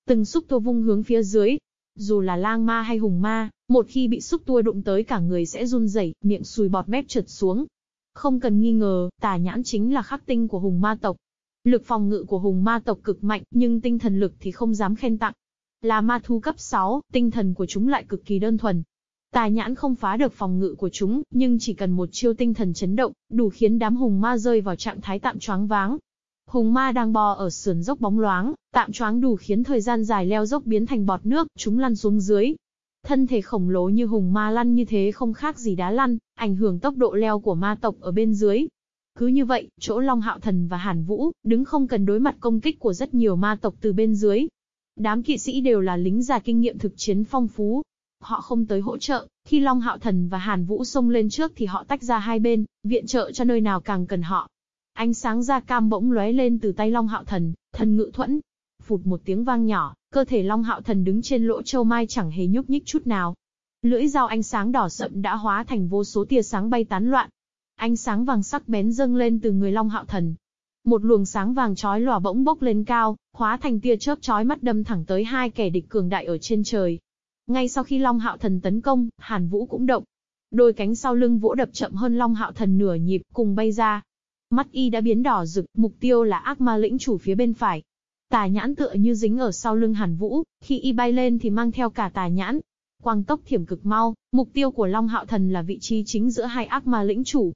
Từng xúc tua vung hướng phía dưới. Dù là lang ma hay hùng ma, một khi bị xúc tua đụng tới cả người sẽ run rẩy, miệng sùi bọt mép trượt xuống. Không cần nghi ngờ, tà nhãn chính là khắc tinh của hùng ma tộc. Lực phòng ngự của hùng ma tộc cực mạnh, nhưng tinh thần lực thì không dám khen tặng. Là ma thú cấp 6, tinh thần của chúng lại cực kỳ đơn thuần, Tà nhãn không phá được phòng ngự của chúng, nhưng chỉ cần một chiêu tinh thần chấn động, đủ khiến đám hùng ma rơi vào trạng thái tạm choáng váng. Hùng ma đang bò ở sườn dốc bóng loáng, tạm choáng đủ khiến thời gian dài leo dốc biến thành bọt nước, chúng lăn xuống dưới. Thân thể khổng lồ như hùng ma lăn như thế không khác gì đá lăn, ảnh hưởng tốc độ leo của ma tộc ở bên dưới. Cứ như vậy, chỗ Long Hạo Thần và Hàn Vũ, đứng không cần đối mặt công kích của rất nhiều ma tộc từ bên dưới. Đám kỵ sĩ đều là lính già kinh nghiệm thực chiến phong phú, họ không tới hỗ trợ, khi Long Hạo Thần và Hàn Vũ xông lên trước thì họ tách ra hai bên, viện trợ cho nơi nào càng cần họ. Ánh sáng da cam bỗng lóe lên từ tay Long Hạo Thần, thần ngự thuẫn. Phụt một tiếng vang nhỏ, cơ thể Long Hạo Thần đứng trên lỗ châu mai chẳng hề nhúc nhích chút nào. Lưỡi dao ánh sáng đỏ sậm đã hóa thành vô số tia sáng bay tán loạn. Ánh sáng vàng sắc bén dâng lên từ người Long Hạo Thần, một luồng sáng vàng chói lòa bỗng bốc lên cao, hóa thành tia chớp chói mắt đâm thẳng tới hai kẻ địch cường đại ở trên trời. Ngay sau khi Long Hạo Thần tấn công, Hàn Vũ cũng động. Đôi cánh sau lưng vỗ đập chậm hơn Long Hạo Thần nửa nhịp, cùng bay ra. Mắt y đã biến đỏ rực, mục tiêu là ác ma lĩnh chủ phía bên phải. Tà nhãn tựa như dính ở sau lưng Hàn Vũ, khi y bay lên thì mang theo cả tà nhãn. Quang tốc thiểm cực mau, mục tiêu của Long Hạo Thần là vị trí chính giữa hai ác ma lĩnh chủ.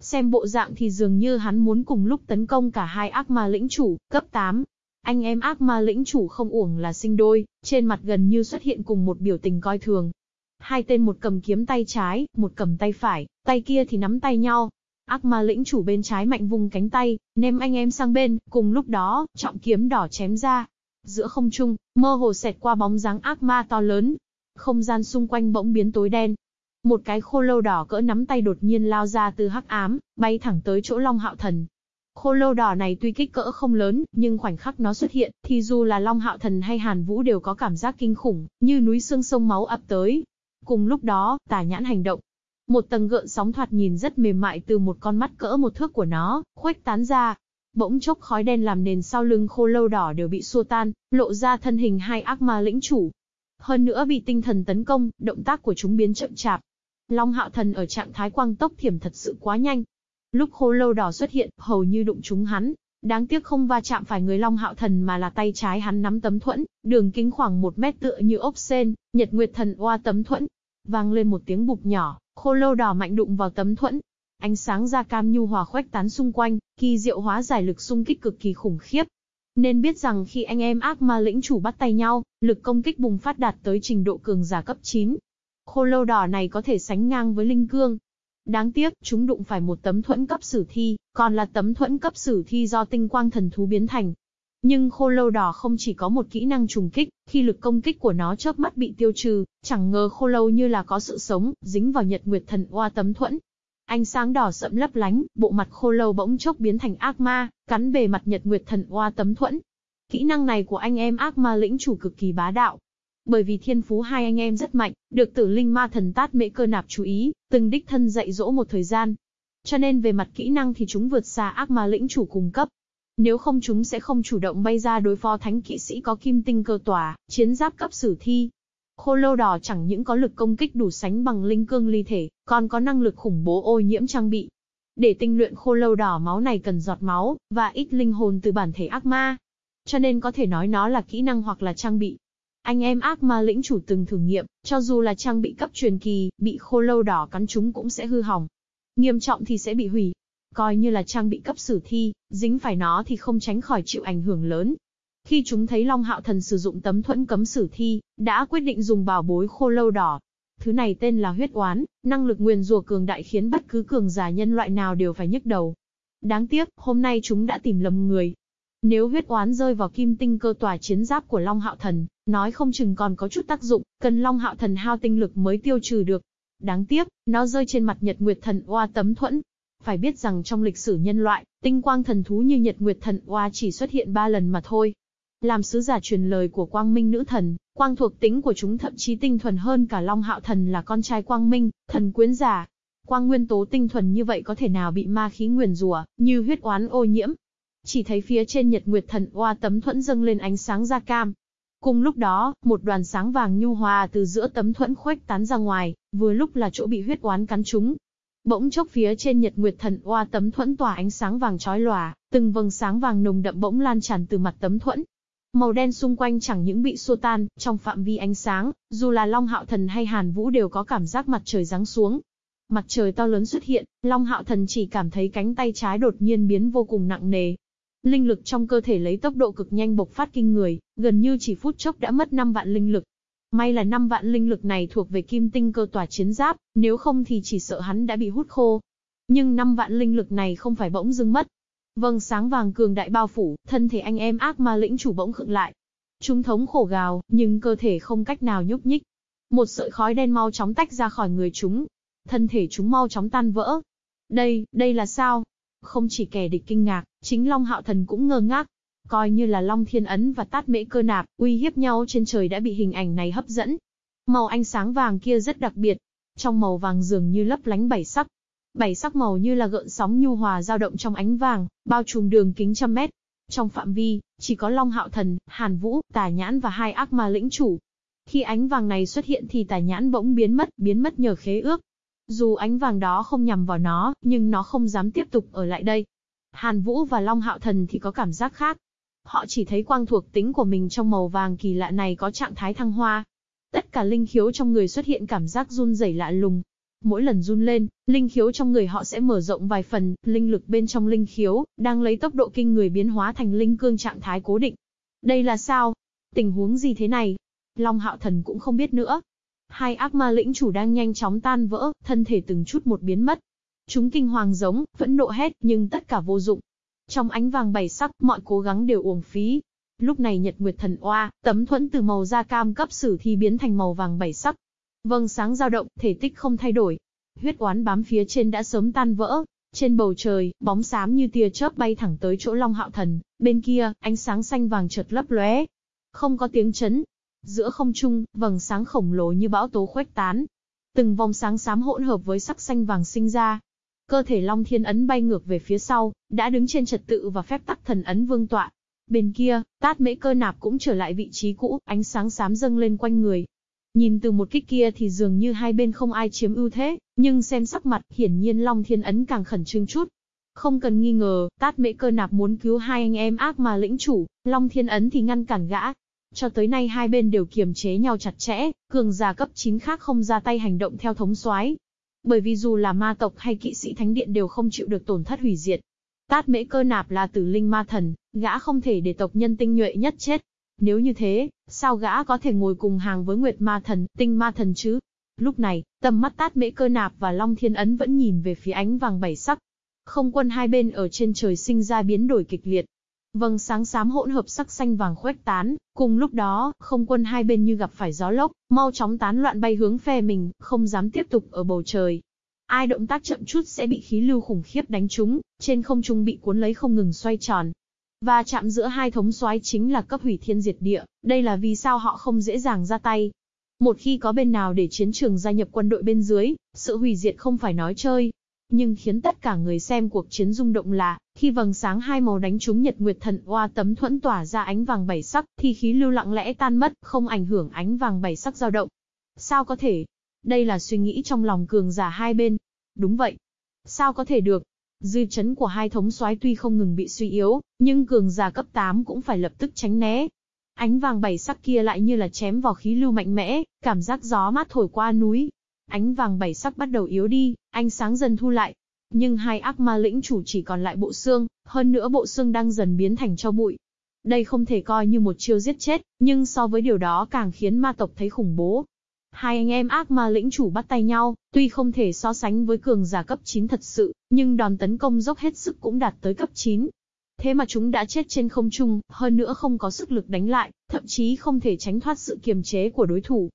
Xem bộ dạng thì dường như hắn muốn cùng lúc tấn công cả hai ác ma lĩnh chủ, cấp 8. Anh em ác ma lĩnh chủ không uổng là sinh đôi, trên mặt gần như xuất hiện cùng một biểu tình coi thường. Hai tên một cầm kiếm tay trái, một cầm tay phải, tay kia thì nắm tay nhau. Ác ma lĩnh chủ bên trái mạnh vùng cánh tay, ném anh em sang bên, cùng lúc đó, trọng kiếm đỏ chém ra. Giữa không trung, mơ hồ xẹt qua bóng dáng ác ma to lớn. Không gian xung quanh bỗng biến tối đen, một cái khô lâu đỏ cỡ nắm tay đột nhiên lao ra từ hắc ám, bay thẳng tới chỗ Long Hạo Thần. Khô lâu đỏ này tuy kích cỡ không lớn, nhưng khoảnh khắc nó xuất hiện, thì dù là Long Hạo Thần hay Hàn Vũ đều có cảm giác kinh khủng, như núi xương sông máu ập tới. Cùng lúc đó, tà nhãn hành động. Một tầng gợn sóng thoạt nhìn rất mềm mại từ một con mắt cỡ một thước của nó, khuếch tán ra. Bỗng chốc khói đen làm nền sau lưng khô lâu đỏ đều bị xua tan, lộ ra thân hình hai ác ma lĩnh chủ. Hơn nữa bị tinh thần tấn công, động tác của chúng biến chậm chạp, Long hạo thần ở trạng thái quang tốc thiểm thật sự quá nhanh. Lúc khô lâu đỏ xuất hiện, hầu như đụng trúng hắn. Đáng tiếc không va chạm phải người Long hạo thần mà là tay trái hắn nắm tấm thuẫn, đường kính khoảng một mét tựa như ốc sen, nhật nguyệt thần oa tấm thuẫn. Vang lên một tiếng bụp nhỏ, khô lâu đỏ mạnh đụng vào tấm thuẫn. Ánh sáng da cam nhu hòa khoách tán xung quanh, kỳ diệu hóa giải lực xung kích cực kỳ khủng khiếp. Nên biết rằng khi anh em ác ma lĩnh chủ bắt tay nhau, lực công kích bùng phát đạt tới trình độ cường giả cấp 9, Khô lâu đỏ này có thể sánh ngang với linh cương. Đáng tiếc, chúng đụng phải một tấm thuẫn cấp sử thi, còn là tấm thuẫn cấp sử thi do tinh quang thần thú biến thành. Nhưng khô lâu đỏ không chỉ có một kỹ năng trùng kích, khi lực công kích của nó chớp mắt bị tiêu trừ, chẳng ngờ khô lâu như là có sự sống, dính vào nhật nguyệt thần oa tấm thuẫn. Ánh sáng đỏ sẫm lấp lánh, bộ mặt khô lâu bỗng chốc biến thành ác ma, cắn bề mặt nhật nguyệt thần oa tấm thuẫn. Kỹ năng này của anh em ác ma lĩnh chủ cực kỳ bá đạo, bởi vì thiên phú hai anh em rất mạnh, được tử linh ma thần tát mễ cơ nạp chú ý, từng đích thân dạy dỗ một thời gian. Cho nên về mặt kỹ năng thì chúng vượt xa ác ma lĩnh chủ cùng cấp. Nếu không chúng sẽ không chủ động bay ra đối phó thánh kỵ sĩ có kim tinh cơ tòa, chiến giáp cấp sử thi. Khô lâu đỏ chẳng những có lực công kích đủ sánh bằng linh cương ly thể, còn có năng lực khủng bố ô nhiễm trang bị. Để tinh luyện khô lâu đỏ máu này cần giọt máu, và ít linh hồn từ bản thể ác ma. Cho nên có thể nói nó là kỹ năng hoặc là trang bị, anh em ác ma lĩnh chủ từng thử nghiệm, cho dù là trang bị cấp truyền kỳ, bị khô lâu đỏ cắn chúng cũng sẽ hư hỏng. Nghiêm trọng thì sẽ bị hủy. Coi như là trang bị cấp sử thi, dính phải nó thì không tránh khỏi chịu ảnh hưởng lớn. Khi chúng thấy Long Hạo Thần sử dụng tấm thuẫn cấm sử thi, đã quyết định dùng bảo bối khô lâu đỏ. Thứ này tên là huyết oán, năng lực nguyền rùa cường đại khiến bất cứ cường giả nhân loại nào đều phải nhức đầu. Đáng tiếc, hôm nay chúng đã tìm lầm người, nếu huyết oán rơi vào kim tinh cơ tòa chiến giáp của Long Hạo Thần, nói không chừng còn có chút tác dụng, cần Long Hạo Thần hao tinh lực mới tiêu trừ được. Đáng tiếc, nó rơi trên mặt Nhật Nguyệt Thần Oa tấm thuẫn. Phải biết rằng trong lịch sử nhân loại, tinh quang thần thú như Nhật Nguyệt Thần Oa chỉ xuất hiện ba lần mà thôi. Làm sứ giả truyền lời của Quang Minh Nữ Thần, quang thuộc tính của chúng thậm chí tinh thuần hơn cả Long Hạo Thần là con trai Quang Minh, thần quyến giả. Quang nguyên tố tinh thuần như vậy có thể nào bị ma khí nguyền rủa, như huyết oán ô nhiễm, chỉ thấy phía trên Nhật Nguyệt Thần Oa tấm thuẫn dâng lên ánh sáng da cam. Cùng lúc đó, một đoàn sáng vàng nhu hòa từ giữa tấm thuẫn khuếch tán ra ngoài, vừa lúc là chỗ bị huyết oán cắn trúng. Bỗng chốc phía trên Nhật Nguyệt Thần Oa tấm thuẫn tỏa ánh sáng vàng chói lòa, từng vầng sáng vàng nồng đậm bỗng lan tràn từ mặt tấm thuẫn. Màu đen xung quanh chẳng những bị xua tan, trong phạm vi ánh sáng, dù là Long Hạo Thần hay Hàn Vũ đều có cảm giác mặt trời giáng xuống, mặt trời to lớn xuất hiện, Long Hạo Thần chỉ cảm thấy cánh tay trái đột nhiên biến vô cùng nặng nề, Linh lực trong cơ thể lấy tốc độ cực nhanh bộc phát kinh người, gần như chỉ phút chốc đã mất 5 vạn linh lực. May là 5 vạn linh lực này thuộc về kim tinh cơ tòa chiến giáp, nếu không thì chỉ sợ hắn đã bị hút khô. Nhưng 5 vạn linh lực này không phải bỗng dưng mất. Vâng sáng vàng cường đại bao phủ, thân thể anh em ác ma lĩnh chủ bỗng khựng lại. Trung thống khổ gào, nhưng cơ thể không cách nào nhúc nhích. Một sợi khói đen mau chóng tách ra khỏi người chúng. Thân thể chúng mau chóng tan vỡ. Đây, đây là sao? Không chỉ kẻ địch kinh ngạc, chính Long Hạo Thần cũng ngơ ngác. Coi như là Long Thiên Ấn và Tát Mễ Cơ Nạp, uy hiếp nhau trên trời đã bị hình ảnh này hấp dẫn. Màu ánh sáng vàng kia rất đặc biệt. Trong màu vàng dường như lấp lánh bảy sắc. Bảy sắc màu như là gợn sóng nhu hòa dao động trong ánh vàng, bao trùm đường kính trăm mét. Trong phạm vi, chỉ có Long Hạo Thần, Hàn Vũ, Tà Nhãn và hai ác ma lĩnh chủ. Khi ánh vàng này xuất hiện thì Tà Nhãn bỗng biến mất, biến mất nhờ khế ước. Dù ánh vàng đó không nhằm vào nó, nhưng nó không dám tiếp tục ở lại đây. Hàn Vũ và Long Hạo Thần thì có cảm giác khác. Họ chỉ thấy quang thuộc tính của mình trong màu vàng kỳ lạ này có trạng thái thăng hoa. Tất cả linh khiếu trong người xuất hiện cảm giác run rẩy lạ lùng. Mỗi lần run lên, linh khiếu trong người họ sẽ mở rộng vài phần, linh lực bên trong linh khiếu, đang lấy tốc độ kinh người biến hóa thành linh cương trạng thái cố định. Đây là sao? Tình huống gì thế này? Long Hạo Thần cũng không biết nữa. Hai ác ma lĩnh chủ đang nhanh chóng tan vỡ, thân thể từng chút một biến mất. Chúng kinh hoàng giống, vẫn nộ hét, nhưng tất cả vô dụng. Trong ánh vàng bảy sắc, mọi cố gắng đều uổng phí. Lúc này Nhật Nguyệt Thần Oa, tấm thuẫn từ màu da cam cấp sử thi biến thành màu vàng bảy sắc. Vâng sáng dao động, thể tích không thay đổi. Huyết oán bám phía trên đã sớm tan vỡ. Trên bầu trời, bóng xám như tia chớp bay thẳng tới chỗ Long Hạo Thần, bên kia, ánh sáng xanh vàng chợt lấp lóe. Không có tiếng chấn, Giữa không trung, vầng sáng khổng lồ như bão tố khuếch tán. Từng vòng sáng xám hỗn hợp với sắc xanh vàng sinh ra. Cơ thể Long Thiên Ấn bay ngược về phía sau, đã đứng trên trật tự và phép tắc thần ấn vương tọa. Bên kia, tát mễ cơ nạp cũng trở lại vị trí cũ, ánh sáng xám dâng lên quanh người. Nhìn từ một kích kia thì dường như hai bên không ai chiếm ưu thế, nhưng xem sắc mặt, hiển nhiên Long Thiên Ấn càng khẩn trương chút. Không cần nghi ngờ, tát mễ cơ nạp muốn cứu hai anh em ác mà lĩnh chủ, Long Thiên Ấn thì ngăn cản gã, cho tới nay hai bên đều kiềm chế nhau chặt chẽ, cường giả cấp 9 khác không ra tay hành động theo thống soái. Bởi vì dù là ma tộc hay kỵ sĩ thánh điện đều không chịu được tổn thất hủy diệt. Tát mễ cơ nạp là tử linh ma thần, gã không thể để tộc nhân tinh nhuệ nhất chết. Nếu như thế, sao gã có thể ngồi cùng hàng với Nguyệt ma thần, tinh ma thần chứ? Lúc này, tầm mắt tát mễ cơ nạp và Long Thiên Ấn vẫn nhìn về phía ánh vàng bảy sắc. Không quân hai bên ở trên trời sinh ra biến đổi kịch liệt, Vâng sáng xám hỗn hợp sắc xanh vàng khuếch tán, cùng lúc đó, không quân hai bên như gặp phải gió lốc, mau chóng tán loạn bay hướng phe mình, không dám tiếp tục ở bầu trời. Ai động tác chậm chút sẽ bị khí lưu khủng khiếp đánh trúng, trên không trung bị cuốn lấy không ngừng xoay tròn. Và chạm giữa hai thống soái chính là cấp hủy thiên diệt địa, đây là vì sao họ không dễ dàng ra tay. Một khi có bên nào để chiến trường gia nhập quân đội bên dưới, sự hủy diệt không phải nói chơi, nhưng khiến tất cả người xem cuộc chiến rung động là, khi vầng sáng hai màu đánh trúng Nhật Nguyệt Thần Oa tấm thuẫn tỏa ra ánh vàng bảy sắc, thì khí lưu lặng lẽ tan mất, không ảnh hưởng ánh vàng bảy sắc dao động. Sao có thể? Đây là suy nghĩ trong lòng cường giả hai bên. Đúng vậy. Sao có thể được? Dư chấn của hai thống soái tuy không ngừng bị suy yếu, nhưng cường giả cấp 8 cũng phải lập tức tránh né. Ánh vàng bảy sắc kia lại như là chém vào khí lưu mạnh mẽ, cảm giác gió mát thổi qua núi, Ánh vàng bảy sắc bắt đầu yếu đi, ánh sáng dần thu lại. Nhưng hai ác ma lĩnh chủ chỉ còn lại bộ xương, hơn nữa bộ xương đang dần biến thành cho bụi. Đây không thể coi như một chiêu giết chết, nhưng so với điều đó càng khiến ma tộc thấy khủng bố. Hai anh em ác ma lĩnh chủ bắt tay nhau, tuy không thể so sánh với cường giả cấp 9 thật sự, nhưng đòn tấn công dốc hết sức cũng đạt tới cấp 9. Thế mà chúng đã chết trên không trung, hơn nữa không có sức lực đánh lại, thậm chí không thể tránh thoát sự kiềm chế của đối thủ.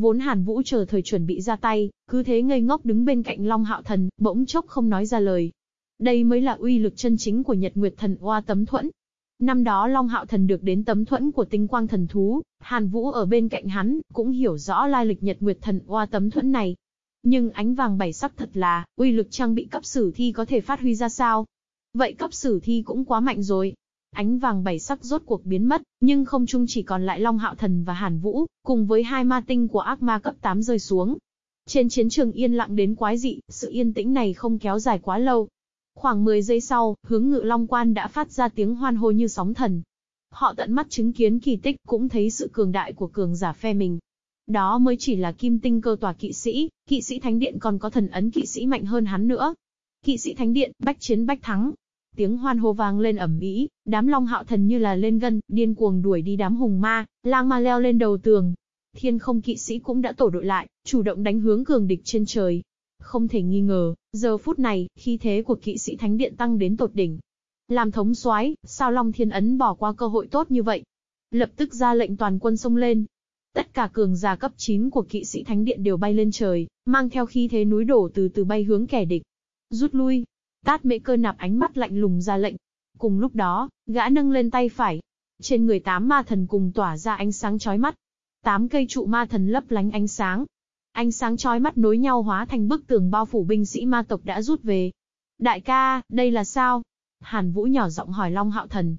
Vốn Hàn Vũ chờ thời chuẩn bị ra tay, cứ thế ngây ngốc đứng bên cạnh Long Hạo Thần, bỗng chốc không nói ra lời. Đây mới là uy lực chân chính của Nhật Nguyệt Thần Oa tấm thuẫn. Năm đó Long Hạo Thần được đến tấm thuẫn của tinh quang thần thú, Hàn Vũ ở bên cạnh hắn, cũng hiểu rõ lai lịch Nhật Nguyệt Thần Oa tấm thuẫn này. Nhưng ánh vàng bảy sắc thật là, uy lực trang bị cấp sử thi có thể phát huy ra sao? Vậy cấp sử thi cũng quá mạnh rồi, Ánh vàng bảy sắc rốt cuộc biến mất, nhưng không chung chỉ còn lại Long Hạo Thần và Hàn Vũ, cùng với hai ma tinh của ác ma cấp 8 rơi xuống. Trên chiến trường yên lặng đến quái dị, sự yên tĩnh này không kéo dài quá lâu. Khoảng 10 giây sau, hướng ngự Long Quan đã phát ra tiếng hoan hô như sóng thần. Họ tận mắt chứng kiến kỳ tích cũng thấy sự cường đại của cường giả phe mình. Đó mới chỉ là kim tinh cơ tòa kỵ sĩ, kỵ sĩ thánh điện còn có thần ấn kỵ sĩ mạnh hơn hắn nữa. Kỵ sĩ thánh điện, bách chiến bách thắng, Tiếng hoan hô vang lên ẩm ĩ, đám Long Hạo Thần như là lên gân, điên cuồng đuổi đi đám hùng ma, lang ma leo lên đầu tường. Thiên không kỵ sĩ cũng đã tổ đội lại, chủ động đánh hướng cường địch trên trời. Không thể nghi ngờ, giờ phút này, khi thế của kỵ sĩ thánh điện tăng đến tột đỉnh. Làm thống soái, sao Long Thiên Ấn bỏ qua cơ hội tốt như vậy? Lập tức ra lệnh toàn quân xông lên. Tất cả cường giả cấp 9 của kỵ sĩ thánh điện đều bay lên trời, mang theo khí thế núi đổ từ từ bay hướng kẻ địch. Rút lui. Tát mễ cơ nạp ánh mắt lạnh lùng ra lệnh. Cùng lúc đó, gã nâng lên tay phải. Trên người tám ma thần cùng tỏa ra ánh sáng chói mắt. Tám cây trụ ma thần lấp lánh ánh sáng. Ánh sáng chói mắt nối nhau hóa thành bức tường bao phủ binh sĩ ma tộc đã rút về. Đại ca, đây là sao? Hàn Vũ nhỏ giọng hỏi Long Hạo Thần.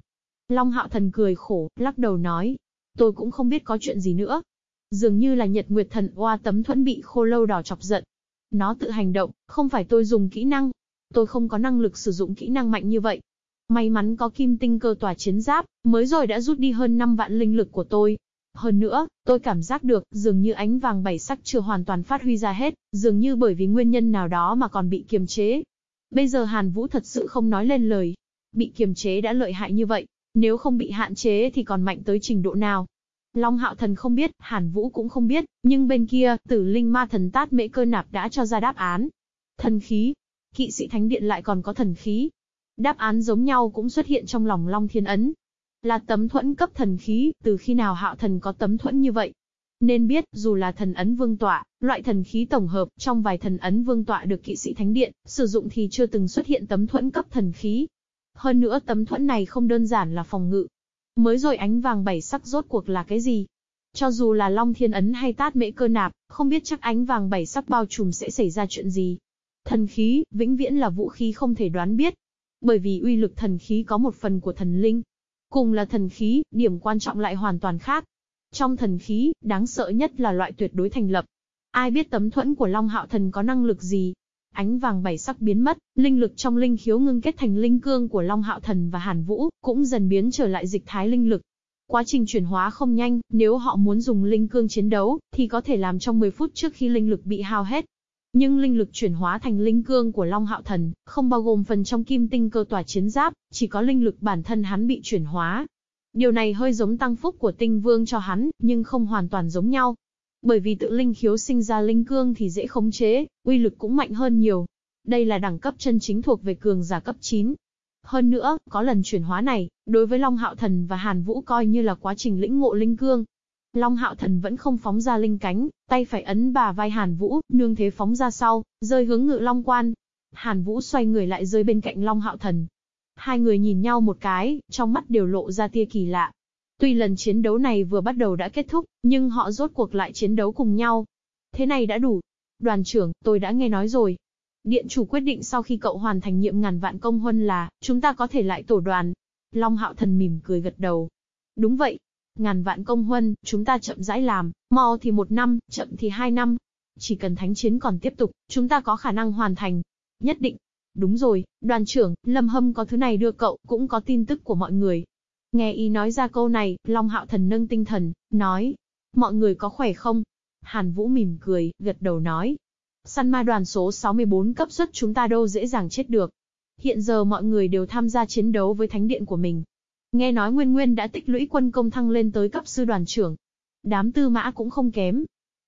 Long Hạo Thần cười khổ, lắc đầu nói. Tôi cũng không biết có chuyện gì nữa. Dường như là Nhật Nguyệt Thần oa tấm thuẫn bị khô lâu đỏ chọc giận. Nó tự hành động, không phải tôi dùng kỹ năng. Tôi không có năng lực sử dụng kỹ năng mạnh như vậy. May mắn có kim tinh cơ tòa chiến giáp, mới rồi đã rút đi hơn 5 vạn linh lực của tôi. Hơn nữa, tôi cảm giác được, dường như ánh vàng bảy sắc chưa hoàn toàn phát huy ra hết, dường như bởi vì nguyên nhân nào đó mà còn bị kiềm chế. Bây giờ Hàn Vũ thật sự không nói lên lời. Bị kiềm chế đã lợi hại như vậy, nếu không bị hạn chế thì còn mạnh tới trình độ nào. Long Hạo Thần không biết, Hàn Vũ cũng không biết, nhưng bên kia, tử linh ma thần tát mễ cơ nạp đã cho ra đáp án. Thần khí. Kỵ sĩ thánh điện lại còn có thần khí. Đáp án giống nhau cũng xuất hiện trong lòng Long Thiên Ấn. Là tấm thuẫn cấp thần khí, từ khi nào Hạo Thần có tấm thuẫn như vậy? Nên biết, dù là thần ấn vương tọa, loại thần khí tổng hợp, trong vài thần ấn vương tọa được kỵ sĩ thánh điện, sử dụng thì chưa từng xuất hiện tấm thuẫn cấp thần khí. Hơn nữa tấm thuẫn này không đơn giản là phòng ngự. Mới rồi ánh vàng bảy sắc rốt cuộc là cái gì? Cho dù là Long Thiên Ấn hay Tát Mễ Cơ Nạp, không biết chắc ánh vàng bảy sắc bao trùm sẽ xảy ra chuyện gì. Thần khí, vĩnh viễn là vũ khí không thể đoán biết. Bởi vì uy lực thần khí có một phần của thần linh. Cùng là thần khí, điểm quan trọng lại hoàn toàn khác. Trong thần khí, đáng sợ nhất là loại tuyệt đối thành lập. Ai biết tấm thuẫn của Long Hạo Thần có năng lực gì? Ánh vàng bảy sắc biến mất, linh lực trong linh khiếu ngưng kết thành linh cương của Long Hạo Thần và Hàn Vũ, cũng dần biến trở lại dịch thái linh lực. Quá trình chuyển hóa không nhanh, nếu họ muốn dùng linh cương chiến đấu, thì có thể làm trong 10 phút trước khi linh lực bị hao hết. Nhưng linh lực chuyển hóa thành linh cương của Long Hạo Thần, không bao gồm phần trong kim tinh cơ tỏa chiến giáp, chỉ có linh lực bản thân hắn bị chuyển hóa, Điều này hơi giống tăng phúc của tinh vương cho hắn, nhưng không hoàn toàn giống nhau. Bởi vì tự linh khiếu sinh ra linh cương thì dễ khống chế, uy lực cũng mạnh hơn nhiều. Đây là đẳng cấp chân chính thuộc về cường giả cấp 9. Hơn nữa, có lần chuyển hóa này, đối với Long Hạo Thần và Hàn Vũ coi như là quá trình lĩnh ngộ linh cương. Long Hạo Thần vẫn không phóng ra linh cánh, tay phải ấn bà vai Hàn Vũ, nương thế phóng ra sau, rơi hướng ngự Long Quan. Hàn Vũ xoay người lại rơi bên cạnh Long Hạo Thần, Hai người nhìn nhau một cái, trong mắt đều lộ ra tia kỳ lạ. Tuy lần chiến đấu này vừa bắt đầu đã kết thúc, nhưng họ rốt cuộc lại chiến đấu cùng nhau. Thế này đã đủ. Đoàn trưởng, tôi đã nghe nói rồi. Điện chủ quyết định sau khi cậu hoàn thành nhiệm ngàn vạn công huân là, chúng ta có thể lại tổ đoàn. Long hạo thần mỉm cười gật đầu. Đúng vậy. Ngàn vạn công huân, chúng ta chậm rãi làm, mau thì một năm, chậm thì hai năm. Chỉ cần thánh chiến còn tiếp tục, chúng ta có khả năng hoàn thành. Nhất định. Đúng rồi, đoàn trưởng, Lâm Hâm có thứ này đưa cậu, cũng có tin tức của mọi người. Nghe y nói ra câu này, Long Hạo Thần nâng tinh thần, nói. Mọi người có khỏe không? Hàn Vũ mỉm cười, gật đầu nói. Săn ma đoàn số 64 cấp xuất chúng ta đâu dễ dàng chết được. Hiện giờ mọi người đều tham gia chiến đấu với thánh điện của mình. Nghe nói Nguyên Nguyên đã tích lũy quân công thăng lên tới cấp sư đoàn trưởng. Đám tư mã cũng không kém.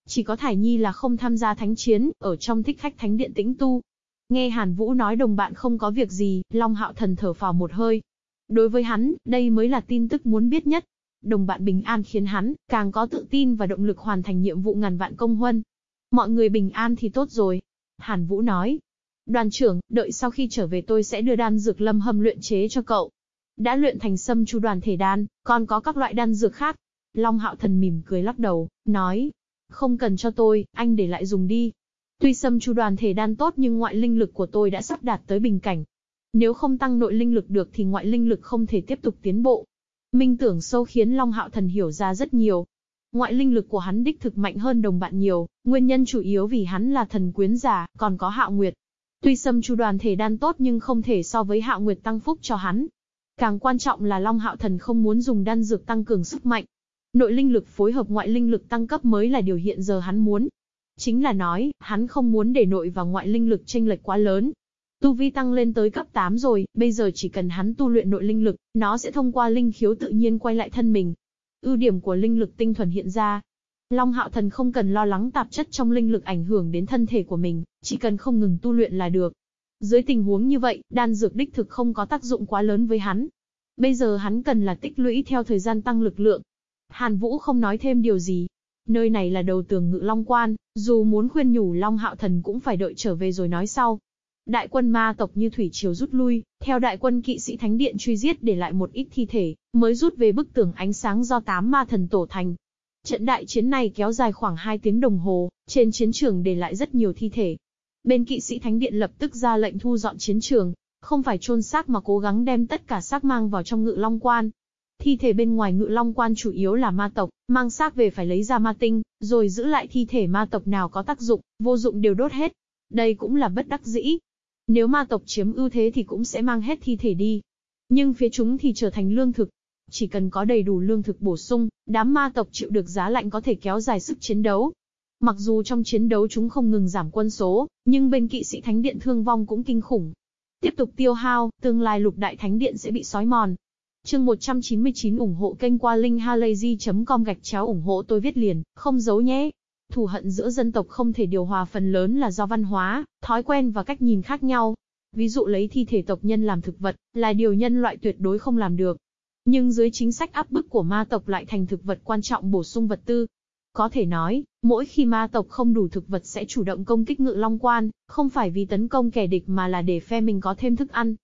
Chỉ có Thải Nhi là không tham gia thánh chiến, ở trong thích khách thánh điện tĩnh tu. Nghe Hàn Vũ nói đồng bạn không có việc gì, Long Hạo Thần thở phào một hơi. Đối với hắn, đây mới là tin tức muốn biết nhất. Đồng bạn bình an khiến hắn, càng có tự tin và động lực hoàn thành nhiệm vụ ngàn vạn công huân. Mọi người bình an thì tốt rồi. Hàn Vũ nói. Đoàn trưởng, đợi sau khi trở về tôi sẽ đưa đan dược lâm hâm luyện chế cho cậu. Đã luyện thành sâm chu đoàn thể đan, còn có các loại đan dược khác. Long Hạo Thần mỉm cười lắc đầu, nói. Không cần cho tôi, anh để lại dùng đi. Tuy sâm chu đoàn thể đan tốt nhưng ngoại linh lực của tôi đã sắp đạt tới bình cảnh. Nếu không tăng nội linh lực được thì ngoại linh lực không thể tiếp tục tiến bộ. Minh tưởng sâu khiến Long Hạo Thần hiểu ra rất nhiều. Ngoại linh lực của hắn đích thực mạnh hơn đồng bạn nhiều, nguyên nhân chủ yếu vì hắn là thần quyến giả, còn có Hạo Nguyệt. Tuy sâm chu đoàn thể đan tốt nhưng không thể so với Hạo Nguyệt tăng phúc cho hắn. Càng quan trọng là Long Hạo Thần không muốn dùng đan dược tăng cường sức mạnh. Nội linh lực phối hợp ngoại linh lực tăng cấp mới là điều hiện giờ hắn muốn. Chính là nói, hắn không muốn để nội và ngoại linh lực tranh lệch quá lớn. Tu vi tăng lên tới cấp 8 rồi, bây giờ chỉ cần hắn tu luyện nội linh lực, nó sẽ thông qua linh khiếu tự nhiên quay lại thân mình. Ưu điểm của linh lực tinh thuần hiện ra. Long hạo thần không cần lo lắng tạp chất trong linh lực ảnh hưởng đến thân thể của mình, chỉ cần không ngừng tu luyện là được. Dưới tình huống như vậy, đan dược đích thực không có tác dụng quá lớn với hắn. Bây giờ hắn cần là tích lũy theo thời gian tăng lực lượng. Hàn Vũ không nói thêm điều gì, Nơi này là đầu tường ngự long quan, dù muốn khuyên nhủ Long Hạo Thần cũng phải đợi trở về rồi nói sau. Đại quân ma tộc như thủy triều rút lui, theo đại quân kỵ sĩ thánh điện truy giết để lại một ít thi thể, mới rút về bức tường ánh sáng do tám ma thần tổ thành. Trận đại chiến này kéo dài khoảng 2 tiếng đồng hồ, trên chiến trường để lại rất nhiều thi thể. Bên kỵ sĩ thánh điện lập tức ra lệnh thu dọn chiến trường, không phải chôn xác mà cố gắng đem tất cả xác mang vào trong ngự long quan. Thi thể bên ngoài ngự long quan chủ yếu là ma tộc, mang xác về phải lấy ra ma tinh, rồi giữ lại thi thể ma tộc nào có tác dụng, vô dụng đều đốt hết. Đây cũng là bất đắc dĩ. Nếu ma tộc chiếm ưu thế thì cũng sẽ mang hết thi thể đi. Nhưng phía chúng thì trở thành lương thực. Chỉ cần có đầy đủ lương thực bổ sung, đám ma tộc chịu được giá lạnh có thể kéo dài sức chiến đấu. Mặc dù trong chiến đấu chúng không ngừng giảm quân số, nhưng bên kỵ sĩ thánh điện thương vong cũng kinh khủng. Tiếp tục tiêu hao, tương lai lục đại thánh điện sẽ bị sói mòn. Chương 199 ủng hộ kênh qua linkhalazy.com gạch chéo ủng hộ tôi viết liền, không giấu nhé. Thù hận giữa dân tộc không thể điều hòa phần lớn là do văn hóa, thói quen và cách nhìn khác nhau. Ví dụ lấy thi thể tộc nhân làm thực vật, là điều nhân loại tuyệt đối không làm được. Nhưng dưới chính sách áp bức của ma tộc lại thành thực vật quan trọng bổ sung vật tư, có thể nói, mỗi khi ma tộc không đủ thực vật sẽ chủ động công kích ngự long quan, không phải vì tấn công kẻ địch mà là để phe mình có thêm thức ăn.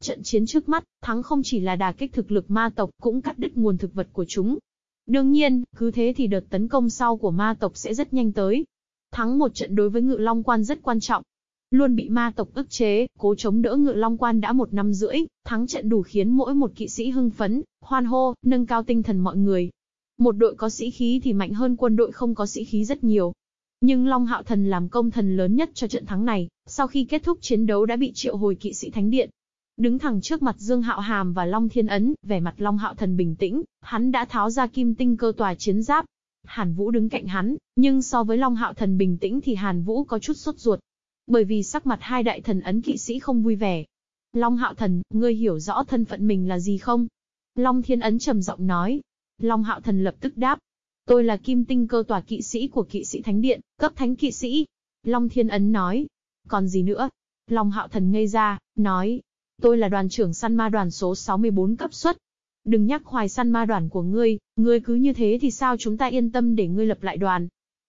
Trận chiến trước mắt, thắng không chỉ là đà kích thực lực ma tộc cũng cắt đứt nguồn thực vật của chúng. Đương nhiên, cứ thế thì đợt tấn công sau của ma tộc sẽ rất nhanh tới. Thắng một trận đối với ngự long quan rất quan trọng. Luôn bị ma tộc ức chế, cố chống đỡ ngự long quan đã một năm rưỡi, thắng trận đủ khiến mỗi một kỵ sĩ hưng phấn, hoan hô, nâng cao tinh thần mọi người. Một đội có sĩ khí thì mạnh hơn quân đội không có sĩ khí rất nhiều. Nhưng Long Hạo Thần làm công thần lớn nhất cho trận thắng này, sau khi kết thúc chiến đấu đã bị triệu hồi kỵ sĩ thánh điện. Đứng thẳng trước mặt Dương Hạo Hàm và Long Thiên Ấn, vẻ mặt Long Hạo Thần bình tĩnh, hắn đã tháo ra kim tinh cơ tòa chiến giáp. Hàn Vũ đứng cạnh hắn, nhưng so với Long Hạo Thần bình tĩnh thì Hàn Vũ có chút sốt ruột. Bởi vì sắc mặt hai đại thần ấn kỵ sĩ không vui vẻ. Long Hạo Thần, ngươi hiểu rõ thân phận mình là gì không? Long Thiên Ấn trầm giọng nói, Long Hạo Thần lập tức đáp. Tôi là kim tinh cơ tòa kỵ sĩ của kỵ sĩ Thánh Điện, cấp thánh kỵ sĩ. Long Thiên Ấn nói. Còn gì nữa? Long Hạo Thần ngây ra, nói. Tôi là đoàn trưởng săn ma đoàn số 64 cấp suất. Đừng nhắc hoài săn ma đoàn của ngươi, ngươi cứ như thế thì sao chúng ta yên tâm để ngươi lập lại đoàn.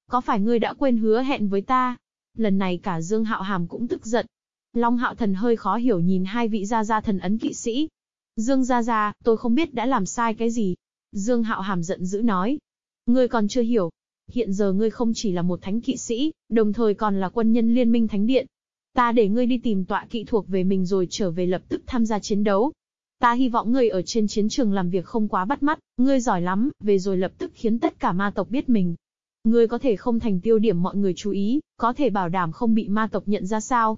Có phải ngươi đã quên hứa hẹn với ta? Lần này cả Dương Hạo Hàm cũng tức giận. Long Hạo Thần hơi khó hiểu nhìn hai vị gia gia thần ấn kỵ sĩ. Dương gia gia, tôi không biết đã làm sai cái gì, Dương Hạo Hàm giận dữ nói. Ngươi còn chưa hiểu. Hiện giờ ngươi không chỉ là một thánh kỵ sĩ, đồng thời còn là quân nhân liên minh thánh điện. Ta để ngươi đi tìm tọa kỵ thuộc về mình rồi trở về lập tức tham gia chiến đấu. Ta hy vọng ngươi ở trên chiến trường làm việc không quá bắt mắt, ngươi giỏi lắm, về rồi lập tức khiến tất cả ma tộc biết mình. Ngươi có thể không thành tiêu điểm mọi người chú ý, có thể bảo đảm không bị ma tộc nhận ra sao.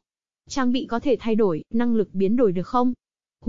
Trang bị có thể thay đổi, năng lực biến đổi được không?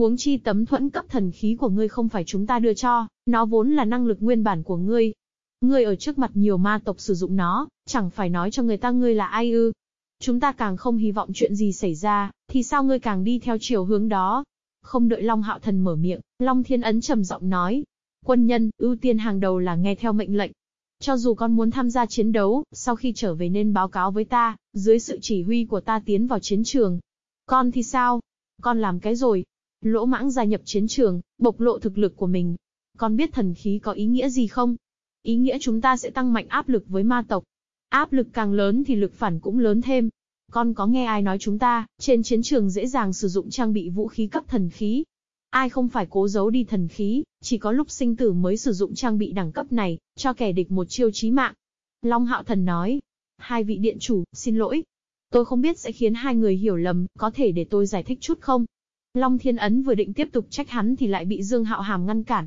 Huống chi tấm thuẫn cấp thần khí của ngươi không phải chúng ta đưa cho, nó vốn là năng lực nguyên bản của ngươi. Ngươi ở trước mặt nhiều ma tộc sử dụng nó, chẳng phải nói cho người ta ngươi là ai ư. Chúng ta càng không hy vọng chuyện gì xảy ra, thì sao ngươi càng đi theo chiều hướng đó. Không đợi Long Hạo Thần mở miệng, Long Thiên Ấn trầm giọng nói. Quân nhân, ưu tiên hàng đầu là nghe theo mệnh lệnh. Cho dù con muốn tham gia chiến đấu, sau khi trở về nên báo cáo với ta, dưới sự chỉ huy của ta tiến vào chiến trường. Con thì sao? Con làm cái rồi? Lỗ mãng gia nhập chiến trường, bộc lộ thực lực của mình. Con biết thần khí có ý nghĩa gì không? Ý nghĩa chúng ta sẽ tăng mạnh áp lực với ma tộc. Áp lực càng lớn thì lực phản cũng lớn thêm. Con có nghe ai nói chúng ta, trên chiến trường dễ dàng sử dụng trang bị vũ khí cấp thần khí. Ai không phải cố giấu đi thần khí, chỉ có lúc sinh tử mới sử dụng trang bị đẳng cấp này, cho kẻ địch một chiêu chí mạng. Long Hạo Thần nói, hai vị điện chủ, xin lỗi. Tôi không biết sẽ khiến hai người hiểu lầm, có thể để tôi giải thích chút không? Long Thiên Ấn vừa định tiếp tục trách hắn thì lại bị Dương Hạo Hàm ngăn cản.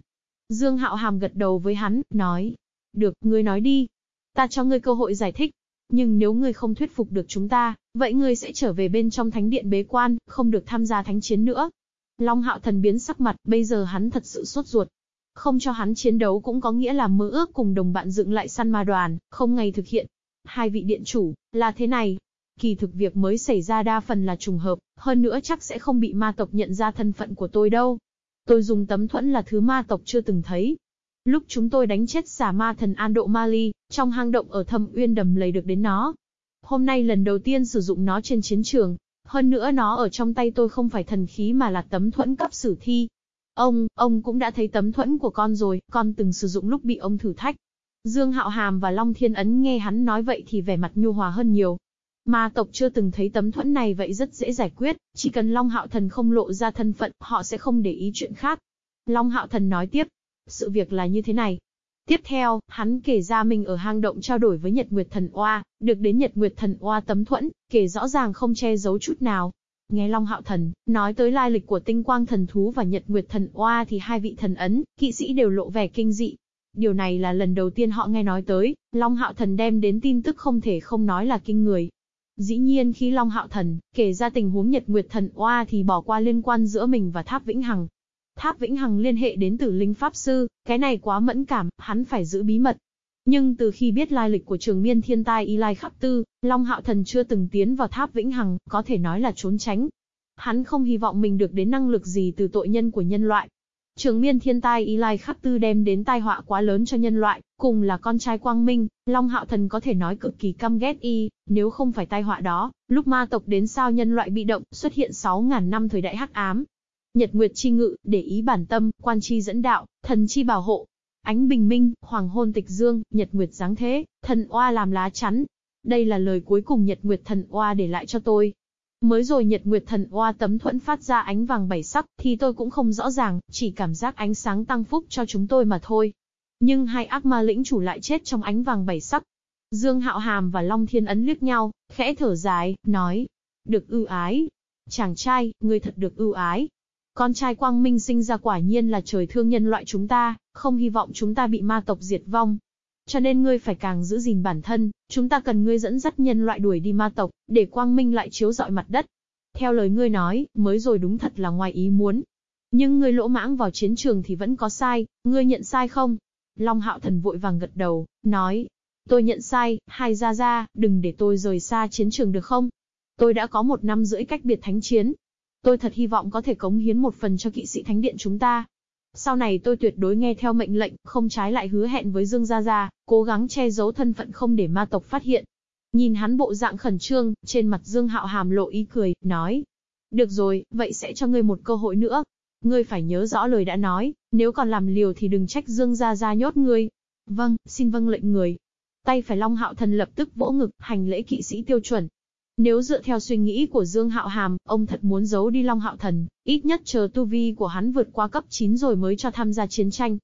Dương Hạo Hàm gật đầu với hắn, nói. Được, ngươi nói đi. Ta cho ngươi cơ hội giải thích. Nhưng nếu ngươi không thuyết phục được chúng ta, vậy ngươi sẽ trở về bên trong thánh điện bế quan, không được tham gia thánh chiến nữa. Long Hạo Thần biến sắc mặt, bây giờ hắn thật sự sốt ruột. Không cho hắn chiến đấu cũng có nghĩa là mơ ước cùng đồng bạn dựng lại săn ma đoàn, không ngày thực hiện. Hai vị điện chủ, là thế này, Kỳ thực việc mới xảy ra đa phần là trùng hợp, hơn nữa chắc sẽ không bị ma tộc nhận ra thân phận của tôi đâu. Tôi dùng tấm thuẫn là thứ ma tộc chưa từng thấy. Lúc chúng tôi đánh chết xà ma thần An Độ Mali, trong hang động ở thâm uyên đầm lầy được đến nó. Hôm nay lần đầu tiên sử dụng nó trên chiến trường. Hơn nữa nó ở trong tay tôi không phải thần khí mà là tấm thuẫn cấp sử thi. Ông, ông cũng đã thấy tấm thuẫn của con rồi, con từng sử dụng lúc bị ông thử thách. Dương Hạo Hàm và Long Thiên Ấn nghe hắn nói vậy thì vẻ mặt nhu hòa hơn nhiều. Ma tộc chưa từng thấy tấm thuẫn này vậy rất dễ giải quyết, chỉ cần Long Hạo Thần không lộ ra thân phận, họ sẽ không để ý chuyện khác. Long Hạo Thần nói tiếp, sự việc là như thế này. Tiếp theo, hắn kể ra mình ở hang động trao đổi với Nhật Nguyệt Thần Oa, được đến Nhật Nguyệt Thần Oa tấm thuẫn, kể rõ ràng không che giấu chút nào. Nghe Long Hạo Thần, nói tới lai lịch của tinh quang thần thú và Nhật Nguyệt Thần Oa thì hai vị thần ấn, kỵ sĩ đều lộ vẻ kinh dị. Điều này là lần đầu tiên họ nghe nói tới, Long Hạo Thần đem đến tin tức không thể không nói là kinh người. Dĩ nhiên khi Long Hạo Thần kể ra tình huống Nhật Nguyệt Thần Oa thì bỏ qua liên quan giữa mình và Tháp Vĩnh Hằng, Tháp Vĩnh Hằng liên hệ đến Tử Linh Pháp Sư, cái này quá mẫn cảm, hắn phải giữ bí mật. Nhưng từ khi biết lai lịch của trường miên thiên tai Y Lai Khắc Tư, Long Hạo Thần chưa từng tiến vào Tháp Vĩnh Hằng, có thể nói là trốn tránh. Hắn không hy vọng mình được đến năng lực gì từ tội nhân của nhân loại. Trường miên thiên tai Y Lai Khắc Tư đem đến tai họa quá lớn cho nhân loại, cùng là con trai quang minh, Long Hạo Thần có thể nói cực kỳ căm ghét y, nếu không phải tai họa đó, lúc ma tộc đến sao nhân loại bị động, xuất hiện 6.000 năm thời đại hắc ám, Nhật Nguyệt chi ngự, để ý bản tâm, quan chi dẫn đạo, thần chi bảo hộ. Ánh bình minh, hoàng hôn tịch dương, Nhật Nguyệt giáng thế, thần oa làm lá chắn. Đây là lời cuối cùng Nhật Nguyệt thần oa để lại cho tôi. Mới rồi Nhật Nguyệt thần oa tấm thuẫn phát ra ánh vàng bảy sắc, thì tôi cũng không rõ ràng, chỉ cảm giác ánh sáng tăng phúc cho chúng tôi mà thôi. Nhưng hai ác ma lĩnh chủ lại chết trong ánh vàng bảy sắc. Dương Hạo Hàm và Long Thiên Ấn liếc nhau, khẽ thở dài, nói. Được ưu ái. Chàng trai, ngươi thật được ưu ái. Con trai Quang Minh sinh ra quả nhiên là trời thương nhân loại chúng ta, không hy vọng chúng ta bị ma tộc diệt vong. Cho nên ngươi phải càng giữ gìn bản thân, chúng ta cần ngươi dẫn dắt nhân loại đuổi đi ma tộc, để Quang Minh lại chiếu rọi mặt đất. Theo lời ngươi nói, mới rồi đúng thật là ngoài ý muốn. Nhưng ngươi lỗ mãng vào chiến trường thì vẫn có sai, ngươi nhận sai không? Long Hạo Thần vội vàng gật đầu, nói. Tôi nhận sai, hai ra ra, đừng để tôi rời xa chiến trường được không? Tôi đã có một năm rưỡi cách biệt thánh chiến, Tôi thật hy vọng có thể cống hiến một phần cho kỵ sĩ thánh điện chúng ta. Sau này tôi tuyệt đối nghe theo mệnh lệnh, không trái lại hứa hẹn với Dương Gia Gia, cố gắng che giấu thân phận không để ma tộc phát hiện. Nhìn hắn bộ dạng khẩn trương, trên mặt Dương Hạo Hàm lộ ý cười, nói. Được rồi, vậy sẽ cho ngươi một cơ hội nữa. Ngươi phải nhớ rõ lời đã nói, nếu còn làm liều thì đừng trách Dương Gia Gia nhốt ngươi. Vâng, xin vâng lệnh người. Tay phải Long Hạo Thần lập tức vỗ ngực, hành lễ kỵ sĩ tiêu chuẩn, nếu dựa theo suy nghĩ của Dương Hạo Hàm, ông thật muốn giấu đi Long Hạo Thần, ít nhất chờ tu vi của hắn vượt qua cấp 9 rồi mới cho tham gia chiến tranh.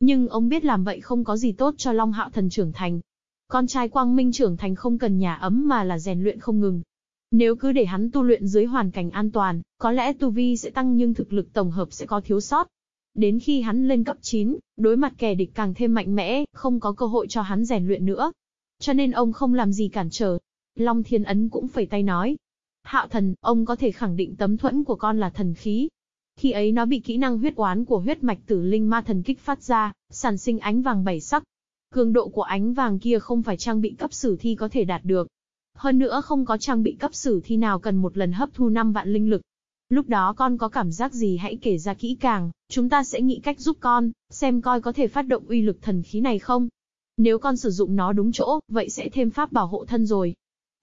Nhưng ông biết làm vậy không có gì tốt cho Long Hạo Thần trưởng thành. Con trai Quang Minh trưởng thành không cần nhà ấm mà là rèn luyện không ngừng. Nếu cứ để hắn tu luyện dưới hoàn cảnh an toàn, có lẽ tu vi sẽ tăng nhưng thực lực tổng hợp sẽ có thiếu sót. Đến khi hắn lên cấp 9, đối mặt kẻ địch càng thêm mạnh mẽ, không có cơ hội cho hắn rèn luyện nữa. Cho nên ông không làm gì cản trở, Long Thiên Ấn cũng phẩy tay nói. Hạo thần, ông có thể khẳng định tấm thuẫn của con là thần khí. Khi ấy nó bị kỹ năng huyết oán của huyết mạch tử linh ma thần kích phát ra, sản sinh ánh vàng bảy sắc. Cường độ của ánh vàng kia không phải trang bị cấp sử thi có thể đạt được. Hơn nữa không có trang bị cấp sử thi nào cần một lần hấp thu 5 vạn linh lực. Lúc đó con có cảm giác gì hãy kể ra kỹ càng, chúng ta sẽ nghĩ cách giúp con, xem coi có thể phát động uy lực thần khí này không. Nếu con sử dụng nó đúng chỗ, vậy sẽ thêm pháp bảo hộ thân rồi.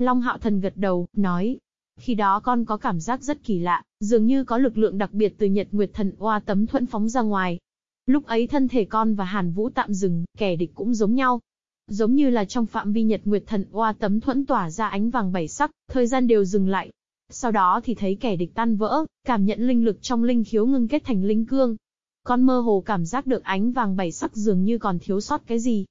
Long Hạo Thần gật đầu, nói. Khi đó con có cảm giác rất kỳ lạ, dường như có lực lượng đặc biệt từ Nhật Nguyệt Thần Oa tấm thuẫn phóng ra ngoài. Lúc ấy thân thể con và Hàn Vũ tạm dừng, kẻ địch cũng giống nhau. Giống như là trong phạm vi Nhật Nguyệt Thần Oa tấm thuẫn tỏa ra ánh vàng bảy sắc, thời gian đều dừng lại. Sau đó thì thấy kẻ địch tan vỡ, cảm nhận linh lực trong linh khiếu ngưng kết thành linh cương. Con mơ hồ cảm giác được ánh vàng bảy sắc dường như còn thiếu sót cái gì,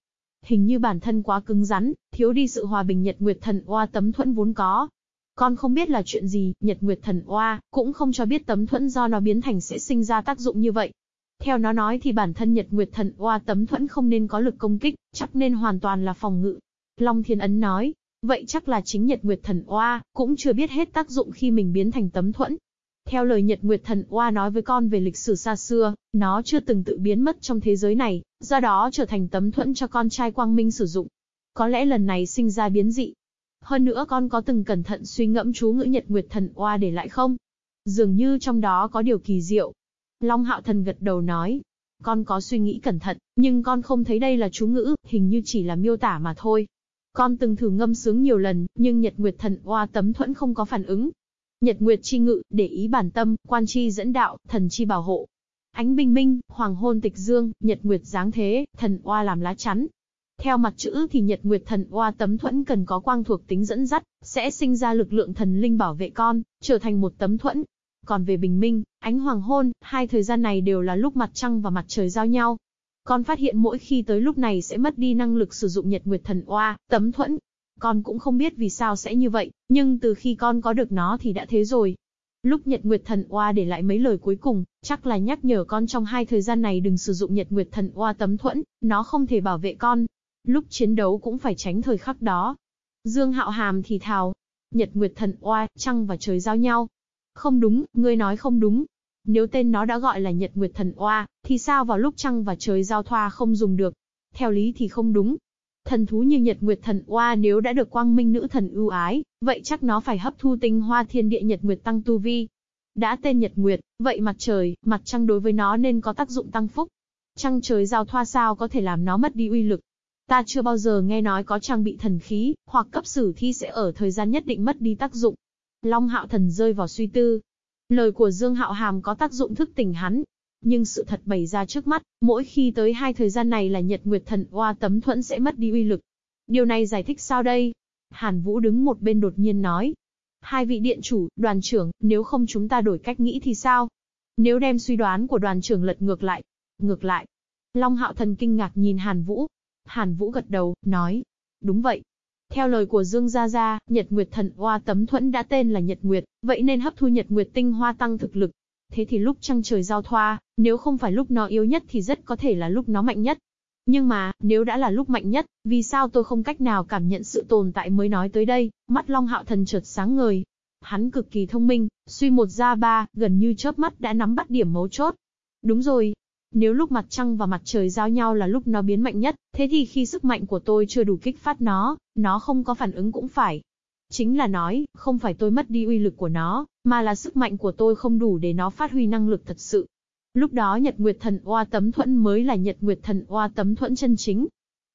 Hình như bản thân quá cứng rắn, thiếu đi sự hòa bình Nhật Nguyệt Thần Oa tấm thuẫn vốn có. Con không biết là chuyện gì, Nhật Nguyệt Thần Oa, cũng không cho biết tấm thuẫn do nó biến thành sẽ sinh ra tác dụng như vậy. Theo nó nói thì bản thân Nhật Nguyệt Thần Oa tấm thuẫn không nên có lực công kích, chắc nên hoàn toàn là phòng ngự. Long Thiên Ấn nói, vậy chắc là chính Nhật Nguyệt Thần Oa, cũng chưa biết hết tác dụng khi mình biến thành tấm thuẫn. Theo lời Nhật Nguyệt Thần Oa nói với con về lịch sử xa xưa, nó chưa từng tự biến mất trong thế giới này, do đó trở thành tấm thuẫn cho con trai Quang Minh sử dụng. Có lẽ lần này sinh ra biến dị. Hơn nữa con có từng cẩn thận suy ngẫm chú ngữ Nhật Nguyệt Thần Oa để lại không? Dường như trong đó có điều kỳ diệu. Long Hạo Thần gật đầu nói. Con có suy nghĩ cẩn thận, nhưng con không thấy đây là chú ngữ, hình như chỉ là miêu tả mà thôi. Con từng thử ngâm sướng nhiều lần, nhưng Nhật Nguyệt Thần Oa tấm thuẫn không có phản ứng, Nhật Nguyệt chi ngự, để ý bản tâm, quan chi dẫn đạo, thần chi bảo hộ. Ánh bình minh, hoàng hôn tịch dương, Nhật Nguyệt giáng thế, thần oa làm lá chắn. Theo mặt chữ thì Nhật Nguyệt Thần Oa tấm thuẫn cần có quang thuộc tính dẫn dắt, sẽ sinh ra lực lượng thần linh bảo vệ con, trở thành một tấm thuẫn. Còn về bình minh, ánh hoàng hôn, hai thời gian này đều là lúc mặt trăng và mặt trời giao nhau. Con phát hiện mỗi khi tới lúc này sẽ mất đi năng lực sử dụng Nhật Nguyệt Thần Oa, tấm thuẫn. Con cũng không biết vì sao sẽ như vậy, nhưng từ khi con có được nó thì đã thế rồi. Lúc Nhật Nguyệt Thần Oa để lại mấy lời cuối cùng, chắc là nhắc nhở con trong hai thời gian này đừng sử dụng Nhật Nguyệt Thần Oa tấm thuẫn, nó không thể bảo vệ con. Lúc chiến đấu cũng phải tránh thời khắc đó. Dương Hạo Hàm thì thào, Nhật Nguyệt Thần Oa, trăng và trời giao nhau. Không đúng, ngươi nói không đúng. Nếu tên nó đã gọi là Nhật Nguyệt Thần Oa, thì sao vào lúc trăng và trời giao thoa không dùng được? Theo lý thì không đúng. Thần thú như Nhật Nguyệt Thần Oa nếu đã được quang minh nữ thần ưu ái, vậy chắc nó phải hấp thu tinh hoa thiên địa Nhật Nguyệt tăng tu vi. Đã tên Nhật Nguyệt, vậy mặt trời, mặt trăng đối với nó nên có tác dụng tăng phúc. Trăng trời giao thoa sao có thể làm nó mất đi uy lực. Ta chưa bao giờ nghe nói có trang bị thần khí, hoặc cấp sử thi sẽ ở thời gian nhất định mất đi tác dụng. Long Hạo Thần rơi vào suy tư. Lời của Dương Hạo Hàm có tác dụng thức tỉnh hắn. Nhưng sự thật bày ra trước mắt, mỗi khi tới hai thời gian này là Nhật Nguyệt Thần Oa tấm thuẫn sẽ mất đi uy lực. Điều này giải thích sao đây? Hàn Vũ đứng một bên đột nhiên nói. Hai vị điện chủ, đoàn trưởng, nếu không chúng ta đổi cách nghĩ thì sao? Nếu đem suy đoán của đoàn trưởng lật ngược lại. Ngược lại. Long Hạo Thần kinh ngạc nhìn Hàn Vũ. Hàn Vũ gật đầu, nói. Đúng vậy. Theo lời của Dương Gia Gia, Nhật Nguyệt Thần Hoa tấm thuẫn đã tên là Nhật Nguyệt, vậy nên hấp thu Nhật Nguyệt tinh hoa tăng thực lực. Thế thì lúc trăng trời giao thoa, nếu không phải lúc nó yếu nhất thì rất có thể là lúc nó mạnh nhất. Nhưng mà, nếu đã là lúc mạnh nhất, vì sao tôi không cách nào cảm nhận sự tồn tại mới nói tới đây, mắt Long Hạo Thần chợt sáng ngời. Hắn cực kỳ thông minh, suy một ra ba, gần như chớp mắt đã nắm bắt điểm mấu chốt. Đúng rồi, nếu lúc mặt trăng và mặt trời giao nhau là lúc nó biến mạnh nhất, thế thì khi sức mạnh của tôi chưa đủ kích phát nó, nó không có phản ứng cũng phải. Chính là nói, không phải tôi mất đi uy lực của nó, mà là sức mạnh của tôi không đủ để nó phát huy năng lực thật sự. Lúc đó Nhật Nguyệt Thần Oa Tấm Thuẫn mới là Nhật Nguyệt Thần Oa Tấm Thuẫn chân chính.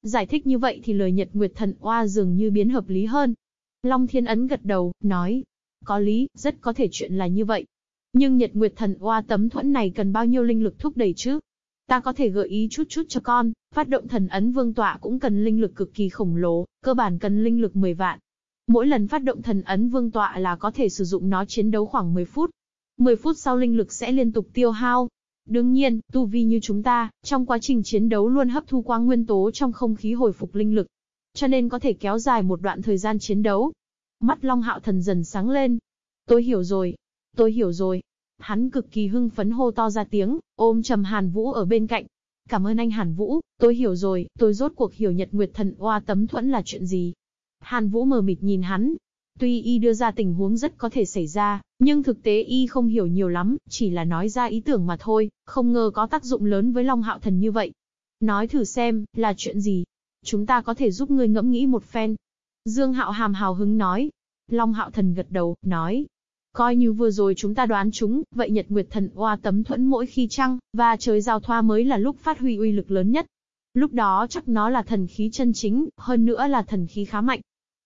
Giải thích như vậy thì lời Nhật Nguyệt Thần Oa dường như biến hợp lý hơn. Long Thiên Ấn gật đầu, nói, có lý, rất có thể chuyện là như vậy. Nhưng Nhật Nguyệt Thần Oa Tấm Thuẫn này cần bao nhiêu linh lực thúc đẩy chứ? Ta có thể gợi ý chút chút cho con, phát động thần ấn vương tọa cũng cần linh lực cực kỳ khổng lồ, cơ bản cần linh lực 10 vạn. Mỗi lần phát động thần ấn vương tọa là có thể sử dụng nó chiến đấu khoảng 10 phút. 10 phút sau linh lực sẽ liên tục tiêu hao. Đương nhiên, tu vi như chúng ta, trong quá trình chiến đấu luôn hấp thu quang nguyên tố trong không khí hồi phục linh lực. Cho nên có thể kéo dài một đoạn thời gian chiến đấu. Mắt Long Hạo Thần dần sáng lên. Tôi hiểu rồi. Tôi hiểu rồi. Hắn cực kỳ hưng phấn hô to ra tiếng, ôm trầm Hàn Vũ ở bên cạnh. Cảm ơn anh Hàn Vũ, tôi hiểu rồi, tôi rốt cuộc hiểu Nhật Nguyệt Thần Oa tấm thuẫn là chuyện gì. Hàn Vũ mờ mịt nhìn hắn. Tuy y đưa ra tình huống rất có thể xảy ra, nhưng thực tế y không hiểu nhiều lắm, chỉ là nói ra ý tưởng mà thôi, không ngờ có tác dụng lớn với Long Hạo Thần như vậy. Nói thử xem, là chuyện gì? Chúng ta có thể giúp ngươi ngẫm nghĩ một phen. Dương Hạo hàm hào hứng nói. Long Hạo Thần gật đầu, nói, Coi như vừa rồi chúng ta đoán chúng, vậy Nhật Nguyệt Thần Oa tấm thuẫn mỗi khi trăng, và trời giao thoa mới là lúc phát huy uy lực lớn nhất. Lúc đó chắc nó là thần khí chân chính, hơn nữa là thần khí khá mạnh.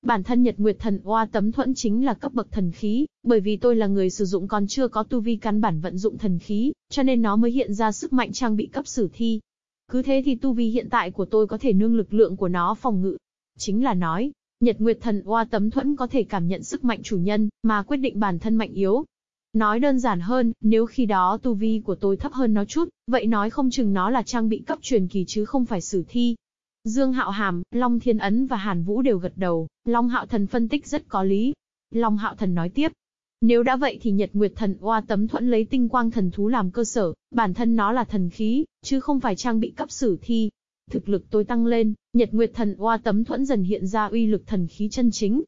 Bản thân Nhật Nguyệt Thần Oa tấm thuẫn chính là cấp bậc thần khí, bởi vì tôi là người sử dụng còn chưa có tu vi căn bản vận dụng thần khí, cho nên nó mới hiện ra sức mạnh trang bị cấp sử thi. Cứ thế thì tu vi hiện tại của tôi có thể nương lực lượng của nó phòng ngự. Chính là nói, Nhật Nguyệt Thần Oa tấm thuẫn có thể cảm nhận sức mạnh chủ nhân, mà quyết định bản thân mạnh yếu. Nói đơn giản hơn, nếu khi đó tu vi của tôi thấp hơn nó chút, vậy nói không chừng nó là trang bị cấp truyền kỳ chứ không phải sử thi. Dương Hạo Hàm, Long Thiên Ấn và Hàn Vũ đều gật đầu, Long Hạo Thần phân tích rất có lý. Long Hạo Thần nói tiếp, nếu đã vậy thì Nhật Nguyệt Thần Oa tấm thuẫn lấy tinh quang thần thú làm cơ sở, bản thân nó là thần khí, chứ không phải trang bị cấp sử thi, Thực lực tôi tăng lên, Nhật Nguyệt Thần Oa tấm thuẫn dần hiện ra uy lực thần khí chân chính.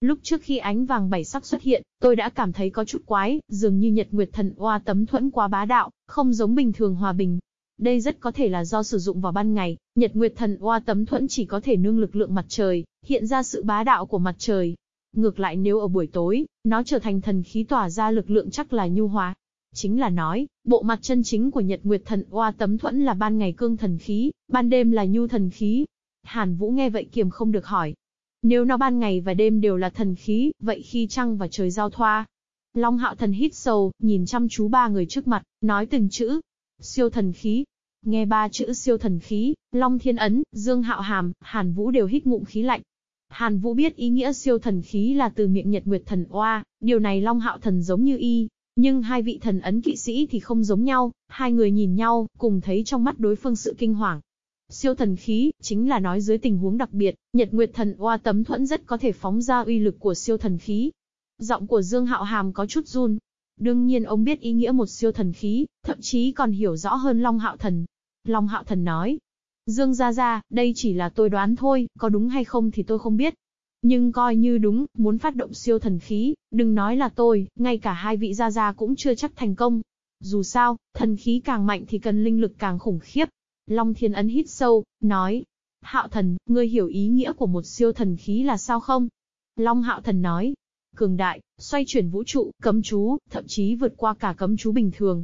Lúc trước khi ánh vàng bảy sắc xuất hiện, tôi đã cảm thấy có chút quái, dường như Nhật Nguyệt Thần Oa tấm thuẫn quá bá đạo, không giống bình thường hòa bình. Đây rất có thể là do sử dụng vào ban ngày, Nhật Nguyệt Thần Oa tấm thuẫn chỉ có thể nương lực lượng mặt trời, hiện ra sự bá đạo của mặt trời. Ngược lại nếu ở buổi tối, nó trở thành thần khí tỏa ra lực lượng chắc là nhu hóa, Chính là nói, bộ mặt chân chính của Nhật Nguyệt Thần Oa tấm thuẫn là ban ngày cương thần khí, ban đêm là nhu thần khí. Hàn Vũ nghe vậy kiềm không được hỏi. Nếu nó ban ngày và đêm đều là thần khí, vậy khi trăng và trời giao thoa. Long Hạo Thần hít sâu, nhìn chăm chú ba người trước mặt, nói từng chữ. Siêu thần khí. Nghe ba chữ siêu thần khí, Long Thiên Ấn, Dương Hạo Hàm, Hàn Vũ đều hít ngụm khí lạnh. Hàn Vũ biết ý nghĩa siêu thần khí là từ miệng Nhật Nguyệt Thần Oa, điều này Long Hạo Thần giống như y, nhưng hai vị thần ấn kỵ sĩ thì không giống nhau, hai người nhìn nhau, cùng thấy trong mắt đối phương sự kinh hoàng. Siêu thần khí, chính là nói dưới tình huống đặc biệt, Nhật Nguyệt Thần Oa tấm thuẫn rất có thể phóng ra uy lực của siêu thần khí. Giọng của Dương Hạo Hàm có chút run. Đương nhiên ông biết ý nghĩa một siêu thần khí, thậm chí còn hiểu rõ hơn Long Hạo Thần. Long Hạo Thần nói, Dương Gia Gia, đây chỉ là tôi đoán thôi, có đúng hay không thì tôi không biết. Nhưng coi như đúng, muốn phát động siêu thần khí, đừng nói là tôi, ngay cả hai vị Gia Gia cũng chưa chắc thành công. Dù sao, thần khí càng mạnh thì cần linh lực càng khủng khiếp. Long Thiên Ấn hít sâu, nói. Hạo thần, ngươi hiểu ý nghĩa của một siêu thần khí là sao không? Long Hạo thần nói. Cường đại, xoay chuyển vũ trụ, cấm chú, thậm chí vượt qua cả cấm chú bình thường.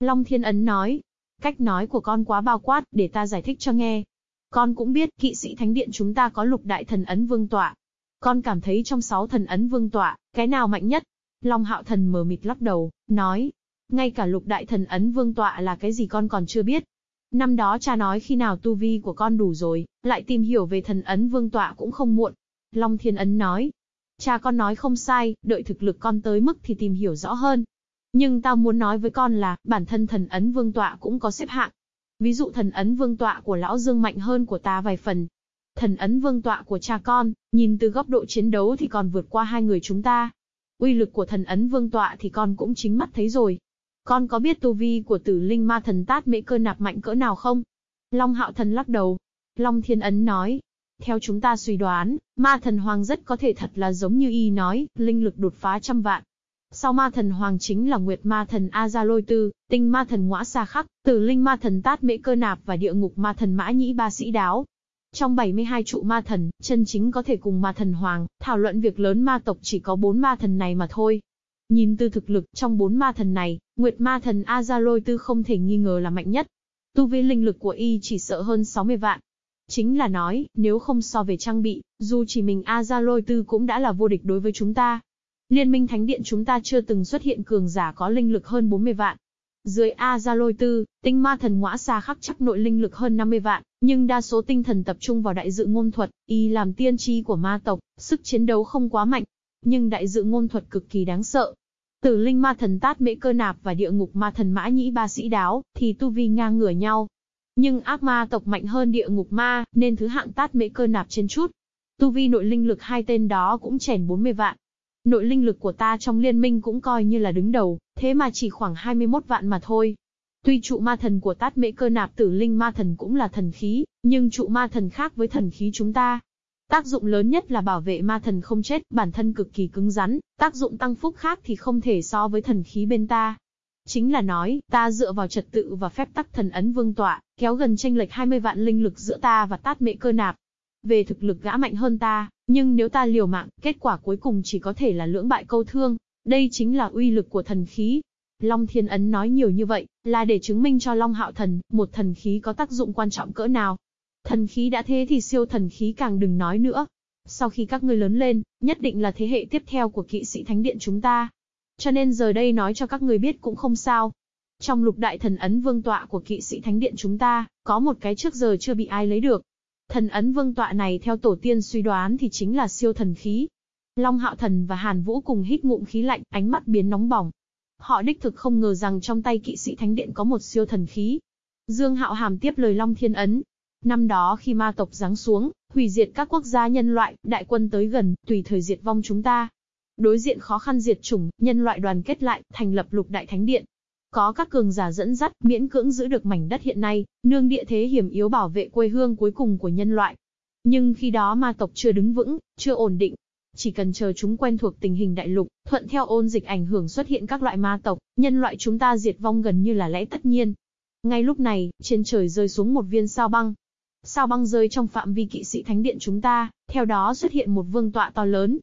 Long Thiên Ấn nói. Cách nói của con quá bao quát, để ta giải thích cho nghe. Con cũng biết, kỵ sĩ thánh điện chúng ta có lục đại thần ấn vương tọa. Con cảm thấy trong sáu thần ấn vương tọa, cái nào mạnh nhất? Long hạo thần mờ mịt lắc đầu, nói. Ngay cả lục đại thần ấn vương tọa là cái gì con còn chưa biết. Năm đó cha nói khi nào tu vi của con đủ rồi, lại tìm hiểu về thần ấn vương tọa cũng không muộn. Long thiên ấn nói. Cha con nói không sai, đợi thực lực con tới mức thì tìm hiểu rõ hơn, nhưng tao muốn nói với con là, bản thân thần ấn vương tọa cũng có xếp hạng. Ví dụ thần ấn vương tọa của lão Dương mạnh hơn của ta vài phần. Thần ấn vương tọa của cha con, nhìn từ góc độ chiến đấu thì còn vượt qua hai người chúng ta. Uy lực của thần ấn vương tọa thì con cũng chính mắt thấy rồi. Con có biết tu vi của tử linh ma thần tát mễ cơ nạp mạnh cỡ nào không? Long hạo thần lắc đầu. Long thiên ấn nói. Theo chúng ta suy đoán, ma thần hoàng rất có thể thật là giống như y nói, linh lực đột phá trăm vạn. Sau ma thần hoàng chính là Nguyệt ma thần A Gia Lôi Tư, tinh ma thần Ngõa Sa Khắc, tử linh ma thần Tát Mễ Cơ Nạp và địa ngục ma thần Mã Nhĩ Ba Sĩ Đáo. Trong 72 trụ ma thần, chân chính có thể cùng ma thần hoàng, thảo luận việc lớn ma tộc chỉ có bốn ma thần này mà thôi. Nhìn từ thực lực, trong bốn ma thần này, Nguyệt ma thần A Gia Lôi Tư không thể nghi ngờ là mạnh nhất. Tu vi linh lực của y chỉ sợ hơn 60 vạn. Chính là nói, nếu không so về trang bị, dù chỉ mình Aza Lôi Tư cũng đã là vô địch đối với chúng ta. Liên minh Thánh Điện chúng ta chưa từng xuất hiện cường giả có linh lực hơn 40 vạn. Dưới Aza Lôi Tư, tinh ma thần ngõa xa khắc chắc nội linh lực hơn 50 vạn, nhưng đa số tinh thần tập trung vào đại dự ngôn thuật, y làm tiên tri của ma tộc, sức chiến đấu không quá mạnh. Nhưng đại dự ngôn thuật cực kỳ đáng sợ. Tử linh ma thần tát mễ cơ nạp và địa ngục ma thần mã nhĩ ba sĩ đáo, thì tu vi ngang ngửa nhau. Nhưng ác ma tộc mạnh hơn địa ngục ma, nên thứ hạng tát mễ cơ nạp trên chút. Tu vi nội linh lực hai tên đó cũng chèn 40 vạn, Nội linh lực của ta trong liên minh cũng coi như là đứng đầu, thế mà chỉ khoảng 21 vạn mà thôi. Tuy trụ ma thần của tát mễ cơ nạp tử linh ma thần cũng là thần khí, nhưng trụ ma thần khác với thần khí chúng ta. Tác dụng lớn nhất là bảo vệ ma thần không chết, bản thân cực kỳ cứng rắn, tác dụng tăng phúc khác thì không thể so với thần khí bên ta. Chính là nói, ta dựa vào trật tự và phép tắc thần ấn vương tọa, kéo gần tranh lệch 20 vạn linh lực giữa ta và tát mệ cơ nạp, về thực lực gã mạnh hơn ta, nhưng nếu ta liều mạng, kết quả cuối cùng chỉ có thể là lưỡng bại câu thương. Đây chính là uy lực của thần khí. Long Thiên Ấn nói nhiều như vậy, là để chứng minh cho Long Hạo Thần, một thần khí có tác dụng quan trọng cỡ nào. Thần khí đã thế thì siêu thần khí càng đừng nói nữa. Sau khi các ngươi lớn lên, nhất định là thế hệ tiếp theo của kỵ sĩ thánh điện chúng ta. Cho nên giờ đây nói cho các người biết cũng không sao. Trong lục đại thần ấn vương tọa của kỵ sĩ thánh điện chúng ta, có một cái trước giờ chưa bị ai lấy được, Thần ấn vương tọa này theo tổ tiên suy đoán thì chính là siêu thần khí. Long hạo thần và Hàn Vũ cùng hít ngụm khí lạnh, ánh mắt biến nóng bỏng. Họ đích thực không ngờ rằng trong tay kỵ sĩ thánh điện có một siêu thần khí. Dương hạo hàm tiếp lời Long Thiên Ấn. Năm đó khi ma tộc giáng xuống, hủy diệt các quốc gia nhân loại, đại quân tới gần, tùy thời diệt vong chúng ta. Đối diện khó khăn diệt chủng, nhân loại đoàn kết lại, thành lập lục đại thánh điện, có các cường giả dẫn dắt, miễn cưỡng giữ được mảnh đất hiện nay, nương địa thế hiểm yếu bảo vệ quê hương cuối cùng của nhân loại. Nhưng khi đó ma tộc chưa đứng vững, chưa ổn định. Chỉ cần chờ chúng quen thuộc tình hình đại lục, thuận theo ôn dịch ảnh hưởng xuất hiện các loại ma tộc, nhân loại chúng ta diệt vong gần như là lẽ tất nhiên. Ngay lúc này, trên trời rơi xuống một viên sao băng. Sao băng rơi trong phạm vi kỵ sĩ thánh điện chúng ta, theo đó xuất hiện một vương tọa to lớn.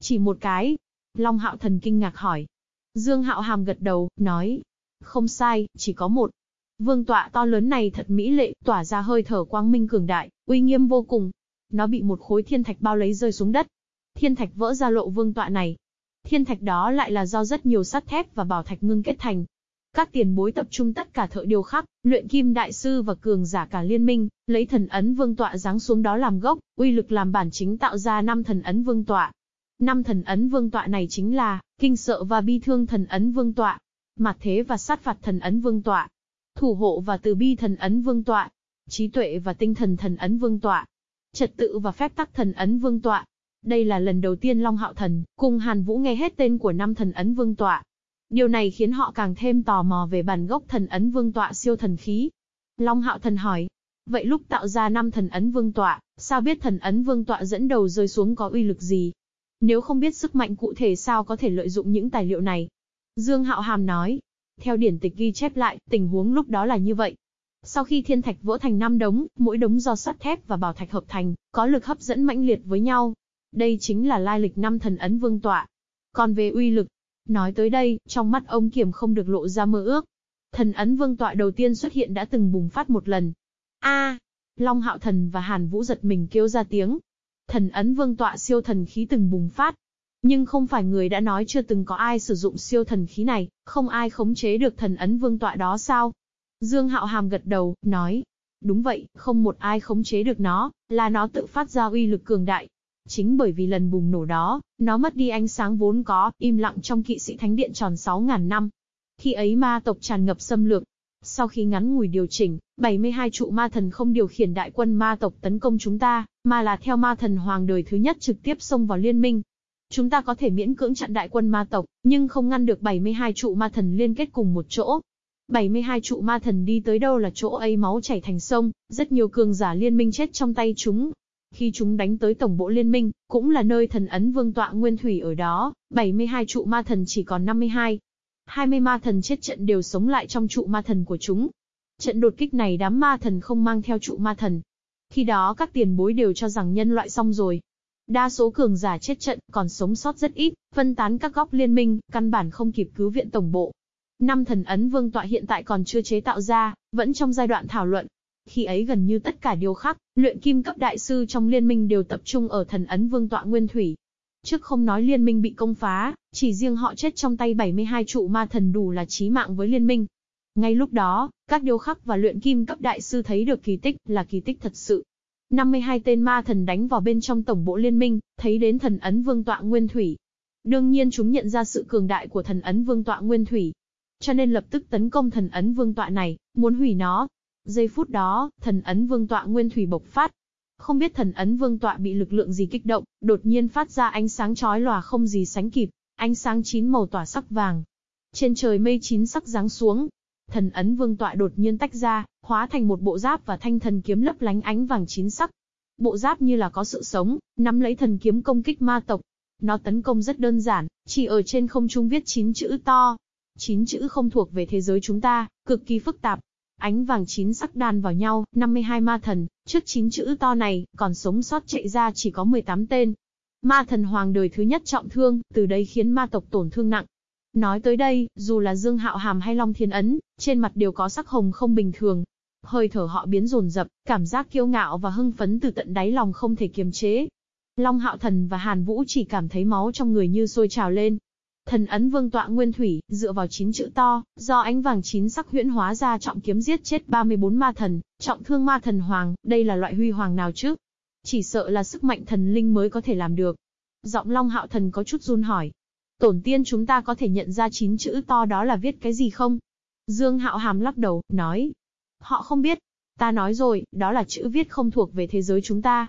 Chỉ một cái. Long hạo thần kinh ngạc hỏi. Dương hạo hàm gật đầu, nói, không sai, chỉ có một. Vương tọa to lớn này thật mỹ lệ, tỏa ra hơi thở quang minh cường đại, uy nghiêm vô cùng. Nó bị một khối thiên thạch bao lấy rơi xuống đất. Thiên thạch vỡ ra lộ vương tọa này. Thiên thạch đó lại là do rất nhiều sắt thép và bảo thạch ngưng kết thành. Các tiền bối tập trung tất cả thợ điêu khắc, luyện kim đại sư và cường giả cả liên minh, lấy thần ấn vương tọa giáng xuống đó làm gốc, uy lực làm bản chính tạo ra năm thần ấn vương tọa. Năm thần ấn vương tọa này chính là kinh sợ và bi thương thần ấn vương tọa, mặt thế và sát phạt thần ấn vương tọa, thủ hộ và từ bi thần ấn vương tọa, trí tuệ và tinh thần thần ấn vương tọa, trật tự và phép tắc thần ấn vương tọa. Đây là lần đầu tiên Long Hạo Thần cùng Hàn Vũ nghe hết tên của năm thần ấn vương tọa. Điều này khiến họ càng thêm tò mò về bản gốc thần ấn vương tọa siêu thần khí. Long Hạo Thần hỏi, vậy lúc tạo ra năm thần ấn vương tọa, sao biết thần ấn vương tọa dẫn đầu rơi xuống có uy lực gì? Nếu không biết sức mạnh cụ thể sao có thể lợi dụng những tài liệu này? Dương Hạo Hàm nói, theo điển tịch ghi chép lại, tình huống lúc đó là như vậy. Sau khi thiên thạch vỡ thành năm đống, mỗi đống do sắt thép và bảo thạch hợp thành, có lực hấp dẫn mãnh liệt với nhau. Đây chính là lai lịch năm thần ấn vương tọa. Còn về uy lực, nói tới đây, trong mắt ông Kiểm không được lộ ra mơ ước. Thần ấn vương tọa đầu tiên xuất hiện đã từng bùng phát một lần. A, Long Hạo Thần và Hàn Vũ giật mình kêu ra tiếng. Thần ấn vương tọa siêu thần khí từng bùng phát, nhưng không phải người đã nói chưa từng có ai sử dụng siêu thần khí này, không ai khống chế được thần ấn vương tọa đó sao? Dương Hạo Hàm gật đầu, nói. Đúng vậy, không một ai khống chế được nó, là nó tự phát ra uy lực cường đại. Chính bởi vì lần bùng nổ đó, nó mất đi ánh sáng vốn có, im lặng trong kỵ sĩ thánh điện tròn 6.000 năm. Khi ấy ma tộc tràn ngập xâm lược. Sau khi ngắn ngủi điều chỉnh, 72 trụ ma thần không điều khiển đại quân ma tộc tấn công chúng ta, mà là theo ma thần hoàng đời thứ nhất trực tiếp xông vào liên minh, Chúng ta có thể miễn cưỡng chặn đại quân ma tộc, nhưng không ngăn được 72 trụ ma thần liên kết cùng một chỗ. 72 trụ ma thần đi tới đâu là chỗ ấy máu chảy thành sông, rất nhiều cường giả liên minh chết trong tay chúng. Khi chúng đánh tới tổng bộ liên minh, cũng là nơi thần ấn vương tọa nguyên thủy ở đó, 72 trụ ma thần chỉ còn 52. 20 ma thần chết trận đều sống lại trong trụ ma thần của chúng. Trận đột kích này đám ma thần không mang theo trụ ma thần. Khi đó các tiền bối đều cho rằng nhân loại xong rồi, Đa số cường giả chết trận, còn sống sót rất ít, phân tán các góc liên minh, căn bản không kịp cứu viện tổng bộ. Năm thần ấn vương tọa hiện tại còn chưa chế tạo ra, vẫn trong giai đoạn thảo luận. Khi ấy gần như tất cả điều khác, luyện kim cấp đại sư trong liên minh đều tập trung ở thần ấn vương tọa nguyên thủy. Trước không nói liên minh bị công phá, chỉ riêng họ chết trong tay 72 trụ ma thần đủ là chí mạng với liên minh. Ngay lúc đó, các điêu khắc và luyện kim cấp đại sư thấy được kỳ tích là kỳ tích thật sự. 52 tên ma thần đánh vào bên trong tổng bộ liên minh, thấy đến thần ấn vương tọa nguyên thủy. Đương nhiên chúng nhận ra sự cường đại của thần ấn vương tọa nguyên thủy. Cho nên lập tức tấn công thần ấn vương tọa này, muốn hủy nó. Giây phút đó, thần ấn vương tọa nguyên thủy bộc phát. Không biết thần ấn vương tọa bị lực lượng gì kích động, đột nhiên phát ra ánh sáng chói lòa không gì sánh kịp, ánh sáng chín màu tỏa sắc vàng. Trên trời mây chín sắc giáng xuống, Thần ấn vương tọa đột nhiên tách ra, hóa thành một bộ giáp và thanh thần kiếm lấp lánh ánh vàng chín sắc. Bộ giáp như là có sự sống, nắm lấy thần kiếm công kích ma tộc. Nó tấn công rất đơn giản, chỉ ở trên không trung viết chín chữ to. Chín chữ không thuộc về thế giới chúng ta, cực kỳ phức tạp. Ánh vàng chín sắc đan vào nhau, 52 ma thần, trước chín chữ to này, còn sống sót chạy ra chỉ có 18 tên. Ma thần hoàng đời thứ nhất trọng thương, từ đây khiến ma tộc tổn thương nặng, Nói tới đây, dù là Dương Hạo Hàm hay Long Thiên Ấn, trên mặt đều có sắc hồng không bình thường. Hơi thở họ biến rồn rập, cảm giác kiêu ngạo và hưng phấn từ tận đáy lòng không thể kiềm chế. Long Hạo Thần và Hàn Vũ chỉ cảm thấy máu trong người như sôi trào lên. Thần ấn vương tọa nguyên thủy, dựa vào chín chữ to, do ánh vàng chín sắc huyễn hóa ra trọng kiếm giết chết 34 ma thần, trọng thương ma thần hoàng, đây là loại huy hoàng nào chứ? Chỉ sợ là sức mạnh thần linh mới có thể làm được. Giọng Long Hạo Thần có chút run hỏi, Tổn tiên chúng ta có thể nhận ra chín chữ to đó là viết cái gì không? Dương Hạo Hàm lắc đầu, nói. Họ không biết. Ta nói rồi, đó là chữ viết không thuộc về thế giới chúng ta.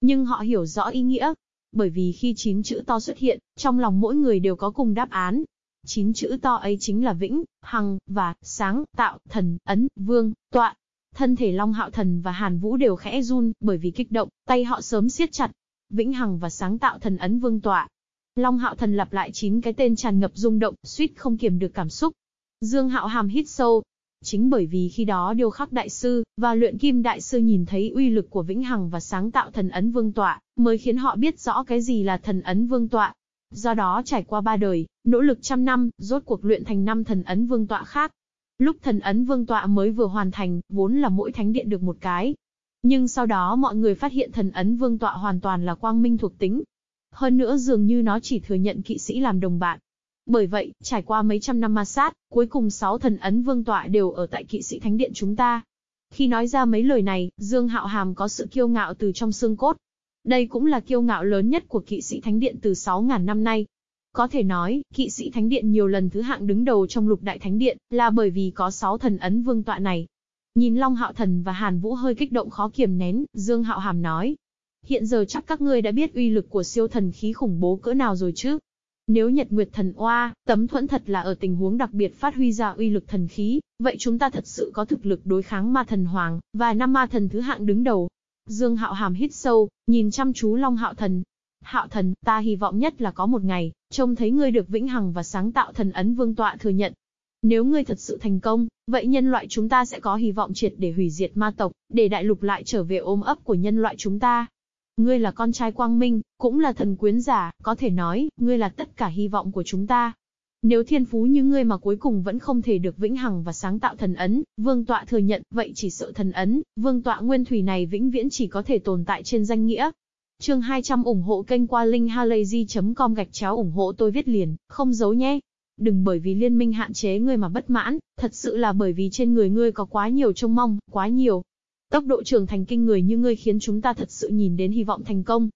Nhưng họ hiểu rõ ý nghĩa. Bởi vì khi chín chữ to xuất hiện, trong lòng mỗi người đều có cùng đáp án. Chín chữ to ấy chính là vĩnh, hằng, và, sáng, tạo, thần, ấn, vương, tọa. Thân thể Long Hạo Thần và Hàn Vũ đều khẽ run, bởi vì kích động, tay họ sớm siết chặt. Vĩnh hằng và sáng tạo thần ấn vương tọa, Long Hạo Thần lặp lại chín cái tên tràn ngập rung động, suýt không kiềm được cảm xúc. Dương Hạo Hàm hít sâu. Chính bởi vì khi đó điêu khắc đại sư, và luyện kim đại sư nhìn thấy uy lực của Vĩnh Hằng và sáng tạo thần ấn vương tọa, mới khiến họ biết rõ cái gì là thần ấn vương tọa. Do đó trải qua ba đời, nỗ lực trăm năm, rốt cuộc luyện thành năm thần ấn vương tọa khác. Lúc thần ấn vương tọa mới vừa hoàn thành, vốn là mỗi thánh điện được một cái. Nhưng sau đó mọi người phát hiện thần ấn vương tọa hoàn toàn là quang minh thuộc tính, hơn nữa dường như nó chỉ thừa nhận kỵ sĩ làm đồng bạn. Bởi vậy, trải qua mấy trăm năm ma sát, cuối cùng sáu thần ấn vương tọa đều ở tại kỵ sĩ thánh điện chúng ta. Khi nói ra mấy lời này, Dương Hạo Hàm có sự kiêu ngạo từ trong xương cốt. Đây cũng là kiêu ngạo lớn nhất của kỵ sĩ thánh điện từ 6.000 năm nay. Có thể nói, kỵ sĩ thánh điện nhiều lần thứ hạng đứng đầu trong lục đại thánh điện, là bởi vì có 6 thần ấn vương tọa này. Nhìn Long Hạo Thần và Hàn Vũ hơi kích động khó kiềm nén, Dương Hạo Hàm nói. Hiện giờ chắc các ngươi đã biết uy lực của siêu thần khí khủng bố cỡ nào rồi chứ? Nếu Nhật Nguyệt Thần Oa, tấm thuẫn thật là ở tình huống đặc biệt phát huy ra uy lực thần khí, vậy chúng ta thật sự có thực lực đối kháng ma thần hoàng, và năm ma thần thứ hạng đứng đầu. Dương Hạo Hàm hít sâu, nhìn chăm chú Long Hạo Thần. Hạo Thần, ta hy vọng nhất là có một ngày, trông thấy ngươi được vĩnh hằng và sáng tạo thần ấn vương tọa thừa nhận. Nếu ngươi thật sự thành công, vậy nhân loại chúng ta sẽ có hy vọng triệt để hủy diệt ma tộc, để đại lục lại trở về ôm ấp của nhân loại chúng ta. Ngươi là con trai quang minh, cũng là thần quyến giả, có thể nói, ngươi là tất cả hy vọng của chúng ta. Nếu thiên phú như ngươi mà cuối cùng vẫn không thể được vĩnh hằng và sáng tạo thần ấn, vương tọa thừa nhận, vậy chỉ sợ thần ấn, vương tọa nguyên thủy này vĩnh viễn chỉ có thể tồn tại trên danh nghĩa. Chương 200 ủng hộ kênh qua linkhalazy.com gạch chéo ủng hộ tôi viết liền, không giấu nhé. Đừng bởi vì liên minh hạn chế ngươi mà bất mãn, thật sự là bởi vì trên người ngươi có quá nhiều trông mong, quá nhiều. Tốc độ trưởng thành kinh người như ngươi khiến chúng ta thật sự nhìn đến hy vọng thành công.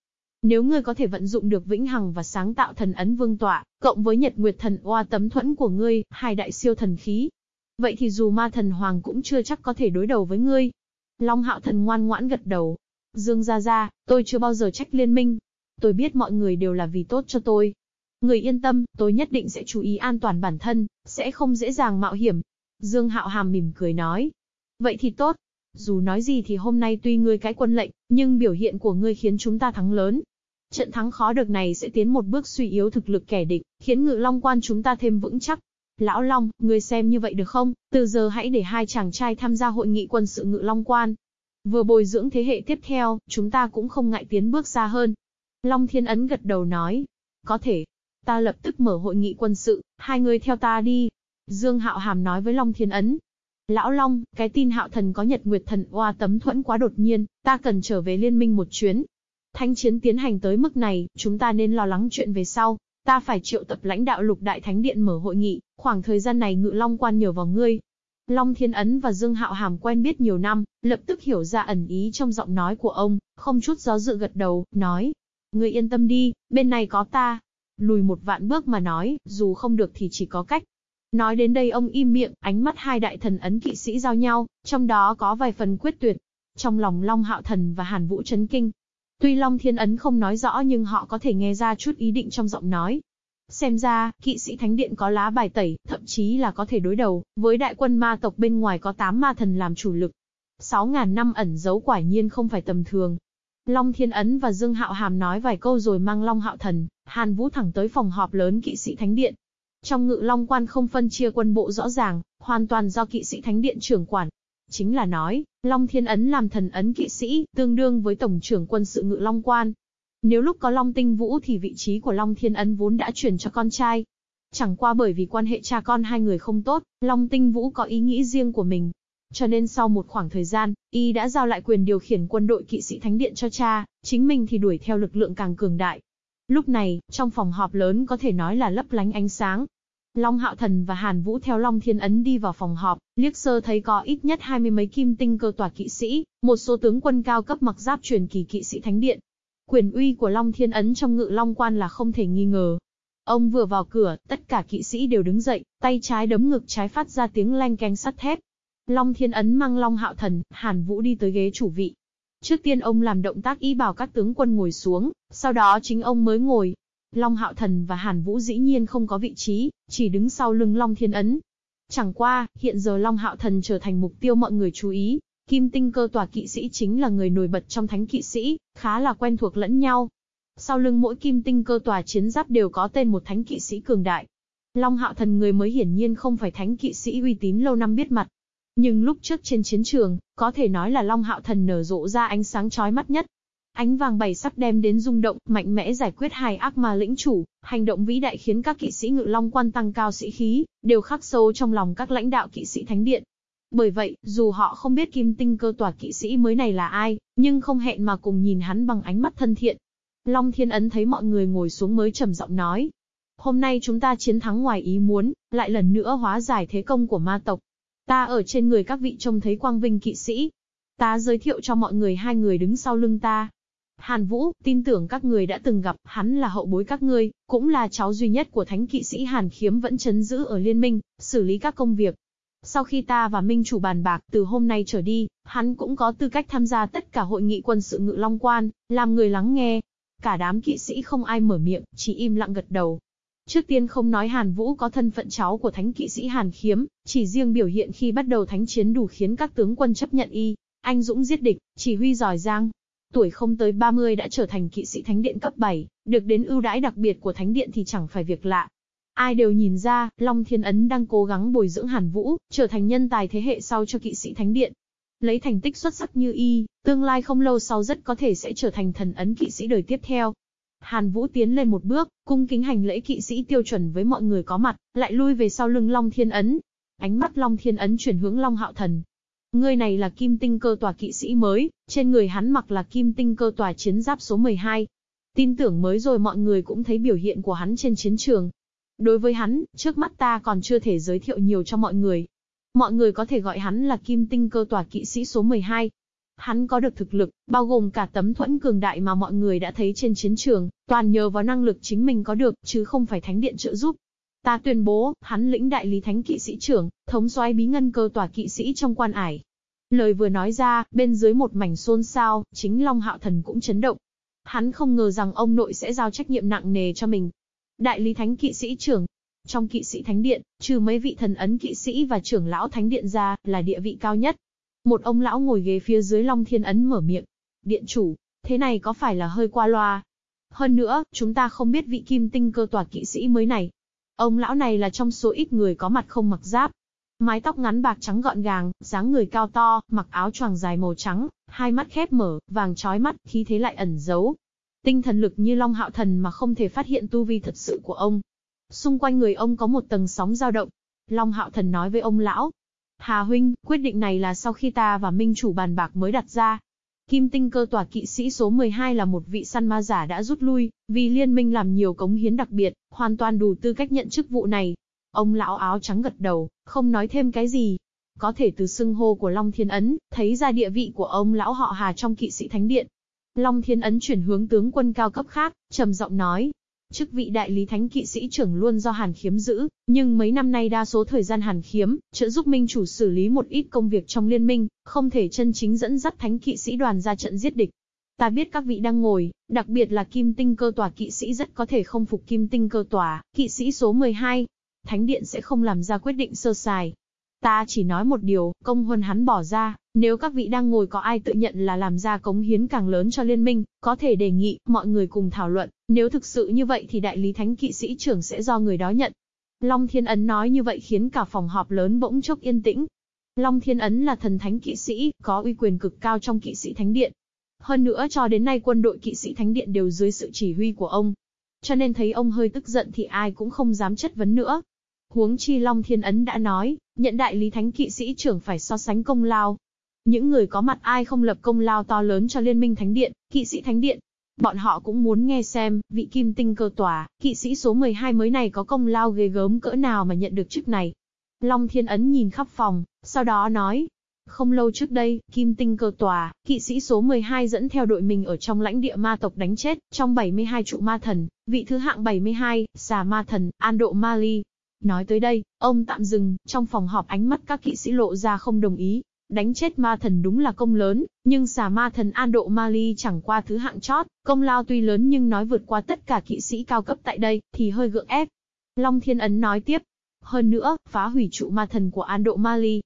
Nếu ngươi có thể vận dụng được vĩnh hằng và sáng tạo thần ấn vương tọa, cộng với nhật nguyệt thần oa tấm thuẫn của ngươi, hai đại siêu thần khí. Vậy thì dù ma thần hoàng cũng chưa chắc có thể đối đầu với ngươi. Long hạo thần ngoan ngoãn gật đầu. Dương ra ra, tôi chưa bao giờ trách liên minh. Tôi biết mọi người đều là vì tốt cho tôi. Người yên tâm, tôi nhất định sẽ chú ý an toàn bản thân, sẽ không dễ dàng mạo hiểm. Dương hạo hàm mỉm cười nói. Vậy thì tốt, dù nói gì thì hôm nay tuy ngươi cái quân lệnh, nhưng biểu hiện của ngươi khiến chúng ta thắng lớn. Trận thắng khó được này sẽ tiến một bước suy yếu thực lực kẻ địch, khiến ngự long quan chúng ta thêm vững chắc. Lão Long, ngươi xem như vậy được không? Từ giờ hãy để hai chàng trai tham gia hội nghị quân sự ngự long quan. Vừa bồi dưỡng thế hệ tiếp theo, chúng ta cũng không ngại tiến bước xa hơn. Long Thiên Ấn gật đầu nói. Có thể. Ta lập tức mở hội nghị quân sự, hai người theo ta đi. Dương Hạo Hàm nói với Long Thiên Ấn, Lão Long, cái tin hạo thần có nhật nguyệt thần oa tấm thuẫn quá đột nhiên, ta cần trở về liên minh một chuyến. Thanh chiến tiến hành tới mức này, chúng ta nên lo lắng chuyện về sau. Ta phải triệu tập lãnh đạo lục đại thánh điện mở hội nghị, khoảng thời gian này ngự long quan nhờ vào ngươi. Long Thiên Ấn và Dương Hạo Hàm quen biết nhiều năm, lập tức hiểu ra ẩn ý trong giọng nói của ông, không chút gió dự gật đầu, nói. Ngươi yên tâm đi, bên này có ta. Lùi một vạn bước mà nói, dù không được thì chỉ có cách, Nói đến đây ông im miệng, ánh mắt hai đại thần ấn kỵ sĩ giao nhau, trong đó có vài phần quyết tuyệt. Trong lòng Long Hạo Thần và Hàn Vũ chấn kinh. Tuy Long Thiên Ấn không nói rõ nhưng họ có thể nghe ra chút ý định trong giọng nói. Xem ra, kỵ sĩ Thánh Điện có lá bài tẩy, thậm chí là có thể đối đầu, với đại quân ma tộc bên ngoài có 8 ma thần làm chủ lực. 6.000 năm ẩn giấu quả nhiên không phải tầm thường. Long Thiên Ấn và Dương Hạo Hàm nói vài câu rồi mang Long Hạo Thần, Hàn Vũ thẳng tới phòng họp lớn kỵ sĩ Thánh Điện, trong ngự long quan không phân chia quân bộ rõ ràng, hoàn toàn do kỵ sĩ thánh điện trưởng quản. Chính là nói, Long Thiên Ấn làm thần ấn kỵ sĩ, tương đương với tổng trưởng quân sự ngự long quan. Nếu lúc có Long Tinh Vũ thì vị trí của Long Thiên Ấn vốn đã chuyển cho con trai. Chẳng qua bởi vì quan hệ cha con hai người không tốt, Long Tinh Vũ có ý nghĩ riêng của mình. Cho nên sau một khoảng thời gian, y đã giao lại quyền điều khiển quân đội kỵ sĩ thánh điện cho cha, chính mình thì đuổi theo lực lượng càng cường đại. Lúc này, trong phòng họp lớn có thể nói là lấp lánh ánh sáng. Long Hạo Thần và Hàn Vũ theo Long Thiên Ấn đi vào phòng họp, liếc sơ thấy có ít nhất hai mươi mấy kim tinh cơ tòa kỵ sĩ, một số tướng quân cao cấp mặc giáp truyền kỳ kỵ sĩ thánh điện. Quyền uy của Long Thiên Ấn trong ngự Long Quan là không thể nghi ngờ. Ông vừa vào cửa, tất cả kỵ sĩ đều đứng dậy, tay trái đấm ngực trái phát ra tiếng leng keng sắt thép. Long Thiên Ấn mang Long Hạo Thần, Hàn Vũ đi tới ghế chủ vị, Trước tiên ông làm động tác ý bảo các tướng quân ngồi xuống, sau đó chính ông mới ngồi. Long Hạo Thần và Hàn Vũ dĩ nhiên không có vị trí, chỉ đứng sau lưng Long Thiên Ấn. Chẳng qua, hiện giờ Long Hạo Thần trở thành mục tiêu mọi người chú ý. Kim tinh cơ tòa kỵ sĩ chính là người nổi bật trong thánh kỵ sĩ, khá là quen thuộc lẫn nhau. Sau lưng mỗi kim tinh cơ tòa chiến giáp đều có tên một thánh kỵ sĩ cường đại. Long Hạo Thần người mới hiển nhiên không phải thánh kỵ sĩ uy tín lâu năm biết mặt, nhưng lúc trước trên chiến trường, có thể nói là Long Hạo Thần nở rộ ra ánh sáng chói mắt nhất. Ánh vàng bảy sắp đem đến rung động, mạnh mẽ giải quyết hai ác ma lĩnh chủ, hành động vĩ đại khiến các kỵ sĩ ngự long quan tăng cao sĩ khí, đều khắc sâu trong lòng các lãnh đạo kỵ sĩ thánh điện. Bởi vậy, dù họ không biết kim tinh cơ tòa kỵ sĩ mới này là ai, nhưng không hẹn mà cùng nhìn hắn bằng ánh mắt thân thiện. Long Thiên Ấn thấy mọi người ngồi xuống mới trầm giọng nói. Hôm nay chúng ta chiến thắng ngoài ý muốn, lại lần nữa hóa giải thế công của ma tộc. Ta ở trên người các vị trông thấy quang vinh kỵ sĩ. Ta giới thiệu cho mọi người hai người đứng sau lưng ta. Hàn Vũ, tin tưởng các người đã từng gặp, hắn là hậu bối các ngươi, cũng là cháu duy nhất của thánh kỵ sĩ Hàn Khiếm vẫn chấn giữ ở liên minh, xử lý các công việc. Sau khi ta và Minh chủ bàn bạc, từ hôm nay trở đi, hắn cũng có tư cách tham gia tất cả hội nghị quân sự ngự long quan, làm người lắng nghe. Cả đám kỵ sĩ không ai mở miệng, chỉ im lặng gật đầu. Trước tiên không nói Hàn Vũ có thân phận cháu của thánh kỵ sĩ Hàn Khiếm, chỉ riêng biểu hiện khi bắt đầu thánh chiến đủ khiến các tướng quân chấp nhận y. Anh dũng giết địch, chỉ huy giỏi giang, tuổi không tới 30 đã trở thành kỵ sĩ thánh điện cấp 7, được đến ưu đãi đặc biệt của thánh điện thì chẳng phải việc lạ. Ai đều nhìn ra, Long Thiên Ấn đang cố gắng bồi dưỡng Hàn Vũ, trở thành nhân tài thế hệ sau cho kỵ sĩ thánh điện. Lấy thành tích xuất sắc như y, tương lai không lâu sau rất có thể sẽ trở thành thần ấn kỵ sĩ đời tiếp theo. Hàn Vũ tiến lên một bước, cung kính hành lễ kỵ sĩ tiêu chuẩn với mọi người có mặt, lại lui về sau lưng Long Thiên Ấn. Ánh mắt Long Thiên Ấn chuyển hướng Long Hạo Thần, Ngươi này là kim tinh cơ tòa kỵ sĩ mới, trên người hắn mặc là kim tinh cơ tòa chiến giáp số 12. Tin tưởng mới rồi mọi người cũng thấy biểu hiện của hắn trên chiến trường. Đối với hắn, trước mắt ta còn chưa thể giới thiệu nhiều cho mọi người. Mọi người có thể gọi hắn là kim tinh cơ tòa kỵ sĩ số 12. Hắn có được thực lực, bao gồm cả tấm thuẫn cường đại mà mọi người đã thấy trên chiến trường, toàn nhờ vào năng lực chính mình có được, chứ không phải thánh điện trợ giúp. Ta tuyên bố, hắn lĩnh đại lý thánh kỵ sĩ trưởng, thống soái bí ngân cơ tòa kỵ sĩ trong quan ải. Lời vừa nói ra, bên dưới một mảnh xôn xao, chính Long Hạo Thần cũng chấn động. Hắn không ngờ rằng ông nội sẽ giao trách nhiệm nặng nề cho mình. Đại lý thánh kỵ sĩ trưởng, trong kỵ sĩ thánh điện, trừ mấy vị thần ấn kỵ sĩ và trưởng lão thánh điện ra, là địa vị cao nhất. Một ông lão ngồi ghế phía dưới Long Thiên Ấn mở miệng. Điện chủ, thế này có phải là hơi qua loa? Hơn nữa, chúng ta không biết vị kim tinh cơ tòa kỵ sĩ mới này, Ông lão này là trong số ít người có mặt không mặc giáp. Mái tóc ngắn bạc trắng gọn gàng, dáng người cao to, mặc áo choàng dài màu trắng, hai mắt khép mở, vàng trói mắt, khí thế lại ẩn giấu. Tinh thần lực như long hạo thần mà không thể phát hiện tu vi thật sự của ông. Xung quanh người ông có một tầng sóng dao động. Long hạo thần nói với ông lão. Hà huynh, quyết định này là sau khi ta và minh chủ bàn bạc mới đặt ra. Kim tinh cơ tòa kỵ sĩ số 12 là một vị săn ma giả đã rút lui, vì liên minh làm nhiều cống hiến đặc biệt, hoàn toàn đủ tư cách nhận chức vụ này. Ông lão áo trắng gật đầu, không nói thêm cái gì. Có thể từ xưng hô của Long Thiên Ấn, thấy ra địa vị của ông lão họ Hà trong kỵ sĩ thánh điện. Long Thiên Ấn chuyển hướng tướng quân cao cấp khác, trầm giọng nói, Chức vị đại lý thánh kỵ sĩ trưởng luôn do Hàn Khiếm giữ, nhưng mấy năm nay đa số thời gian Hàn Khiếm, trợ giúp Minh chủ xử lý một ít công việc trong liên minh, không thể chân chính dẫn dắt thánh kỵ sĩ đoàn ra trận giết địch. Ta biết các vị đang ngồi, đặc biệt là kim tinh cơ tòa kỵ sĩ rất có thể không phục kim tinh cơ tòa, kỵ sĩ số 12. Thánh điện sẽ không làm ra quyết định sơ sài, Ta chỉ nói một điều, công huân hắn bỏ ra, nếu các vị đang ngồi có ai tự nhận là làm ra cống hiến càng lớn cho liên minh, có thể đề nghị, mọi người cùng thảo luận, nếu thực sự như vậy thì đại lý thánh kỵ sĩ trưởng sẽ do người đó nhận. Long Thiên Ấn nói như vậy khiến cả phòng họp lớn bỗng chốc yên tĩnh. Long Thiên Ấn là thần thánh kỵ sĩ, có uy quyền cực cao trong kỵ sĩ thánh điện. Hơn nữa cho đến nay quân đội kỵ sĩ thánh điện đều dưới sự chỉ huy của ông. Cho nên thấy ông hơi tức giận thì ai cũng không dám chất vấn nữa. Huống chi Long Thiên Ấn đã nói, nhận đại lý thánh kỵ sĩ trưởng phải so sánh công lao. Những người có mặt ai không lập công lao to lớn cho Liên minh Thánh Điện, kỵ sĩ Thánh Điện. Bọn họ cũng muốn nghe xem, vị kim tinh cơ tòa, kỵ sĩ số 12 mới này có công lao ghê gớm cỡ nào mà nhận được chức này. Long Thiên Ấn nhìn khắp phòng, sau đó nói, không lâu trước đây, Kim Tinh cơ tòa, kỵ sĩ số 12 dẫn theo đội mình ở trong lãnh địa ma tộc đánh chết, trong 72 trụ ma thần, vị thứ hạng 72, xà ma thần, An Độ Mali, Nói tới đây, ông tạm dừng, trong phòng họp ánh mắt các kỵ sĩ lộ ra không đồng ý. Đánh chết ma thần đúng là công lớn, nhưng xà ma thần An Độ Mali chẳng qua thứ hạng chót, công lao tuy lớn nhưng nói vượt qua tất cả kỵ sĩ cao cấp tại đây, thì hơi gượng ép. Long Thiên Ấn nói tiếp. Hơn nữa, phá hủy trụ ma thần của An Độ Mali.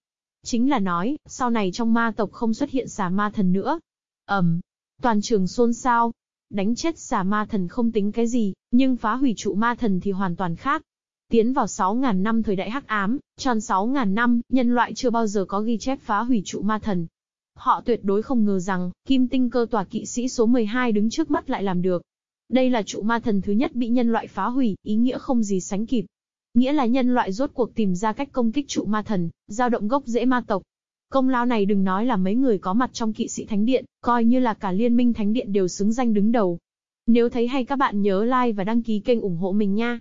Chính là nói, sau này trong ma tộc không xuất hiện xà ma thần nữa. ầm, toàn trường xôn xao. Đánh chết xà ma thần không tính cái gì, nhưng phá hủy trụ ma thần thì hoàn toàn khác. Tiến vào 6.000 năm thời đại hắc ám, tròn 6.000 năm, nhân loại chưa bao giờ có ghi chép phá hủy trụ ma thần. Họ tuyệt đối không ngờ rằng, kim tinh cơ tòa kỵ sĩ số 12 đứng trước mắt lại làm được. Đây là trụ ma thần thứ nhất bị nhân loại phá hủy, ý nghĩa không gì sánh kịp. Nghĩa là nhân loại rốt cuộc tìm ra cách công kích trụ ma thần, giao động gốc rễ ma tộc. Công lao này đừng nói là mấy người có mặt trong kỵ sĩ thánh điện, coi như là cả liên minh thánh điện đều xứng danh đứng đầu. Nếu thấy hay các bạn nhớ like và đăng ký kênh ủng hộ mình nha.